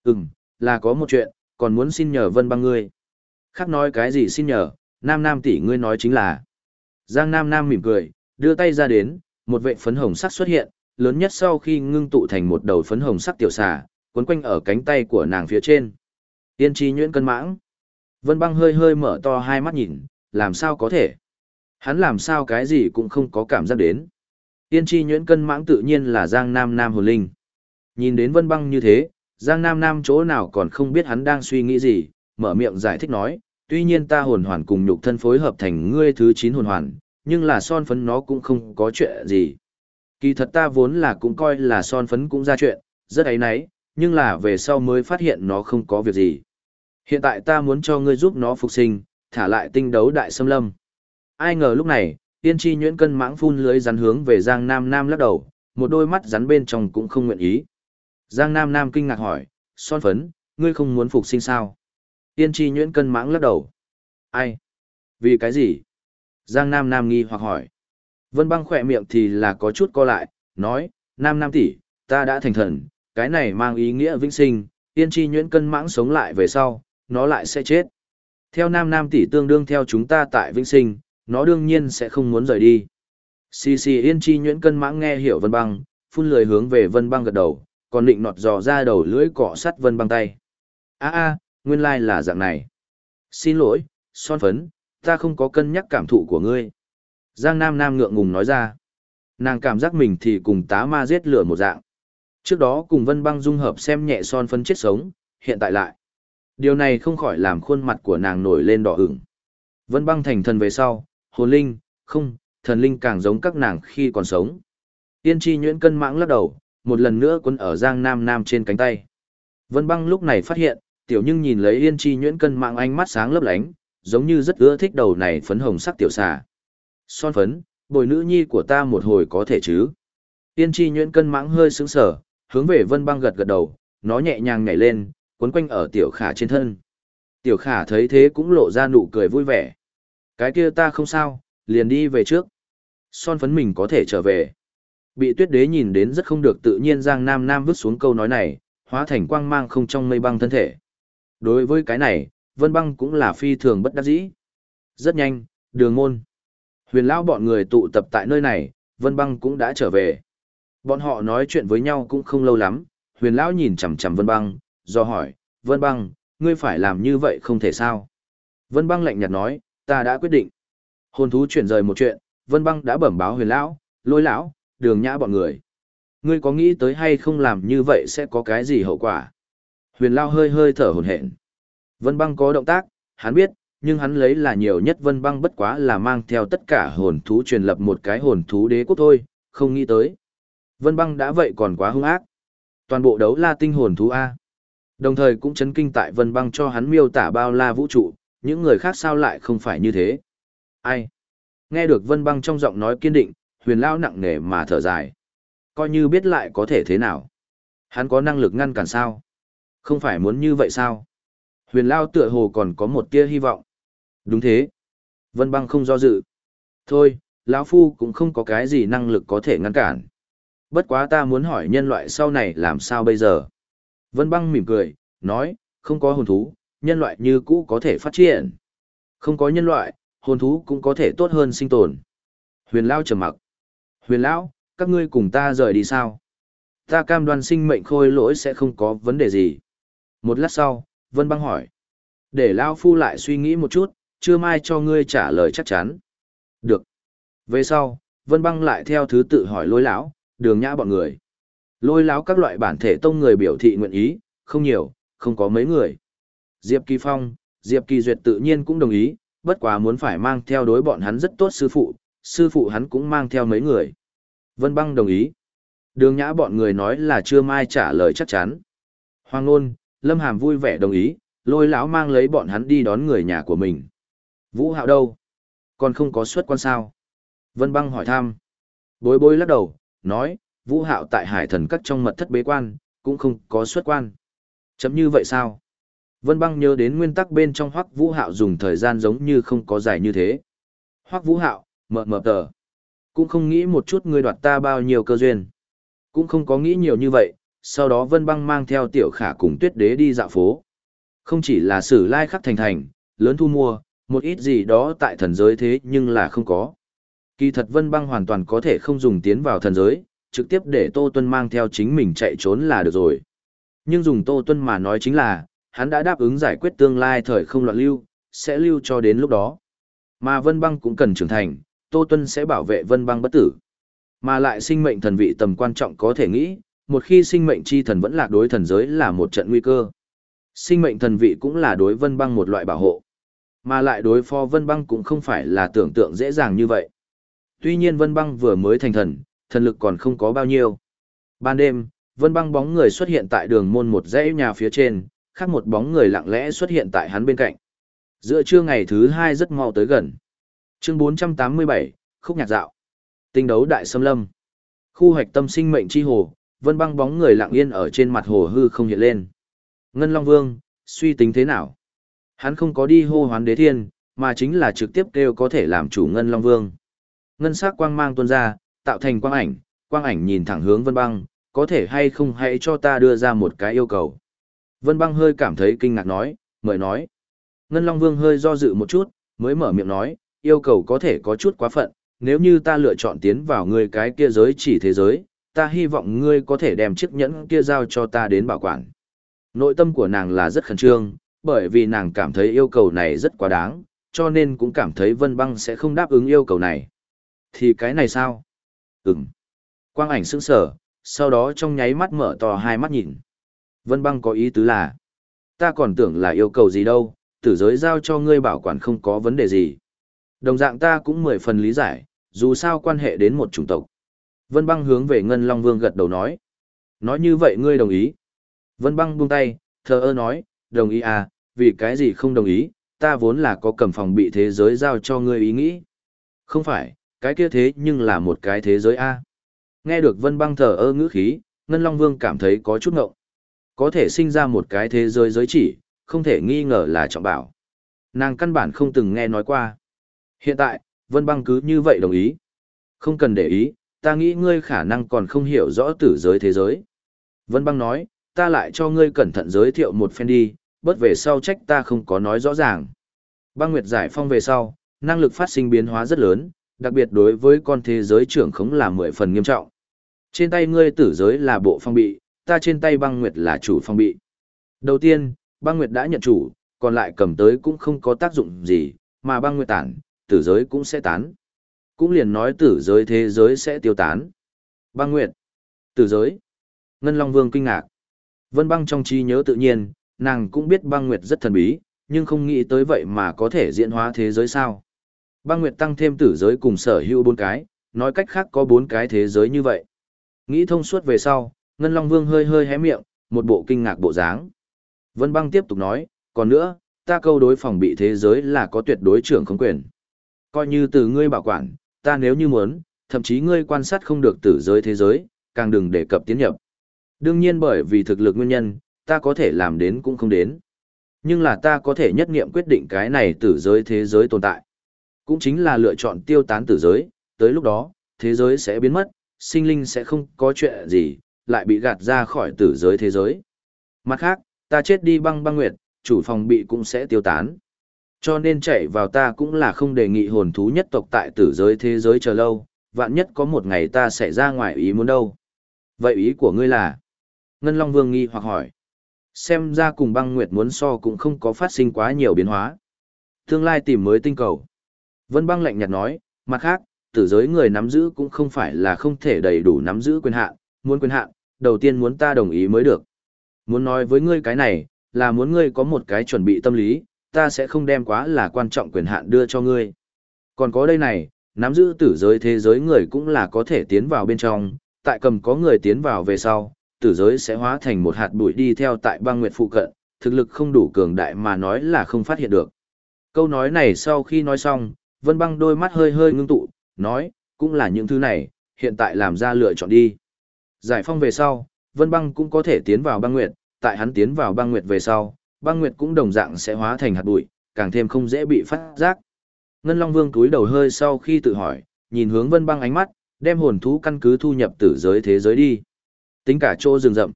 Ừm, là có một chuyện, còn muốn xin nhờ Vân Băng ngươi. Khác nói cái gì xin nhờ, Nam Nam tỷ ngươi nói chính là. Giang Nam Nam mỉm cười, đưa tay ra đến, một vệ phấn hồng sắc xuất hiện, lớn nhất sau khi ngưng tụ thành một đầu phấn hồng sắc tiểu xà, quấn quanh ở cánh tay của nàng phía trên. Tiên tri nhuyễn cân mãng. Vân băng hơi hơi mở to hai mắt nhìn, làm sao có thể? Hắn làm sao cái gì cũng không có cảm giác đến. Tiên tri nhuyễn cân mãng tự nhiên là Giang Nam Nam hồn linh. Nhìn đến vân băng như thế, Giang Nam Nam chỗ nào còn không biết hắn đang suy nghĩ gì, mở miệng giải thích nói, tuy nhiên ta hồn hoàn cùng nhục thân phối hợp thành ngươi thứ 9 hồn hoàn, nhưng là son phấn nó cũng không có chuyện gì. Kỳ thật ta vốn là cũng coi là son phấn cũng ra chuyện, rất ấy nấy, nhưng là về sau mới phát hiện nó không có việc gì. Hiện tại ta muốn cho ngươi giúp nó phục sinh, thả lại tinh đấu đại xâm lâm. Ai ngờ lúc này, tiên tri nhuyễn cân mãng phun lưới rắn hướng về Giang Nam Nam lắc đầu, một đôi mắt rắn bên trong cũng không nguyện ý. Giang Nam Nam kinh ngạc hỏi, son phấn, ngươi không muốn phục sinh sao? Tiên tri nhuyễn cân mãng lắc đầu. Ai? Vì cái gì? Giang Nam Nam nghi hoặc hỏi. Vân băng khỏe miệng thì là có chút co lại, nói, Nam Nam tỷ, ta đã thành thần, cái này mang ý nghĩa vĩnh sinh, tiên tri nhuyễn cân mãng sống lại về sau, nó lại sẽ chết. Theo Nam Nam tỷ tương đương theo chúng ta tại vĩnh sinh, nó đương nhiên sẽ không muốn rời đi. Xì xì yên chi nhuyễn cân mãng nghe hiểu vân băng, phun lười hướng về vân băng gật đầu, còn định nọt dò ra đầu lưỡi cọ sắt vân băng tay. a a nguyên lai là dạng này. Xin lỗi, son phấn, ta không có cân nhắc cảm thụ của ngươi. Giang Nam Nam ngượng ngùng nói ra. Nàng cảm giác mình thì cùng tá ma giết lửa một dạng. Trước đó cùng Vân Băng dung hợp xem nhẹ son phấn chết sống, hiện tại lại. Điều này không khỏi làm khuôn mặt của nàng nổi lên đỏ ửng. Vân Băng thành thần về sau, hồn linh, không, thần linh càng giống các nàng khi còn sống. Tiên tri nhuyễn cân mãng lắc đầu, một lần nữa quấn ở Giang Nam Nam trên cánh tay. Vân Băng lúc này phát hiện, tiểu nhưng nhìn lấy yên chi nhuyễn cân mạng ánh mắt sáng lấp lánh, giống như rất ưa thích đầu này phấn hồng sắc tiểu xà. Son phấn, bồi nữ nhi của ta một hồi có thể chứ. Yên chi nhuyễn cân mãng hơi sững sờ, hướng về vân băng gật gật đầu, nó nhẹ nhàng nhảy lên, cuốn quanh ở tiểu khả trên thân. Tiểu khả thấy thế cũng lộ ra nụ cười vui vẻ. Cái kia ta không sao, liền đi về trước. Son phấn mình có thể trở về. Bị tuyết đế nhìn đến rất không được tự nhiên Giang Nam Nam vứt xuống câu nói này, hóa thành quang mang không trong mây băng thân thể. Đối với cái này, Vân Băng cũng là phi thường bất đắc dĩ. Rất nhanh, đường môn. Huyền Lão bọn người tụ tập tại nơi này, Vân Băng cũng đã trở về. Bọn họ nói chuyện với nhau cũng không lâu lắm, Huyền Lão nhìn chằm chằm Vân Băng, do hỏi, Vân Băng, ngươi phải làm như vậy không thể sao. Vân Băng lạnh nhạt nói, ta đã quyết định. Hồn thú chuyển rời một chuyện, Vân Băng đã bẩm báo Huyền Lão, lôi lão, đường nhã bọn người. Ngươi có nghĩ tới hay không làm như vậy sẽ có cái gì hậu quả? Huyền Lao hơi hơi thở hổn hển. Vân băng có động tác, hắn biết, nhưng hắn lấy là nhiều nhất vân băng bất quá là mang theo tất cả hồn thú truyền lập một cái hồn thú đế quốc thôi, không nghĩ tới. Vân băng đã vậy còn quá hung ác. Toàn bộ đấu la tinh hồn thú A. Đồng thời cũng chấn kinh tại vân băng cho hắn miêu tả bao la vũ trụ, những người khác sao lại không phải như thế. Ai? Nghe được vân băng trong giọng nói kiên định, huyền lao nặng nề mà thở dài. Coi như biết lại có thể thế nào. Hắn có năng lực ngăn cản sao? Không phải muốn như vậy sao? Huyền Lao tựa hồ còn có một tia hy vọng. Đúng thế. Vân băng không do dự. Thôi, lão Phu cũng không có cái gì năng lực có thể ngăn cản. Bất quá ta muốn hỏi nhân loại sau này làm sao bây giờ? Vân băng mỉm cười, nói, không có hồn thú, nhân loại như cũ có thể phát triển. Không có nhân loại, hồn thú cũng có thể tốt hơn sinh tồn. Huyền Lao trầm mặc. Huyền Lão, các ngươi cùng ta rời đi sao? Ta cam đoan sinh mệnh khôi lỗi sẽ không có vấn đề gì. Một lát sau, Vân Băng hỏi. Để lão Phu lại suy nghĩ một chút, chưa mai cho ngươi trả lời chắc chắn. Được. Về sau, Vân Băng lại theo thứ tự hỏi lôi lão, đường nhã bọn người. Lôi lão các loại bản thể tông người biểu thị nguyện ý, không nhiều, không có mấy người. Diệp Kỳ Phong, Diệp Kỳ Duyệt tự nhiên cũng đồng ý, bất quá muốn phải mang theo đối bọn hắn rất tốt sư phụ, sư phụ hắn cũng mang theo mấy người. Vân Băng đồng ý. Đường nhã bọn người nói là chưa mai trả lời chắc chắn. Hoàng Nôn, Lâm Hàm vui vẻ đồng ý, lôi lão mang lấy bọn hắn đi đón người nhà của mình. Vũ Hạo đâu? Còn không có xuất quan sao? Vân băng hỏi thăm. Bối bối lắc đầu, nói, vũ hạo tại hải thần cắt trong mật thất bế quan, cũng không có xuất quan. Chấm như vậy sao? Vân băng nhớ đến nguyên tắc bên trong hoắc vũ hạo dùng thời gian giống như không có dài như thế. Hoắc vũ hạo, mờ mờ tờ. Cũng không nghĩ một chút ngươi đoạt ta bao nhiêu cơ duyên. Cũng không có nghĩ nhiều như vậy, sau đó Vân băng mang theo tiểu khả cùng tuyết đế đi dạo phố. Không chỉ là sử lai khắc thành thành, lớn thu mua, một ít gì đó tại thần giới thế nhưng là không có. Kỳ thật Vân băng hoàn toàn có thể không dùng tiến vào thần giới, trực tiếp để Tô Tuân mang theo chính mình chạy trốn là được rồi. Nhưng dùng Tô Tuân mà nói chính là, hắn đã đáp ứng giải quyết tương lai thời không loạn lưu, sẽ lưu cho đến lúc đó. Mà Vân Băng cũng cần trưởng thành, Tô Tuân sẽ bảo vệ Vân Băng bất tử. Mà lại sinh mệnh thần vị tầm quan trọng có thể nghĩ, một khi sinh mệnh chi thần vẫn lạc đối thần giới là một trận nguy cơ. Sinh mệnh thần vị cũng là đối Vân Băng một loại bảo hộ. Mà lại đối phó Vân Băng cũng không phải là tưởng tượng dễ dàng như vậy. Tuy nhiên Vân Băng vừa mới thành thần, thần lực còn không có bao nhiêu. Ban đêm, Vân Băng bóng người xuất hiện tại đường môn một dãy nhà phía trên, khác một bóng người lặng lẽ xuất hiện tại hắn bên cạnh. Giữa trưa ngày thứ hai rất mau tới gần. Chương 487, khúc nhạc dạo. Tinh đấu đại xâm lâm. Khu hoạch tâm sinh mệnh chi hồ, Vân Băng bóng người lặng yên ở trên mặt hồ hư không hiện lên. Ngân Long Vương, suy tính thế nào? Hắn không có đi hô hoán đế thiên, mà chính là trực tiếp kêu có thể làm chủ Ngân Long Vương. Ngân sắc quang mang tuôn ra, tạo thành quang ảnh, quang ảnh nhìn thẳng hướng Vân Băng, có thể hay không hãy cho ta đưa ra một cái yêu cầu. Vân băng hơi cảm thấy kinh ngạc nói, mời nói. Ngân Long Vương hơi do dự một chút, mới mở miệng nói, yêu cầu có thể có chút quá phận, nếu như ta lựa chọn tiến vào người cái kia giới chỉ thế giới, ta hy vọng ngươi có thể đem chiếc nhẫn kia giao cho ta đến bảo quản. Nội tâm của nàng là rất khẩn trương, bởi vì nàng cảm thấy yêu cầu này rất quá đáng, cho nên cũng cảm thấy Vân Băng sẽ không đáp ứng yêu cầu này. Thì cái này sao? Ừm. Quang ảnh sững sờ, sau đó trong nháy mắt mở to hai mắt nhìn. Vân băng có ý tứ là, ta còn tưởng là yêu cầu gì đâu, tử giới giao cho ngươi bảo quản không có vấn đề gì. Đồng dạng ta cũng mười phần lý giải, dù sao quan hệ đến một chủng tộc. Vân băng hướng về Ngân Long Vương gật đầu nói. Nói như vậy ngươi đồng ý. Vân băng buông tay, thờ ơ nói, đồng ý à, vì cái gì không đồng ý, ta vốn là có cầm phòng bị thế giới giao cho ngươi ý nghĩ. Không phải, cái kia thế nhưng là một cái thế giới a. Nghe được Vân băng thờ ơ ngữ khí, Ngân Long Vương cảm thấy có chút ngộng. Có thể sinh ra một cái thế giới giới chỉ, không thể nghi ngờ là trọng bảo. Nàng căn bản không từng nghe nói qua. Hiện tại, Vân Băng cứ như vậy đồng ý. Không cần để ý, ta nghĩ ngươi khả năng còn không hiểu rõ tử giới thế giới. Vân Băng nói, ta lại cho ngươi cẩn thận giới thiệu một phen đi, bớt về sau trách ta không có nói rõ ràng. Băng Nguyệt giải phong về sau, năng lực phát sinh biến hóa rất lớn, đặc biệt đối với con thế giới trưởng khống là mười phần nghiêm trọng. Trên tay ngươi tử giới là bộ phong bị, ta trên tay băng nguyệt là chủ phong bị. Đầu tiên, băng nguyệt đã nhận chủ, còn lại cầm tới cũng không có tác dụng gì, mà băng nguyệt tản, tử giới cũng sẽ tán. Cũng liền nói tử giới thế giới sẽ tiêu tán. Băng nguyệt, tử giới. Ngân Long Vương kinh ngạc. Vân băng trong trí nhớ tự nhiên, nàng cũng biết băng nguyệt rất thần bí, nhưng không nghĩ tới vậy mà có thể diễn hóa thế giới sao. Băng nguyệt tăng thêm tử giới cùng sở hữu bốn cái, nói cách khác có bốn cái thế giới như vậy. Nghĩ thông suốt về sau, Ngân Long Vương hơi hơi hé miệng, một bộ kinh ngạc bộ dáng. Vân Băng tiếp tục nói, còn nữa, ta câu đối phòng bị thế giới là có tuyệt đối trưởng không quyền. Coi như từ ngươi bảo quản, ta nếu như muốn, thậm chí ngươi quan sát không được tử giới thế giới, càng đừng đề cập tiến nhập. Đương nhiên bởi vì thực lực nguyên nhân, ta có thể làm đến cũng không đến. Nhưng là ta có thể nhất nghiệm quyết định cái này tử giới thế giới tồn tại. Cũng chính là lựa chọn tiêu tán tử giới, tới lúc đó, thế giới sẽ biến mất, sinh linh sẽ không có chuyện gì, lại bị gạt ra khỏi tử giới thế giới. Mặt khác, ta chết đi băng băng nguyệt, chủ phòng bị cũng sẽ tiêu tán. Cho nên chạy vào ta cũng là không đề nghị hồn thú nhất tộc tại tử giới thế giới chờ lâu, vạn nhất có một ngày ta sẽ ra ngoài ý muốn đâu. Vậy ý của ngươi là? Ngân Long Vương nghi hoặc hỏi. Xem ra cùng băng nguyệt muốn so cũng không có phát sinh quá nhiều biến hóa. Tương lai tìm mới tinh cầu. Vân băng lạnh nhạt nói, mặt khác, tử giới người nắm giữ cũng không phải là không thể đầy đủ nắm giữ quyền hạn, muốn quyền hạn, đầu tiên muốn ta đồng ý mới được. Muốn nói với ngươi cái này, là muốn ngươi có một cái chuẩn bị tâm lý, ta sẽ không đem quá là quan trọng quyền hạn đưa cho ngươi. Còn có đây này, nắm giữ tử giới thế giới người cũng là có thể tiến vào bên trong, tại cầm có người tiến vào về sau, tử giới sẽ hóa thành một hạt bụi đi theo tại băng nguyệt phụ cận, thực lực không đủ cường đại mà nói là không phát hiện được. Câu nói này sau khi nói xong, vân băng đôi mắt hơi hơi ngưng tụ, nói, cũng là những thứ này, hiện tại làm ra lựa chọn đi. Giải phong về sau, Vân Băng cũng có thể tiến vào băng nguyệt, tại hắn tiến vào băng nguyệt về sau, băng nguyệt cũng đồng dạng sẽ hóa thành hạt bụi, càng thêm không dễ bị phát giác. Ngân Long Vương túi đầu hơi sau khi tự hỏi, nhìn hướng Vân Băng ánh mắt, đem hồn thú căn cứ thu nhập tử giới thế giới đi. Tính cả chỗ rừng rậm.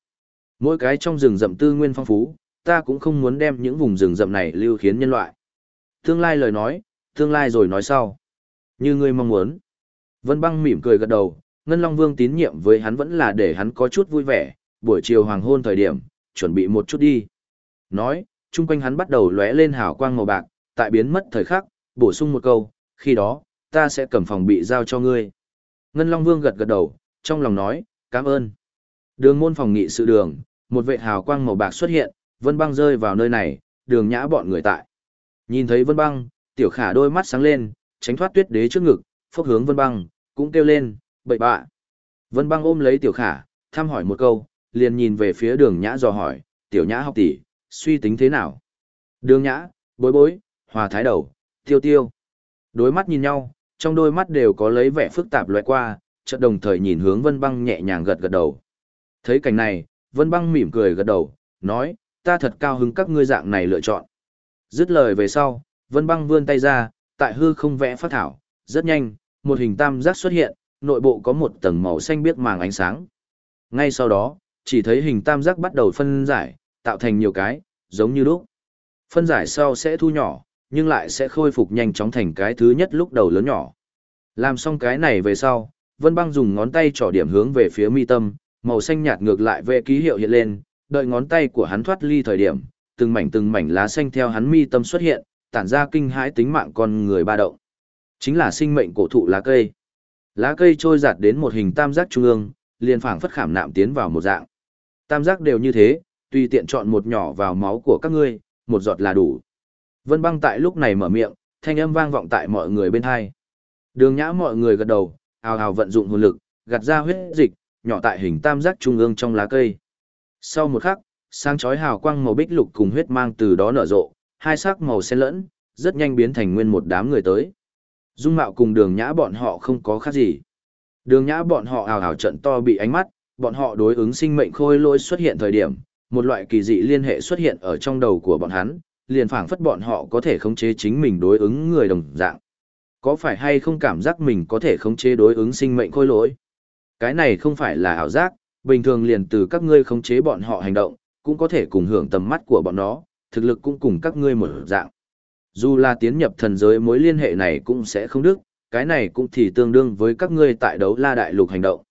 Mỗi cái trong rừng rậm tư nguyên phong phú, ta cũng không muốn đem những vùng rừng rậm này lưu khiến nhân loại. Tương lai lời nói, tương lai rồi nói sau. Như ngươi mong muốn. Vân băng mỉm cười gật đầu, Ngân Long Vương tín nhiệm với hắn vẫn là để hắn có chút vui vẻ, buổi chiều hoàng hôn thời điểm, chuẩn bị một chút đi. Nói, chung quanh hắn bắt đầu lóe lên hào quang màu bạc, tại biến mất thời khắc, bổ sung một câu, khi đó, ta sẽ cầm phòng bị giao cho ngươi. Ngân Long Vương gật gật đầu, trong lòng nói, cảm ơn. Đường môn phòng nghị sự đường, một vệ hào quang màu bạc xuất hiện, Vân Băng rơi vào nơi này, đường nhã bọn người tại. Nhìn thấy Vân Băng, tiểu khả đôi mắt sáng lên, tránh thoát tuyết đế trước ngực, phốc hướng Vân Băng, cũng kêu lên, bậy bạ. Vân Băng ôm lấy tiểu khả, thăm hỏi một câu, liền nhìn về phía đường nhã dò hỏi, tiểu nhã học tỷ, suy tính thế nào? Đường nhã, bối bối, hòa thái đầu, tiêu tiêu. Đối mắt nhìn nhau, trong đôi mắt đều có lấy vẻ phức tạp loại qua, chợt đồng thời nhìn hướng Vân Băng nhẹ nhàng gật gật đầu. Thấy cảnh này, Vân Băng mỉm cười gật đầu, nói, ta thật cao hứng các ngươi dạng này lựa chọn. Dứt lời về sau, Vân Băng vươn tay ra, tại hư không vẽ phát thảo, rất nhanh, một hình tam giác xuất hiện, nội bộ có một tầng màu xanh biếc màng ánh sáng. Ngay sau đó, chỉ thấy hình tam giác bắt đầu phân giải, tạo thành nhiều cái, giống như lúc. Phân giải sau sẽ thu nhỏ, nhưng lại sẽ khôi phục nhanh chóng thành cái thứ nhất lúc đầu lớn nhỏ. Làm xong cái này về sau, Vân Băng dùng ngón tay trỏ điểm hướng về phía mi tâm, màu xanh nhạt ngược lại về ký hiệu hiện lên, đợi ngón tay của hắn thoát ly thời điểm, từng mảnh từng mảnh lá xanh theo hắn mi tâm xuất hiện, tản ra kinh hãi tính mạng con người ba động. Chính là sinh mệnh cổ thụ lá cây. Lá cây trôi giạt đến một hình tam giác trung ương, liền phảng phất khảm nạm tiến vào một dạng. Tam giác đều như thế, tùy tiện chọn một nhỏ vào máu của các ngươi, một giọt là đủ. Vân băng tại lúc này mở miệng, thanh âm vang vọng tại mọi người bên hai. Đường nhã mọi người gật đầu, ào ào vận dụng hồn lực, gạt ra huyết dịch, nhỏ tại hình tam giác trung ương trong lá cây. Sau một khắc, sáng chói hào quang màu bích lục cùng huyết mang từ đó nở rộ, hai sắc màu xen lẫn, rất nhanh biến thành nguyên một đám người tới. Dung mạo cùng đường nhã bọn họ không có khác gì. Đường nhã bọn họ ào ào trận to bị ánh mắt, bọn họ đối ứng sinh mệnh khôi lỗi xuất hiện thời điểm, một loại kỳ dị liên hệ xuất hiện ở trong đầu của bọn hắn, liền phảng phất bọn họ có thể khống chế chính mình đối ứng người đồng dạng. Có phải hay không cảm giác mình có thể khống chế đối ứng sinh mệnh khôi lỗi? Cái này không phải là ảo giác, bình thường liền từ các ngươi khống chế bọn họ hành động, cũng có thể cùng hưởng tầm mắt của bọn nó, thực lực cũng cùng các ngươi một dạng. Dù là tiến nhập thần giới mối liên hệ này cũng sẽ không được, cái này cũng thì tương đương với các ngươi tại đấu la đại lục hành động.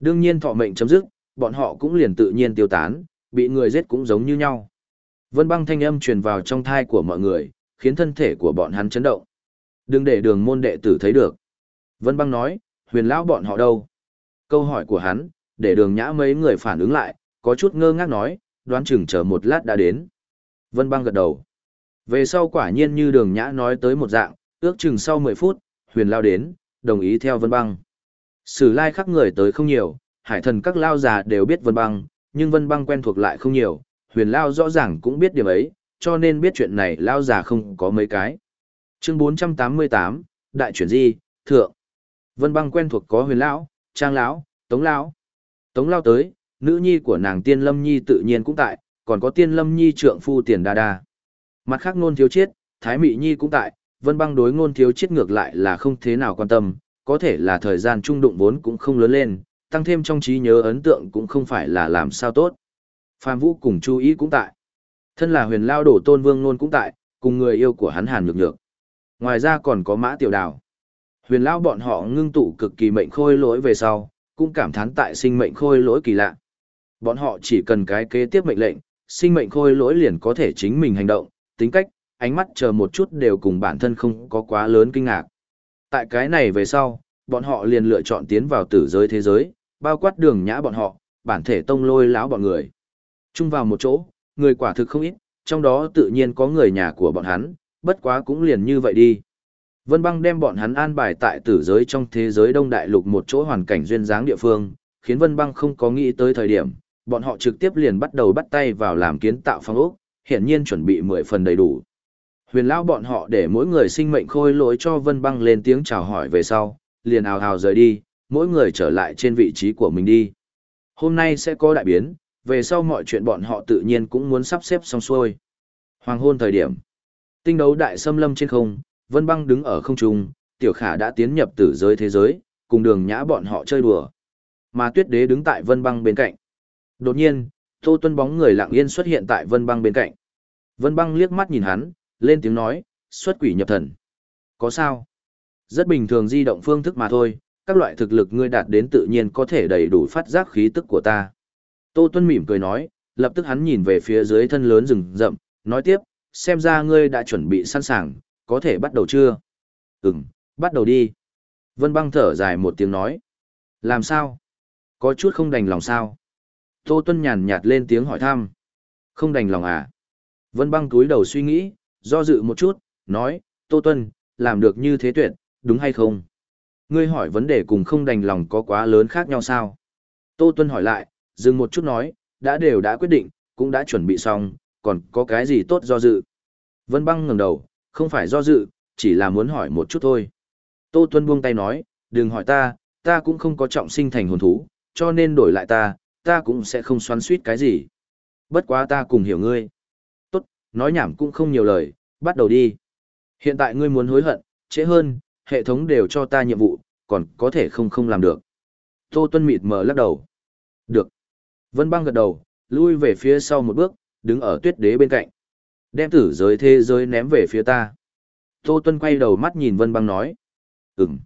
Đương nhiên thọ mệnh chấm dứt, bọn họ cũng liền tự nhiên tiêu tán, bị người giết cũng giống như nhau. Vân băng thanh âm truyền vào trong thai của mọi người, khiến thân thể của bọn hắn chấn động. Đừng để đường môn đệ tử thấy được. Vân băng nói, huyền lão bọn họ đâu? Câu hỏi của hắn, để đường nhã mấy người phản ứng lại, có chút ngơ ngác nói, đoán chừng chờ một lát đã đến. Vân băng gật đầu. Về sau quả nhiên như đường nhã nói tới một dạng, ước chừng sau 10 phút, huyền lao đến, đồng ý theo vân băng. Sử lai khắc người tới không nhiều, hải thần các lao già đều biết vân băng, nhưng vân băng quen thuộc lại không nhiều, huyền lao rõ ràng cũng biết điểm ấy, cho nên biết chuyện này lao già không có mấy cái. Chương 488, Đại chuyển di, Thượng. Vân băng quen thuộc có huyền lão, trang lão, tống lão. Tống lao tới, nữ nhi của nàng tiên lâm nhi tự nhiên cũng tại, còn có tiên lâm nhi trượng phu tiền đa đa. Mặt khác ngôn thiếu chiết, thái mị nhi cũng tại, vân băng đối ngôn thiếu chiết ngược lại là không thế nào quan tâm, có thể là thời gian trung đụng vốn cũng không lớn lên, tăng thêm trong trí nhớ ấn tượng cũng không phải là làm sao tốt. Phạm Vũ cùng chú ý cũng tại. Thân là huyền lao đổ tôn vương nôn cũng tại, cùng người yêu của hắn hàn nhược nhược. Ngoài ra còn có mã tiểu đào. Huyền lao bọn họ ngưng tụ cực kỳ mệnh khôi lỗi về sau, cũng cảm thán tại sinh mệnh khôi lỗi kỳ lạ. Bọn họ chỉ cần cái kế tiếp mệnh lệnh, sinh mệnh khôi lỗi liền có thể chính mình hành động, tính cách, ánh mắt chờ một chút đều cùng bản thân không có quá lớn kinh ngạc. Tại cái này về sau, bọn họ liền lựa chọn tiến vào tử giới thế giới, bao quát đường nhã bọn họ, bản thể tông lôi lão bọn người. Chung vào một chỗ, người quả thực không ít, trong đó tự nhiên có người nhà của bọn hắn, bất quá cũng liền như vậy đi. Vân băng đem bọn hắn an bài tại tử giới trong thế giới đông đại lục một chỗ hoàn cảnh duyên dáng địa phương, khiến Vân băng không có nghĩ tới thời điểm, bọn họ trực tiếp liền bắt đầu bắt tay vào làm kiến tạo phong ốc, hiển nhiên chuẩn bị mười phần đầy đủ. Huyền lão bọn họ để mỗi người sinh mệnh khôi lỗi cho Vân băng lên tiếng chào hỏi về sau, liền ào ào rời đi, mỗi người trở lại trên vị trí của mình đi. Hôm nay sẽ có đại biến, về sau mọi chuyện bọn họ tự nhiên cũng muốn sắp xếp xong xuôi. Hoàng hôn thời điểm, tinh đấu đại xâm lâm trên không, Vân Băng đứng ở không trung, Tiểu Khả đã tiến nhập tử giới thế giới, cùng đường nhã bọn họ chơi đùa. Mà Tuyết Đế đứng tại Vân Băng bên cạnh. Đột nhiên, Tô Tuân bóng người lặng yên xuất hiện tại Vân Băng bên cạnh. Vân Băng liếc mắt nhìn hắn, lên tiếng nói, xuất quỷ nhập thần. Có sao? Rất bình thường di động phương thức mà thôi, các loại thực lực ngươi đạt đến tự nhiên có thể đầy đủ phát giác khí tức của ta. Tô Tuân mỉm cười nói, lập tức hắn nhìn về phía dưới thân lớn rừng rậm, nói tiếp, xem ra ngươi đã chuẩn bị sẵn sàng, có thể bắt đầu chưa? Ừm, bắt đầu đi. Vân băng thở dài một tiếng nói. Làm sao? Có chút không đành lòng sao? Tô Tuân nhàn nhạt lên tiếng hỏi thăm. Không đành lòng à? Vân băng túi đầu suy nghĩ, do dự một chút, nói, Tô Tuân, làm được như thế tuyệt, đúng hay không? Ngươi hỏi vấn đề cùng không đành lòng có quá lớn khác nhau sao? Tô Tuân hỏi lại, dừng một chút nói, đã đều đã quyết định, cũng đã chuẩn bị xong, còn có cái gì tốt do dự? Vân băng ngẩng đầu, không phải do dự, chỉ là muốn hỏi một chút thôi. Tô Tuân buông tay nói, đừng hỏi ta, ta cũng không có trọng sinh thành hồn thú, cho nên đổi lại ta, ta cũng sẽ không xoắn suýt cái gì. Bất quá ta cùng hiểu ngươi. Tốt, nói nhảm cũng không nhiều lời, bắt đầu đi. Hiện tại ngươi muốn hối hận, trễ hơn, hệ thống đều cho ta nhiệm vụ, còn có thể không không làm được. Tô Tuân mịt mờ lắc đầu. Được. Vân băng gật đầu, lui về phía sau một bước, đứng ở tuyết đế bên cạnh. Đem tử giới thế giới ném về phía ta. Tô Tuân quay đầu mắt nhìn Vân băng nói. Ừm.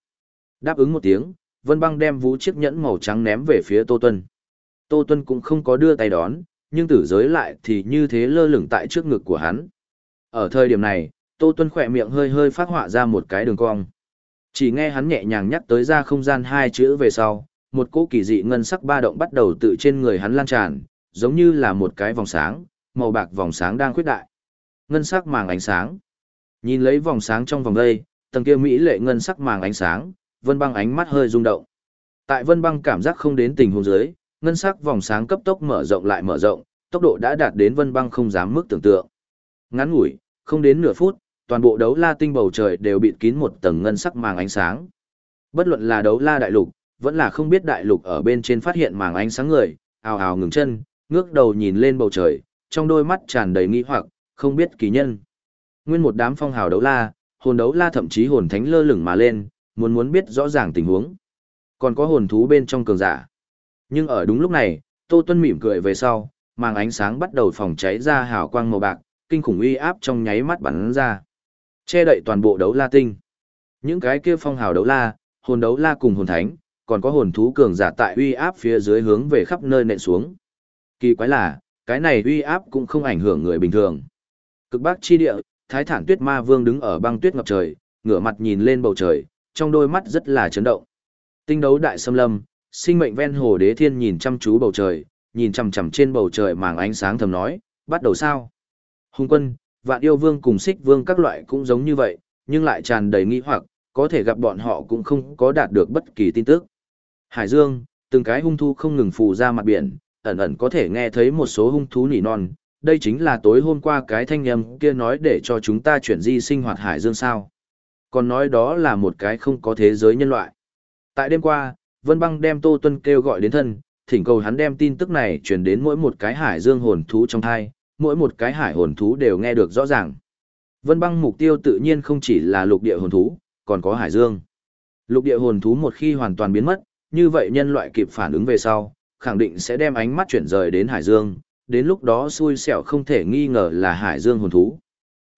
Đáp ứng một tiếng, Vân băng đem vũ chiếc nhẫn màu trắng ném về phía Tô Tuân. Tô Tuân cũng không có đưa tay đón, nhưng tử giới lại thì như thế lơ lửng tại trước ngực của hắn. Ở thời điểm này, Tô Tuân khỏe miệng hơi hơi phát họa ra một cái đường cong. Chỉ nghe hắn nhẹ nhàng nhắc tới ra không gian hai chữ về sau, một cỗ kỳ dị ngân sắc ba động bắt đầu tự trên người hắn lan tràn, giống như là một cái vòng sáng, màu bạc vòng sáng đang khuyết đại. Ngân sắc màng ánh sáng. Nhìn lấy vòng sáng trong vòng đây, tầng kia mỹ lệ ngân sắc màng ánh sáng, Vân Băng ánh mắt hơi rung động. Tại Vân Băng cảm giác không đến tình huống dưới, ngân sắc vòng sáng cấp tốc mở rộng lại mở rộng, tốc độ đã đạt đến Vân Băng không dám mức tưởng tượng. Ngắn ngủi, không đến nửa phút, toàn bộ đấu la tinh bầu trời đều bịt kín một tầng ngân sắc màng ánh sáng. Bất luận là đấu la đại lục, vẫn là không biết đại lục ở bên trên phát hiện màng ánh sáng người, ào ào ngừng chân, ngước đầu nhìn lên bầu trời, trong đôi mắt tràn đầy nghi hoặc, không biết kỳ nhân. Nguyên một đám phong hào đấu la, hồn đấu la thậm chí hồn thánh lơ lửng mà lên, muốn muốn biết rõ ràng tình huống. Còn có hồn thú bên trong cường giả. Nhưng ở đúng lúc này, Tô Tuân mỉm cười về sau, màng ánh sáng bắt đầu phòng cháy ra hào quang màu bạc, kinh khủng uy áp trong nháy mắt bắn ra. Che đậy toàn bộ đấu la tinh. Những cái kia phong hào đấu la, hồn đấu la cùng hồn thánh, còn có hồn thú cường giả tại uy áp phía dưới hướng về khắp nơi nện xuống. Kỳ quái là, cái này uy áp cũng không ảnh hưởng người bình thường. Cực bắc chi địa, thái thản tuyết ma vương đứng ở băng tuyết ngập trời, ngửa mặt nhìn lên bầu trời, trong đôi mắt rất là chấn động. Tinh đấu đại xâm lâm, sinh mệnh ven hồ đế thiên nhìn chăm chú bầu trời, nhìn chằm chằm trên bầu trời màng ánh sáng thầm nói, bắt đầu sao? Hùng quân, vạn yêu vương cùng xích vương các loại cũng giống như vậy, nhưng lại tràn đầy nghi hoặc, có thể gặp bọn họ cũng không có đạt được bất kỳ tin tức. Hải Dương, từng cái hung thú không ngừng phù ra mặt biển, ẩn ẩn có thể nghe thấy một số hung thú nỉ non, đây chính là tối hôm qua cái thanh âm kia nói để cho chúng ta chuyển di sinh hoạt Hải Dương sao. Còn nói đó là một cái không có thế giới nhân loại. Tại đêm qua, Vân Băng đem Tô Tuân kêu gọi đến thân, thỉnh cầu hắn đem tin tức này truyền đến mỗi một cái Hải Dương hồn thú trong thai, mỗi một cái hải hồn thú đều nghe được rõ ràng. Vân Băng mục tiêu tự nhiên không chỉ là lục địa hồn thú, còn có Hải Dương. Lục địa hồn thú một khi hoàn toàn biến mất, như vậy nhân loại kịp phản ứng về sau, khẳng định sẽ đem ánh mắt chuyển rời đến Hải Dương, đến lúc đó xui xẻo không thể nghi ngờ là Hải Dương hồn thú.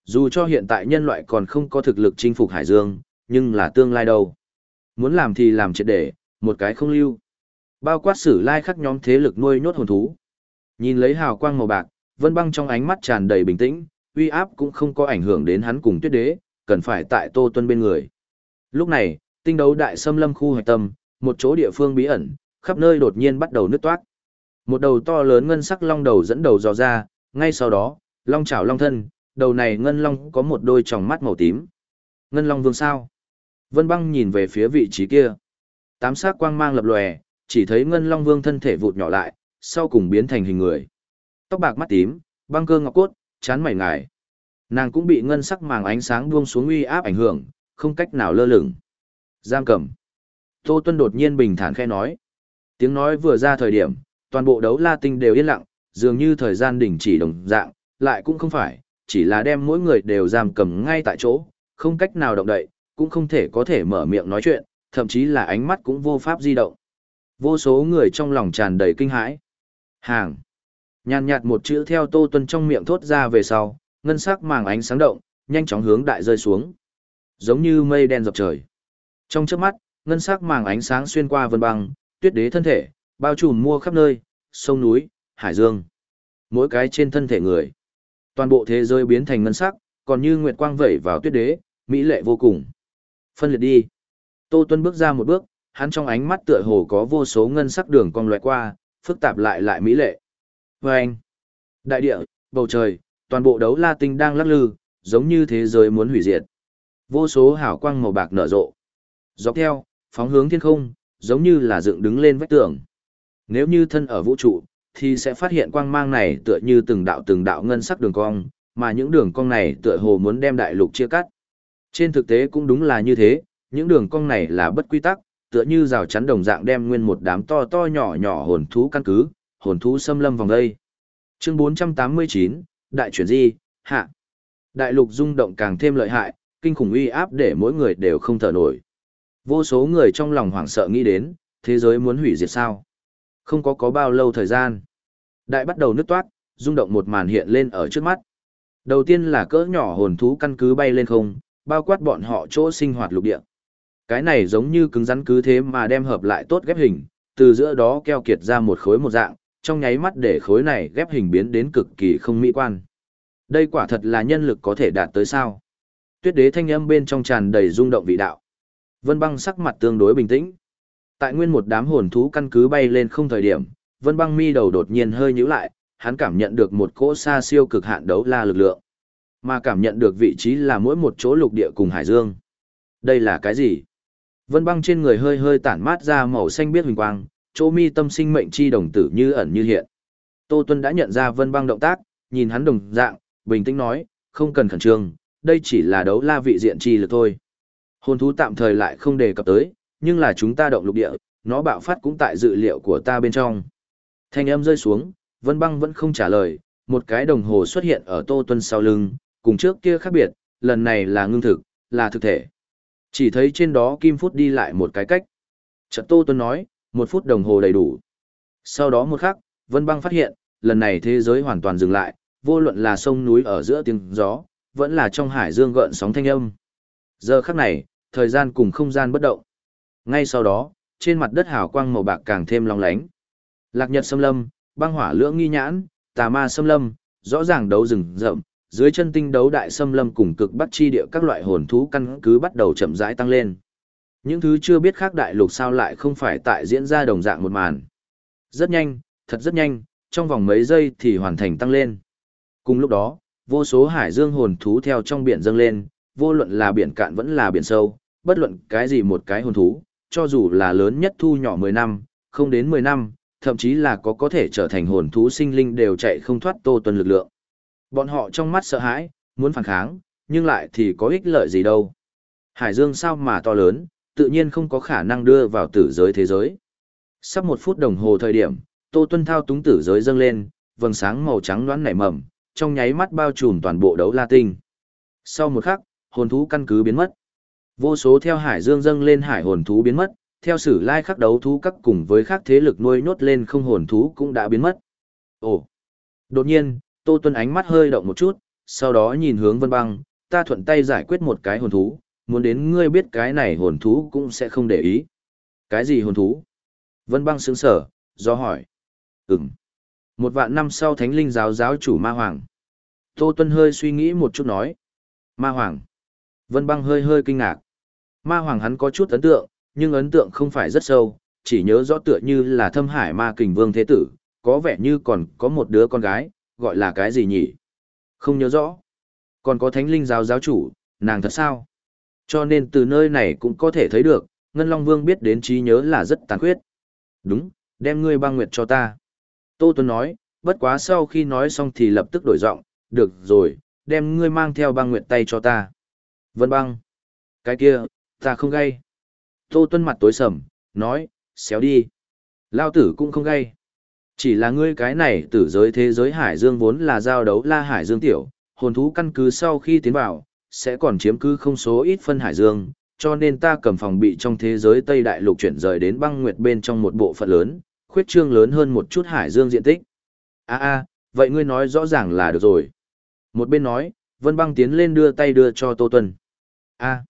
Dù cho hiện tại nhân loại còn không có thực lực chinh phục Hải Dương, nhưng là tương lai đâu. Muốn làm thì làm triệt để, một cái không lưu. Bao quát sử lai khắc nhóm thế lực nuôi nhốt hồn thú. Nhìn lấy hào quang màu bạc, Vân Băng trong ánh mắt tràn đầy bình tĩnh, uy áp cũng không có ảnh hưởng đến hắn cùng Tuyết Đế, cần phải tại Tô Tuân bên người. Lúc này, tinh đấu đại xâm lâm khu hoạch tâm, một chỗ địa phương bí ẩn, khắp nơi đột nhiên bắt đầu nứt toát. Một đầu to lớn ngân sắc long đầu dẫn đầu dò ra, ngay sau đó, long chảo long thân, đầu này ngân long có một đôi tròng mắt màu tím. Ngân long vương sao? Vân băng nhìn về phía vị trí kia. Tám sắc quang mang lập lòe, chỉ thấy ngân long vương thân thể vụt nhỏ lại, sau cùng biến thành hình người. Tóc bạc mắt tím, băng cơ ngọc cốt, chán mày ngài. Nàng cũng bị ngân sắc màng ánh sáng buông xuống uy áp ảnh hưởng, không cách nào lơ lửng. Giam cầm. Tô Tuân đột nhiên bình thản khẽ nói. Tiếng nói vừa ra thời điểm, toàn bộ đấu la tinh đều yên lặng, dường như thời gian đình chỉ đồng dạng, lại cũng không phải, chỉ là đem mỗi người đều giam cầm ngay tại chỗ, không cách nào động đậy, cũng không thể có thể mở miệng nói chuyện, thậm chí là ánh mắt cũng vô pháp di động. Vô số người trong lòng tràn đầy kinh hãi. Hàng. Nhàn nhạt một chữ theo Tô Tuân trong miệng thốt ra về sau, ngân sắc màng ánh sáng động, nhanh chóng hướng đại rơi xuống. Giống như mây đen dọc trời. Trong chớp mắt, ngân sắc màng ánh sáng xuyên qua vân băng, tuyết đế thân thể, bao trùm mua khắp nơi, sông núi, hải dương. Mỗi cái trên thân thể người. Toàn bộ thế giới biến thành ngân sắc, còn như nguyệt quang vẩy vào tuyết đế, mỹ lệ vô cùng. Phân liệt đi. Tô Tuân bước ra một bước, hắn trong ánh mắt tựa hồ có vô số ngân sắc đường cong loại qua, phức tạp lại lại mỹ lệ. Và anh, đại địa, bầu trời, toàn bộ đấu la tinh đang lắc lư, giống như thế giới muốn hủy diệt. Vô số hào quang màu bạc nở rộ. Dọc theo, phóng hướng thiên không, giống như là dựng đứng lên vách tường. Nếu như thân ở vũ trụ, thì sẽ phát hiện quang mang này tựa như từng đạo từng đạo ngân sắc đường cong, mà những đường cong này tựa hồ muốn đem đại lục chia cắt. Trên thực tế cũng đúng là như thế, những đường cong này là bất quy tắc, tựa như rào chắn đồng dạng đem nguyên một đám to to nhỏ nhỏ hồn thú căn cứ, hồn thú xâm lâm vòng đây. Chương 489, Đại chuyển di, hạ. Đại lục rung động càng thêm lợi hại, kinh khủng uy áp để mỗi người đều không thở nổi. Vô số người trong lòng hoảng sợ nghĩ đến, thế giới muốn hủy diệt sao? Không có có bao lâu thời gian. Đại bắt đầu nứt toát, rung động một màn hiện lên ở trước mắt. Đầu tiên là cỡ nhỏ hồn thú căn cứ bay lên không, bao quát bọn họ chỗ sinh hoạt lục địa. Cái này giống như cứng rắn cứ thế mà đem hợp lại tốt ghép hình, từ giữa đó keo kiệt ra một khối một dạng, trong nháy mắt để khối này ghép hình biến đến cực kỳ không mỹ quan. Đây quả thật là nhân lực có thể đạt tới sao. Tuyết đế thanh âm bên trong tràn đầy rung động vị đạo. Vân băng sắc mặt tương đối bình tĩnh. Tại nguyên một đám hồn thú căn cứ bay lên không thời điểm, vân băng mi đầu đột nhiên hơi nhíu lại, hắn cảm nhận được một cỗ xa siêu cực hạn đấu la lực lượng. Mà cảm nhận được vị trí là mỗi một chỗ lục địa cùng hải dương. Đây là cái gì? Vân băng trên người hơi hơi tản mát ra màu xanh biết huỳnh quang, chỗ mi tâm sinh mệnh chi đồng tử như ẩn như hiện. Tô Tuân đã nhận ra Vân băng động tác, nhìn hắn đồng dạng, bình tĩnh nói, không cần khẩn trương, đây chỉ là đấu la vị diện chi lực thôi. Hồn thú tạm thời lại không đề cập tới, nhưng là chúng ta động lục địa, nó bạo phát cũng tại dự liệu của ta bên trong. Thanh âm rơi xuống, Vân băng vẫn không trả lời, một cái đồng hồ xuất hiện ở Tô Tuân sau lưng, cùng trước kia khác biệt, lần này là ngưng thực, là thực thể. Chỉ thấy trên đó Kim Phút đi lại một cái cách. Chợt Tô Tuân nói, một phút đồng hồ đầy đủ. Sau đó một khắc, Vân Băng phát hiện, lần này thế giới hoàn toàn dừng lại, vô luận là sông núi ở giữa tiếng gió, vẫn là trong hải dương gợn sóng thanh âm. Giờ khắc này, thời gian cùng không gian bất động. Ngay sau đó, trên mặt đất hào quang màu bạc càng thêm long lánh. Lạc Nhật xâm lâm, băng hỏa lưỡng nghi nhãn, tà ma xâm lâm, rõ ràng đấu rừng rậm, dưới chân tinh đấu đại xâm lâm cùng cực bắc chi địa các loại hồn thú căn cứ bắt đầu chậm rãi tăng lên. Những thứ chưa biết khác đại lục sao lại không phải tại diễn ra đồng dạng một màn. Rất nhanh, thật rất nhanh, trong vòng mấy giây thì hoàn thành tăng lên. Cùng lúc đó, vô số hải dương hồn thú theo trong biển dâng lên, vô luận là biển cạn vẫn là biển sâu, bất luận cái gì một cái hồn thú, cho dù là lớn nhất thu nhỏ 10 năm, không đến 10 năm, thậm chí là có có thể trở thành hồn thú sinh linh đều chạy không thoát Tô tuần lực lượng. Bọn họ trong mắt sợ hãi, muốn phản kháng, nhưng lại thì có ích lợi gì đâu. Hải dương sao mà to lớn, tự nhiên không có khả năng đưa vào tử giới thế giới. Sắp một phút đồng hồ thời điểm, Tô Tuân thao túng tử giới dâng lên, vầng sáng màu trắng loãng nảy mầm, trong nháy mắt bao trùm toàn bộ đấu la tinh. Sau một khắc, hồn thú căn cứ biến mất. Vô số theo hải dương dâng lên hải hồn thú biến mất, theo sử lai khắc đấu thú các cùng với các thế lực nuôi nhốt lên không hồn thú cũng đã biến mất. Ồ! Đột nhiên, Tô Tuân ánh mắt hơi động một chút, sau đó nhìn hướng Vân Băng, ta thuận tay giải quyết một cái hồn thú, muốn đến ngươi biết cái này hồn thú cũng sẽ không để ý. Cái gì hồn thú? Vân Băng sững sở, do hỏi. Ừm. Một vạn năm sau thánh linh giáo giáo chủ Ma Hoàng. Tô Tuân hơi suy nghĩ một chút nói. Ma Hoàng. Vân Băng hơi hơi kinh ngạc. Ma Hoàng hắn có chút ấn tượng, nhưng ấn tượng không phải rất sâu, chỉ nhớ rõ tựa như là thâm hải ma kình vương thế tử, có vẻ như còn có một đứa con gái, gọi là cái gì nhỉ? Không nhớ rõ. Còn có thánh linh giáo giáo chủ, nàng thật sao? Cho nên từ nơi này cũng có thể thấy được, Ngân Long Vương biết đến trí nhớ là rất tàn khuyết. Đúng, đem ngươi băng nguyệt cho ta. Tô Tuấn nói, bất quá sau khi nói xong thì lập tức đổi giọng, được rồi, đem ngươi mang theo băng nguyệt tay cho ta. Vân băng. Cái kia, ta không gây. Tô Tuấn mặt tối sầm, nói, xéo đi. Lao tử cũng không gay. Chỉ là ngươi cái này tử giới thế giới Hải Dương vốn là giao đấu la Hải Dương tiểu, hồn thú căn cứ sau khi tiến vào, sẽ còn chiếm cứ không số ít phân Hải Dương, cho nên ta cầm phòng bị trong thế giới Tây Đại Lục chuyển rời đến băng nguyệt bên trong một bộ phận lớn, khuyết trương lớn hơn một chút Hải Dương diện tích. a a vậy ngươi nói rõ ràng là được rồi. Một bên nói, Vân Băng tiến lên đưa tay đưa cho Tô Tuân. a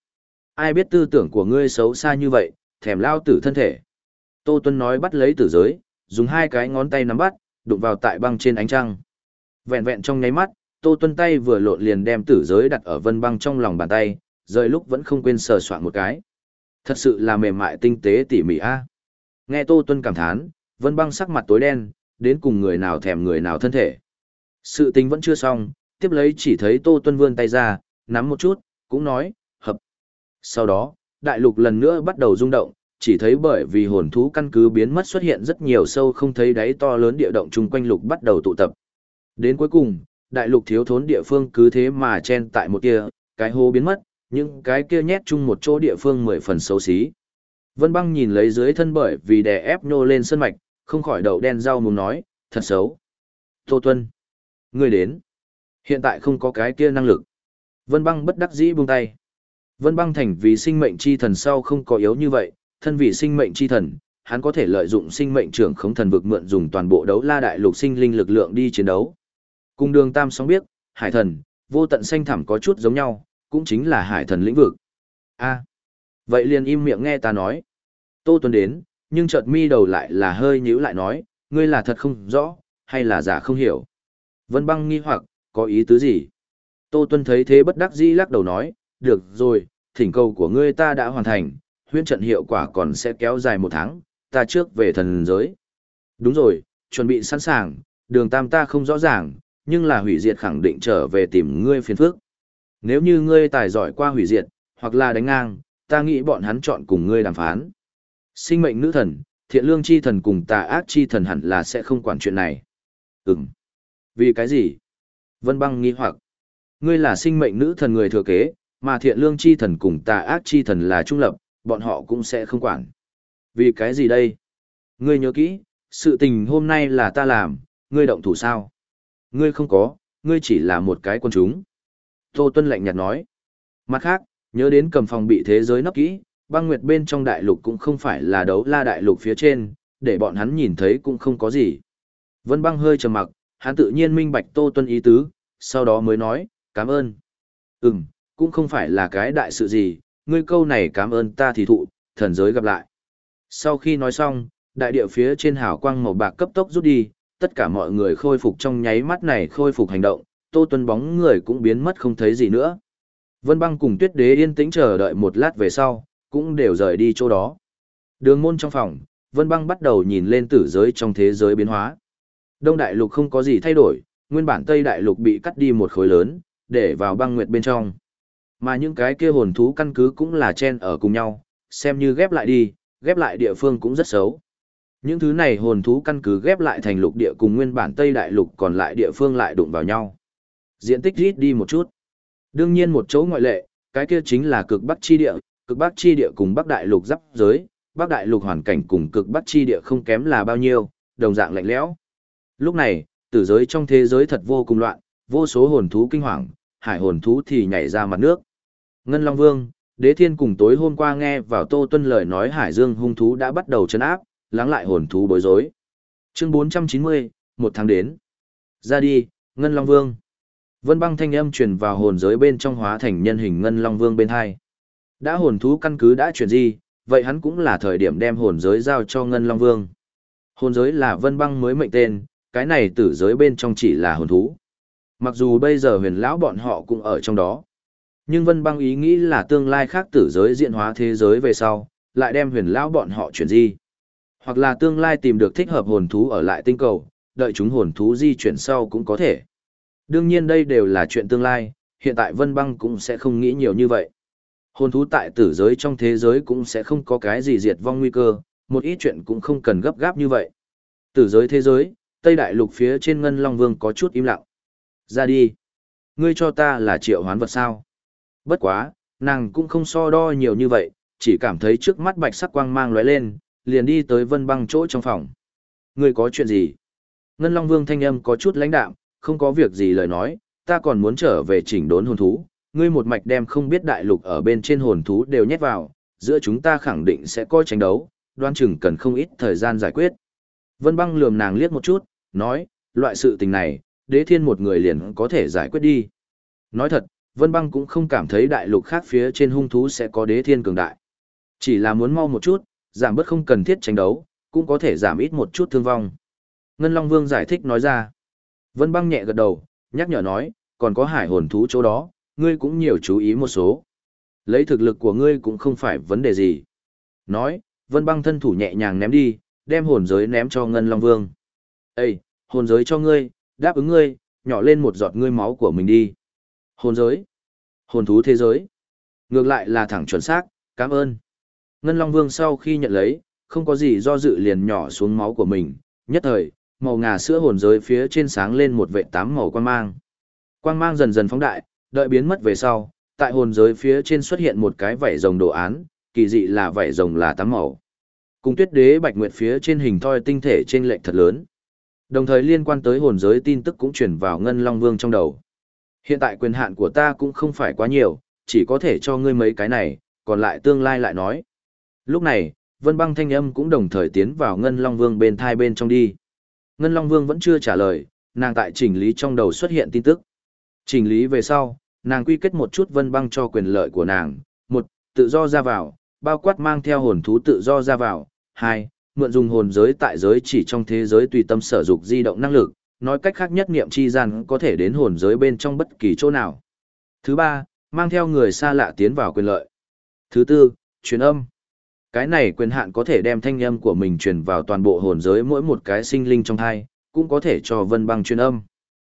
ai biết tư tưởng của ngươi xấu xa như vậy, thèm lao tử thân thể. Tô Tuân nói bắt lấy tử giới, dùng hai cái ngón tay nắm bắt, đụng vào tại băng trên ánh trăng. Vẹn vẹn trong nháy mắt, Tô Tuân tay vừa lộn liền đem tử giới đặt ở vân băng trong lòng bàn tay, rời lúc vẫn không quên sờ soạn một cái. Thật sự là mềm mại tinh tế tỉ mỉ a. Nghe Tô Tuân cảm thán, vân băng sắc mặt tối đen, đến cùng người nào thèm người nào thân thể. Sự tình vẫn chưa xong, tiếp lấy chỉ thấy Tô Tuân vươn tay ra, nắm một chút, cũng nói, hợp. Sau đó, đại lục lần nữa bắt đầu rung động, chỉ thấy bởi vì hồn thú căn cứ biến mất xuất hiện rất nhiều sâu không thấy đáy to lớn địa động chung quanh lục bắt đầu tụ tập. Đến cuối cùng, đại lục thiếu thốn địa phương cứ thế mà chen tại một kia, cái hố biến mất, những cái kia nhét chung một chỗ địa phương mười phần xấu xí. Vân băng nhìn lấy dưới thân bởi vì đè ép nhô lên sân mạch, không khỏi đầu đen rau muốn nói, thật xấu. Tô Tuân, ngươi đến. Hiện tại không có cái kia năng lực. Vân băng bất đắc dĩ buông tay. Vân băng thành vì sinh mệnh chi thần sau không có yếu như vậy, thân vì sinh mệnh chi thần, hắn có thể lợi dụng sinh mệnh trưởng khống thần vực mượn dùng toàn bộ đấu la đại lục sinh linh lực lượng đi chiến đấu. Cùng đường tam sóng biết, hải thần, vô tận xanh thẳm có chút giống nhau, cũng chính là hải thần lĩnh vực. a vậy liền im miệng nghe ta nói. Tô Tuấn đến, nhưng chợt mi đầu lại là hơi nhíu lại nói, ngươi là thật không rõ, hay là giả không hiểu. Vân băng nghi hoặc, có ý tứ gì? Tô Tuân thấy thế bất đắc dĩ lắc đầu nói, được rồi, thỉnh cầu của ngươi ta đã hoàn thành, huyễn trận hiệu quả còn sẽ kéo dài một tháng, ta trước về thần giới. Đúng rồi, chuẩn bị sẵn sàng, đường tam ta không rõ ràng, nhưng là hủy diệt khẳng định trở về tìm ngươi phiền phức. Nếu như ngươi tài giỏi qua hủy diệt, hoặc là đánh ngang, ta nghĩ bọn hắn chọn cùng ngươi đàm phán. Sinh mệnh nữ thần, thiện lương chi thần cùng tà ác chi thần hẳn là sẽ không quản chuyện này. Ừm. Vì cái gì? Vân băng nghi hoặc. Ngươi là sinh mệnh nữ thần người thừa kế, mà thiện lương chi thần cùng tà ác chi thần là trung lập, bọn họ cũng sẽ không quản. Vì cái gì đây? Ngươi nhớ kỹ, sự tình hôm nay là ta làm, ngươi động thủ sao? Ngươi không có, ngươi chỉ là một cái quân chúng. Tô Tuân lạnh nhạt nói. Mặt khác, nhớ đến cầm phòng bị thế giới nấp kỹ, băng nguyệt bên trong đại lục cũng không phải là đấu la đại lục phía trên, để bọn hắn nhìn thấy cũng không có gì. Vân băng hơi trầm mặc, hắn tự nhiên minh bạch Tô Tuân ý tứ, sau đó mới nói, cảm ơn. Ừm, cũng không phải là cái đại sự gì, ngươi câu này cảm ơn ta thì thụ, thần giới gặp lại. Sau khi nói xong, đại địa phía trên hào quang màu bạc cấp tốc rút đi, tất cả mọi người khôi phục trong nháy mắt này khôi phục hành động, Tô Tuân bóng người cũng biến mất không thấy gì nữa. Vân băng cùng tuyết đế yên tĩnh chờ đợi một lát về sau, cũng đều rời đi chỗ đó. Đường môn trong phòng, Vân băng bắt đầu nhìn lên tử giới trong thế giới biến hóa. Đông đại lục không có gì thay đổi, nguyên bản Tây đại lục bị cắt đi một khối lớn, để vào băng nguyệt bên trong. Mà những cái kia hồn thú căn cứ cũng là chen ở cùng nhau, xem như ghép lại đi, ghép lại địa phương cũng rất xấu. Những thứ này hồn thú căn cứ ghép lại thành lục địa cùng nguyên bản Tây Đại Lục còn lại địa phương lại đụng vào nhau. Diện tích rít đi một chút. Đương nhiên một chỗ ngoại lệ, cái kia chính là cực Bắc chi địa, cực Bắc chi địa cùng Bắc Đại Lục giáp giới, Bắc Đại Lục hoàn cảnh cùng cực Bắc chi địa không kém là bao nhiêu, đồng dạng lạnh lẽo. Lúc này, tử giới trong thế giới thật vô cùng loạn, vô số hồn thú kinh hoàng, hải hồn thú thì nhảy ra mặt nước. Ngân Long Vương, Đế Thiên cùng tối hôm qua nghe vào Tô Tuân lời nói Hải Dương hung thú đã bắt đầu chấn áp, lắng lại hồn thú bối rối. Chương 490, một tháng đến. Ra đi, Ngân Long Vương. Vân băng thanh âm truyền vào hồn giới bên trong hóa thành nhân hình Ngân Long Vương bên hai. Đã hồn thú căn cứ đã chuyển di, vậy hắn cũng là thời điểm đem hồn giới giao cho Ngân Long Vương. Hồn giới là Vân băng mới mệnh tên, cái này tử giới bên trong chỉ là hồn thú. Mặc dù bây giờ huyền lão bọn họ cũng ở trong đó. Nhưng Vân băng ý nghĩ là tương lai khác tử giới diện hóa thế giới về sau, lại đem huyền lão bọn họ chuyển di. Hoặc là tương lai tìm được thích hợp hồn thú ở lại tinh cầu, đợi chúng hồn thú di chuyển sau cũng có thể. Đương nhiên đây đều là chuyện tương lai, hiện tại Vân Băng cũng sẽ không nghĩ nhiều như vậy. Hồn thú tại tử giới trong thế giới cũng sẽ không có cái gì diệt vong nguy cơ, một ít chuyện cũng không cần gấp gáp như vậy. Tử giới thế giới, Tây Đại Lục phía trên Ngân Long Vương có chút im lặng. Ra đi. Ngươi cho ta là triệu hoán vật sao? Bất quá, nàng cũng không so đo nhiều như vậy, chỉ cảm thấy trước mắt bạch sắc quang mang lóe lên, liền đi tới Vân Băng chỗ trong phòng. Ngươi có chuyện gì? Ngân Long Vương thanh âm có chút lãnh đạm, không có việc gì lời nói, ta còn muốn trở về chỉnh đốn hồn thú, ngươi một mạch đem không biết đại lục ở bên trên hồn thú đều nhét vào, giữa chúng ta khẳng định sẽ coi tranh đấu, đoan chừng cần không ít thời gian giải quyết. Vân băng lườm nàng liếc một chút, nói, loại sự tình này, đế thiên một người liền có thể giải quyết đi. Nói thật, Vân băng cũng không cảm thấy đại lục khác phía trên hung thú sẽ có đế thiên cường đại. Chỉ là muốn mau một chút, giảm bớt không cần thiết tranh đấu, cũng có thể giảm ít một chút thương vong. Ngân Long Vương giải thích nói ra. Vân băng nhẹ gật đầu, nhắc nhở nói, còn có hải hồn thú chỗ đó, ngươi cũng nhiều chú ý một số. Lấy thực lực của ngươi cũng không phải vấn đề gì. Nói, Vân băng thân thủ nhẹ nhàng ném đi, đem hồn giới ném cho Ngân Long Vương. Ê, hồn giới cho ngươi, đáp ứng ngươi, nhỏ lên một giọt ngươi máu của mình đi. Hồn giới, hồn thú thế giới. Ngược lại là thẳng chuẩn xác, cảm ơn. Ngân Long Vương sau khi nhận lấy, không có gì do dự liền nhỏ xuống máu của mình, nhất thời, màu ngà sữa hồn giới phía trên sáng lên một vệ tám màu quang mang. Quang mang dần dần phóng đại, đợi biến mất về sau, tại hồn giới phía trên xuất hiện một cái vảy rồng đồ án, kỳ dị là vảy rồng là tám màu. Cùng tuyết đế bạch nguyệt phía trên hình thoi tinh thể trên lệnh thật lớn. Đồng thời liên quan tới hồn giới tin tức cũng truyền vào Ngân Long Vương trong đầu. Hiện tại quyền hạn của ta cũng không phải quá nhiều, chỉ có thể cho ngươi mấy cái này, còn lại tương lai lại nói. Lúc này, Vân Băng thanh âm cũng đồng thời tiến vào Ngân Long Vương bên thai bên trong đi. Ngân Long Vương vẫn chưa trả lời, nàng tại chỉnh lý trong đầu xuất hiện tin tức. Chỉnh lý về sau, nàng quy kết một chút Vân Băng cho quyền lợi của nàng. Một, tự do ra vào, bao quát mang theo hồn thú tự do ra vào. Hai, mượn dùng hồn giới tại giới chỉ trong thế giới tùy tâm sở dục di động năng lực, nói cách khác nhất niệm chi gian có thể đến hồn giới bên trong bất kỳ chỗ nào. Thứ ba, mang theo người xa lạ tiến vào quyền lợi. Thứ tư, truyền âm. Cái này quyền hạn có thể đem thanh âm của mình truyền vào toàn bộ hồn giới mỗi một cái sinh linh trong thai, cũng có thể cho vân băng truyền âm.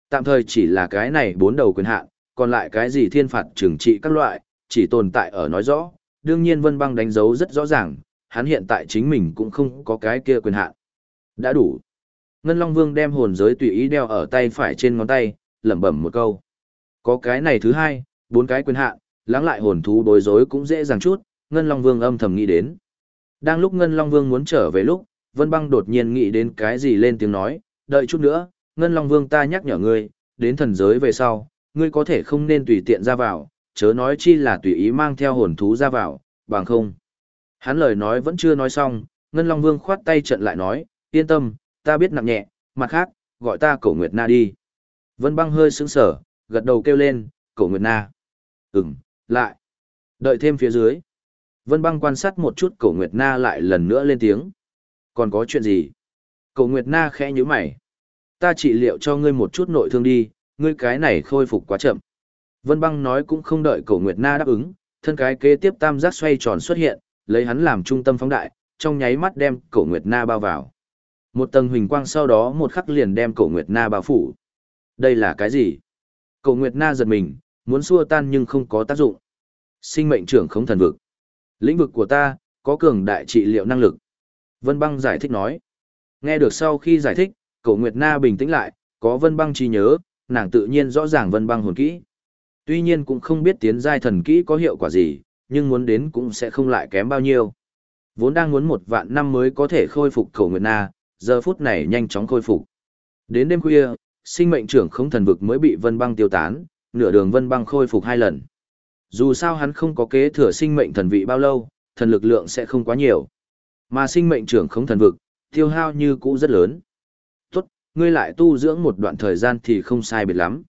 Tạm thời chỉ là cái này bốn đầu quyền hạn, còn lại cái gì thiên phạt trừng trị các loại, chỉ tồn tại ở nói rõ. Đương nhiên vân băng đánh dấu rất rõ ràng, hắn hiện tại chính mình cũng không có cái kia quyền hạn. Đã đủ. Ngân Long Vương đem hồn giới tùy ý đeo ở tay phải trên ngón tay, lẩm bẩm một câu. Có cái này thứ hai, bốn cái quyền hạn, lắng lại hồn thú bối rối cũng dễ dàng chút, Ngân Long Vương âm thầm nghĩ đến. Đang lúc Ngân Long Vương muốn trở về lúc, Vân Băng đột nhiên nghĩ đến cái gì lên tiếng nói, đợi chút nữa, Ngân Long Vương ta nhắc nhở ngươi, đến thần giới về sau, ngươi có thể không nên tùy tiện ra vào, chớ nói chi là tùy ý mang theo hồn thú ra vào, bằng không. Hắn lời nói vẫn chưa nói xong, Ngân Long Vương khoát tay trận lại nói, yên tâm, ta biết nặng nhẹ, mặt khác, gọi ta cổ Nguyệt Na đi. Vân Băng hơi sững sở, gật đầu kêu lên, cổ Nguyệt Na. Ừm, lại. Đợi thêm phía dưới. Vân băng quan sát một chút cổ Nguyệt Na lại lần nữa lên tiếng. Còn có chuyện gì? Cổ Nguyệt Na khẽ nhíu mày. Ta trị liệu cho ngươi một chút nội thương đi, ngươi cái này khôi phục quá chậm. Vân băng nói cũng không đợi cổ Nguyệt Na đáp ứng, thân cái kế tiếp tam giác xoay tròn xuất hiện, lấy hắn làm trung tâm phóng đại, trong nháy mắt đem cổ Nguyệt Na bao vào. Một tầng huỳnh quang sau đó một khắc liền đem cổ Nguyệt Na bao phủ. Đây là cái gì? Cổ Nguyệt Na giật mình, muốn xua tan nhưng không có tác dụng. Sinh mệnh trưởng không thần vực. Lĩnh vực của ta, có cường đại trị liệu năng lực. Vân băng giải thích nói. Nghe được sau khi giải thích, cậu Nguyệt Na bình tĩnh lại, có vân băng trí nhớ, nàng tự nhiên rõ ràng vân băng hồn kỹ. Tuy nhiên cũng không biết tiến giai thần kỹ có hiệu quả gì, nhưng muốn đến cũng sẽ không lại kém bao nhiêu. Vốn đang muốn một vạn năm mới có thể khôi phục cậu Nguyệt Na, giờ phút này nhanh chóng khôi phục. Đến đêm khuya, sinh mệnh trưởng không thần vực mới bị vân băng tiêu tán, nửa đường vân băng khôi phục hai lần. Dù sao hắn không có kế thừa sinh mệnh thần vị bao lâu, thần lực lượng sẽ không quá nhiều. Mà sinh mệnh trưởng không thần vực, tiêu hao như cũ rất lớn. Tốt, ngươi lại tu dưỡng một đoạn thời gian thì không sai biệt lắm.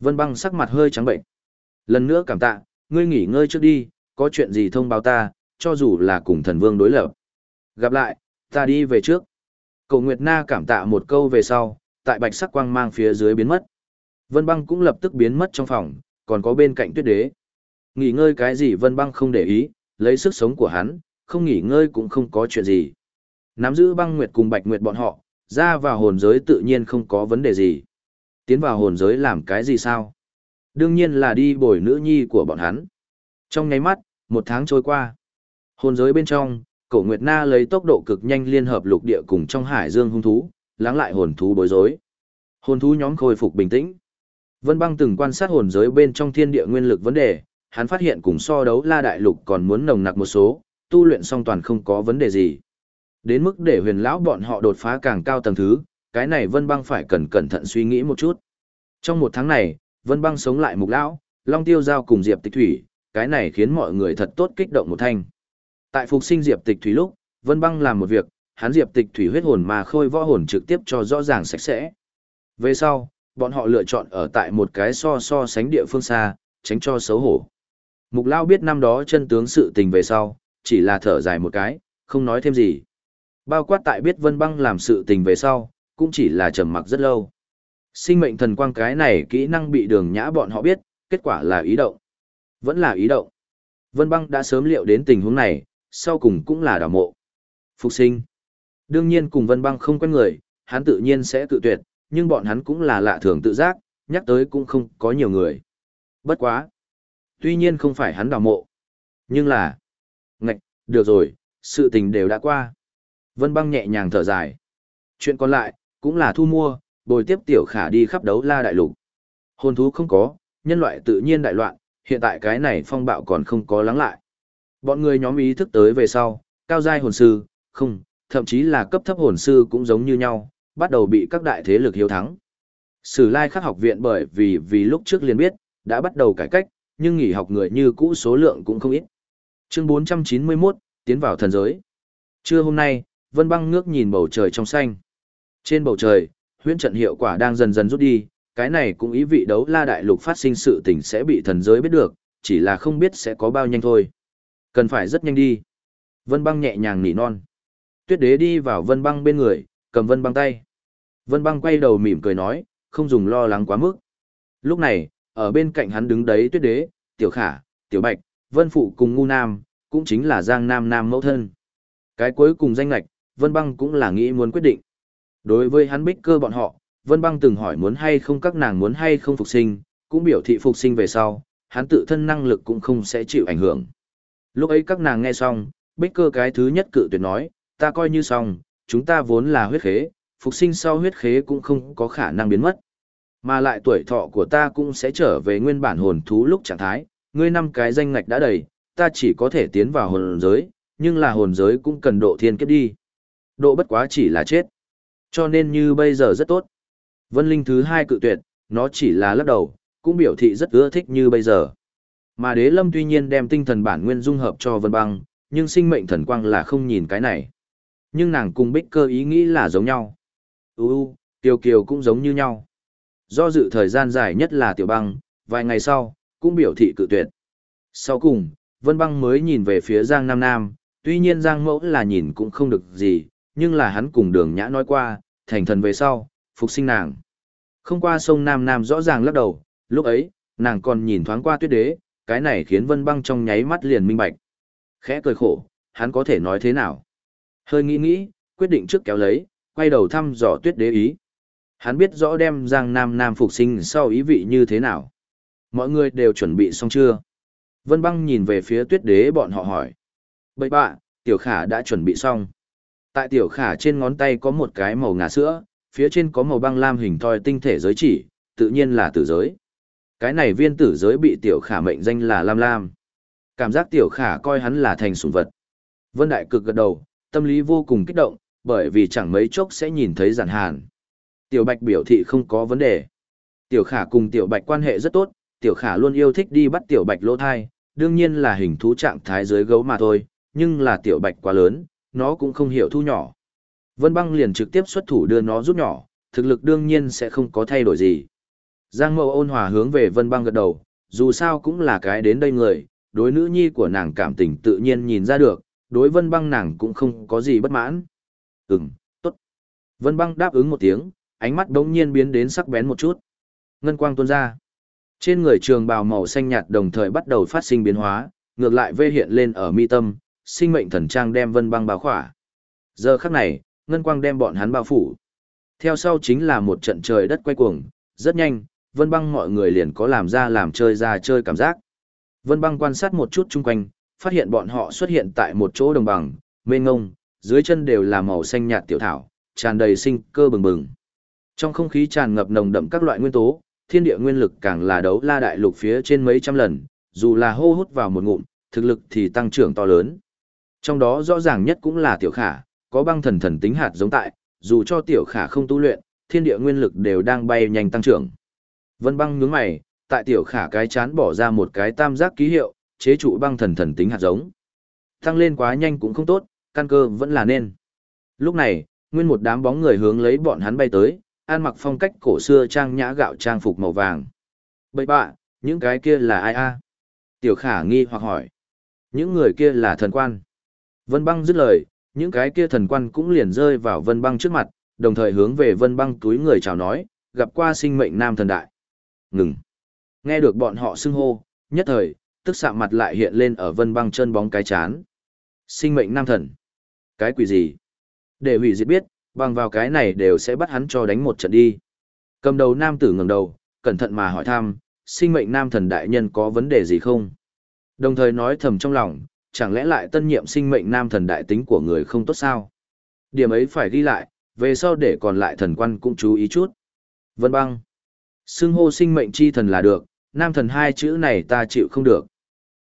Vân băng sắc mặt hơi trắng bệnh. Lần nữa cảm tạ, ngươi nghỉ ngơi trước đi, có chuyện gì thông báo ta, cho dù là cùng thần vương đối lập. Gặp lại, ta đi về trước. Cầu Nguyệt Na cảm tạ một câu về sau, tại bạch sắc quang mang phía dưới biến mất. Vân băng cũng lập tức biến mất trong phòng, còn có bên cạnh tuyết đế. Nghỉ ngơi cái gì Vân Băng không để ý, lấy sức sống của hắn, không nghỉ ngơi cũng không có chuyện gì. Nắm giữ băng nguyệt cùng bạch nguyệt bọn họ, ra vào hồn giới tự nhiên không có vấn đề gì. Tiến vào hồn giới làm cái gì sao? Đương nhiên là đi bồi nữ nhi của bọn hắn. Trong nháy mắt, một tháng trôi qua. Hồn giới bên trong, cổ Nguyệt Na lấy tốc độ cực nhanh liên hợp lục địa cùng trong hải dương hung thú, lắng lại hồn thú bối rối. Hồn thú nhóm khôi phục bình tĩnh. Vân Băng từng quan sát hồn giới bên trong thiên địa nguyên lực vấn đề, hắn phát hiện cùng so đấu la đại lục còn muốn nồng nặc một số, tu luyện song toàn không có vấn đề gì. Đến mức để huyền lão bọn họ đột phá càng cao tầng thứ, cái này Vân Băng phải cẩn cẩn thận suy nghĩ một chút. Trong một tháng này, Vân Băng sống lại mục lão, Long Tiêu Giao cùng Diệp Tịch Thủy, cái này khiến mọi người thật tốt kích động một thanh. Tại phục sinh Diệp Tịch Thủy lúc, Vân Băng làm một việc, hắn Diệp Tịch Thủy huyết hồn mà khôi võ hồn trực tiếp cho rõ ràng sạch sẽ. Về sau, bọn họ lựa chọn ở tại một cái so so sánh địa phương xa, tránh cho xấu hổ. Mục Lao biết năm đó chân tướng sự tình về sau, chỉ là thở dài một cái, không nói thêm gì. Bao quát tại biết Vân Băng làm sự tình về sau, cũng chỉ là trầm mặc rất lâu. Sinh mệnh thần quang cái này kỹ năng bị đường nhã bọn họ biết, kết quả là ý động. Vẫn là ý động. Vân Băng đã sớm liệu đến tình huống này, sau cùng cũng là đảo mộ. Phục sinh. Đương nhiên cùng Vân Băng không quen người, hắn tự nhiên sẽ tự tuyệt, nhưng bọn hắn cũng là lạ thường tự giác, nhắc tới cũng không có nhiều người. Bất quá. Tuy nhiên không phải hắn đào mộ. Nhưng là. Ngạch, được rồi, sự tình đều đã qua. Vân băng nhẹ nhàng thở dài. Chuyện còn lại, cũng là thu mua, bồi tiếp tiểu khả đi khắp đấu la đại lục. Hồn thú không có, nhân loại tự nhiên đại loạn, hiện tại cái này phong bạo còn không có lắng lại. Bọn người nhóm ý thức tới về sau, cao giai hồn sư, không, thậm chí là cấp thấp hồn sư cũng giống như nhau, bắt đầu bị các đại thế lực hiếu thắng. Sử lai khắc học viện bởi vì vì lúc trước liền biết, đã bắt đầu cải cách, nhưng nghỉ học người như cũ số lượng cũng không ít. Chương 491, tiến vào thần giới. Trưa hôm nay, Vân Băng ngước nhìn bầu trời trong xanh. Trên bầu trời, huyễn trận hiệu quả đang dần dần rút đi, cái này cũng ý vị đấu la đại lục phát sinh sự tình sẽ bị thần giới biết được, chỉ là không biết sẽ có bao nhanh thôi. Cần phải rất nhanh đi. Vân Băng nhẹ nhàng nỉ non. Tuyết đế đi vào Vân Băng bên người, cầm Vân Băng tay. Vân Băng quay đầu mỉm cười nói, không dùng lo lắng quá mức. Lúc này, ở bên cạnh hắn đứng đấy Tuyết đế, Tiểu Khả, Tiểu Bạch, Vân Phụ cùng Ngu Nam, cũng chính là Giang Nam Nam mẫu thân. Cái cuối cùng danh lạch, Vân Băng cũng là nghĩ muốn quyết định. Đối với hắn bích cơ bọn họ, Vân Băng từng hỏi muốn hay không các nàng muốn hay không phục sinh, cũng biểu thị phục sinh về sau, hắn tự thân năng lực cũng không sẽ chịu ảnh hưởng. Lúc ấy các nàng nghe xong, bích cơ cái thứ nhất cự tuyệt nói, ta coi như xong, chúng ta vốn là huyết khế, phục sinh sau huyết khế cũng không có khả năng biến mất. Mà lại tuổi thọ của ta cũng sẽ trở về nguyên bản hồn thú lúc trạng thái, ngươi năm cái danh ngạch đã đầy, ta chỉ có thể tiến vào hồn giới, nhưng là hồn giới cũng cần độ thiên kiếp đi. Độ bất quá chỉ là chết. Cho nên như bây giờ rất tốt. Vân Linh thứ hai cự tuyệt, nó chỉ là lắc đầu, cũng biểu thị rất ưa thích như bây giờ. Mà đế lâm tuy nhiên đem tinh thần bản nguyên dung hợp cho Vân Băng, nhưng sinh mệnh thần quang là không nhìn cái này. Nhưng nàng cùng bích cơ ý nghĩ là giống nhau. U Kiều Kiều cũng giống như nhau. Do dự thời gian dài nhất là tiểu băng, vài ngày sau, cũng biểu thị cự tuyệt. Sau cùng, Vân Băng mới nhìn về phía Giang Nam Nam, tuy nhiên Giang Mẫu là nhìn cũng không được gì, nhưng là hắn cùng đường nhã nói qua, thành thần về sau, phục sinh nàng. Không qua sông Nam Nam rõ ràng lắc đầu, lúc ấy, nàng còn nhìn thoáng qua tuyết đế, cái này khiến Vân Băng trong nháy mắt liền minh bạch. Khẽ cười khổ, hắn có thể nói thế nào? Hơi nghĩ nghĩ, quyết định trước kéo lấy, quay đầu thăm dò tuyết đế ý. Hắn biết rõ đem Giang Nam Nam phục sinh sau ý vị như thế nào. Mọi người đều chuẩn bị xong chưa? Vân băng nhìn về phía tuyết đế bọn họ hỏi. Bậy bạ, tiểu khả đã chuẩn bị xong. Tại tiểu khả trên ngón tay có một cái màu ngà sữa, phía trên có màu băng lam hình thoi tinh thể giới chỉ, tự nhiên là tử giới. Cái này viên tử giới bị tiểu khả mệnh danh là lam lam. Cảm giác tiểu khả coi hắn là thành sủng vật. Vân Đại cực gật đầu, tâm lý vô cùng kích động, bởi vì chẳng mấy chốc sẽ nhìn thấy giản hàn. Tiểu Bạch biểu thị không có vấn đề. Tiểu Khả cùng Tiểu Bạch quan hệ rất tốt, Tiểu Khả luôn yêu thích đi bắt Tiểu Bạch lỗ thai, đương nhiên là hình thú trạng thái dưới gấu mà thôi, nhưng là Tiểu Bạch quá lớn, nó cũng không hiểu thu nhỏ. Vân Băng liền trực tiếp xuất thủ đưa nó rút nhỏ, thực lực đương nhiên sẽ không có thay đổi gì. Giang Mậu ôn hòa hướng về Vân Băng gật đầu, dù sao cũng là cái đến đây người, đối nữ nhi của nàng cảm tình tự nhiên nhìn ra được, đối Vân Băng nàng cũng không có gì bất mãn. Ừm, tốt. Vân Băng đáp ứng một tiếng, ánh mắt đống nhiên biến đến sắc bén một chút. Ngân quang tuôn ra. Trên người trường bào màu xanh nhạt đồng thời bắt đầu phát sinh biến hóa, ngược lại vê hiện lên ở mi tâm, sinh mệnh thần trang đem vân băng bao khỏa. Giờ khắc này, ngân quang đem bọn hắn bao phủ. Theo sau chính là một trận trời đất quay cuồng, rất nhanh, vân băng mọi người liền có làm ra làm chơi ra chơi cảm giác. Vân băng quan sát một chút chung quanh, phát hiện bọn họ xuất hiện tại một chỗ đồng bằng, mênh ngông, dưới chân đều là màu xanh nhạt tiểu thảo, tràn đầy sinh cơ bừng bừng. Trong không khí tràn ngập nồng đậm các loại nguyên tố, thiên địa nguyên lực càng là đấu la đại lục phía trên mấy trăm lần, dù là hô hút vào một ngụm, thực lực thì tăng trưởng to lớn. Trong đó rõ ràng nhất cũng là tiểu khả, có băng thần thần tính hạt giống tại, dù cho tiểu khả không tu luyện, thiên địa nguyên lực đều đang bay nhanh tăng trưởng. Vân băng nhướng mày, tại tiểu khả cái chán bỏ ra một cái tam giác ký hiệu, chế trụ băng thần thần tính hạt giống. Tăng lên quá nhanh cũng không tốt, căn cơ vẫn là nên. Lúc này, nguyên một đám bóng người hướng lấy bọn hắn bay tới, an mặc phong cách cổ xưa trang nhã gạo trang phục màu vàng. Bậy bạ, những cái kia là ai a? Tiểu khả nghi hoặc hỏi. Những người kia là thần quan. Vân băng dứt lời, những cái kia thần quan cũng liền rơi vào vân băng trước mặt, đồng thời hướng về vân băng túi người chào nói, gặp qua sinh mệnh nam thần đại. Ngừng. Nghe được bọn họ xưng hô, nhất thời, tức sạm mặt lại hiện lên ở vân băng chân bóng cái chán. Sinh mệnh nam thần. Cái quỷ gì? Để hủy diệt biết, bằng vào cái này đều sẽ bắt hắn cho đánh một trận đi. Cầm đầu nam tử ngẩng đầu, cẩn thận mà hỏi thăm, sinh mệnh nam thần đại nhân có vấn đề gì không? Đồng thời nói thầm trong lòng, chẳng lẽ lại tân nhiệm sinh mệnh nam thần đại tính của người không tốt sao? Điểm ấy phải ghi lại, về sau để còn lại thần quan cũng chú ý chút. Vân băng. Xưng hô sinh mệnh chi thần là được, nam thần hai chữ này ta chịu không được.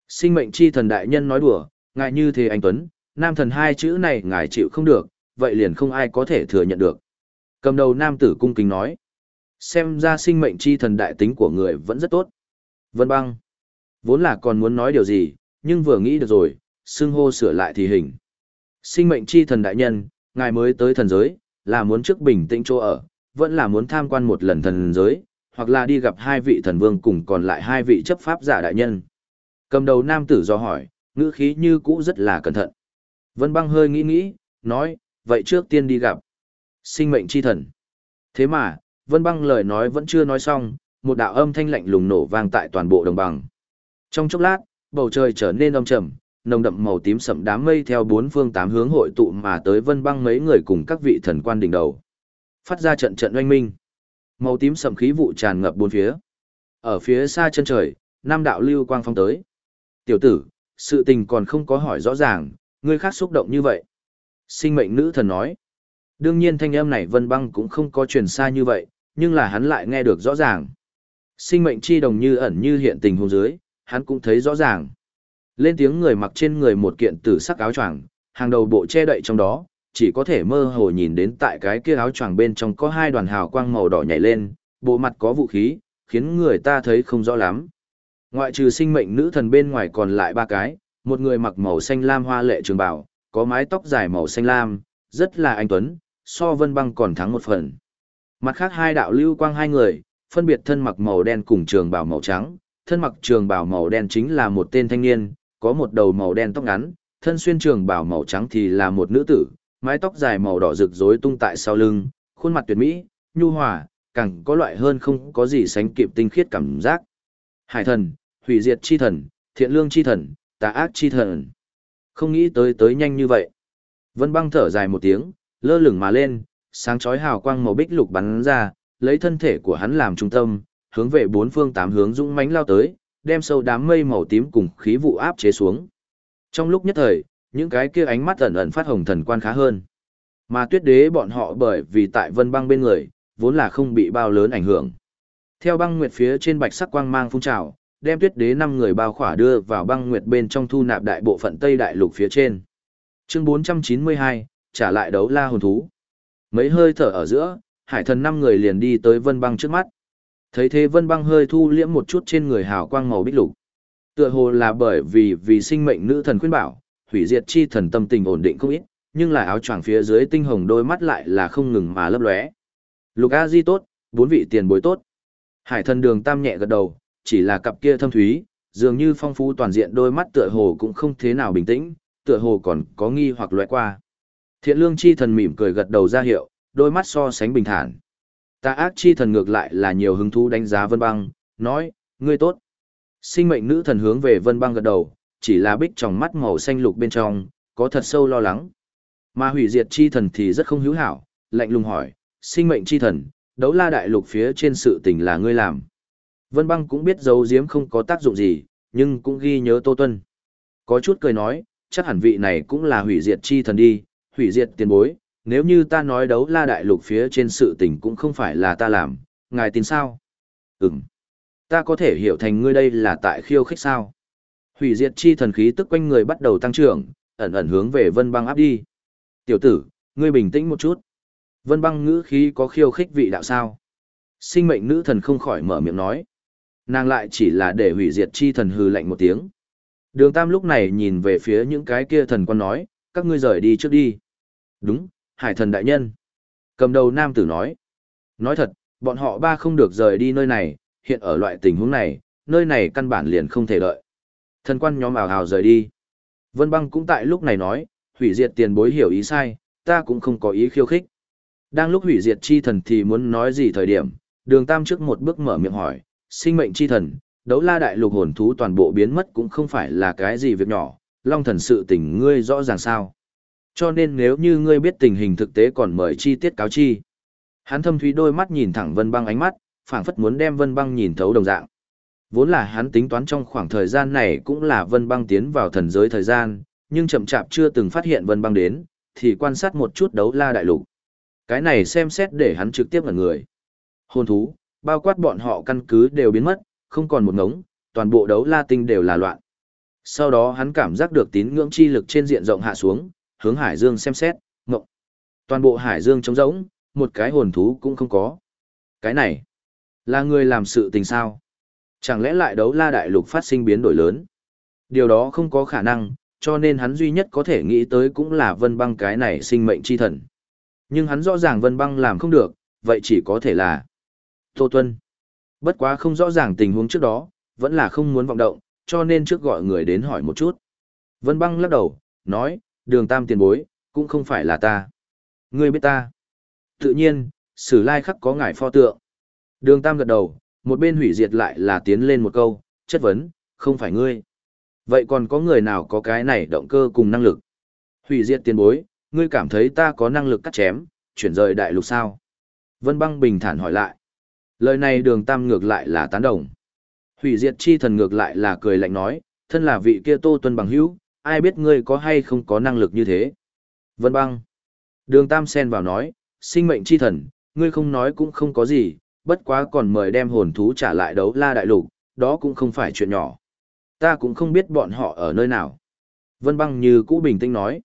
Sinh mệnh chi thần đại nhân nói đùa, ngại như thế anh Tuấn, nam thần hai chữ này ngài chịu không được, vậy liền không ai có thể thừa nhận được. Cầm đầu nam tử cung kính nói. Xem ra sinh mệnh chi thần đại tính của người vẫn rất tốt. Vân băng. Vốn là còn muốn nói điều gì, nhưng vừa nghĩ được rồi, xưng hô sửa lại thì hình. Sinh mệnh chi thần đại nhân, ngài mới tới thần giới, là muốn trước bình tĩnh chỗ ở, vẫn là muốn tham quan một lần thần giới, hoặc là đi gặp hai vị thần vương cùng còn lại hai vị chấp pháp giả đại nhân. Cầm đầu nam tử do hỏi, ngữ khí như cũ rất là cẩn thận. Vân băng hơi nghĩ nghĩ, nói, vậy trước tiên đi gặp. Sinh mệnh chi thần. Thế mà, Vân băng lời nói vẫn chưa nói xong, một đạo âm thanh lạnh lùng nổ vang tại toàn bộ đồng bằng. Trong chốc lát, bầu trời trở nên âm trầm, nồng đậm màu tím sậm đám mây theo bốn phương tám hướng hội tụ mà tới Vân băng mấy người cùng các vị thần quan đỉnh đầu. Phát ra trận trận oanh minh. Màu tím sậm khí vụ tràn ngập bốn phía. Ở phía xa chân trời, nam đạo lưu quang phong tới. Tiểu tử, sự tình còn không có hỏi rõ ràng, ngươi khác xúc động như vậy. Sinh mệnh nữ thần nói. Đương nhiên thanh âm này vân băng cũng không có truyền xa như vậy, nhưng là hắn lại nghe được rõ ràng. Sinh mệnh chi đồng như ẩn như hiện tình hôn dưới, hắn cũng thấy rõ ràng. Lên tiếng người mặc trên người một kiện tử sắc áo choàng, hàng đầu bộ che đậy trong đó, chỉ có thể mơ hồ nhìn đến tại cái kia áo choàng bên trong có hai đoàn hào quang màu đỏ nhảy lên, bộ mặt có vũ khí, khiến người ta thấy không rõ lắm. Ngoại trừ sinh mệnh nữ thần bên ngoài còn lại ba cái, một người mặc màu xanh lam hoa lệ trường bào, có mái tóc dài màu xanh lam, rất là anh tuấn, so vân băng còn thắng một phần. Mặt khác hai đạo lưu quang hai người, phân biệt thân mặc màu đen cùng trường bào màu trắng, thân mặc trường bào màu đen chính là một tên thanh niên, có một đầu màu đen tóc ngắn, thân xuyên trường bào màu trắng thì là một nữ tử, mái tóc dài màu đỏ rực rối tung tại sau lưng, khuôn mặt tuyệt mỹ, nhu hòa, càng có loại hơn không có gì sánh kịp tinh khiết cảm giác. Hải thần, hủy diệt chi thần, thiện lương chi thần, tà ác chi thần. Không nghĩ tới tới nhanh như vậy. Vân băng thở dài một tiếng, lơ lửng mà lên, sáng chói hào quang màu bích lục bắn ra, lấy thân thể của hắn làm trung tâm, hướng về bốn phương tám hướng dũng mãnh lao tới, đem sâu đám mây màu tím cùng khí vụ áp chế xuống. Trong lúc nhất thời, những cái kia ánh mắt ẩn ẩn phát hồng thần quan khá hơn. Mà tuyết đế bọn họ bởi vì tại vân băng bên người, vốn là không bị bao lớn ảnh hưởng. Theo băng nguyệt phía trên bạch sắc quang mang phun trào, đem tuyết đế năm người bao khỏa đưa vào băng nguyệt bên trong thu nạp đại bộ phận Tây Đại Lục phía trên. Chương 492, trả lại đấu la hồn thú. Mấy hơi thở ở giữa, hải thần năm người liền đi tới vân băng trước mắt. Thấy thế vân băng hơi thu liễm một chút trên người hào quang màu bích lục. Tựa hồ là bởi vì vì sinh mệnh nữ thần khuyên bảo, hủy diệt chi thần tâm tình ổn định không ít, nhưng là áo choàng phía dưới tinh hồng đôi mắt lại là không ngừng mà lấp lóe. Lục A Di tốt, bốn vị tiền bối tốt. Hải thần đường tam nhẹ gật đầu, chỉ là cặp kia thâm thúy, dường như phong phú toàn diện đôi mắt tựa hồ cũng không thế nào bình tĩnh, tựa hồ còn có nghi hoặc lóe qua. Thiện lương chi thần mỉm cười gật đầu ra hiệu, đôi mắt so sánh bình thản. Tà ác chi thần ngược lại là nhiều hứng thú đánh giá Vân Băng, nói, ngươi tốt. Sinh mệnh nữ thần hướng về Vân Băng gật đầu, chỉ là bích trong mắt màu xanh lục bên trong, có thật sâu lo lắng. Mà hủy diệt chi thần thì rất không hữu hảo, lạnh lùng hỏi, sinh mệnh chi thần, đấu la đại lục phía trên sự tình là ngươi làm. Vân băng cũng biết dấu diếm không có tác dụng gì, nhưng cũng ghi nhớ Tô Tuân. Có chút cười nói, chắc hẳn vị này cũng là hủy diệt chi thần đi, hủy diệt tiền bối, nếu như ta nói đấu la đại lục phía trên sự tình cũng không phải là ta làm, ngài tin sao? Ừm. Ta có thể hiểu thành ngươi đây là tại khiêu khích sao? Hủy diệt chi thần khí tức quanh người bắt đầu tăng trưởng, ẩn ẩn hướng về Vân Băng áp đi. "Tiểu tử, ngươi bình tĩnh một chút." Vân Băng ngữ khí có khiêu khích vị đạo sao? Sinh mệnh nữ thần không khỏi mở miệng nói. Nàng lại chỉ là để hủy diệt chi thần hừ lạnh một tiếng. Đường Tam lúc này nhìn về phía những cái kia thần quan nói, các ngươi rời đi trước đi. Đúng, hải thần đại nhân. Cầm đầu nam tử nói. Nói thật, bọn họ ba không được rời đi nơi này, hiện ở loại tình huống này, nơi này căn bản liền không thể đợi. Thần quan nhóm ảo hào rời đi. Vân băng cũng tại lúc này nói, hủy diệt tiền bối hiểu ý sai, ta cũng không có ý khiêu khích. Đang lúc hủy diệt chi thần thì muốn nói gì thời điểm, đường tam trước một bước mở miệng hỏi, sinh mệnh chi thần, đấu la đại lục hồn thú toàn bộ biến mất cũng không phải là cái gì việc nhỏ, long thần sự tình ngươi rõ ràng sao. Cho nên nếu như ngươi biết tình hình thực tế còn mời chi tiết cáo chi. Hắn thâm thúy đôi mắt nhìn thẳng vân băng ánh mắt, phảng phất muốn đem vân băng nhìn thấu đồng dạng. Vốn là hắn tính toán trong khoảng thời gian này cũng là vân băng tiến vào thần giới thời gian, nhưng chậm chạp chưa từng phát hiện vân băng đến, thì quan sát một chút đấu la đại lục. Cái này xem xét để hắn trực tiếp là người. Hồn thú, bao quát bọn họ căn cứ đều biến mất, không còn một ngống, toàn bộ đấu la tinh đều là loạn. Sau đó hắn cảm giác được tín ngưỡng chi lực trên diện rộng hạ xuống, hướng Hải Dương xem xét, ngộng. Toàn bộ Hải Dương trống rỗng, một cái hồn thú cũng không có. Cái này, là người làm sự tình sao? Chẳng lẽ lại đấu la đại lục phát sinh biến đổi lớn? Điều đó không có khả năng, cho nên hắn duy nhất có thể nghĩ tới cũng là vân băng cái này sinh mệnh chi thần. Nhưng hắn rõ ràng vân băng làm không được, vậy chỉ có thể là Tô Tuân. Bất quá không rõ ràng tình huống trước đó, vẫn là không muốn vọng động, cho nên trước gọi người đến hỏi một chút. Vân băng lắc đầu, nói, đường tam tiền bối, cũng không phải là ta. Ngươi biết ta. Tự nhiên, sử lai khắc có ngải pho tượng. Đường tam gật đầu, một bên hủy diệt lại là tiến lên một câu, chất vấn, không phải ngươi. Vậy còn có người nào có cái này động cơ cùng năng lực? Hủy diệt tiền bối, ngươi cảm thấy ta có năng lực cắt chém, chuyển rời đại lục sao? Vân băng bình thản hỏi lại. Lời này đường tam ngược lại là tán đồng. Hủy diệt chi thần ngược lại là cười lạnh nói, thân là vị kia tô tuân bằng hữu, ai biết ngươi có hay không có năng lực như thế. Vân băng. Đường tam sen vào nói, sinh mệnh chi thần, ngươi không nói cũng không có gì, bất quá còn mời đem hồn thú trả lại đấu la đại lục, đó cũng không phải chuyện nhỏ. Ta cũng không biết bọn họ ở nơi nào. Vân băng như cũ bình tĩnh nói.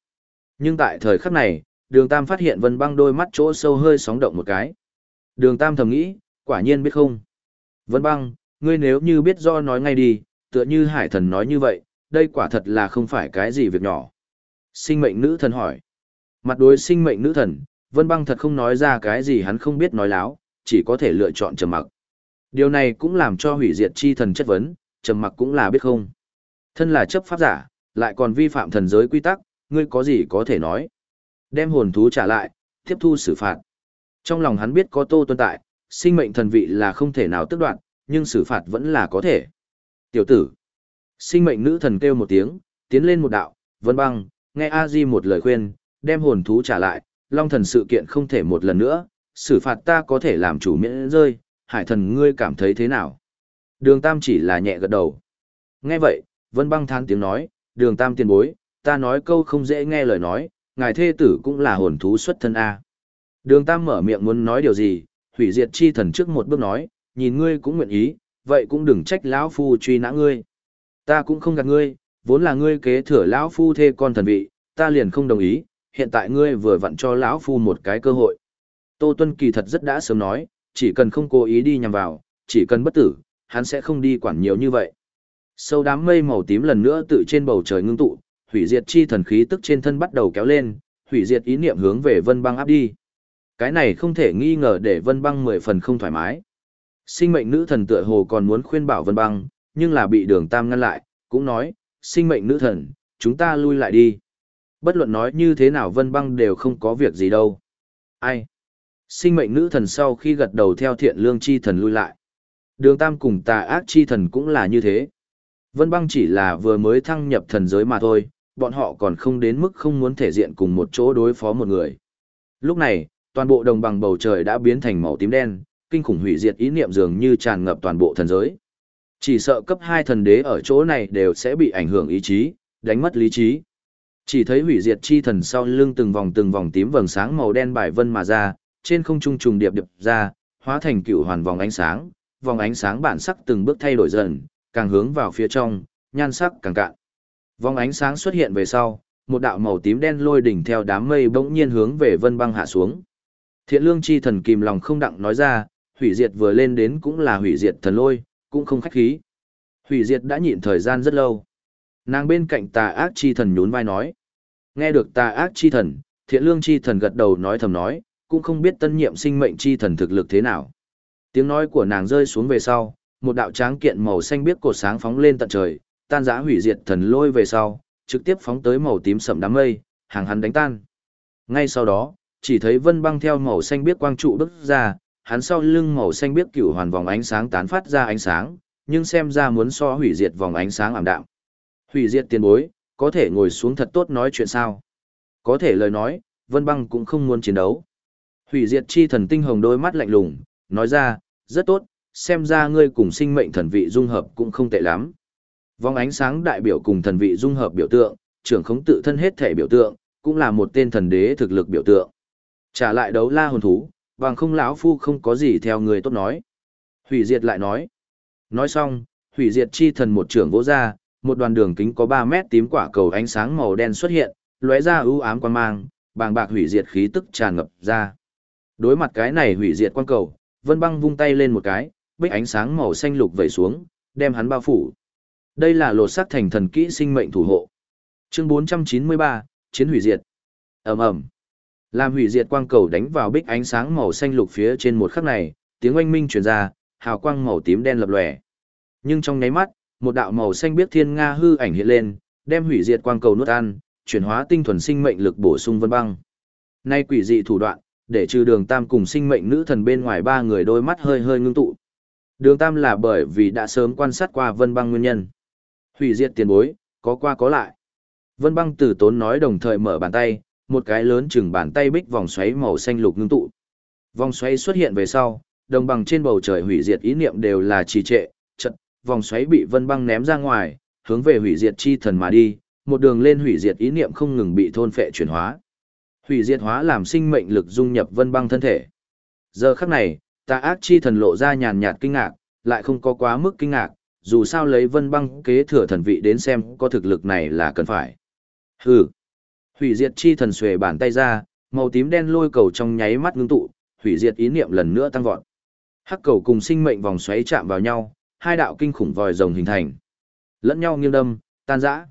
Nhưng tại thời khắc này, đường tam phát hiện vân băng đôi mắt chỗ sâu hơi sóng động một cái. Đường tam thầm nghĩ, quả nhiên biết không. Vân băng, ngươi nếu như biết do nói ngay đi, tựa như hải thần nói như vậy, đây quả thật là không phải cái gì việc nhỏ. Sinh mệnh nữ thần hỏi. Mặt đối sinh mệnh nữ thần, Vân băng thật không nói ra cái gì hắn không biết nói láo, chỉ có thể lựa chọn trầm mặc. Điều này cũng làm cho hủy diệt chi thần chất vấn, trầm mặc cũng là biết không. Thân là chấp pháp giả, lại còn vi phạm thần giới quy tắc, ngươi có gì có thể nói. Đem hồn thú trả lại, tiếp thu xử phạt. Trong lòng hắn biết có tô tồn tại, sinh mệnh thần vị là không thể nào tức đoạn, nhưng xử phạt vẫn là có thể. Tiểu tử. Sinh mệnh nữ thần kêu một tiếng, tiến lên một đạo, vân băng, nghe a di một lời khuyên, đem hồn thú trả lại, long thần sự kiện không thể một lần nữa, xử phạt ta có thể làm chủ miễn rơi, hải thần ngươi cảm thấy thế nào? Đường Tam chỉ là nhẹ gật đầu. Nghe vậy, Vân Băng than tiếng nói, đường Tam tiền bối, ta nói câu không dễ nghe lời nói, ngài thê tử cũng là hồn thú xuất thân A. Đường Tam mở miệng muốn nói điều gì, hủy diệt chi thần trước một bước nói, nhìn ngươi cũng nguyện ý, vậy cũng đừng trách lão phu truy nã ngươi. Ta cũng không gạt ngươi, vốn là ngươi kế thừa lão phu thê con thần vị, ta liền không đồng ý, hiện tại ngươi vừa vặn cho lão phu một cái cơ hội. Tô Tuân kỳ thật rất đã sớm nói, chỉ cần không cố ý đi nhằm vào, chỉ cần bất tử, hắn sẽ không đi quản nhiều như vậy. Sâu đám mây màu tím lần nữa tự trên bầu trời ngưng tụ, hủy diệt chi thần khí tức trên thân bắt đầu kéo lên, hủy diệt ý niệm hướng về Vân Băng áp đi. Cái này không thể nghi ngờ để Vân Băng mười phần không thoải mái. Sinh mệnh nữ thần tựa hồ còn muốn khuyên bảo Vân Băng, nhưng là bị Đường Tam ngăn lại, cũng nói, "Sinh mệnh nữ thần, chúng ta lui lại đi." Bất luận nói như thế nào Vân Băng đều không có việc gì đâu. Ai? Sinh mệnh nữ thần sau khi gật đầu theo thiện lương chi thần lui lại. Đường Tam cùng tà ác chi thần cũng là như thế. Vân băng chỉ là vừa mới thăng nhập thần giới mà thôi, bọn họ còn không đến mức không muốn thể diện cùng một chỗ đối phó một người. Lúc này, toàn bộ đồng bằng bầu trời đã biến thành màu tím đen, kinh khủng hủy diệt ý niệm dường như tràn ngập toàn bộ thần giới. Chỉ sợ cấp 2 thần đế ở chỗ này đều sẽ bị ảnh hưởng ý chí, đánh mất lý trí. Chỉ thấy hủy diệt chi thần sau lưng từng vòng từng vòng tím vầng sáng màu đen bài vân mà ra, trên không trung trùng điệp điệp ra, hóa thành cựu hoàn vòng ánh sáng, vòng ánh sáng bản sắc từng bước thay đổi dần, càng hướng vào phía trong, nhan sắc càng cạn. Vòng ánh sáng xuất hiện về sau, một đạo màu tím đen lôi đỉnh theo đám mây bỗng nhiên hướng về Vân Băng hạ xuống. Thiện lương chi thần kìm lòng không đặng nói ra, hủy diệt vừa lên đến cũng là hủy diệt thần lôi, cũng không khách khí. Hủy diệt đã nhịn thời gian rất lâu. Nàng bên cạnh tà ác chi thần nhún vai nói. Nghe được tà ác chi thần, thiện lương chi thần gật đầu nói thầm nói, cũng không biết tân nhiệm sinh mệnh chi thần thực lực thế nào. Tiếng nói của nàng rơi xuống về sau, một đạo tráng kiện màu xanh biếc cột sáng phóng lên tận trời, tan rã hủy diệt thần lôi về sau, trực tiếp phóng tới màu tím sẫm đám mây, hàng hắn đánh tan. Ngay sau đó, chỉ thấy vân băng theo màu xanh biếc quang trụ bước ra, hắn sau lưng màu xanh biếc cửu hoàn vòng ánh sáng tán phát ra ánh sáng, nhưng xem ra muốn so hủy diệt vòng ánh sáng ảm đạm. Hủy diệt tiền bối, có thể ngồi xuống thật tốt nói chuyện sao? Có thể lời nói, Vân Băng cũng không muốn chiến đấu. Hủy diệt chi thần tinh hồng đôi mắt lạnh lùng, nói ra, rất tốt, xem ra ngươi cùng sinh mệnh thần vị dung hợp cũng không tệ lắm. Vòng ánh sáng đại biểu cùng thần vị dung hợp biểu tượng, trưởng khống tự thân hết thể biểu tượng, cũng là một tên thần đế thực lực biểu tượng. Trả lại đấu la hồn thú, bằng không lão phu không có gì theo người tốt nói. Hủy diệt lại nói. Nói xong, hủy diệt chi thần một trưởng vỗ ra, một đoàn đường kính có 3 mét tím quả cầu ánh sáng màu đen xuất hiện, lóe ra ưu ám quan mang, bàng bạc hủy diệt khí tức tràn ngập ra. Đối mặt cái này hủy diệt quan cầu, Vân Băng vung tay lên một cái, bích ánh sáng màu xanh lục vẩy xuống, đem hắn bao phủ. Đây là lột xác thành thần kỹ sinh mệnh thủ hộ. Chương 493, chiến hủy diệt. Ầm ầm. Làm hủy diệt quang cầu đánh vào bích ánh sáng màu xanh lục phía trên một khắc này, tiếng oanh minh truyền ra, hào quang màu tím đen lập lòe. Nhưng trong nháy mắt, một đạo màu xanh biết thiên nga hư ảnh hiện lên, đem hủy diệt quang cầu nuốt ăn, chuyển hóa tinh thuần sinh mệnh lực bổ sung vân băng. Nay quỷ dị thủ đoạn, để trừ đường tam cùng sinh mệnh nữ thần bên ngoài ba người đôi mắt hơi hơi ngưng tụ. Đường tam là bởi vì đã sớm quan sát qua vân băng nguyên nhân. Hủy diệt tiền bối, có qua có lại. Vân băng tử tốn nói đồng thời mở bàn tay, một cái lớn chừng bàn tay bích vòng xoáy màu xanh lục ngưng tụ. Vòng xoáy xuất hiện về sau, đồng bằng trên bầu trời hủy diệt ý niệm đều là trì trệ, chật, vòng xoáy bị vân băng ném ra ngoài, hướng về hủy diệt chi thần mà đi, một đường lên hủy diệt ý niệm không ngừng bị thôn phệ chuyển hóa. Hủy diệt hóa làm sinh mệnh lực dung nhập vân băng thân thể. Giờ khắc này, tà ác chi thần lộ ra nhàn nhạt kinh ngạc, lại không có quá mức kinh ngạc, dù sao lấy vân băng kế thừa thần vị đến xem có thực lực này là cần phải. Hừ. Hủy diệt chi thần xuề bàn tay ra, màu tím đen lôi cầu trong nháy mắt ngưng tụ, hủy diệt ý niệm lần nữa tăng vọt. Hắc cầu cùng sinh mệnh vòng xoáy chạm vào nhau, hai đạo kinh khủng vòi rồng hình thành. Lẫn nhau nghiêng đâm, tan rã.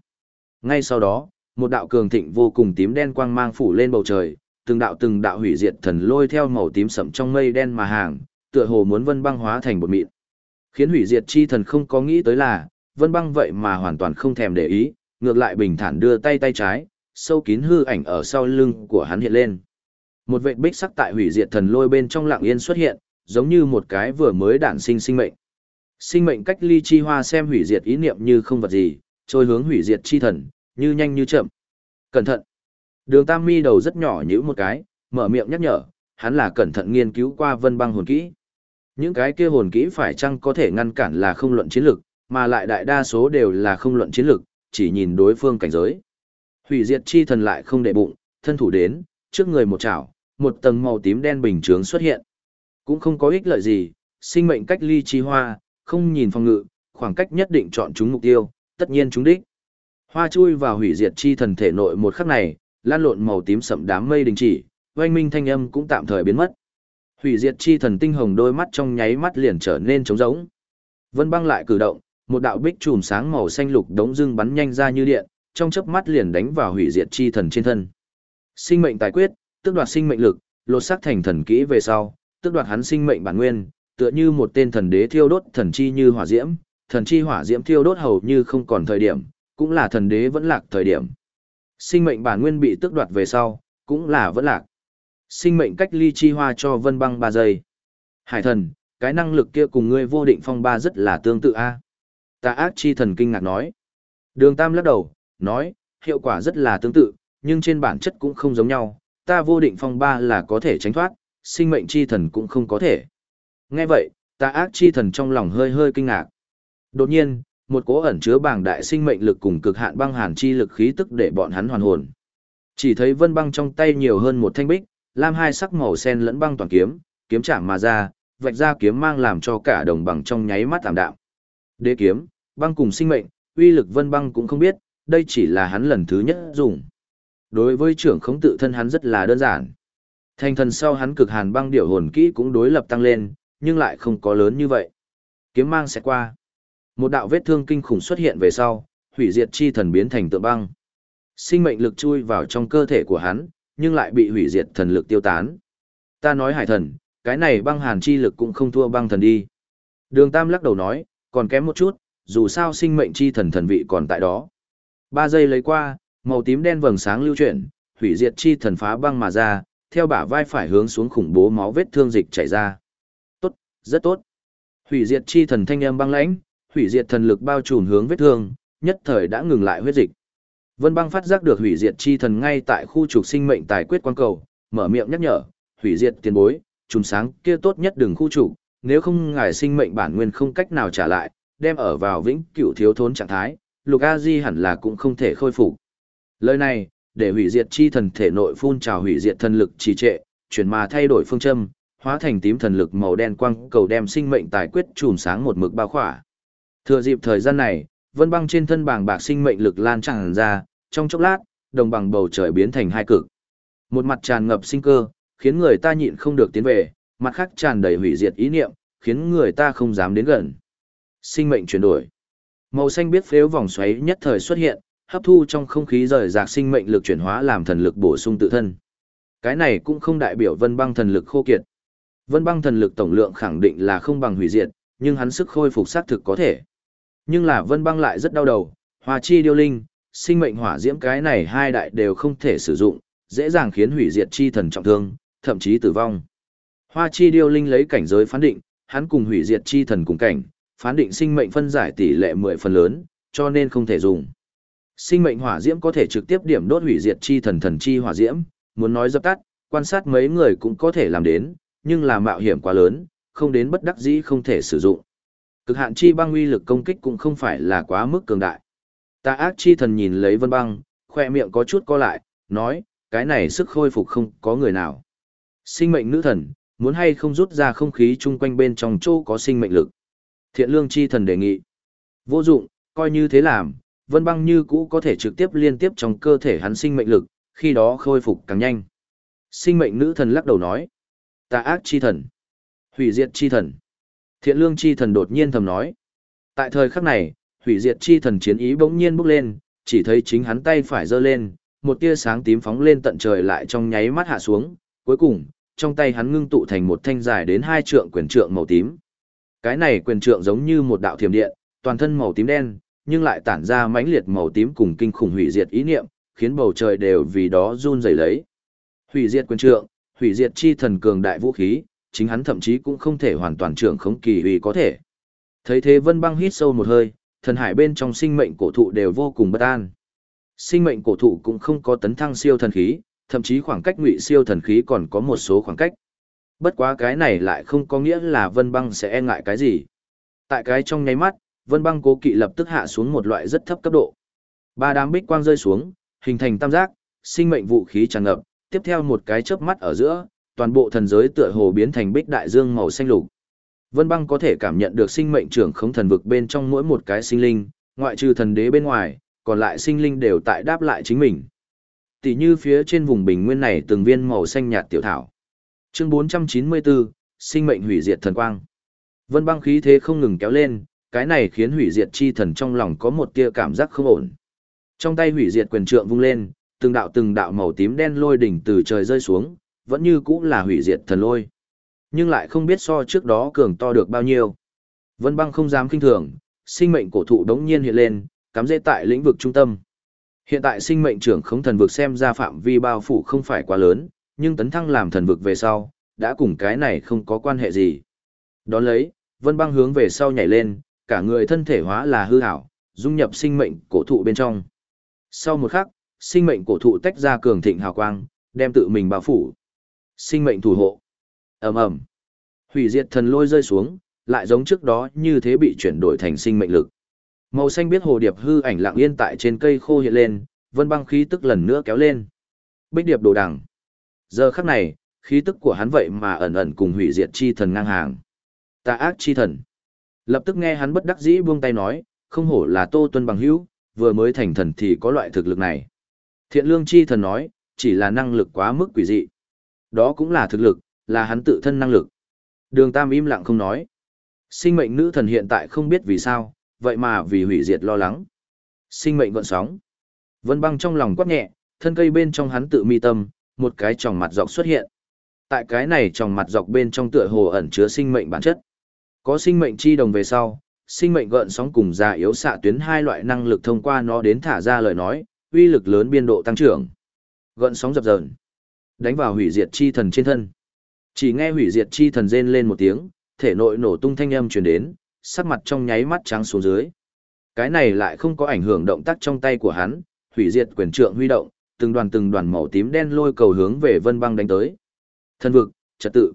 Ngay sau đó, một đạo cường thịnh vô cùng tím đen quang mang phủ lên bầu trời, từng đạo từng đạo hủy diệt thần lôi theo màu tím sẫm trong mây đen mà hàng, tựa hồ muốn vân băng hóa thành bột mịn. Khiến hủy diệt chi thần không có nghĩ tới là, vân băng vậy mà hoàn toàn không thèm để ý, ngược lại bình thản đưa tay tay trái, sâu kín hư ảnh ở sau lưng của hắn hiện lên. Một vệt bích sắc tại hủy diệt thần lôi bên trong lặng yên xuất hiện, giống như một cái vừa mới đản sinh sinh mệnh. Sinh mệnh cách ly chi hoa xem hủy diệt ý niệm như không vật gì, trôi hướng hủy diệt chi thần, như nhanh như chậm. Cẩn thận. Đường Tam Mi đầu rất nhỏ nhíu một cái, mở miệng nhắc nhở, hắn là cẩn thận nghiên cứu qua Vân Băng hồn kỹ. Những cái kia hồn kỹ phải chăng có thể ngăn cản là không luận chiến lực, mà lại đại đa số đều là không luận chiến lực, chỉ nhìn đối phương cảnh giới. Hủy diệt chi thần lại không để bụng, thân thủ đến, trước người một chảo, một tầng màu tím đen bình chướng xuất hiện. Cũng không có ích lợi gì, sinh mệnh cách ly chi hoa, không nhìn phòng ngự, khoảng cách nhất định chọn chúng mục tiêu, tất nhiên chúng đích. Hoa chui vào hủy diệt chi thần thể nội một khắc này, lan lộn màu tím sậm đám mây đình chỉ, oanh minh thanh âm cũng tạm thời biến mất. Hủy diệt chi thần tinh hồng đôi mắt trong nháy mắt liền trở nên trống rỗng. Vân băng lại cử động, một đạo bích chùm sáng màu xanh lục đống dưng bắn nhanh ra như điện, trong chớp mắt liền đánh vào hủy diệt chi thần trên thân. Sinh mệnh tài quyết, tức đoạt sinh mệnh lực, lột xác thành thần kỹ về sau, tức đoạt hắn sinh mệnh bản nguyên, tựa như một tên thần đế thiêu đốt thần chi như hỏa diễm, thần chi hỏa diễm thiêu đốt hầu như không còn thời điểm, cũng là thần đế vẫn lạc thời điểm. Sinh mệnh bản nguyên bị tước đoạt về sau, cũng là vẫn lạc. Sinh mệnh cách ly chi hoa cho vân băng 3 giây. Hải thần, cái năng lực kia cùng ngươi vô định phong ba rất là tương tự a. À? Tà ác chi thần kinh ngạc nói. Đường Tam lắc đầu, nói, hiệu quả rất là tương tự, nhưng trên bản chất cũng không giống nhau. Ta vô định phong ba là có thể tránh thoát, sinh mệnh chi thần cũng không có thể. Nghe vậy, ta ác chi thần trong lòng hơi hơi kinh ngạc. Đột nhiên, một cỗ ẩn chứa bảng đại sinh mệnh lực cùng cực hạn băng hàn chi lực khí tức để bọn hắn hoàn hồn. Chỉ thấy vân băng trong tay nhiều hơn một thanh bích, lam hai sắc màu sen lẫn băng toàn kiếm, kiếm chạm mà ra, vạch ra kiếm mang làm cho cả đồng bằng trong nháy mắt tạm đạm. Đế kiếm, băng cùng sinh mệnh, uy lực vân băng cũng không biết, đây chỉ là hắn lần thứ nhất dùng. Đối với trưởng khống tự thân hắn rất là đơn giản. Thành thần sau hắn cực hàn băng điểu hồn kỹ cũng đối lập tăng lên, nhưng lại không có lớn như vậy. Kiếm mang sẽ qua. Một đạo vết thương kinh khủng xuất hiện về sau, hủy diệt chi thần biến thành tượng băng. Sinh mệnh lực chui vào trong cơ thể của hắn, nhưng lại bị hủy diệt thần lực tiêu tán. Ta nói hải thần, cái này băng hàn chi lực cũng không thua băng thần đi. Đường Tam lắc đầu nói, còn kém một chút, dù sao sinh mệnh chi thần thần vị còn tại đó. Ba giây lấy qua, màu tím đen vầng sáng lưu chuyển, hủy diệt chi thần phá băng mà ra, theo bả vai phải hướng xuống khủng bố máu vết thương dịch chảy ra. Tốt, rất tốt. Hủy diệt chi thần thanh âm băng lãnh, hủy diệt thần lực bao trùm hướng vết thương, nhất thời đã ngừng lại huyết dịch. Vân băng phát giác được hủy diệt chi thần ngay tại khu trục sinh mệnh tài quyết quan cầu, mở miệng nhắc nhở, hủy diệt tiền bối, trùng sáng kia tốt nhất đừng khu trục, nếu không ngài sinh mệnh bản nguyên không cách nào trả lại, đem ở vào vĩnh cửu thiếu thốn trạng thái, lục a di hẳn là cũng không thể khôi phục. Lời này, để hủy diệt chi thần thể nội phun trào hủy diệt thần lực trì trệ, chuyển mà thay đổi phương châm, hóa thành tím thần lực màu đen quang cầu đem sinh mệnh tài quyết chùm sáng một mực bao khỏa. Thừa dịp thời gian này, vân băng trên thân bảng bạc sinh mệnh lực lan tràn ra, trong chốc lát, đồng bằng bầu trời biến thành hai cực. Một mặt tràn ngập sinh cơ, khiến người ta nhịn không được tiến về, mặt khác tràn đầy hủy diệt ý niệm, khiến người ta không dám đến gần. Sinh mệnh chuyển đổi. Màu xanh biết phếu vòng xoáy nhất thời xuất hiện, hấp thu trong không khí rời rạc sinh mệnh lực chuyển hóa làm thần lực bổ sung tự thân. Cái này cũng không đại biểu vân băng thần lực khô kiệt. Vân băng thần lực tổng lượng khẳng định là không bằng hủy diệt, nhưng hắn sức khôi phục xác thực có thể. Nhưng là vân băng lại rất đau đầu, hòa chi điêu linh, sinh mệnh hỏa diễm cái này hai đại đều không thể sử dụng, dễ dàng khiến hủy diệt chi thần trọng thương, thậm chí tử vong. Hoa chi điêu linh lấy cảnh giới phán định, hắn cùng hủy diệt chi thần cùng cảnh, phán định sinh mệnh phân giải tỷ lệ 10 phần lớn, cho nên không thể dùng. Sinh mệnh hỏa diễm có thể trực tiếp điểm đốt hủy diệt chi thần thần chi hỏa diễm, muốn nói dập tắt, quan sát mấy người cũng có thể làm đến, nhưng là mạo hiểm quá lớn, không đến bất đắc dĩ không thể sử dụng. Cực hạn chi băng uy lực công kích cũng không phải là quá mức cường đại. Tà ác chi thần nhìn lấy vân băng, khoe miệng có chút co lại, nói, cái này sức khôi phục không có người nào. Sinh mệnh nữ thần, muốn hay không rút ra không khí chung quanh bên trong chỗ có sinh mệnh lực. Thiện lương chi thần đề nghị. Vô dụng, coi như thế làm, vân băng như cũ có thể trực tiếp liên tiếp trong cơ thể hắn sinh mệnh lực, khi đó khôi phục càng nhanh. Sinh mệnh nữ thần lắc đầu nói. Tà ác chi thần. Hủy diệt chi thần. Thiện lương chi thần đột nhiên thầm nói. Tại thời khắc này, hủy diệt chi thần chiến ý bỗng nhiên bốc lên, chỉ thấy chính hắn tay phải giơ lên, một tia sáng tím phóng lên tận trời lại trong nháy mắt hạ xuống, cuối cùng, trong tay hắn ngưng tụ thành một thanh dài đến hai trượng quyền trượng màu tím. Cái này quyền trượng giống như một đạo thiểm điện, toàn thân màu tím đen, nhưng lại tản ra mãnh liệt màu tím cùng kinh khủng hủy diệt ý niệm, khiến bầu trời đều vì đó run rẩy lấy. Hủy diệt quyền trượng, hủy diệt chi thần cường đại vũ khí, chính hắn thậm chí cũng không thể hoàn toàn trưởng khống kỳ uy có thể. Thấy thế Vân Băng hít sâu một hơi, thần hải bên trong sinh mệnh cổ thụ đều vô cùng bất an. Sinh mệnh cổ thụ cũng không có tấn thăng siêu thần khí, thậm chí khoảng cách ngụy siêu thần khí còn có một số khoảng cách. Bất quá cái này lại không có nghĩa là Vân Băng sẽ e ngại cái gì. Tại cái trong nháy mắt, Vân Băng cố kỵ lập tức hạ xuống một loại rất thấp cấp độ. Ba đám bích quang rơi xuống, hình thành tam giác, sinh mệnh vũ khí tràn ngập, tiếp theo một cái chớp mắt ở giữa, toàn bộ thần giới tựa hồ biến thành bích đại dương màu xanh lục. Vân Băng có thể cảm nhận được sinh mệnh trưởng không thần vực bên trong mỗi một cái sinh linh, ngoại trừ thần đế bên ngoài, còn lại sinh linh đều tại đáp lại chính mình. Tỷ như phía trên vùng bình nguyên này từng viên màu xanh nhạt tiểu thảo. Chương 494, sinh mệnh hủy diệt thần quang. Vân Băng khí thế không ngừng kéo lên, cái này khiến hủy diệt chi thần trong lòng có một tia cảm giác không ổn. Trong tay hủy diệt quyền trượng vung lên, từng đạo từng đạo màu tím đen lôi đỉnh từ trời rơi xuống, vẫn như cũng là hủy diệt thần lôi. Nhưng lại không biết so trước đó cường to được bao nhiêu. Vân băng không dám kinh thường, sinh mệnh cổ thụ đống nhiên hiện lên, cắm dễ tại lĩnh vực trung tâm. Hiện tại sinh mệnh trưởng không thần vực xem ra phạm vi bao phủ không phải quá lớn, nhưng tấn thăng làm thần vực về sau, đã cùng cái này không có quan hệ gì. Đón lấy, vân băng hướng về sau nhảy lên, cả người thân thể hóa là hư hảo, dung nhập sinh mệnh cổ thụ bên trong. Sau một khắc, sinh mệnh cổ thụ tách ra cường thịnh hào quang, đem tự mình bao phủ. Sinh mệnh thủ hộ. Ầm ầm. Hủy diệt thần lôi rơi xuống, lại giống trước đó như thế bị chuyển đổi thành sinh mệnh lực. Màu xanh biết hồ điệp hư ảnh lặng yên tại trên cây khô hiện lên, vân băng khí tức lần nữa kéo lên. Bích điệp đồ đằng. Giờ khắc này, khí tức của hắn vậy mà ẩn ẩn cùng hủy diệt chi thần ngang hàng. Tà ác chi thần. Lập tức nghe hắn bất đắc dĩ buông tay nói, không hổ là Tô Tuân bằng hữu, vừa mới thành thần thì có loại thực lực này. Thiện lương chi thần nói, chỉ là năng lực quá mức quỷ dị. Đó cũng là thực lực, là hắn tự thân năng lực. Đường Tam im lặng không nói. Sinh mệnh nữ thần hiện tại không biết vì sao, vậy mà vì hủy diệt lo lắng. Sinh mệnh gọn sóng. Vân băng trong lòng quát nhẹ, thân cây bên trong hắn tự mi tâm, một cái tròng mặt dọc xuất hiện. Tại cái này tròng mặt dọc bên trong tựa hồ ẩn chứa sinh mệnh bản chất. Có sinh mệnh chi đồng về sau, sinh mệnh gợn sóng cùng già yếu xạ tuyến hai loại năng lực thông qua nó đến thả ra lời nói, uy lực lớn biên độ tăng trưởng. Gợn sóng dập dờn, đánh vào hủy diệt chi thần trên thân. Chỉ nghe hủy diệt chi thần rên lên một tiếng, thể nội nổ tung thanh âm truyền đến, sắc mặt trong nháy mắt trắng xuống dưới. Cái này lại không có ảnh hưởng động tác trong tay của hắn, hủy diệt quyền trượng huy động, từng đoàn từng đoàn màu tím đen lôi cầu hướng về Vân Băng đánh tới. Thần vực, trật tự.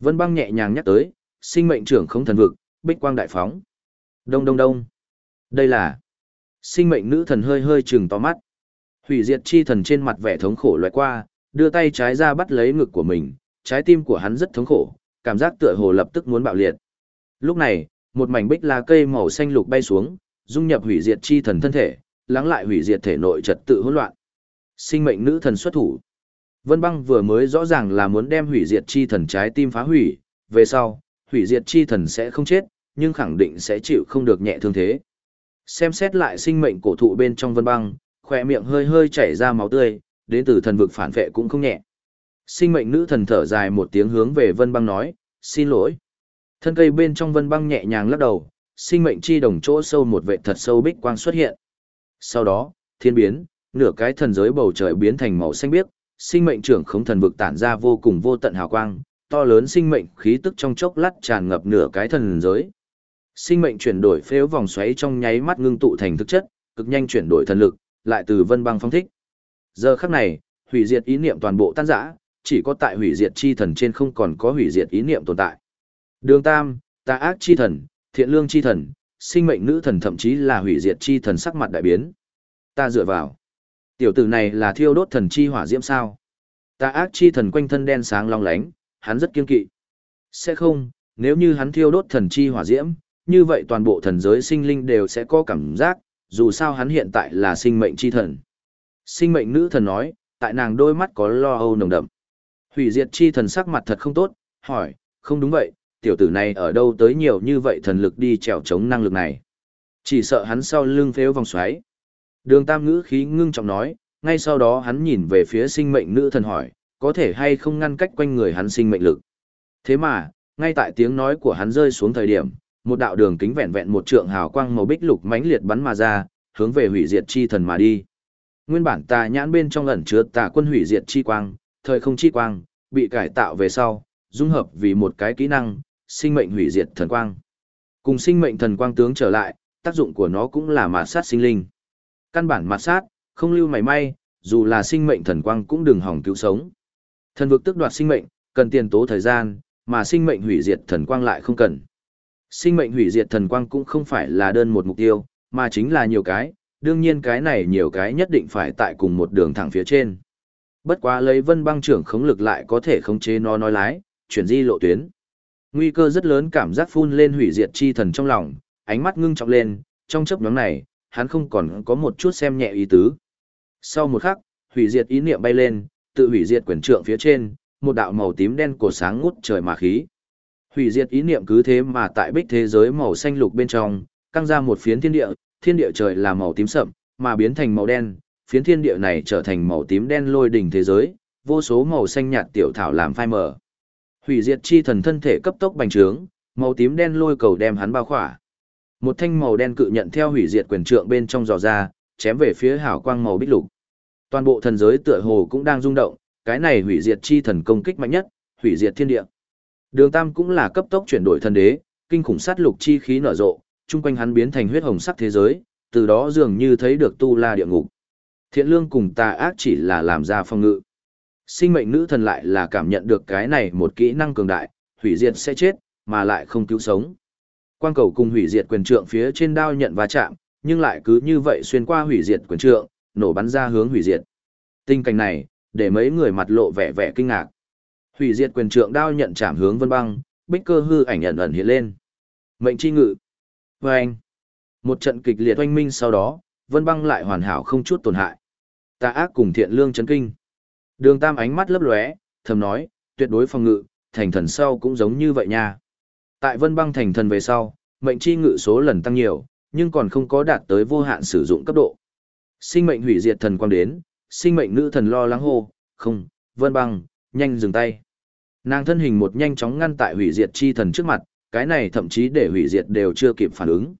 Vân Băng nhẹ nhàng nhắc tới, sinh mệnh trưởng không thần vực, bích quang đại phóng. Đông đông đông. Đây là sinh mệnh nữ thần hơi hơi chừng to mắt. Hủy diệt chi thần trên mặt vẻ thống khổ loại qua, đưa tay trái ra bắt lấy ngực của mình, trái tim của hắn rất thống khổ, cảm giác tựa hồ lập tức muốn bạo liệt. Lúc này, một mảnh bích lá cây màu xanh lục bay xuống, dung nhập hủy diệt chi thần thân thể, lắng lại hủy diệt thể nội trật tự hỗn loạn. Sinh mệnh nữ thần xuất thủ. Vân Băng vừa mới rõ ràng là muốn đem hủy diệt chi thần trái tim phá hủy, về sau, hủy diệt chi thần sẽ không chết, nhưng khẳng định sẽ chịu không được nhẹ thương thế. Xem xét lại sinh mệnh cổ thụ bên trong Vân Băng, khỏe miệng hơi hơi chảy ra máu tươi, đến từ thần vực phản vệ cũng không nhẹ. Sinh mệnh nữ thần thở dài một tiếng hướng về Vân Băng nói, xin lỗi. Thân cây bên trong Vân Băng nhẹ nhàng lắc đầu, sinh mệnh chi đồng chỗ sâu một vệ thật sâu bích quang xuất hiện. Sau đó, thiên biến, nửa cái thần giới bầu trời biến thành màu xanh biếc, sinh mệnh trưởng không thần vực tản ra vô cùng vô tận hào quang, to lớn sinh mệnh khí tức trong chốc lát tràn ngập nửa cái thần giới. Sinh mệnh chuyển đổi phếu vòng xoáy trong nháy mắt ngưng tụ thành thực chất, cực nhanh chuyển đổi thần lực, lại từ vân băng phong thích. Giờ khắc này, hủy diệt ý niệm toàn bộ tan rã, chỉ có tại hủy diệt chi thần trên không còn có hủy diệt ý niệm tồn tại. Đường Tam, tà ác chi thần, thiện lương chi thần, sinh mệnh nữ thần thậm chí là hủy diệt chi thần sắc mặt đại biến. Ta dựa vào. Tiểu tử này là thiêu đốt thần chi hỏa diễm sao? Tà ác chi thần quanh thân đen sáng long lánh, hắn rất kiên kỵ. Sẽ không, nếu như hắn thiêu đốt thần chi hỏa diễm, như vậy toàn bộ thần giới sinh linh đều sẽ có cảm giác, dù sao hắn hiện tại là sinh mệnh chi thần. Sinh mệnh nữ thần nói, tại nàng đôi mắt có lo âu nồng đậm. Hủy diệt chi thần sắc mặt thật không tốt, hỏi, không đúng vậy, tiểu tử này ở đâu tới nhiều như vậy thần lực đi trèo chống năng lực này. Chỉ sợ hắn sau lưng phếu vòng xoáy. Đường tam ngữ khí ngưng trọng nói, ngay sau đó hắn nhìn về phía sinh mệnh nữ thần hỏi, có thể hay không ngăn cách quanh người hắn sinh mệnh lực. Thế mà, ngay tại tiếng nói của hắn rơi xuống thời điểm, một đạo đường kính vẹn vẹn một trượng hào quang màu bích lục mãnh liệt bắn mà ra, hướng về hủy diệt chi thần mà đi. Nguyên bản tà nhãn bên trong ẩn chứa tà quân hủy diệt chi quang, thời không chi quang, bị cải tạo về sau, dung hợp vì một cái kỹ năng, sinh mệnh hủy diệt thần quang. Cùng sinh mệnh thần quang tướng trở lại, tác dụng của nó cũng là mạt sát sinh linh. Căn bản mạt sát, không lưu mảy may, dù là sinh mệnh thần quang cũng đừng hỏng cứu sống. Thần vực tức đoạt sinh mệnh, cần tiền tố thời gian, mà sinh mệnh hủy diệt thần quang lại không cần. Sinh mệnh hủy diệt thần quang cũng không phải là đơn một mục tiêu, mà chính là nhiều cái, đương nhiên cái này nhiều cái nhất định phải tại cùng một đường thẳng phía trên. Bất quá lấy vân băng trưởng khống lực lại có thể khống chế nó nói lái, chuyển di lộ tuyến. Nguy cơ rất lớn cảm giác phun lên hủy diệt chi thần trong lòng, ánh mắt ngưng trọng lên, trong chấp nhóm này, hắn không còn có một chút xem nhẹ ý tứ. Sau một khắc, hủy diệt ý niệm bay lên, tự hủy diệt quyền trượng phía trên, một đạo màu tím đen cổ sáng ngút trời mà khí. Hủy diệt ý niệm cứ thế mà tại bích thế giới màu xanh lục bên trong, căng ra một phiến thiên địa, thiên địa trời là màu tím sậm, mà biến thành màu đen, phiến thiên địa này trở thành màu tím đen lôi đỉnh thế giới, vô số màu xanh nhạt tiểu thảo làm phai mờ. Hủy diệt chi thần thân thể cấp tốc bành trướng, màu tím đen lôi cầu đem hắn bao khỏa. Một thanh màu đen cự nhận theo hủy diệt quyền trượng bên trong giò ra, chém về phía hảo quang màu bích lục. Toàn bộ thần giới tựa hồ cũng đang rung động, cái này hủy diệt chi thần công kích mạnh nhất, hủy diệt thiên địa. Đường Tam cũng là cấp tốc chuyển đổi thần đế, kinh khủng sát lục chi khí nở rộ, chung quanh hắn biến thành huyết hồng sắc thế giới, từ đó dường như thấy được tu la địa ngục. Thiện lương cùng tà ác chỉ là làm ra phong ngự. Sinh mệnh nữ thần lại là cảm nhận được cái này một kỹ năng cường đại, hủy diệt sẽ chết, mà lại không cứu sống. Quang cầu cùng hủy diệt quyền trượng phía trên đao nhận va chạm, nhưng lại cứ như vậy xuyên qua hủy diệt quyền trượng, nổ bắn ra hướng hủy diệt. Tình cảnh này, để mấy người mặt lộ vẻ vẻ kinh ngạc. Hủy diệt quyền trượng đao nhận chạm hướng Vân Băng, bích cơ hư ảnh ẩn ẩn hiện lên. Mệnh chi ngự. Và anh. Một trận kịch liệt oanh minh sau đó, Vân Băng lại hoàn hảo không chút tổn hại. Tà ác cùng thiện lương chấn kinh. Đường Tam ánh mắt lấp lóe, thầm nói, tuyệt đối phòng ngự, thành thần sau cũng giống như vậy nha. Tại Vân Băng thành thần về sau, mệnh chi ngự số lần tăng nhiều, nhưng còn không có đạt tới vô hạn sử dụng cấp độ. Sinh mệnh hủy diệt thần quang đến, sinh mệnh nữ thần lo lắng hô, không, Vân Băng, nhanh dừng tay. Nàng thân hình một nhanh chóng ngăn tại hủy diệt chi thần trước mặt, cái này thậm chí để hủy diệt đều chưa kịp phản ứng.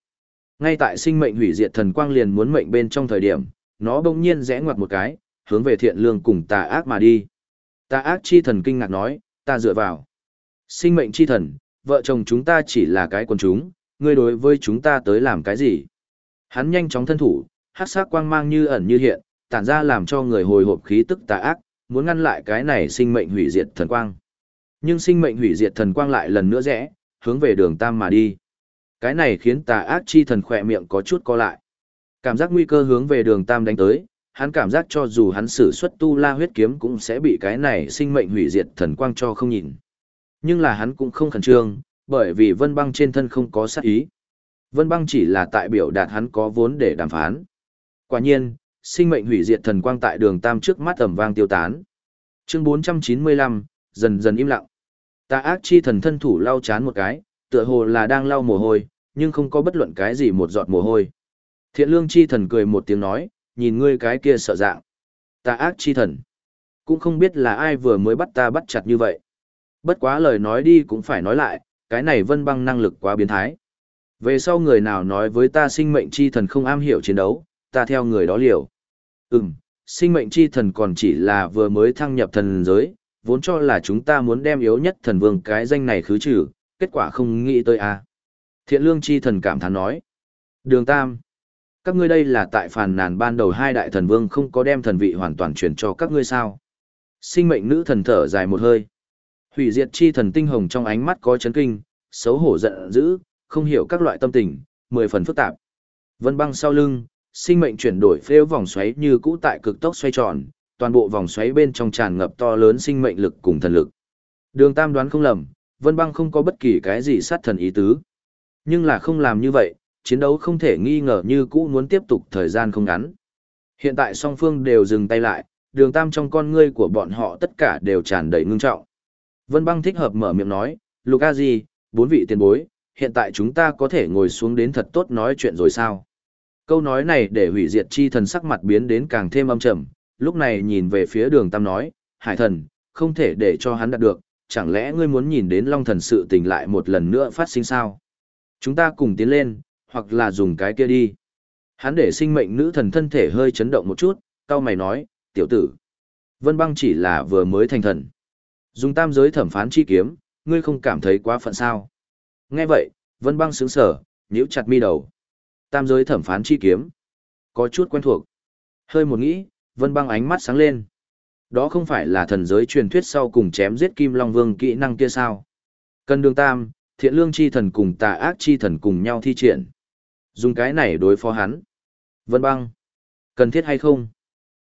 Ngay tại sinh mệnh hủy diệt thần quang liền muốn mệnh bên trong thời điểm, nó bỗng nhiên rẽ ngoặt một cái, hướng về thiện lương cùng tà ác mà đi. Tà ác chi thần kinh ngạc nói, ta dựa vào. Sinh mệnh chi thần, vợ chồng chúng ta chỉ là cái quần chúng, ngươi đối với chúng ta tới làm cái gì? Hắn nhanh chóng thân thủ, hắc sắc quang mang như ẩn như hiện, tản ra làm cho người hồi hộp khí tức tà ác, muốn ngăn lại cái này sinh mệnh hủy diệt thần quang. Nhưng sinh mệnh hủy diệt thần quang lại lần nữa rẽ, hướng về đường tam mà đi. Cái này khiến tà ác chi thần khỏe miệng có chút co lại. Cảm giác nguy cơ hướng về đường tam đánh tới, hắn cảm giác cho dù hắn sử xuất tu la huyết kiếm cũng sẽ bị cái này sinh mệnh hủy diệt thần quang cho không nhìn. Nhưng là hắn cũng không khẩn trương, bởi vì vân băng trên thân không có sát ý. Vân băng chỉ là tại biểu đạt hắn có vốn để đàm phán. Quả nhiên, sinh mệnh hủy diệt thần quang tại đường tam trước mắt ầm vang tiêu tán. Chương 495, dần dần im lặng. Tà ác chi thần thân thủ lau chán một cái, tựa hồ là đang lau mồ hôi, nhưng không có bất luận cái gì một giọt mồ hôi. Thiện lương chi thần cười một tiếng nói, nhìn ngươi cái kia sợ dạng. Tà ác chi thần. Cũng không biết là ai vừa mới bắt ta bắt chặt như vậy. Bất quá lời nói đi cũng phải nói lại, cái này vân băng năng lực quá biến thái. Về sau người nào nói với ta sinh mệnh chi thần không am hiểu chiến đấu, ta theo người đó liều. Ừm, sinh mệnh chi thần còn chỉ là vừa mới thăng nhập thần giới, vốn cho là chúng ta muốn đem yếu nhất thần vương cái danh này khứ trừ, kết quả không nghĩ tới a. À. Thiện lương chi thần cảm thán nói. Đường Tam, các ngươi đây là tại phàn nàn ban đầu hai đại thần vương không có đem thần vị hoàn toàn chuyển cho các ngươi sao. Sinh mệnh nữ thần thở dài một hơi. Hủy diệt chi thần tinh hồng trong ánh mắt có chấn kinh, xấu hổ giận dữ, không hiểu các loại tâm tình, mười phần phức tạp. Vân băng sau lưng, sinh mệnh chuyển đổi phêu vòng xoáy như cũ tại cực tốc xoay tròn, toàn bộ vòng xoáy bên trong tràn ngập to lớn sinh mệnh lực cùng thần lực. Đường Tam đoán không lầm, Vân Băng không có bất kỳ cái gì sát thần ý tứ. Nhưng là không làm như vậy, chiến đấu không thể nghi ngờ như cũ muốn tiếp tục thời gian không ngắn. Hiện tại song phương đều dừng tay lại, đường tam trong con ngươi của bọn họ tất cả đều tràn đầy ngưng trọng. Vân băng thích hợp mở miệng nói, Lukazi, bốn vị tiền bối, hiện tại chúng ta có thể ngồi xuống đến thật tốt nói chuyện rồi sao? Câu nói này để hủy diệt chi thần sắc mặt biến đến càng thêm âm trầm, lúc này nhìn về phía đường tam nói, hải thần, không thể để cho hắn đạt được, chẳng lẽ ngươi muốn nhìn đến long thần sự tình lại một lần nữa phát sinh sao? Chúng ta cùng tiến lên, hoặc là dùng cái kia đi. Hắn để sinh mệnh nữ thần thân thể hơi chấn động một chút, cao mày nói, tiểu tử. Vân băng chỉ là vừa mới thành thần. Dùng tam giới thẩm phán chi kiếm, ngươi không cảm thấy quá phận sao. Nghe vậy, vân băng sướng sở, nhíu chặt mi đầu. Tam giới thẩm phán chi kiếm. Có chút quen thuộc. Hơi một nghĩ, vân băng ánh mắt sáng lên. Đó không phải là thần giới truyền thuyết sau cùng chém giết Kim Long Vương kỹ năng kia sao? Cần đường tam, thiện lương chi thần cùng tà ác chi thần cùng nhau thi triển. Dùng cái này đối phó hắn. Vân băng. Cần thiết hay không?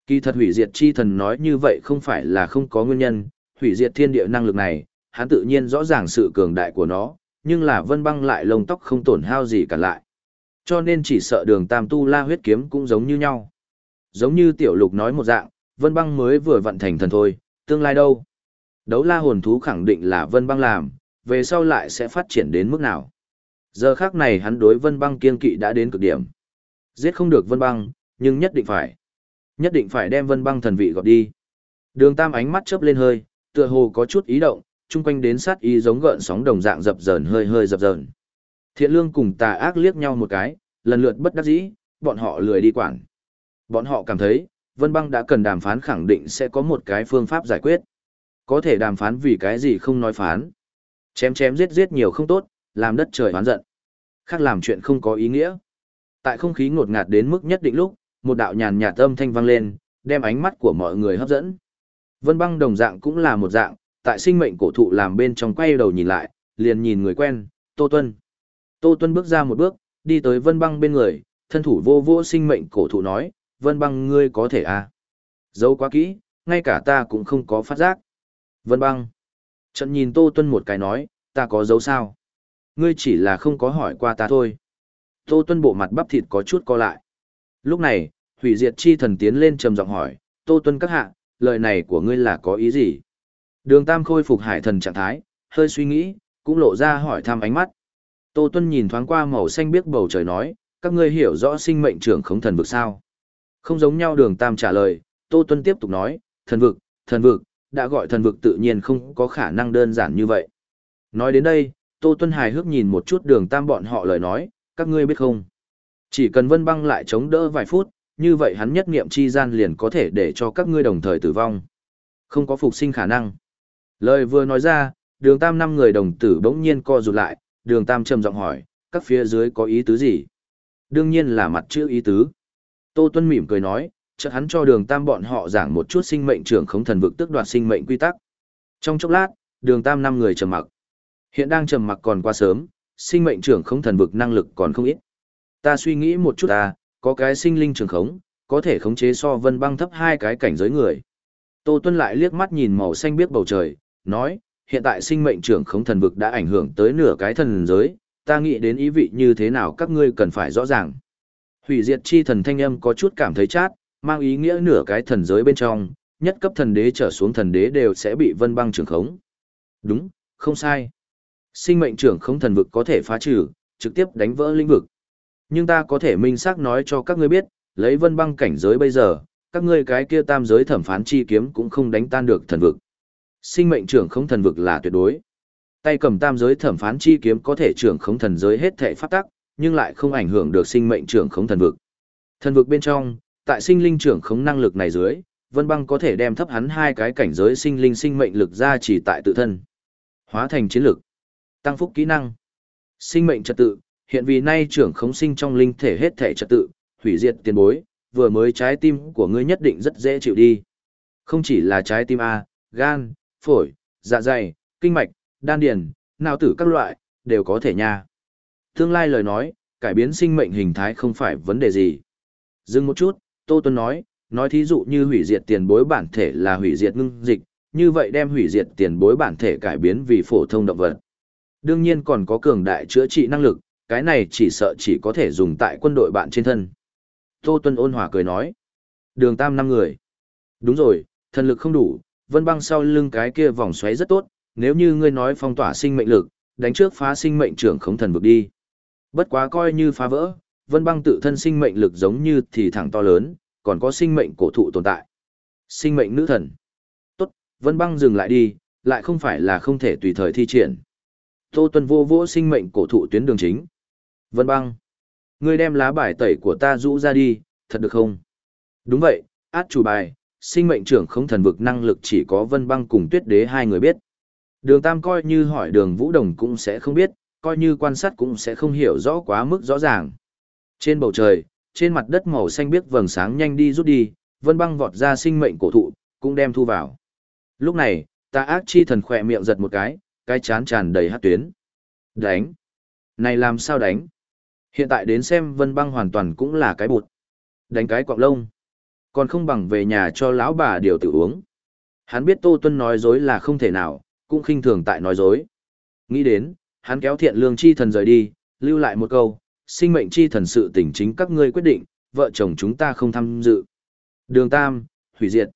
Kỳ thật hủy diệt chi thần nói như vậy không phải là không có nguyên nhân, hủy diệt thiên địa năng lực này, hắn tự nhiên rõ ràng sự cường đại của nó, nhưng là vân băng lại lông tóc không tổn hao gì cả lại. Cho nên chỉ sợ đường tam tu la huyết kiếm cũng giống như nhau. Giống như tiểu lục nói một dạng, vân băng mới vừa vận thành thần thôi, tương lai đâu? Đấu la hồn thú khẳng định là vân băng làm, về sau lại sẽ phát triển đến mức nào? Giờ khác này hắn đối vân băng kiên kỵ đã đến cực điểm. Giết không được vân băng, nhưng nhất định phải. Nhất định phải đem vân băng thần vị gọt đi. Đường tam ánh mắt chớp lên hơi, tựa hồ có chút ý động, chung quanh đến sát ý giống gợn sóng đồng dạng dập dờn hơi hơi dập dờn. Thiện lương cùng tà ác liếc nhau một cái, lần lượt bất đắc dĩ, bọn họ lười đi quản. Bọn họ cảm thấy, Vân Băng đã cần đàm phán khẳng định sẽ có một cái phương pháp giải quyết. Có thể đàm phán vì cái gì không nói phán. Chém chém giết giết nhiều không tốt, làm đất trời oán giận. Khác làm chuyện không có ý nghĩa. Tại không khí ngột ngạt đến mức nhất định lúc, một đạo nhàn nhạt âm thanh vang lên, đem ánh mắt của mọi người hấp dẫn. Vân băng đồng dạng cũng là một dạng, tại sinh mệnh cổ thụ làm bên trong quay đầu nhìn lại, liền nhìn người quen, Tô Tuân. Tô Tuân bước ra một bước, đi tới vân băng bên người, thân thủ vô vô sinh mệnh cổ thụ nói, vân băng ngươi có thể à. Giấu quá kỹ, ngay cả ta cũng không có phát giác. Vân băng. Trận nhìn Tô Tuân một cái nói, ta có dấu sao? Ngươi chỉ là không có hỏi qua ta thôi. Tô Tuân bộ mặt bắp thịt có chút co lại. Lúc này, hủy diệt chi thần tiến lên trầm giọng hỏi, Tô Tuân các hạ, lời này của ngươi là có ý gì? Đường Tam khôi phục hải thần trạng thái, hơi suy nghĩ, cũng lộ ra hỏi thăm ánh mắt. Tô Tuân nhìn thoáng qua màu xanh biếc bầu trời nói, các ngươi hiểu rõ sinh mệnh trưởng khống thần vực sao? Không giống nhau đường Tam trả lời, Tô Tuân tiếp tục nói, thần vực, thần vực, đã gọi thần vực tự nhiên không có khả năng đơn giản như vậy. Nói đến đây, Tô Tuân hài hước nhìn một chút đường Tam bọn họ lời nói, các ngươi biết không? Chỉ cần vân băng lại chống đỡ vài phút, như vậy hắn nhất niệm chi gian liền có thể để cho các ngươi đồng thời tử vong. Không có phục sinh khả năng. Lời vừa nói ra, đường tam năm người đồng tử bỗng nhiên co rụt lại, đường tam trầm giọng hỏi, các phía dưới có ý tứ gì? Đương nhiên là mặt chữ ý tứ. Tô Tuân mỉm cười nói, chợt hắn cho đường tam bọn họ giảng một chút sinh mệnh trưởng khống thần vực tức đoạt sinh mệnh quy tắc. Trong chốc lát, đường tam năm người trầm mặc. Hiện đang trầm mặc còn quá sớm, sinh mệnh trưởng khống thần vực năng lực còn không ít. Ta suy nghĩ một chút ta, có cái sinh linh trường khống, có thể khống chế so vân băng thấp hai cái cảnh giới người. Tô Tuân lại liếc mắt nhìn màu xanh biếc bầu trời, nói, hiện tại sinh mệnh trưởng khống thần vực đã ảnh hưởng tới nửa cái thần giới, ta nghĩ đến ý vị như thế nào các ngươi cần phải rõ ràng. Hủy diệt chi thần thanh âm có chút cảm thấy chát, mang ý nghĩa nửa cái thần giới bên trong, nhất cấp thần đế trở xuống thần đế đều sẽ bị vân băng trưởng khống. Đúng, không sai. Sinh mệnh trưởng khống thần vực có thể phá trừ, trực tiếp đánh vỡ lĩnh vực. Nhưng ta có thể minh xác nói cho các ngươi biết, lấy vân băng cảnh giới bây giờ, các ngươi cái kia tam giới thẩm phán chi kiếm cũng không đánh tan được thần vực. Sinh mệnh trưởng không thần vực là tuyệt đối. Tay cầm tam giới thẩm phán chi kiếm có thể trưởng không thần giới hết thể pháp tắc, nhưng lại không ảnh hưởng được sinh mệnh trưởng không thần vực. Thần vực bên trong, tại sinh linh trưởng khống năng lực này dưới, Vân Băng có thể đem thấp hắn hai cái cảnh giới sinh linh sinh mệnh lực ra chỉ tại tự thân. Hóa thành chiến lực, tăng phúc kỹ năng, sinh mệnh trật tự, hiện vì nay trưởng khống sinh trong linh thể hết thể trật tự, hủy diệt tiền bối, vừa mới trái tim của ngươi nhất định rất dễ chịu đi. Không chỉ là trái tim A, gan, phổi, dạ dày, kinh mạch, đan điền, não tử các loại, đều có thể nha. Tương lai lời nói, cải biến sinh mệnh hình thái không phải vấn đề gì. Dừng một chút, Tô Tuấn nói, nói thí dụ như hủy diệt tiền bối bản thể là hủy diệt ngưng dịch, như vậy đem hủy diệt tiền bối bản thể cải biến vì phổ thông động vật. Đương nhiên còn có cường đại chữa trị năng lực, cái này chỉ sợ chỉ có thể dùng tại quân đội bạn trên thân. Tô Tuân ôn hòa cười nói. Đường tam năm người. Đúng rồi, thần lực không đủ, vân băng sau lưng cái kia vòng xoáy rất tốt, nếu như ngươi nói phong tỏa sinh mệnh lực, đánh trước phá sinh mệnh trưởng khống thần vực đi. Bất quá coi như phá vỡ, vân băng tự thân sinh mệnh lực giống như thì thẳng to lớn, còn có sinh mệnh cổ thụ tồn tại. Sinh mệnh nữ thần. Tốt, vân băng dừng lại đi, lại không phải là không thể tùy thời thi triển. Tô Tuân vô vô sinh mệnh cổ thụ tuyến đường chính. Vân băng. Ngươi đem lá bài tẩy của ta rũ ra đi, thật được không? Đúng vậy, át chủ bài, sinh mệnh trưởng không thần vực năng lực chỉ có vân băng cùng tuyết đế hai người biết. Đường Tam coi như hỏi đường Vũ Đồng cũng sẽ không biết, coi như quan sát cũng sẽ không hiểu rõ quá mức rõ ràng. Trên bầu trời, trên mặt đất màu xanh biếc vầng sáng nhanh đi rút đi, vân băng vọt ra sinh mệnh cổ thụ, cũng đem thu vào. Lúc này, ta ác chi thần khỏe miệng giật một cái, cái chán tràn đầy hát tuyến. Đánh! Này làm sao đánh? Hiện tại đến xem vân băng hoàn toàn cũng là cái bụt. Đánh cái quạng lông. Còn không bằng về nhà cho lão bà điều tự uống. Hắn biết Tô Tuân nói dối là không thể nào, cũng khinh thường tại nói dối. Nghĩ đến, hắn kéo thiện lương chi thần rời đi, lưu lại một câu, sinh mệnh chi thần sự tỉnh chính các ngươi quyết định, vợ chồng chúng ta không tham dự. Đường Tam, hủy diệt.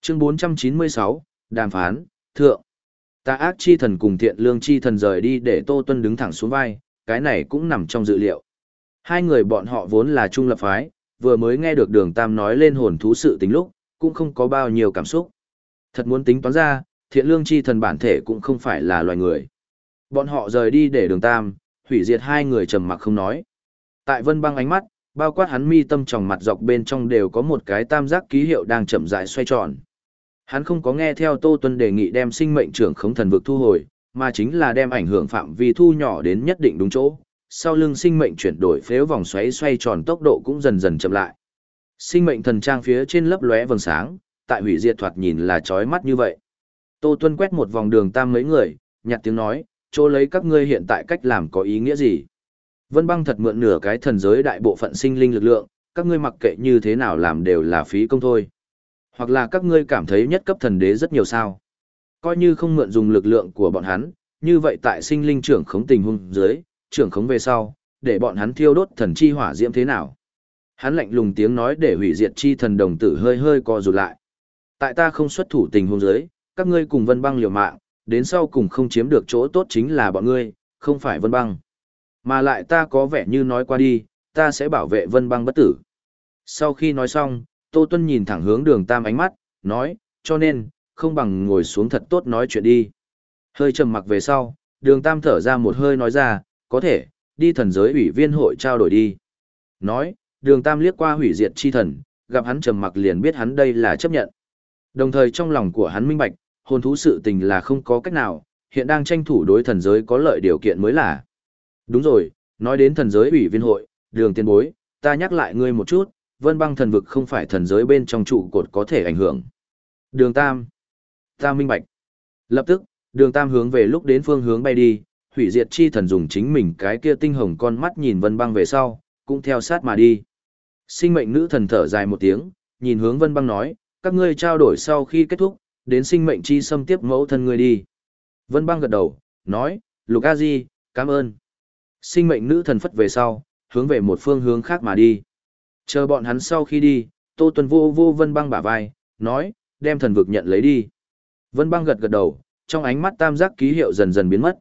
Chương 496, đàm phán, thượng. Ta ác chi thần cùng thiện lương chi thần rời đi để Tô Tuân đứng thẳng xuống vai, cái này cũng nằm trong dự liệu. Hai người bọn họ vốn là trung lập phái, vừa mới nghe được đường Tam nói lên hồn thú sự tính lúc, cũng không có bao nhiêu cảm xúc. Thật muốn tính toán ra, thiện lương chi thần bản thể cũng không phải là loài người. Bọn họ rời đi để đường Tam, hủy diệt hai người trầm mặc không nói. Tại vân băng ánh mắt, bao quát hắn mi tâm tròng mặt dọc bên trong đều có một cái tam giác ký hiệu đang chậm rãi xoay tròn. Hắn không có nghe theo Tô Tuân đề nghị đem sinh mệnh trưởng khống thần vực thu hồi, mà chính là đem ảnh hưởng phạm vi thu nhỏ đến nhất định đúng chỗ, sau lưng sinh mệnh chuyển đổi phếu vòng xoáy xoay tròn tốc độ cũng dần dần chậm lại. Sinh mệnh thần trang phía trên lấp lóe vầng sáng, tại hủy diệt thoạt nhìn là chói mắt như vậy. Tô Tuân quét một vòng đường tam mấy người, nhặt tiếng nói, chỗ lấy các ngươi hiện tại cách làm có ý nghĩa gì? Vân băng thật mượn nửa cái thần giới đại bộ phận sinh linh lực lượng, các ngươi mặc kệ như thế nào làm đều là phí công thôi. Hoặc là các ngươi cảm thấy nhất cấp thần đế rất nhiều sao. Coi như không mượn dùng lực lượng của bọn hắn, như vậy tại sinh linh trưởng khống tình huống dưới, trưởng khống về sau, để bọn hắn thiêu đốt thần chi hỏa diễm thế nào. Hắn lạnh lùng tiếng nói để hủy diệt chi thần đồng tử hơi hơi co rụt lại. Tại ta không xuất thủ tình huống giới, các ngươi cùng vân băng liều mạng, đến sau cùng không chiếm được chỗ tốt chính là bọn ngươi, không phải vân băng. Mà lại ta có vẻ như nói qua đi, ta sẽ bảo vệ vân băng bất tử. Sau khi nói xong, Tô Tuân nhìn thẳng hướng đường tam ánh mắt, nói, cho nên, không bằng ngồi xuống thật tốt nói chuyện đi. Hơi trầm mặc về sau, đường tam thở ra một hơi nói ra, có thể, đi thần giới ủy viên hội trao đổi đi. Nói, đường tam liếc qua hủy diệt chi thần, gặp hắn trầm mặc liền biết hắn đây là chấp nhận. Đồng thời trong lòng của hắn minh bạch, hồn thú sự tình là không có cách nào, hiện đang tranh thủ đối thần giới có lợi điều kiện mới là. Đúng rồi, nói đến thần giới ủy viên hội, đường tiên bối, ta nhắc lại ngươi một chút, vân băng thần vực không phải thần giới bên trong trụ cột có thể ảnh hưởng. Đường Tam. Ta minh bạch. Lập tức, đường Tam hướng về lúc đến phương hướng bay đi, hủy diệt chi thần dùng chính mình cái kia tinh hồng con mắt nhìn vân băng về sau, cũng theo sát mà đi. Sinh mệnh nữ thần thở dài một tiếng, nhìn hướng vân băng nói, các ngươi trao đổi sau khi kết thúc, đến sinh mệnh chi xâm tiếp mẫu thân ngươi đi. Vân băng gật đầu, nói, Lục A Di, cảm ơn. Sinh mệnh nữ thần phất về sau, hướng về một phương hướng khác mà đi. Chờ bọn hắn sau khi đi, Tô Tuần vô vô Vân băng bả vai, nói, đem thần vực nhận lấy đi. Vân băng gật gật đầu, trong ánh mắt tam giác ký hiệu dần dần biến mất.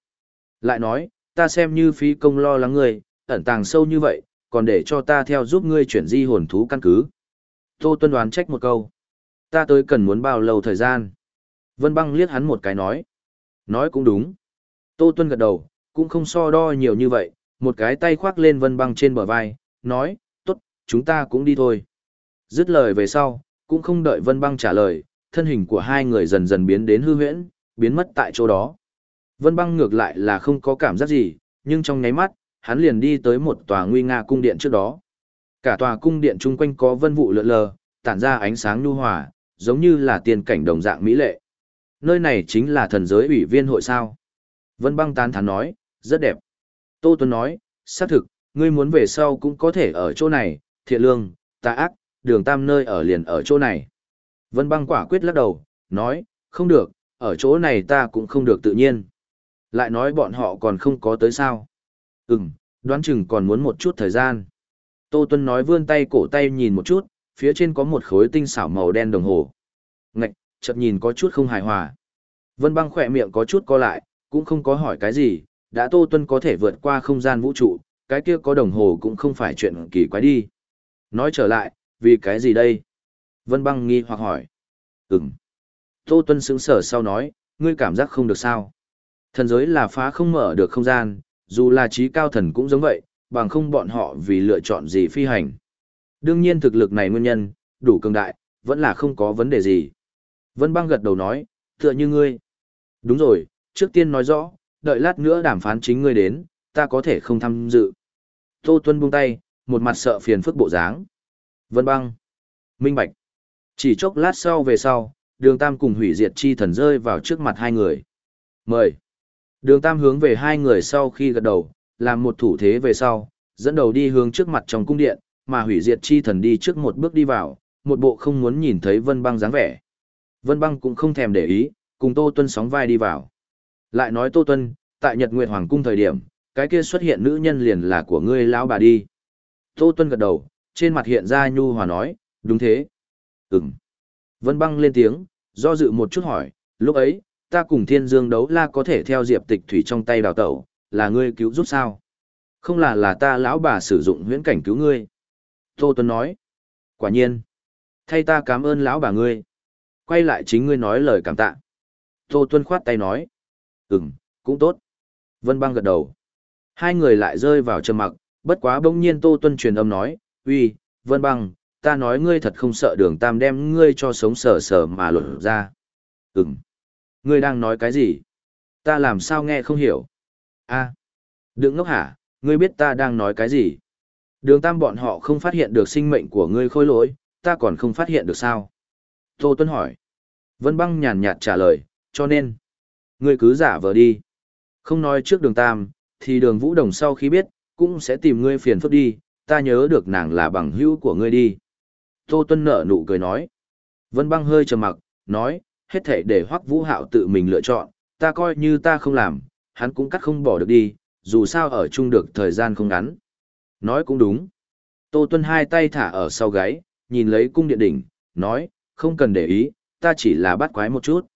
Lại nói, ta xem như phí công lo lắng ngươi, ẩn tàng sâu như vậy, còn để cho ta theo giúp ngươi chuyển di hồn thú căn cứ. Tô Tuân đoán trách một câu. Ta tới cần muốn bao lâu thời gian? Vân băng liếc hắn một cái nói. Nói cũng đúng. Tô Tuân gật đầu, cũng không so đo nhiều như vậy, một cái tay khoác lên vân băng trên bờ vai, nói, tốt, chúng ta cũng đi thôi. Dứt lời về sau, cũng không đợi vân băng trả lời, thân hình của hai người dần dần biến đến hư huyễn, biến mất tại chỗ đó. Vân băng ngược lại là không có cảm giác gì, nhưng trong nháy mắt, hắn liền đi tới một tòa nguy nga cung điện trước đó. Cả tòa cung điện chung quanh có vân vụ lượn lờ, tản ra ánh sáng nhu hòa, giống như là tiền cảnh đồng dạng mỹ lệ. Nơi này chính là thần giới ủy viên hội sao. Vân băng tán thán nói, rất đẹp. Tô Tuấn nói, xác thực, ngươi muốn về sau cũng có thể ở chỗ này, thiện lương, tà ác, đường tam nơi ở liền ở chỗ này. Vân băng quả quyết lắc đầu, nói, không được, ở chỗ này ta cũng không được tự nhiên. Lại nói bọn họ còn không có tới sao. Ừm, đoán chừng còn muốn một chút thời gian. Tô Tuân nói vươn tay cổ tay nhìn một chút, phía trên có một khối tinh xảo màu đen đồng hồ. Ngạch, chậm nhìn có chút không hài hòa. Vân băng khỏe miệng có chút co lại, cũng không có hỏi cái gì, đã Tô Tuân có thể vượt qua không gian vũ trụ, cái kia có đồng hồ cũng không phải chuyện kỳ quái đi. Nói trở lại, vì cái gì đây? Vân băng nghi hoặc hỏi. Ừm. Tô Tuân sững sở sau nói, ngươi cảm giác không được sao. Thần giới là phá không mở được không gian, dù là trí cao thần cũng giống vậy, bằng không bọn họ vì lựa chọn gì phi hành. Đương nhiên thực lực này nguyên nhân, đủ cường đại, vẫn là không có vấn đề gì. Vân băng gật đầu nói, tựa như ngươi. Đúng rồi, trước tiên nói rõ, đợi lát nữa đàm phán chính ngươi đến, ta có thể không tham dự. Tô Tuân buông tay, một mặt sợ phiền phức bộ dáng. Vân băng. Minh Bạch. Chỉ chốc lát sau về sau, đường Tam cùng hủy diệt chi thần rơi vào trước mặt hai người. Mời. Đường Tam hướng về hai người sau khi gật đầu, làm một thủ thế về sau, dẫn đầu đi hướng trước mặt trong cung điện, mà hủy diệt chi thần đi trước một bước đi vào, một bộ không muốn nhìn thấy Vân băng dáng vẻ. Vân băng cũng không thèm để ý, cùng Tô Tuân sóng vai đi vào. Lại nói Tô Tuân, tại Nhật Nguyệt Hoàng cung thời điểm, cái kia xuất hiện nữ nhân liền là của ngươi lão bà đi. Tô Tuân gật đầu, trên mặt hiện ra nhu hòa nói, đúng thế. Ừm. Vân băng lên tiếng, do dự một chút hỏi, lúc ấy, ta cùng thiên dương đấu la có thể theo diệp tịch thủy trong tay đào tẩu, là ngươi cứu giúp sao? Không là là ta lão bà sử dụng huyễn cảnh cứu ngươi. Tô Tuân nói, quả nhiên. Thay ta cảm ơn lão bà ngươi. Quay lại chính ngươi nói lời cảm tạ. Tô Tuân khoát tay nói, ừm, cũng tốt. Vân băng gật đầu. Hai người lại rơi vào trầm mặc, bất quá bỗng nhiên Tô Tuân truyền âm nói, uy, Vân băng, ta nói ngươi thật không sợ đường tam đem ngươi cho sống sờ sờ mà lột ra. Ừm. Ngươi đang nói cái gì? Ta làm sao nghe không hiểu? a đừng ngốc hả, ngươi biết ta đang nói cái gì? Đường tam bọn họ không phát hiện được sinh mệnh của ngươi khôi lỗi, ta còn không phát hiện được sao? Tô Tuấn hỏi. Vân băng nhàn nhạt trả lời, cho nên, ngươi cứ giả vờ đi. Không nói trước đường tam, thì đường vũ đồng sau khi biết, cũng sẽ tìm ngươi phiền phức đi, ta nhớ được nàng là bằng hữu của ngươi đi. Tô Tuân nở nụ cười nói. Vân băng hơi trầm mặc, nói, hết thể để hoắc vũ hạo tự mình lựa chọn, ta coi như ta không làm, hắn cũng cắt không bỏ được đi, dù sao ở chung được thời gian không ngắn. Nói cũng đúng. Tô Tuân hai tay thả ở sau gáy, nhìn lấy cung điện đỉnh, nói, không cần để ý, ta chỉ là bắt quái một chút.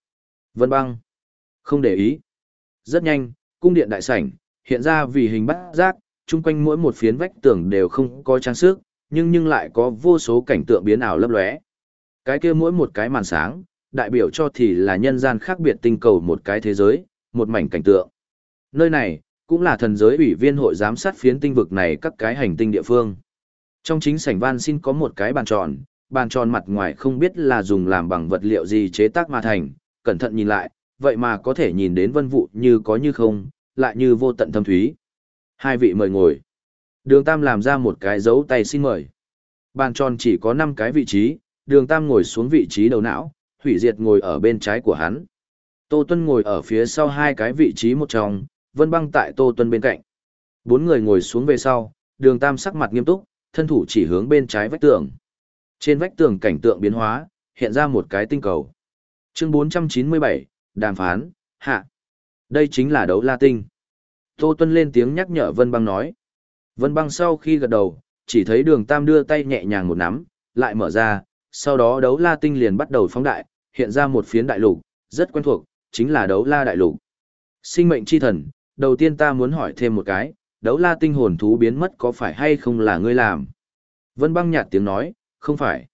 Vân băng. Không để ý. Rất nhanh, cung điện đại sảnh, hiện ra vì hình bắt giác, chung quanh mỗi một phiến vách tường đều không có trang sức, nhưng nhưng lại có vô số cảnh tượng biến ảo lấp lóe. Cái kia mỗi một cái màn sáng, đại biểu cho thì là nhân gian khác biệt tinh cầu một cái thế giới, một mảnh cảnh tượng. Nơi này, cũng là thần giới ủy viên hội giám sát phiến tinh vực này các cái hành tinh địa phương. Trong chính sảnh van xin có một cái bàn tròn, bàn tròn mặt ngoài không biết là dùng làm bằng vật liệu gì chế tác mà thành, cẩn thận nhìn lại, vậy mà có thể nhìn đến vân vụ như có như không, lại như vô tận thâm thúy. Hai vị mời ngồi. Đường Tam làm ra một cái dấu tay xin mời. Bàn tròn chỉ có 5 cái vị trí, đường Tam ngồi xuống vị trí đầu não, Thủy diệt ngồi ở bên trái của hắn. Tô Tuân ngồi ở phía sau hai cái vị trí một trong, Vân Băng tại Tô Tuân bên cạnh. Bốn người ngồi xuống về sau, đường Tam sắc mặt nghiêm túc, thân thủ chỉ hướng bên trái vách tường. Trên vách tường cảnh tượng biến hóa, hiện ra một cái tinh cầu. Chương 497, đàm phán, hạ. Đây chính là đấu la tinh. Tô Tuân lên tiếng nhắc nhở Vân Băng nói. Vân Băng sau khi gật đầu, chỉ thấy đường Tam đưa tay nhẹ nhàng một nắm, lại mở ra, sau đó đấu la tinh liền bắt đầu phóng đại, hiện ra một phiến đại lục, rất quen thuộc, chính là đấu la đại lục. Sinh mệnh chi thần, đầu tiên ta muốn hỏi thêm một cái, đấu la tinh hồn thú biến mất có phải hay không là ngươi làm? Vân băng nhạt tiếng nói, không phải.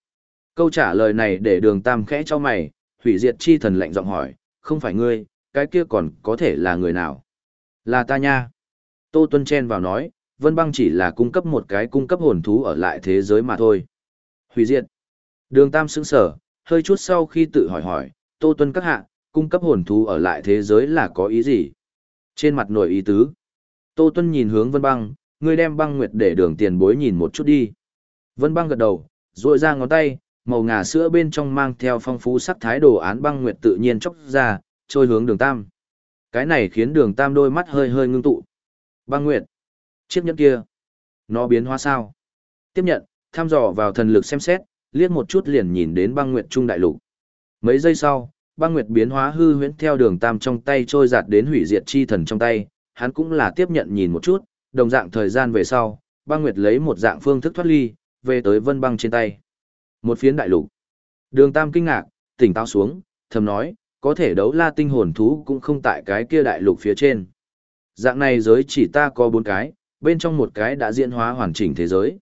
Câu trả lời này để đường tam khẽ cho mày, hủy diệt chi thần lạnh giọng hỏi, không phải ngươi, cái kia còn có thể là người nào? Là ta nha. Tô Tuân chen vào nói, Vân băng chỉ là cung cấp một cái cung cấp hồn thú ở lại thế giới mà thôi. Hủy diệt. Đường tam sững sở, hơi chút sau khi tự hỏi hỏi, Tô Tuân các hạ, cung cấp hồn thú ở lại thế giới là có ý gì? Trên mặt nổi ý tứ. Tô Tuân nhìn hướng Vân Băng, ngươi đem băng nguyệt để đường tiền bối nhìn một chút đi. Vân Băng gật đầu, rội ra ngón tay, màu ngà sữa bên trong mang theo phong phú sắc thái đồ án băng nguyệt tự nhiên chóc ra, trôi hướng đường tam. Cái này khiến đường tam đôi mắt hơi hơi ngưng tụ. Băng nguyệt. Chiếc nhẫn kia. Nó biến hóa sao? Tiếp nhận, tham dò vào thần lực xem xét, liếc một chút liền nhìn đến băng nguyệt trung đại lục. Mấy giây sau, băng nguyệt biến hóa hư huyễn theo đường tam trong tay trôi giạt đến hủy diệt chi thần trong tay, hắn cũng là tiếp nhận nhìn một chút, đồng dạng thời gian về sau, băng nguyệt lấy một dạng phương thức thoát ly, về tới vân băng trên tay. Một phiến đại lục. Đường tam kinh ngạc, tỉnh táo xuống, thầm nói, có thể đấu la tinh hồn thú cũng không tại cái kia đại lục phía trên. Dạng này giới chỉ ta có bốn cái, bên trong một cái đã diễn hóa hoàn chỉnh thế giới.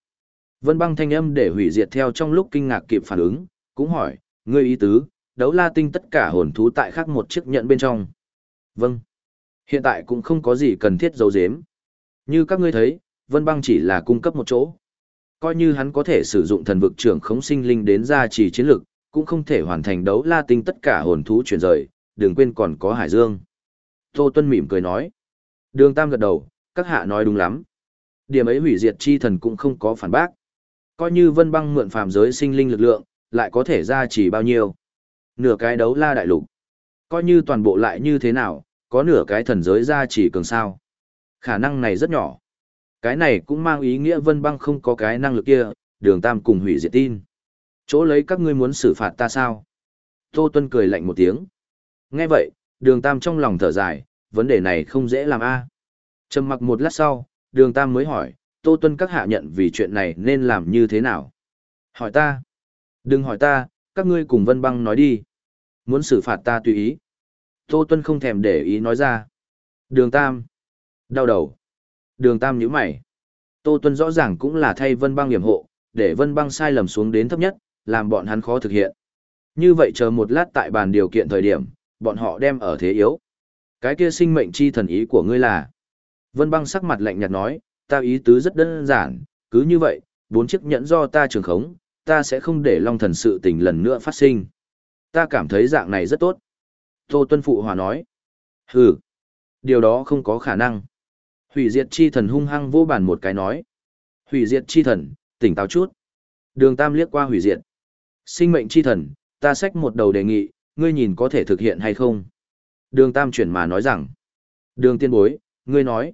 Vân băng thanh âm để hủy diệt theo trong lúc kinh ngạc kịp phản ứng, cũng hỏi, ngươi ý tứ, đấu la tinh tất cả hồn thú tại khác một chiếc nhận bên trong. Vâng. Hiện tại cũng không có gì cần thiết giấu giếm. Như các ngươi thấy, Vân Băng chỉ là cung cấp một chỗ. Coi như hắn có thể sử dụng thần vực trưởng khống sinh linh đến gia trì chiến lực, cũng không thể hoàn thành đấu la tinh tất cả hồn thú chuyển rời, đừng quên còn có Hải Dương. Tô Tuân mỉm cười nói. Đường Tam gật đầu, các hạ nói đúng lắm. Điểm ấy hủy diệt chi thần cũng không có phản bác. Coi như Vân Băng mượn phàm giới sinh linh lực lượng, lại có thể ra chỉ bao nhiêu nửa cái đấu la đại lục. Coi như toàn bộ lại như thế nào, có nửa cái thần giới ra chỉ cường sao. Khả năng này rất nhỏ. Cái này cũng mang ý nghĩa vân băng không có cái năng lực kia, đường tam cùng hủy diệt tin. Chỗ lấy các ngươi muốn xử phạt ta sao? Tô Tuân cười lạnh một tiếng. Nghe vậy, đường tam trong lòng thở dài, vấn đề này không dễ làm a. Trầm mặc một lát sau, đường tam mới hỏi, Tô Tuân các hạ nhận vì chuyện này nên làm như thế nào? Hỏi ta. Đừng hỏi ta, các ngươi cùng vân băng nói đi. Muốn xử phạt ta tùy ý. Tô Tuân không thèm để ý nói ra. Đường Tam. Đau đầu. Đường Tam nhíu mày. Tô Tuân rõ ràng cũng là thay Vân Băng hiểm hộ, để Vân Băng sai lầm xuống đến thấp nhất, làm bọn hắn khó thực hiện. Như vậy chờ một lát tại bàn điều kiện thời điểm, bọn họ đem ở thế yếu. Cái kia sinh mệnh chi thần ý của ngươi là. Vân Băng sắc mặt lạnh nhạt nói, ta ý tứ rất đơn giản, cứ như vậy, bốn chiếc nhẫn do ta trường khống, ta sẽ không để Long thần sự tình lần nữa phát sinh. Ta cảm thấy dạng này rất tốt. Tô Tuân Phụ Hòa nói. Hừ, điều đó không có khả năng. Hủy diệt chi thần hung hăng vô bản một cái nói. Hủy diệt chi thần, tỉnh táo chút. Đường Tam liếc qua hủy diệt. Sinh mệnh chi thần, ta xách một đầu đề nghị, ngươi nhìn có thể thực hiện hay không? Đường Tam chuyển mà nói rằng. Đường tiên bối, ngươi nói.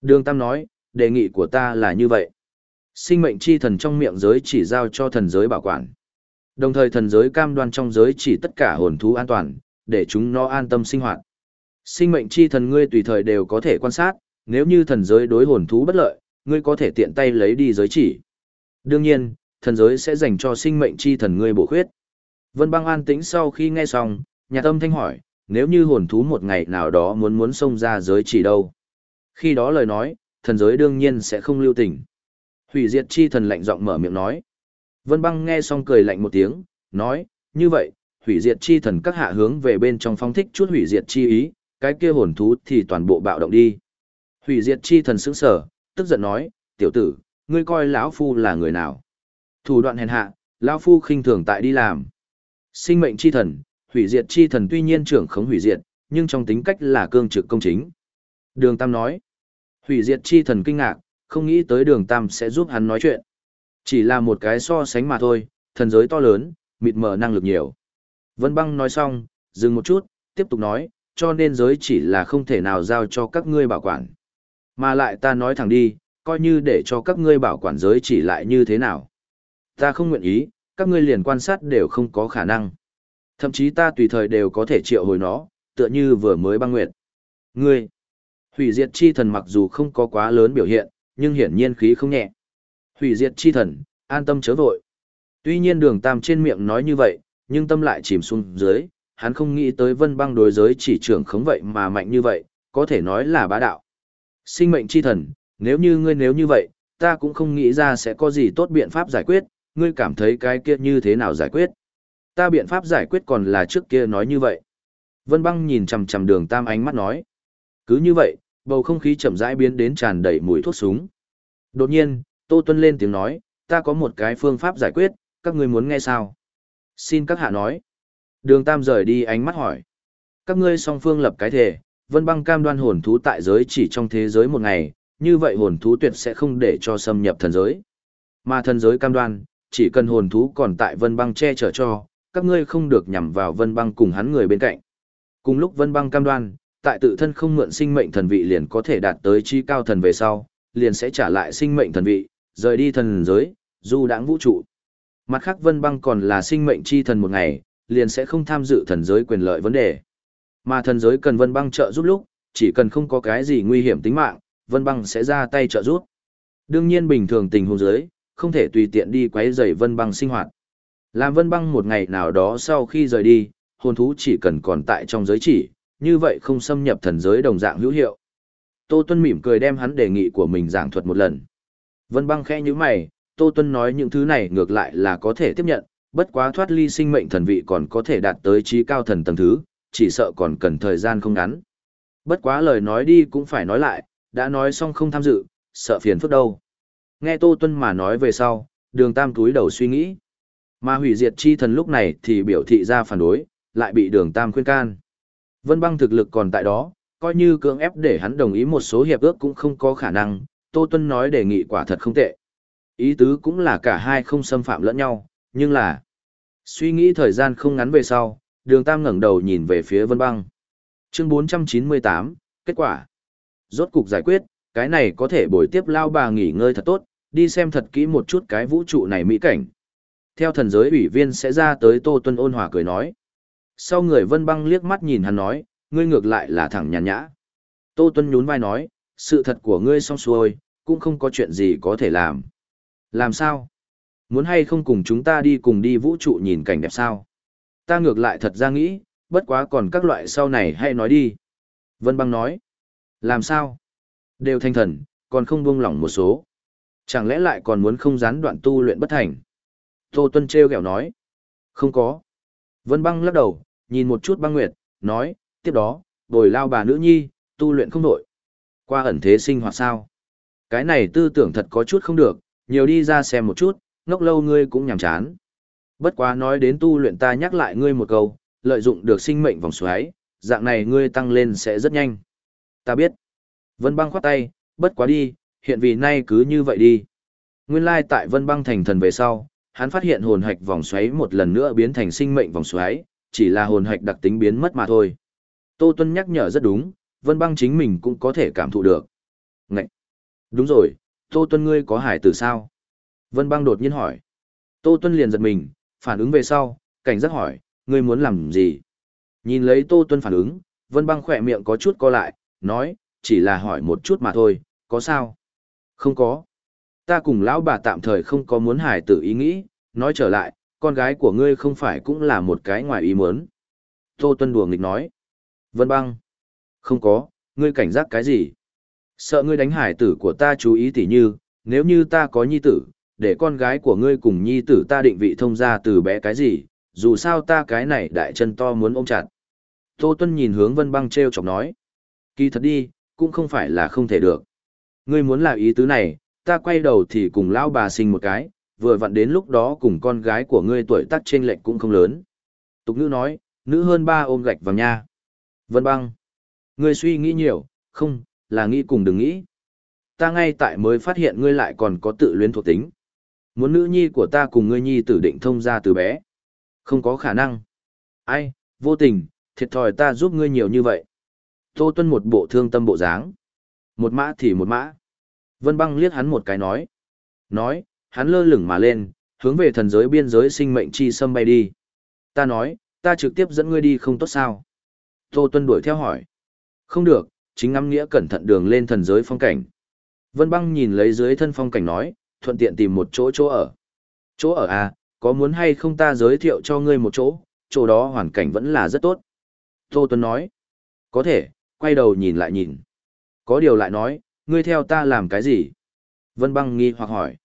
Đường Tam nói, đề nghị của ta là như vậy. Sinh mệnh chi thần trong miệng giới chỉ giao cho thần giới bảo quản. Đồng thời thần giới cam đoan trong giới chỉ tất cả hồn thú an toàn, để chúng nó an tâm sinh hoạt. Sinh mệnh chi thần ngươi tùy thời đều có thể quan sát, nếu như thần giới đối hồn thú bất lợi, ngươi có thể tiện tay lấy đi giới chỉ. Đương nhiên, thần giới sẽ dành cho sinh mệnh chi thần ngươi bổ khuyết. Vân băng an tĩnh sau khi nghe xong, nhà tâm thanh hỏi, nếu như hồn thú một ngày nào đó muốn muốn xông ra giới chỉ đâu. Khi đó lời nói, thần giới đương nhiên sẽ không lưu tình. Hủy diệt chi thần lạnh giọng mở miệng nói. Vân băng nghe xong cười lạnh một tiếng, nói, như vậy, hủy diệt chi thần các hạ hướng về bên trong phong thích chút hủy diệt chi ý, cái kia hồn thú thì toàn bộ bạo động đi. Hủy diệt chi thần sững sở, tức giận nói, tiểu tử, ngươi coi lão phu là người nào? Thủ đoạn hèn hạ, lão phu khinh thường tại đi làm. Sinh mệnh chi thần, hủy diệt chi thần tuy nhiên trưởng khống hủy diệt, nhưng trong tính cách là cương trực công chính. Đường Tam nói, hủy diệt chi thần kinh ngạc, không nghĩ tới đường Tam sẽ giúp hắn nói chuyện. Chỉ là một cái so sánh mà thôi, thần giới to lớn, mịt mờ năng lực nhiều. Vân băng nói xong, dừng một chút, tiếp tục nói, cho nên giới chỉ là không thể nào giao cho các ngươi bảo quản. Mà lại ta nói thẳng đi, coi như để cho các ngươi bảo quản giới chỉ lại như thế nào. Ta không nguyện ý, các ngươi liền quan sát đều không có khả năng. Thậm chí ta tùy thời đều có thể triệu hồi nó, tựa như vừa mới băng nguyệt. Ngươi, hủy diệt chi thần mặc dù không có quá lớn biểu hiện, nhưng hiển nhiên khí không nhẹ. Hủy diệt chi thần, an tâm chớ vội. Tuy nhiên đường tam trên miệng nói như vậy, nhưng tâm lại chìm xuống dưới, hắn không nghĩ tới vân băng đối giới chỉ trưởng khống vậy mà mạnh như vậy, có thể nói là bá đạo. Sinh mệnh chi thần, nếu như ngươi nếu như vậy, ta cũng không nghĩ ra sẽ có gì tốt biện pháp giải quyết, ngươi cảm thấy cái kia như thế nào giải quyết. Ta biện pháp giải quyết còn là trước kia nói như vậy. Vân băng nhìn chằm chằm đường tam ánh mắt nói. Cứ như vậy, bầu không khí chậm rãi biến đến tràn đầy mùi thuốc súng. Đột nhiên, Tô Tuân lên tiếng nói, ta có một cái phương pháp giải quyết, các ngươi muốn nghe sao? Xin các hạ nói. Đường Tam rời đi ánh mắt hỏi. Các ngươi song phương lập cái thể, vân băng cam đoan hồn thú tại giới chỉ trong thế giới một ngày, như vậy hồn thú tuyệt sẽ không để cho xâm nhập thần giới. Mà thần giới cam đoan, chỉ cần hồn thú còn tại vân băng che chở cho, các ngươi không được nhằm vào vân băng cùng hắn người bên cạnh. Cùng lúc vân băng cam đoan, tại tự thân không mượn sinh mệnh thần vị liền có thể đạt tới chi cao thần về sau, liền sẽ trả lại sinh mệnh thần vị, rời đi thần giới, du đãng vũ trụ. Mặt khác vân băng còn là sinh mệnh chi thần một ngày, liền sẽ không tham dự thần giới quyền lợi vấn đề. Mà thần giới cần vân băng trợ giúp lúc, chỉ cần không có cái gì nguy hiểm tính mạng, vân băng sẽ ra tay trợ giúp. Đương nhiên bình thường tình huống giới, không thể tùy tiện đi quấy rầy vân băng sinh hoạt. Làm vân băng một ngày nào đó sau khi rời đi, hồn thú chỉ cần còn tại trong giới chỉ, như vậy không xâm nhập thần giới đồng dạng hữu hiệu. Tô Tuân mỉm cười đem hắn đề nghị của mình giảng thuật một lần. Vân băng khẽ như mày, Tô Tuân nói những thứ này ngược lại là có thể tiếp nhận, bất quá thoát ly sinh mệnh thần vị còn có thể đạt tới trí cao thần tầng thứ, chỉ sợ còn cần thời gian không ngắn. Bất quá lời nói đi cũng phải nói lại, đã nói xong không tham dự, sợ phiền phức đâu. Nghe Tô Tuân mà nói về sau, đường tam túi đầu suy nghĩ. Mà hủy diệt chi thần lúc này thì biểu thị ra phản đối, lại bị đường tam khuyên can. Vân băng thực lực còn tại đó, coi như cưỡng ép để hắn đồng ý một số hiệp ước cũng không có khả năng, Tô Tuân nói đề nghị quả thật không tệ. Ý tứ cũng là cả hai không xâm phạm lẫn nhau, nhưng là... Suy nghĩ thời gian không ngắn về sau, đường tam ngẩng đầu nhìn về phía vân băng. Chương 498, kết quả. Rốt cục giải quyết, cái này có thể bồi tiếp lao bà nghỉ ngơi thật tốt, đi xem thật kỹ một chút cái vũ trụ này mỹ cảnh. Theo thần giới ủy viên sẽ ra tới Tô Tuân ôn hòa cười nói. Sau người vân băng liếc mắt nhìn hắn nói, ngươi ngược lại là thẳng nhàn nhã. Tô Tuân nhún vai nói, sự thật của ngươi xong xuôi, cũng không có chuyện gì có thể làm. Làm sao? Muốn hay không cùng chúng ta đi cùng đi vũ trụ nhìn cảnh đẹp sao? Ta ngược lại thật ra nghĩ, bất quá còn các loại sau này hay nói đi. Vân băng nói. Làm sao? Đều thanh thần, còn không buông lỏng một số. Chẳng lẽ lại còn muốn không gián đoạn tu luyện bất thành? Tô Tuân treo kẹo nói. Không có. Vân băng lắc đầu, nhìn một chút băng nguyệt, nói, tiếp đó, bồi lao bà nữ nhi, tu luyện không nổi. Qua ẩn thế sinh hoạt sao? Cái này tư tưởng thật có chút không được, nhiều đi ra xem một chút, ngốc lâu ngươi cũng nhàm chán. Bất quá nói đến tu luyện ta nhắc lại ngươi một câu, lợi dụng được sinh mệnh vòng xoáy, dạng này ngươi tăng lên sẽ rất nhanh. Ta biết. Vân băng khoát tay, bất quá đi, hiện vì nay cứ như vậy đi. Nguyên lai tại Vân băng thành thần về sau, hắn phát hiện hồn hạch vòng xoáy một lần nữa biến thành sinh mệnh vòng xoáy, chỉ là hồn hạch đặc tính biến mất mà thôi. Tô Tuân nhắc nhở rất đúng, Vân băng chính mình cũng có thể cảm thụ được. Ngậy! Đúng rồi, Tô Tuân ngươi có hải tử sao? Vân băng đột nhiên hỏi. Tô Tuân liền giật mình, phản ứng về sau, cảnh giác hỏi, ngươi muốn làm gì? Nhìn lấy Tô Tuân phản ứng, Vân băng khỏe miệng có chút co lại, nói, chỉ là hỏi một chút mà thôi, có sao? Không có. Ta cùng lão bà tạm thời không có muốn hải tử ý nghĩ, nói trở lại, con gái của ngươi không phải cũng là một cái ngoài ý muốn. Tô Tuân đùa nghịch nói. Vân băng. Không có, ngươi cảnh giác cái gì? Sợ ngươi đánh hải tử của ta chú ý tỉ như, nếu như ta có nhi tử, để con gái của ngươi cùng nhi tử ta định vị thông ra từ bé cái gì, dù sao ta cái này đại chân to muốn ôm chặt. Tô Tuân nhìn hướng Vân Băng treo chọc nói. Kỳ thật đi, cũng không phải là không thể được. Ngươi muốn là ý tứ này, ta quay đầu thì cùng lão bà sinh một cái, vừa vặn đến lúc đó cùng con gái của ngươi tuổi tác trên lệch cũng không lớn. Tục nữ nói, nữ hơn ba ôm gạch vào nha. Vân Băng. Ngươi suy nghĩ nhiều, không, là nghĩ cùng đừng nghĩ. Ta ngay tại mới phát hiện ngươi lại còn có tự luyến thuộc tính. Muốn nữ nhi của ta cùng ngươi nhi tử định thông ra từ bé. Không có khả năng. Ai, vô tình, thiệt thòi ta giúp ngươi nhiều như vậy. Tô Tuân một bộ thương tâm bộ dáng. Một mã thì một mã. Vân băng liếc hắn một cái nói. Nói, hắn lơ lửng mà lên, hướng về thần giới biên giới sinh mệnh chi xâm bay đi. Ta nói, ta trực tiếp dẫn ngươi đi không tốt sao? Tô Tuân đuổi theo hỏi. Không được, chính ngắm nghĩa cẩn thận đường lên thần giới phong cảnh. Vân băng nhìn lấy dưới thân phong cảnh nói, thuận tiện tìm một chỗ chỗ ở. Chỗ ở à, có muốn hay không ta giới thiệu cho ngươi một chỗ, chỗ đó hoàn cảnh vẫn là rất tốt. Tô Tuấn nói, có thể, quay đầu nhìn lại nhìn. Có điều lại nói, ngươi theo ta làm cái gì? Vân băng nghi hoặc hỏi.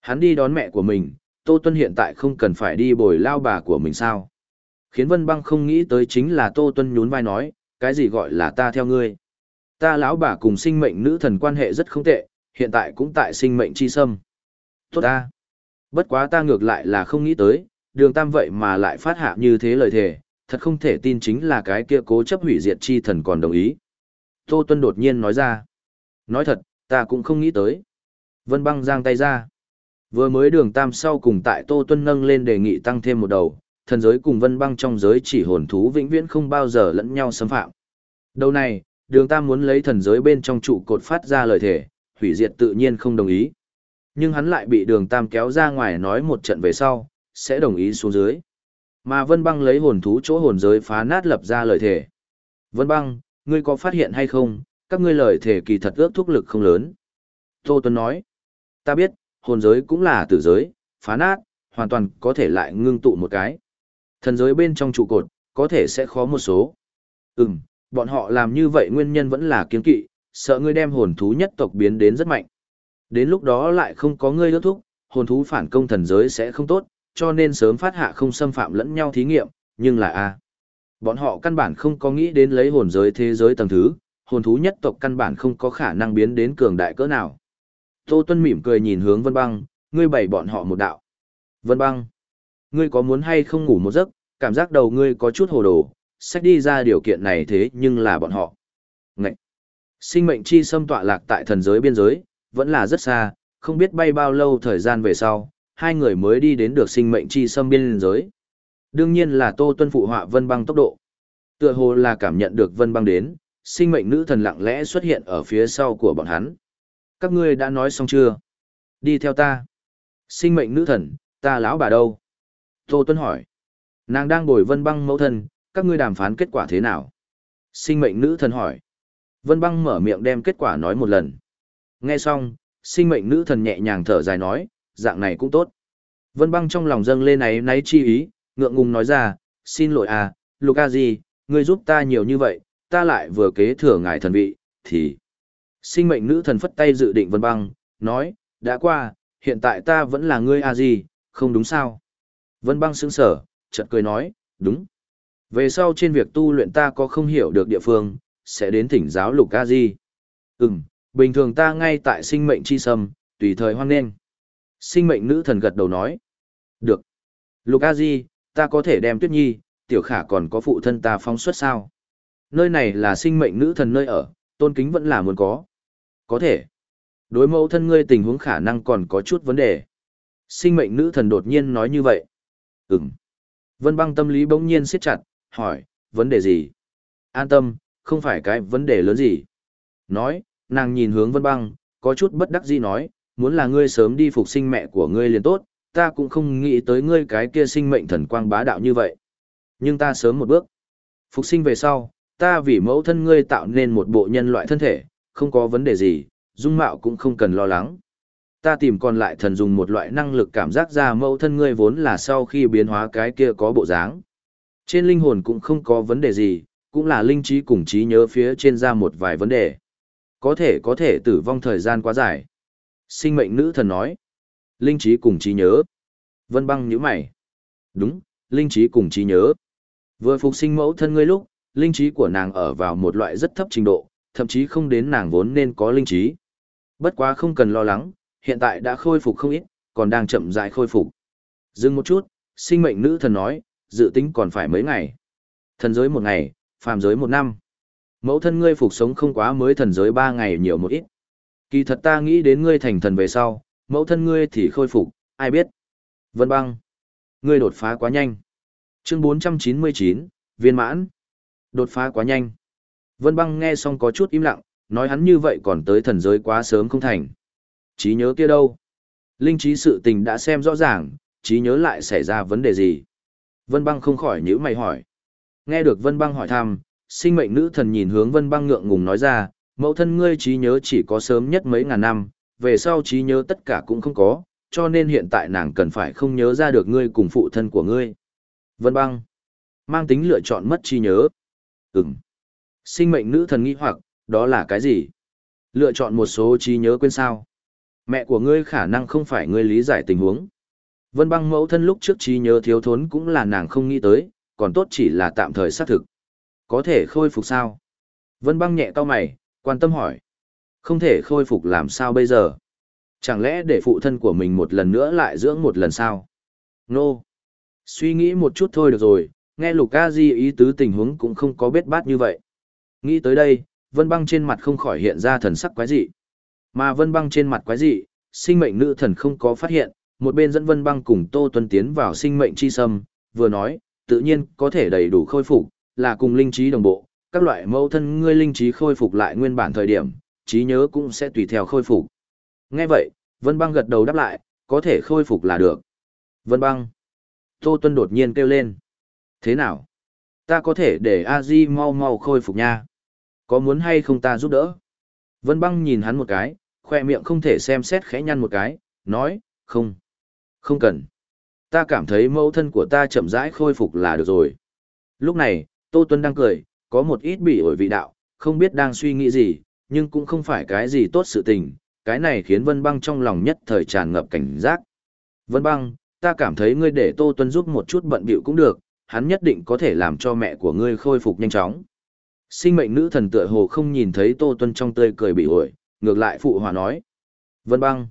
Hắn đi đón mẹ của mình, Tô Tuân hiện tại không cần phải đi bồi lao bà của mình sao? Khiến Vân băng không nghĩ tới chính là Tô Tuân nhún vai nói, cái gì gọi là ta theo ngươi? Ta lão bà cùng sinh mệnh nữ thần quan hệ rất không tệ, hiện tại cũng tại sinh mệnh chi sâm. Tốt ta. Bất quá ta ngược lại là không nghĩ tới, đường tam vậy mà lại phát hạ như thế lời thề, thật không thể tin chính là cái kia cố chấp hủy diệt chi thần còn đồng ý. Tô Tuân đột nhiên nói ra. Nói thật, ta cũng không nghĩ tới. Vân băng giang tay ra. Vừa mới đường tam sau cùng tại Tô Tuân nâng lên đề nghị tăng thêm một đầu, thần giới cùng vân băng trong giới chỉ hồn thú vĩnh viễn không bao giờ lẫn nhau xâm phạm. Đầu này, đường tam muốn lấy thần giới bên trong trụ cột phát ra lời thể, hủy diệt tự nhiên không đồng ý. Nhưng hắn lại bị đường tam kéo ra ngoài nói một trận về sau, sẽ đồng ý xuống dưới. Mà Vân Băng lấy hồn thú chỗ hồn giới phá nát lập ra lời thể. Vân Băng, ngươi có phát hiện hay không, các ngươi lời thể kỳ thật ước thúc lực không lớn. Tô Tuấn nói, ta biết, hồn giới cũng là tử giới, phá nát, hoàn toàn có thể lại ngưng tụ một cái. Thần giới bên trong trụ cột, có thể sẽ khó một số. Ừm, bọn họ làm như vậy nguyên nhân vẫn là kiên kỵ, sợ ngươi đem hồn thú nhất tộc biến đến rất mạnh. Đến lúc đó lại không có ngươi ước thúc, hồn thú phản công thần giới sẽ không tốt, cho nên sớm phát hạ không xâm phạm lẫn nhau thí nghiệm, nhưng là a Bọn họ căn bản không có nghĩ đến lấy hồn giới thế giới tầng thứ, hồn thú nhất tộc căn bản không có khả năng biến đến cường đại cỡ nào. Tô Tuân mỉm cười nhìn hướng Vân Băng, ngươi bày bọn họ một đạo. Vân Băng, ngươi có muốn hay không ngủ một giấc, cảm giác đầu ngươi có chút hồ đồ, sách đi ra điều kiện này thế nhưng là bọn họ. Ngậy! Sinh mệnh chi xâm tọa lạc tại thần giới biên giới, vẫn là rất xa, không biết bay bao lâu thời gian về sau, hai người mới đi đến được sinh mệnh chi xâm biên giới. Đương nhiên là Tô Tuân phụ họa Vân Băng tốc độ. Tựa hồ là cảm nhận được Vân Băng đến, sinh mệnh nữ thần lặng lẽ xuất hiện ở phía sau của bọn hắn. Các ngươi đã nói xong chưa? Đi theo ta. Sinh mệnh nữ thần, ta lão bà đâu? Tô tuấn hỏi. Nàng đang bồi Vân Băng mẫu thân, các ngươi đàm phán kết quả thế nào? Sinh mệnh nữ thần hỏi. Vân Băng mở miệng đem kết quả nói một lần. Nghe xong, sinh mệnh nữ thần nhẹ nhàng thở dài nói, dạng này cũng tốt. Vân băng trong lòng dâng lên náy náy chi ý, ngượng ngùng nói ra, xin lỗi à, luka di ngươi giúp ta nhiều như vậy, ta lại vừa kế thừa ngài thần vị, thì... Sinh mệnh nữ thần phất tay dự định vân băng, nói, đã qua, hiện tại ta vẫn là ngươi a gì, không đúng sao? Vân băng sững sở, chợt cười nói, đúng. Về sau trên việc tu luyện ta có không hiểu được địa phương, sẽ đến thỉnh giáo lục a di. Ừm, bình thường ta ngay tại sinh mệnh chi sâm, tùy thời hoan nghênh. Sinh mệnh nữ thần gật đầu nói. Được. Lục A Di, ta có thể đem Tuyết Nhi, tiểu khả còn có phụ thân ta phóng xuất sao? Nơi này là sinh mệnh nữ thần nơi ở, tôn kính vẫn là muốn có. Có thể. Đối mẫu thân ngươi tình huống khả năng còn có chút vấn đề. Sinh mệnh nữ thần đột nhiên nói như vậy. Ừm. Vân băng tâm lý bỗng nhiên siết chặt, hỏi, vấn đề gì? An tâm, không phải cái vấn đề lớn gì. Nói, nàng nhìn hướng vân băng, có chút bất đắc dĩ nói, muốn là ngươi sớm đi phục sinh mẹ của ngươi liền tốt, ta cũng không nghĩ tới ngươi cái kia sinh mệnh thần quang bá đạo như vậy. Nhưng ta sớm một bước. Phục sinh về sau, ta vì mẫu thân ngươi tạo nên một bộ nhân loại thân thể, không có vấn đề gì, dung mạo cũng không cần lo lắng. Ta tìm còn lại thần dùng một loại năng lực cảm giác ra mẫu thân ngươi vốn là sau khi biến hóa cái kia có bộ dáng. Trên linh hồn cũng không có vấn đề gì, cũng là linh trí cùng trí nhớ phía trên ra một vài vấn đề. Có thể có thể tử vong thời gian quá dài. Sinh mệnh nữ thần nói. Linh trí cùng trí nhớ. Vân băng nhíu mày. Đúng, linh trí cùng trí nhớ. Vừa phục sinh mẫu thân ngươi lúc, linh trí của nàng ở vào một loại rất thấp trình độ, thậm chí không đến nàng vốn nên có linh trí. Bất quá không cần lo lắng, hiện tại đã khôi phục không ít, còn đang chậm rãi khôi phục. Dừng một chút, sinh mệnh nữ thần nói, dự tính còn phải mấy ngày. Thần giới một ngày, phàm giới một năm. Mẫu thân ngươi phục sống không quá mới thần giới ba ngày nhiều một ít. Kỳ thật ta nghĩ đến ngươi thành thần về sau, mẫu thân ngươi thì khôi phục, ai biết. Vân băng. Ngươi đột phá quá nhanh. Chương 499, viên mãn. Đột phá quá nhanh. Vân băng nghe xong có chút im lặng, nói hắn như vậy còn tới thần giới quá sớm không thành. Trí nhớ kia đâu? Linh trí sự tình đã xem rõ ràng, trí nhớ lại xảy ra vấn đề gì? Vân băng không khỏi nhữ mày hỏi. Nghe được Vân băng hỏi thăm, sinh mệnh nữ thần nhìn hướng Vân băng ngượng ngùng nói ra, mẫu thân ngươi trí nhớ chỉ có sớm nhất mấy ngàn năm, về sau trí nhớ tất cả cũng không có, cho nên hiện tại nàng cần phải không nhớ ra được ngươi cùng phụ thân của ngươi. Vân băng, mang tính lựa chọn mất trí nhớ. Ừm. Sinh mệnh nữ thần nghĩ hoặc, đó là cái gì? Lựa chọn một số trí nhớ quên sao? Mẹ của ngươi khả năng không phải ngươi lý giải tình huống. Vân băng mẫu thân lúc trước trí nhớ thiếu thốn cũng là nàng không nghĩ tới, còn tốt chỉ là tạm thời xác thực. Có thể khôi phục sao? Vân băng nhẹ to mày, quan tâm hỏi. Không thể khôi phục làm sao bây giờ? Chẳng lẽ để phụ thân của mình một lần nữa lại dưỡng một lần sao? Nô! No. Suy nghĩ một chút thôi được rồi, nghe lục ca di ý tứ tình huống cũng không có bết bát như vậy. Nghĩ tới đây, vân băng trên mặt không khỏi hiện ra thần sắc quái dị. Mà vân băng trên mặt quái dị, sinh mệnh nữ thần không có phát hiện, một bên dẫn vân băng cùng tô tuân tiến vào sinh mệnh chi sâm, vừa nói, tự nhiên có thể đầy đủ khôi phục, là cùng linh trí đồng bộ, các loại mẫu thân ngươi linh trí khôi phục lại nguyên bản thời điểm, trí nhớ cũng sẽ tùy theo khôi phục. Nghe vậy, Vân Băng gật đầu đáp lại, có thể khôi phục là được. Vân Băng. Tô Tuân đột nhiên kêu lên. Thế nào? Ta có thể để a di mau mau khôi phục nha. Có muốn hay không ta giúp đỡ? Vân Băng nhìn hắn một cái, khoe miệng không thể xem xét khẽ nhăn một cái, nói, không. Không cần. Ta cảm thấy mẫu thân của ta chậm rãi khôi phục là được rồi. Lúc này, Tô Tuân đang cười, có một ít bị ổi vị đạo, không biết đang suy nghĩ gì, nhưng cũng không phải cái gì tốt sự tình, cái này khiến Vân Băng trong lòng nhất thời tràn ngập cảnh giác. Vân Băng, ta cảm thấy ngươi để Tô Tuân giúp một chút bận bịu cũng được, hắn nhất định có thể làm cho mẹ của ngươi khôi phục nhanh chóng. Sinh mệnh nữ thần tựa hồ không nhìn thấy Tô Tuân trong tươi cười bị ổi, ngược lại phụ hòa nói. Vân Băng,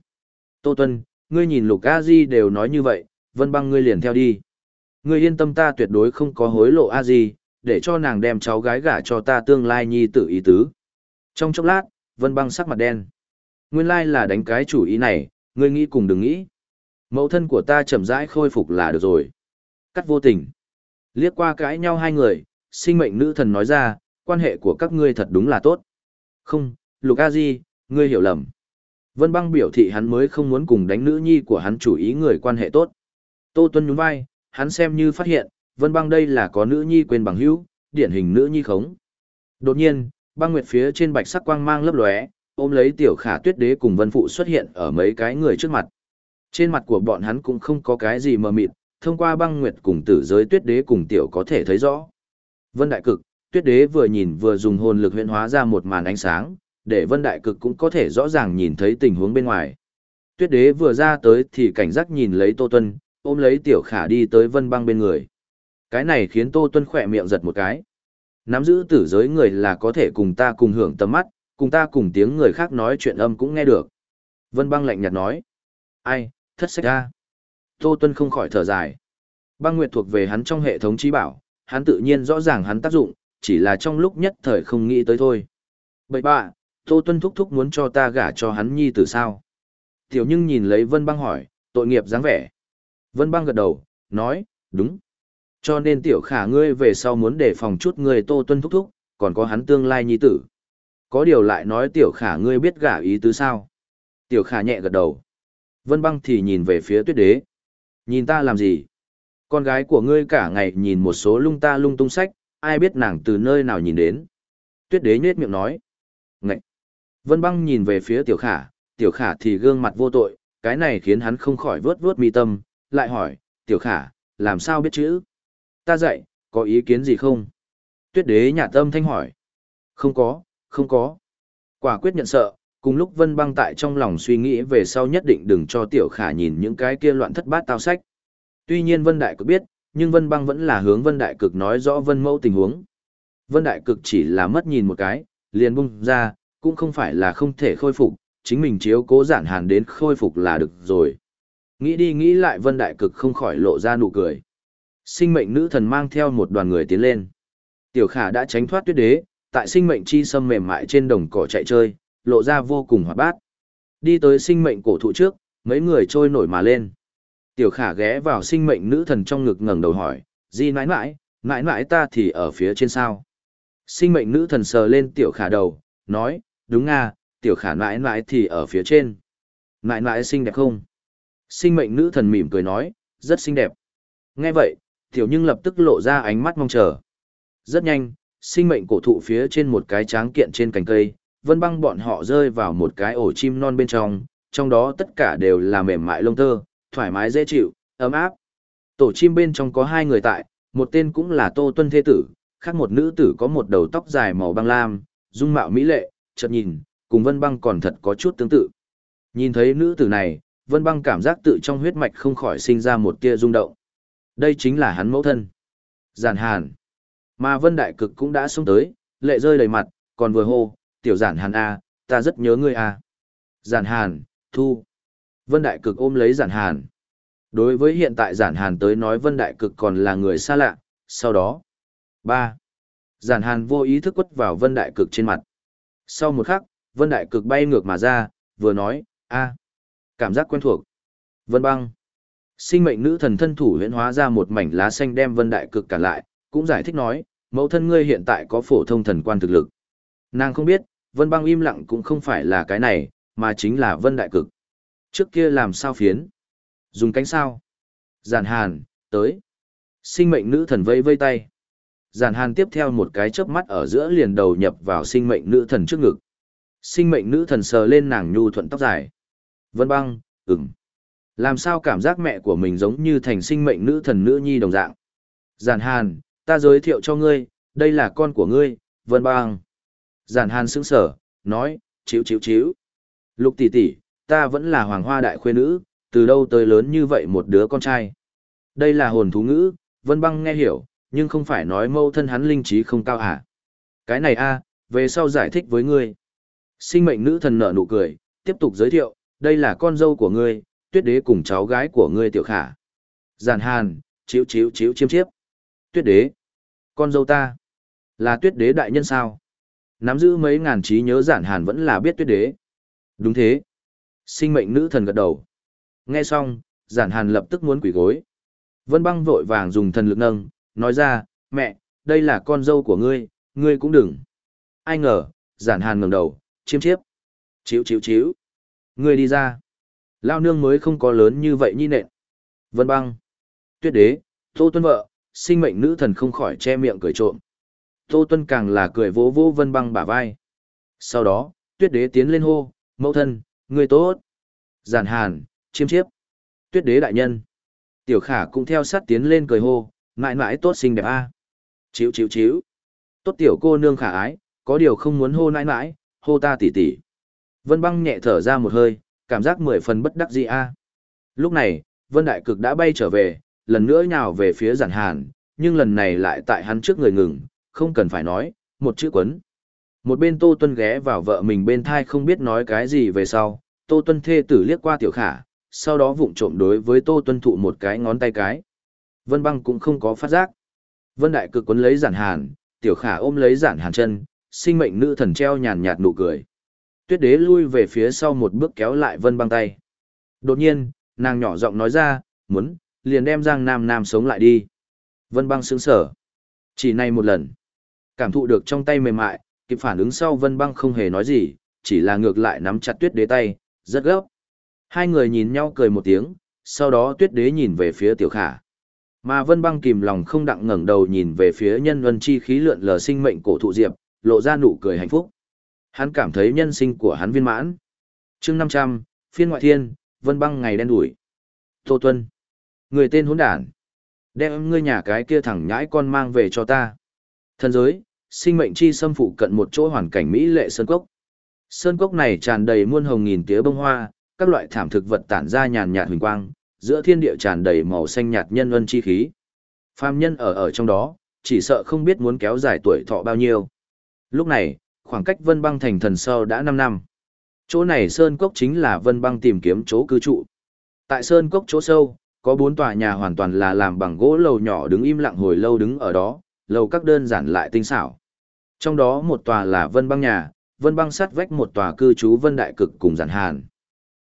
Tô Tuân, ngươi nhìn Lục A Di đều nói như vậy, Vân Băng ngươi liền theo đi. Ngươi yên tâm ta tuyệt đối không có hối lộ A Di, để cho nàng đem cháu gái gả cho ta tương lai nhi tử ý tứ. Trong chốc lát, Vân Băng sắc mặt đen. Nguyên lai là đánh cái chủ ý này, ngươi nghĩ cùng đừng nghĩ. Mẫu thân của ta chậm rãi khôi phục là được rồi. Cắt vô tình. Liếc qua cãi nhau hai người, sinh mệnh nữ thần nói ra, quan hệ của các ngươi thật đúng là tốt. Không, Lục A Di, ngươi hiểu lầm. Vân băng biểu thị hắn mới không muốn cùng đánh nữ nhi của hắn chủ ý người quan hệ tốt. Tô Tuân nhún vai, hắn xem như phát hiện, Vân băng đây là có nữ nhi quên bằng hữu, điển hình nữ nhi khống. Đột nhiên, băng nguyệt phía trên bạch sắc quang mang lấp lóe, ôm lấy tiểu khả tuyết đế cùng vân phụ xuất hiện ở mấy cái người trước mặt. Trên mặt của bọn hắn cũng không có cái gì mờ mịt, thông qua băng nguyệt cùng tử giới tuyết đế cùng tiểu có thể thấy rõ. Vân đại cực, tuyết đế vừa nhìn vừa dùng hồn lực huyện hóa ra một màn ánh sáng, để vân đại cực cũng có thể rõ ràng nhìn thấy tình huống bên ngoài. Tuyết đế vừa ra tới thì cảnh giác nhìn lấy Tô Tuân, ôm lấy tiểu khả đi tới vân băng bên người. Cái này khiến Tô Tuân khỏe miệng giật một cái. Nắm giữ tử giới người là có thể cùng ta cùng hưởng tầm mắt, cùng ta cùng tiếng người khác nói chuyện âm cũng nghe được. Vân băng lạnh nhạt nói. Ai, thất sách ra. Tô Tuân không khỏi thở dài. Băng Nguyệt thuộc về hắn trong hệ thống trí bảo, hắn tự nhiên rõ ràng hắn tác dụng, chỉ là trong lúc nhất thời không nghĩ tới thôi. Bậy bạ, Tô Tuân thúc thúc muốn cho ta gả cho hắn nhi từ sao? Tiểu nhưng nhìn lấy Vân băng hỏi, tội nghiệp dáng vẻ. Vân băng gật đầu, nói, đúng. Cho nên tiểu khả ngươi về sau muốn đề phòng chút người Tô Tuân thúc thúc, còn có hắn tương lai nhi tử. Có điều lại nói tiểu khả ngươi biết gả ý tứ sao? Tiểu khả nhẹ gật đầu. Vân băng thì nhìn về phía tuyết đế. Nhìn ta làm gì? Con gái của ngươi cả ngày nhìn một số lung ta lung tung sách, ai biết nàng từ nơi nào nhìn đến. Tuyết đế nhết miệng nói. Ngậy! Vân băng nhìn về phía tiểu khả, tiểu khả thì gương mặt vô tội, cái này khiến hắn không khỏi vớt vớt mi tâm, lại hỏi, tiểu khả, làm sao biết chữ? Ta dạy, có ý kiến gì không? Tuyết đế nhà tâm thanh hỏi. Không có, không có. Quả quyết nhận sợ, cùng lúc Vân băng tại trong lòng suy nghĩ về sau nhất định đừng cho tiểu khả nhìn những cái kia loạn thất bát tao sách. Tuy nhiên Vân Đại Cực biết, nhưng Vân băng vẫn là hướng Vân Đại Cực nói rõ Vân mẫu tình huống. Vân Đại Cực chỉ là mất nhìn một cái, liền bung ra, cũng không phải là không thể khôi phục, chính mình chiếu cố giản hàn đến khôi phục là được rồi. Nghĩ đi nghĩ lại Vân Đại Cực không khỏi lộ ra nụ cười. Sinh mệnh nữ thần mang theo một đoàn người tiến lên. Tiểu khả đã tránh thoát tuyết đế, tại sinh mệnh chi sâm mềm mại trên đồng cỏ chạy chơi, lộ ra vô cùng hoạt bát. Đi tới sinh mệnh cổ thụ trước, mấy người trôi nổi mà lên. Tiểu khả ghé vào sinh mệnh nữ thần trong ngực ngẩng đầu hỏi, di nãi nãi, nãi nãi ta thì ở phía trên sao. Sinh mệnh nữ thần sờ lên tiểu khả đầu, nói, đúng nga, tiểu khả nãi nãi thì ở phía trên. nãi nãi xinh đẹp không? Sinh mệnh nữ thần mỉm cười nói, rất xinh đẹp. Nghe vậy, tiểu nhưng lập tức lộ ra ánh mắt mong chờ. Rất nhanh, sinh mệnh cổ thụ phía trên một cái tráng kiện trên cành cây, vân băng bọn họ rơi vào một cái ổ chim non bên trong, trong đó tất cả đều là mềm mại lông tơ, thoải mái dễ chịu, ấm áp. Tổ chim bên trong có hai người tại, một tên cũng là Tô Tuân Thế Tử, khác một nữ tử có một đầu tóc dài màu băng lam, dung mạo mỹ lệ, chợt nhìn, cùng Vân Băng còn thật có chút tương tự. Nhìn thấy nữ tử này, Vân Băng cảm giác tự trong huyết mạch không khỏi sinh ra một tia rung động. Đây chính là hắn mẫu thân. Giản Hàn. Mà Vân Đại Cực cũng đã xuống tới, lệ rơi đầy mặt, còn vừa hô, tiểu Giản Hàn A, ta rất nhớ ngươi A. Giản Hàn, thu. Vân Đại Cực ôm lấy Giản Hàn. Đối với hiện tại Giản Hàn tới nói Vân Đại Cực còn là người xa lạ, sau đó. ba Giản Hàn vô ý thức quất vào Vân Đại Cực trên mặt. Sau một khắc, Vân Đại Cực bay ngược mà ra, vừa nói, a cảm giác quen thuộc. Vân băng. Sinh mệnh nữ thần thân thủ huyễn hóa ra một mảnh lá xanh đem Vân Đại Cực cản lại, cũng giải thích nói, mẫu thân ngươi hiện tại có phổ thông thần quan thực lực. Nàng không biết, Vân băng im lặng cũng không phải là cái này, mà chính là Vân Đại Cực. Trước kia làm sao phiến? Dùng cánh sao? Giản hàn, tới. Sinh mệnh nữ thần vây vây tay. Giản hàn tiếp theo một cái chớp mắt ở giữa liền đầu nhập vào sinh mệnh nữ thần trước ngực. Sinh mệnh nữ thần sờ lên nàng nhu thuận tóc dài. Vân băng, ừm. Làm sao cảm giác mẹ của mình giống như thành sinh mệnh nữ thần nữ nhi đồng dạng. Giản hàn, ta giới thiệu cho ngươi, đây là con của ngươi, Vân băng. Giản hàn sững sở, nói, chíu chíu chíu. Lục tỷ tỷ, ta vẫn là hoàng hoa đại khuê nữ, từ đâu tới lớn như vậy một đứa con trai. Đây là hồn thú ngữ, Vân băng nghe hiểu, nhưng không phải nói mâu thân hắn linh trí không cao hả. Cái này a, về sau giải thích với ngươi. Sinh mệnh nữ thần nở nụ cười, tiếp tục giới thiệu, đây là con dâu của ngươi, tuyết đế cùng cháu gái của ngươi tiểu khả. Giản hàn, chiếu chiếu chiếu chiêm chiếp. Tuyết đế, con dâu ta, là tuyết đế đại nhân sao? Nắm giữ mấy ngàn trí nhớ giản hàn vẫn là biết tuyết đế. Đúng thế. Sinh mệnh nữ thần gật đầu. Nghe xong, giản hàn lập tức muốn quỷ gối. Vân băng vội vàng dùng thần lực nâng, nói ra, mẹ, đây là con dâu của ngươi, ngươi cũng đừng. Ai ngờ, giản hàn ngẩng đầu, chiêm chiếp. Chíu chíu chíu. Ngươi đi ra. Lao nương mới không có lớn như vậy nhi nện. Vân băng. Tuyết đế, tô tuân vợ, sinh mệnh nữ thần không khỏi che miệng cười trộm. Tô tuân càng là cười vỗ vỗ vân băng bả vai. Sau đó, tuyết đế tiến lên hô, mẫu thân, người tốt. Giản hàn, chiêm chiếp. Tuyết đế đại nhân. Tiểu khả cũng theo sát tiến lên cười hô, mãi mãi tốt xinh đẹp a à. Chíu chíu chíu. Tốt tiểu cô nương khả ái, có điều không muốn hô nãi nãi, hô ta tỉ tỉ. Vân băng nhẹ thở ra một hơi, cảm giác mười phần bất đắc dĩ a. Lúc này, Vân Đại Cực đã bay trở về, lần nữa nhào về phía giản hàn, nhưng lần này lại tại hắn trước người ngừng, không cần phải nói, một chữ quấn. Một bên Tô Tuân ghé vào vợ mình bên thai không biết nói cái gì về sau, Tô Tuân thê tử liếc qua tiểu khả, sau đó vụng trộm đối với Tô Tuân thụ một cái ngón tay cái. Vân băng cũng không có phát giác. Vân Đại Cực quấn lấy giản hàn, tiểu khả ôm lấy giản hàn chân, sinh mệnh nữ thần treo nhàn nhạt nụ cười. Tuyết đế lui về phía sau một bước kéo lại vân băng tay. Đột nhiên, nàng nhỏ giọng nói ra, muốn, liền đem Giang Nam Nam sống lại đi. Vân băng sững sở. Chỉ này một lần. Cảm thụ được trong tay mềm mại, kịp phản ứng sau vân băng không hề nói gì, chỉ là ngược lại nắm chặt tuyết đế tay, rất gấp. Hai người nhìn nhau cười một tiếng, sau đó tuyết đế nhìn về phía tiểu khả. Mà vân băng kìm lòng không đặng ngẩng đầu nhìn về phía nhân luân chi khí lượn lờ sinh mệnh cổ thụ diệp, lộ ra nụ cười hạnh phúc. Hắn cảm thấy nhân sinh của hắn viên mãn. chương 500, phiên ngoại thiên, vân băng ngày đen đủi. Tô Tuân. Người tên hỗn đản. Đem ngươi nhà cái kia thẳng nhãi con mang về cho ta. Thần giới, sinh mệnh chi xâm phụ cận một chỗ hoàn cảnh mỹ lệ sơn cốc. Sơn cốc này tràn đầy muôn hồng nghìn tía bông hoa, các loại thảm thực vật tản ra nhàn nhạt huỳnh quang, giữa thiên địa tràn đầy màu xanh nhạt nhân ân chi khí. Phàm nhân ở ở trong đó, chỉ sợ không biết muốn kéo dài tuổi thọ bao nhiêu. Lúc này, khoảng cách Vân Băng thành thần sâu đã 5 năm. Chỗ này Sơn Cốc chính là Vân Băng tìm kiếm chỗ cư trụ. Tại Sơn Cốc chỗ sâu, có bốn tòa nhà hoàn toàn là làm bằng gỗ lầu nhỏ đứng im lặng hồi lâu đứng ở đó, lầu các đơn giản lại tinh xảo. Trong đó một tòa là Vân Băng nhà, Vân Băng sát vách một tòa cư trú Vân Đại Cực cùng giản hàn.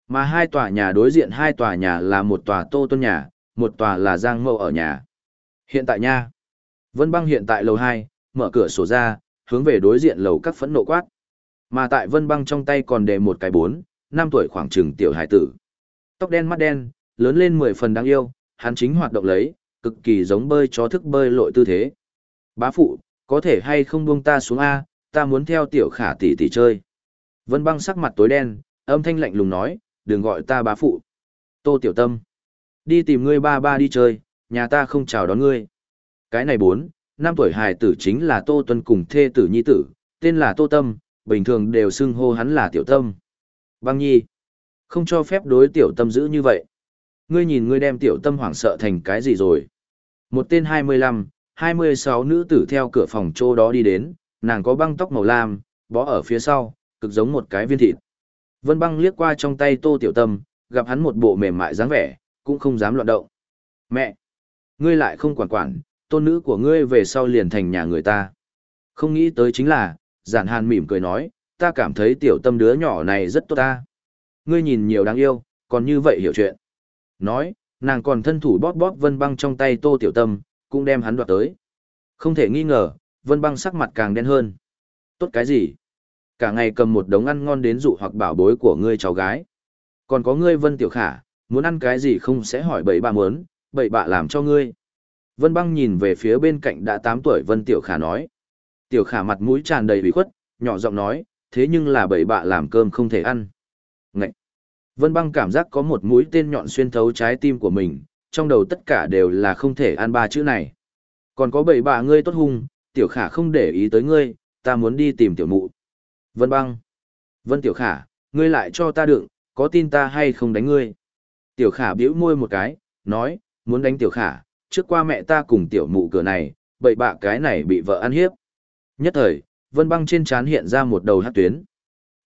Mà hai tòa nhà đối diện hai tòa nhà là một tòa Tô Tôn nhà, một tòa là Giang Mậu ở nhà. Hiện tại nha, Vân Băng hiện tại lầu 2, mở cửa sổ ra, hướng về đối diện lầu các phẫn nộ quát. Mà tại Vân Băng trong tay còn để một cái bốn, năm tuổi khoảng chừng tiểu hải tử. Tóc đen mắt đen, lớn lên mười phần đáng yêu, hắn chính hoạt động lấy, cực kỳ giống bơi chó thức bơi lội tư thế. Bá phụ, có thể hay không buông ta xuống A, ta muốn theo tiểu khả tỷ tỷ chơi. Vân băng sắc mặt tối đen, âm thanh lạnh lùng nói, đừng gọi ta bá phụ. Tô tiểu tâm. Đi tìm ngươi ba ba đi chơi, nhà ta không chào đón ngươi. Cái này bốn, năm tuổi hài tử chính là Tô Tuân cùng thê tử nhi tử, tên là Tô Tâm, bình thường đều xưng hô hắn là tiểu tâm. Băng nhi. Không cho phép đối tiểu tâm giữ như vậy. Ngươi nhìn ngươi đem tiểu tâm hoảng sợ thành cái gì rồi. Một tên 25, 26 nữ tử theo cửa phòng trô đó đi đến, nàng có băng tóc màu lam, bó ở phía sau, cực giống một cái viên thịt. Vân băng liếc qua trong tay tô tiểu tâm, gặp hắn một bộ mềm mại dáng vẻ, cũng không dám loạn động. Mẹ! Ngươi lại không quản quản, tôn nữ của ngươi về sau liền thành nhà người ta. Không nghĩ tới chính là, giản hàn mỉm cười nói, ta cảm thấy tiểu tâm đứa nhỏ này rất tốt ta. Ngươi nhìn nhiều đáng yêu, còn như vậy hiểu chuyện. Nói, nàng còn thân thủ bóp bóp vân băng trong tay tô tiểu tâm, cũng đem hắn đoạt tới. Không thể nghi ngờ, vân băng sắc mặt càng đen hơn. Tốt cái gì? Cả ngày cầm một đống ăn ngon đến dụ hoặc bảo bối của ngươi cháu gái. Còn có ngươi vân tiểu khả, muốn ăn cái gì không sẽ hỏi bậy bạ muốn, bậy bạ làm cho ngươi. Vân băng nhìn về phía bên cạnh đã 8 tuổi vân tiểu khả nói. Tiểu khả mặt mũi tràn đầy ủy khuất, nhỏ giọng nói, thế nhưng là bậy bạ làm cơm không thể ăn. Ngậy! Vân băng cảm giác có một mũi tên nhọn xuyên thấu trái tim của mình, trong đầu tất cả đều là không thể ăn ba chữ này. Còn có bậy bạ ngươi tốt hung, tiểu khả không để ý tới ngươi, ta muốn đi tìm tiểu mụ. Vân băng. Vân tiểu khả, ngươi lại cho ta đựng, có tin ta hay không đánh ngươi. Tiểu khả bĩu môi một cái, nói, muốn đánh tiểu khả, trước qua mẹ ta cùng tiểu mụ cửa này, bậy bạ cái này bị vợ ăn hiếp. Nhất thời, vân băng trên trán hiện ra một đầu hát tuyến.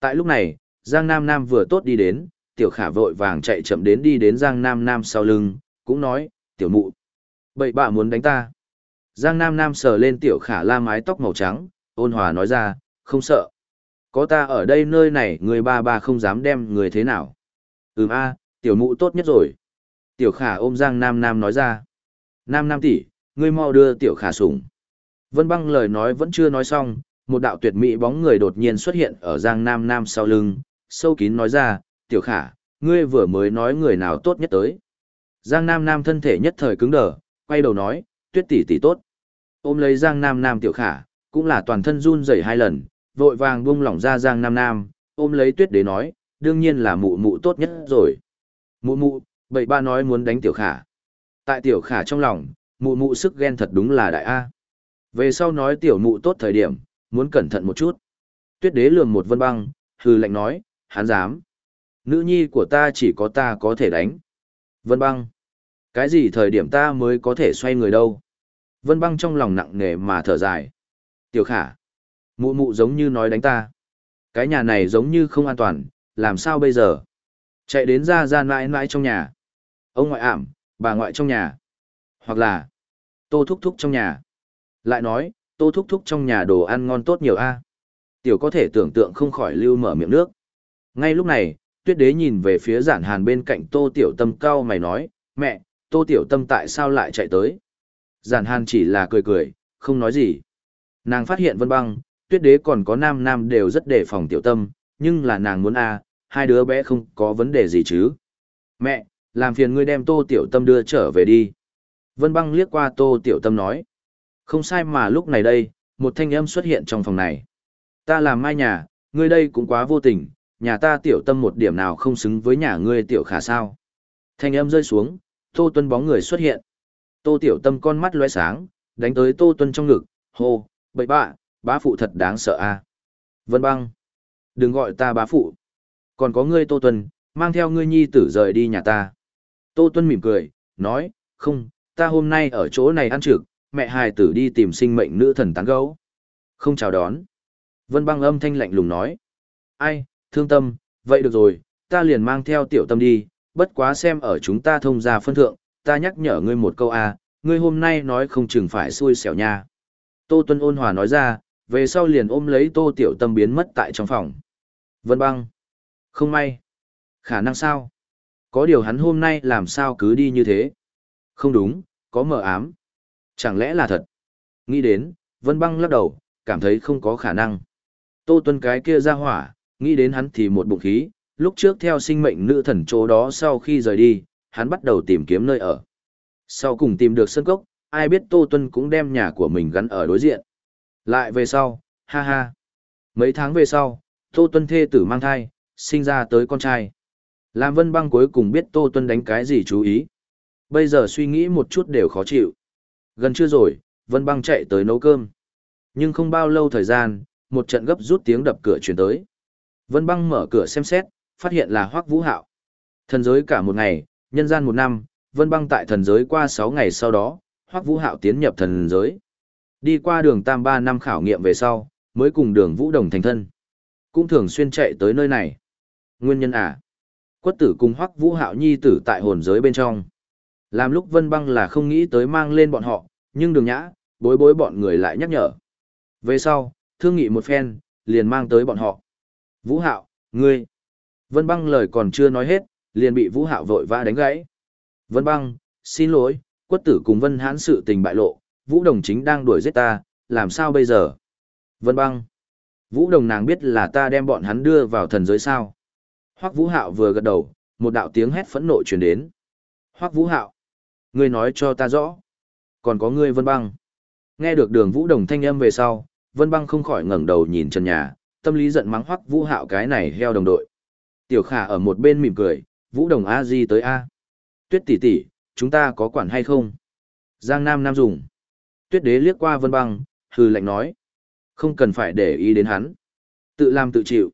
Tại lúc này, Giang Nam Nam vừa tốt đi đến, tiểu khả vội vàng chạy chậm đến đi đến Giang Nam Nam sau lưng, cũng nói, tiểu mụ. Bậy bạ muốn đánh ta. Giang Nam Nam sờ lên tiểu khả la mái tóc màu trắng, ôn hòa nói ra, không sợ. Có ta ở đây nơi này người ba ba không dám đem người thế nào. Ừm a, tiểu mụ tốt nhất rồi. Tiểu khả ôm Giang Nam Nam nói ra. Nam Nam tỷ, ngươi mau đưa tiểu khả sủng. Vân băng lời nói vẫn chưa nói xong, một đạo tuyệt mỹ bóng người đột nhiên xuất hiện ở Giang Nam Nam sau lưng, sâu kín nói ra, tiểu khả, ngươi vừa mới nói người nào tốt nhất tới. Giang Nam Nam thân thể nhất thời cứng đờ, quay đầu nói, tuyết tỷ tỷ tốt. Ôm lấy Giang Nam Nam tiểu khả, cũng là toàn thân run rẩy hai lần, vội vàng buông lỏng ra Giang Nam Nam, ôm lấy tuyết đế nói, đương nhiên là mụ mụ tốt nhất rồi. Mụ mụ, bậy ba nói muốn đánh tiểu khả. Tại tiểu khả trong lòng, mụ mụ sức ghen thật đúng là đại A. Về sau nói tiểu mụ tốt thời điểm, muốn cẩn thận một chút. Tuyết đế lườm một vân băng, hừ lạnh nói, hắn dám. Nữ nhi của ta chỉ có ta có thể đánh. Vân băng. Cái gì thời điểm ta mới có thể xoay người đâu? Vân băng trong lòng nặng nề mà thở dài. Tiểu khả. Mụ mụ giống như nói đánh ta. Cái nhà này giống như không an toàn, làm sao bây giờ? Chạy đến ra ra mãi mãi trong nhà. Ông ngoại ảm, bà ngoại trong nhà. Hoặc là, tô thúc thúc trong nhà. Lại nói, tô thúc thúc trong nhà đồ ăn ngon tốt nhiều a. Tiểu có thể tưởng tượng không khỏi lưu mở miệng nước. Ngay lúc này, tuyết đế nhìn về phía giản hàn bên cạnh tô tiểu tâm cao mày nói, mẹ, tô tiểu tâm tại sao lại chạy tới? Giản hàn chỉ là cười cười, không nói gì. Nàng phát hiện vân băng, tuyết đế còn có nam nam đều rất đề phòng tiểu tâm, nhưng là nàng muốn a hai đứa bé không có vấn đề gì chứ. Mẹ, làm phiền ngươi đem tô tiểu tâm đưa trở về đi. Vân băng liếc qua tô tiểu tâm nói. Không sai mà lúc này đây, một thanh âm xuất hiện trong phòng này. Ta làm mai nhà, ngươi đây cũng quá vô tình, nhà ta tiểu tâm một điểm nào không xứng với nhà ngươi tiểu khả sao. Thanh âm rơi xuống, Tô Tuân bóng người xuất hiện. Tô tiểu tâm con mắt lóe sáng, đánh tới Tô Tuân trong ngực, hô, bậy bạ, bá phụ thật đáng sợ a. Vân băng, đừng gọi ta bá phụ. Còn có ngươi Tô Tuân, mang theo ngươi nhi tử rời đi nhà ta. Tô Tuân mỉm cười, nói, không, ta hôm nay ở chỗ này ăn trực, mẹ hài tử đi tìm sinh mệnh nữ thần tán gấu. Không chào đón. Vân băng âm thanh lạnh lùng nói. Ai, thương tâm, vậy được rồi, ta liền mang theo tiểu tâm đi, bất quá xem ở chúng ta thông gia phân thượng, ta nhắc nhở ngươi một câu a, à, ngươi hôm nay nói không chừng phải xui xẻo nha. Tô Tuân ôn hòa nói ra, về sau liền ôm lấy tô tiểu tâm biến mất tại trong phòng. Vân băng. Không may. Khả năng sao? Có điều hắn hôm nay làm sao cứ đi như thế? Không đúng, có mờ ám. Chẳng lẽ là thật? Nghĩ đến, Vân băng lắc đầu, cảm thấy không có khả năng. Tô Tuân cái kia ra hỏa, nghĩ đến hắn thì một bụng khí, lúc trước theo sinh mệnh nữ thần chỗ đó sau khi rời đi, hắn bắt đầu tìm kiếm nơi ở. Sau cùng tìm được sân cốc, ai biết Tô Tuân cũng đem nhà của mình gắn ở đối diện. Lại về sau, ha ha. Mấy tháng về sau, Tô Tuân thê tử mang thai, sinh ra tới con trai. Lam Vân Băng cuối cùng biết Tô Tuân đánh cái gì chú ý. Bây giờ suy nghĩ một chút đều khó chịu. Gần chưa rồi, Vân Băng chạy tới nấu cơm. Nhưng không bao lâu thời gian, một trận gấp rút tiếng đập cửa chuyển tới. Vân Băng mở cửa xem xét, phát hiện là Hoắc Vũ Hạo. Thần giới cả một ngày, nhân gian một năm, Vân Băng tại thần giới qua 6 ngày sau đó, Hoắc Vũ Hạo tiến nhập thần giới. Đi qua đường tam ba năm khảo nghiệm về sau, mới cùng đường Vũ Đồng thành thân. Cũng thường xuyên chạy tới nơi này. Nguyên nhân à? Quất tử cùng Hoắc Vũ Hạo nhi tử tại hồn giới bên trong. Làm lúc Vân Băng là không nghĩ tới mang lên bọn họ, nhưng đường nhã, bối bối bọn người lại nhắc nhở. Về sau, thương nghị một phen, liền mang tới bọn họ. Vũ Hạo, ngươi. Vân Băng lời còn chưa nói hết, liền bị Vũ Hạo vội vã đánh gãy. Vân Băng, xin lỗi, quất tử cùng Vân Hãn sự tình bại lộ, Vũ Đồng chính đang đuổi giết ta, làm sao bây giờ? Vân Băng, Vũ Đồng nàng biết là ta đem bọn hắn đưa vào thần giới sao? Hoắc Vũ Hạo vừa gật đầu, một đạo tiếng hét phẫn nộ truyền đến. Hoắc Vũ Hạo, ngươi nói cho ta rõ. Còn có ngươi Vân Băng. Nghe được Đường Vũ Đồng thanh âm về sau, Vân Băng không khỏi ngẩng đầu nhìn trần nhà, tâm lý giận mắng Hoắc Vũ Hạo cái này heo đồng đội. Tiểu Khả ở một bên mỉm cười, Vũ Đồng a di tới a. Tuyết tỷ tỷ, chúng ta có quản hay không? Giang Nam Nam dùng. Tuyết đế liếc qua Vân Băng, hừ lạnh nói. Không cần phải để ý đến hắn. Tự làm tự chịu.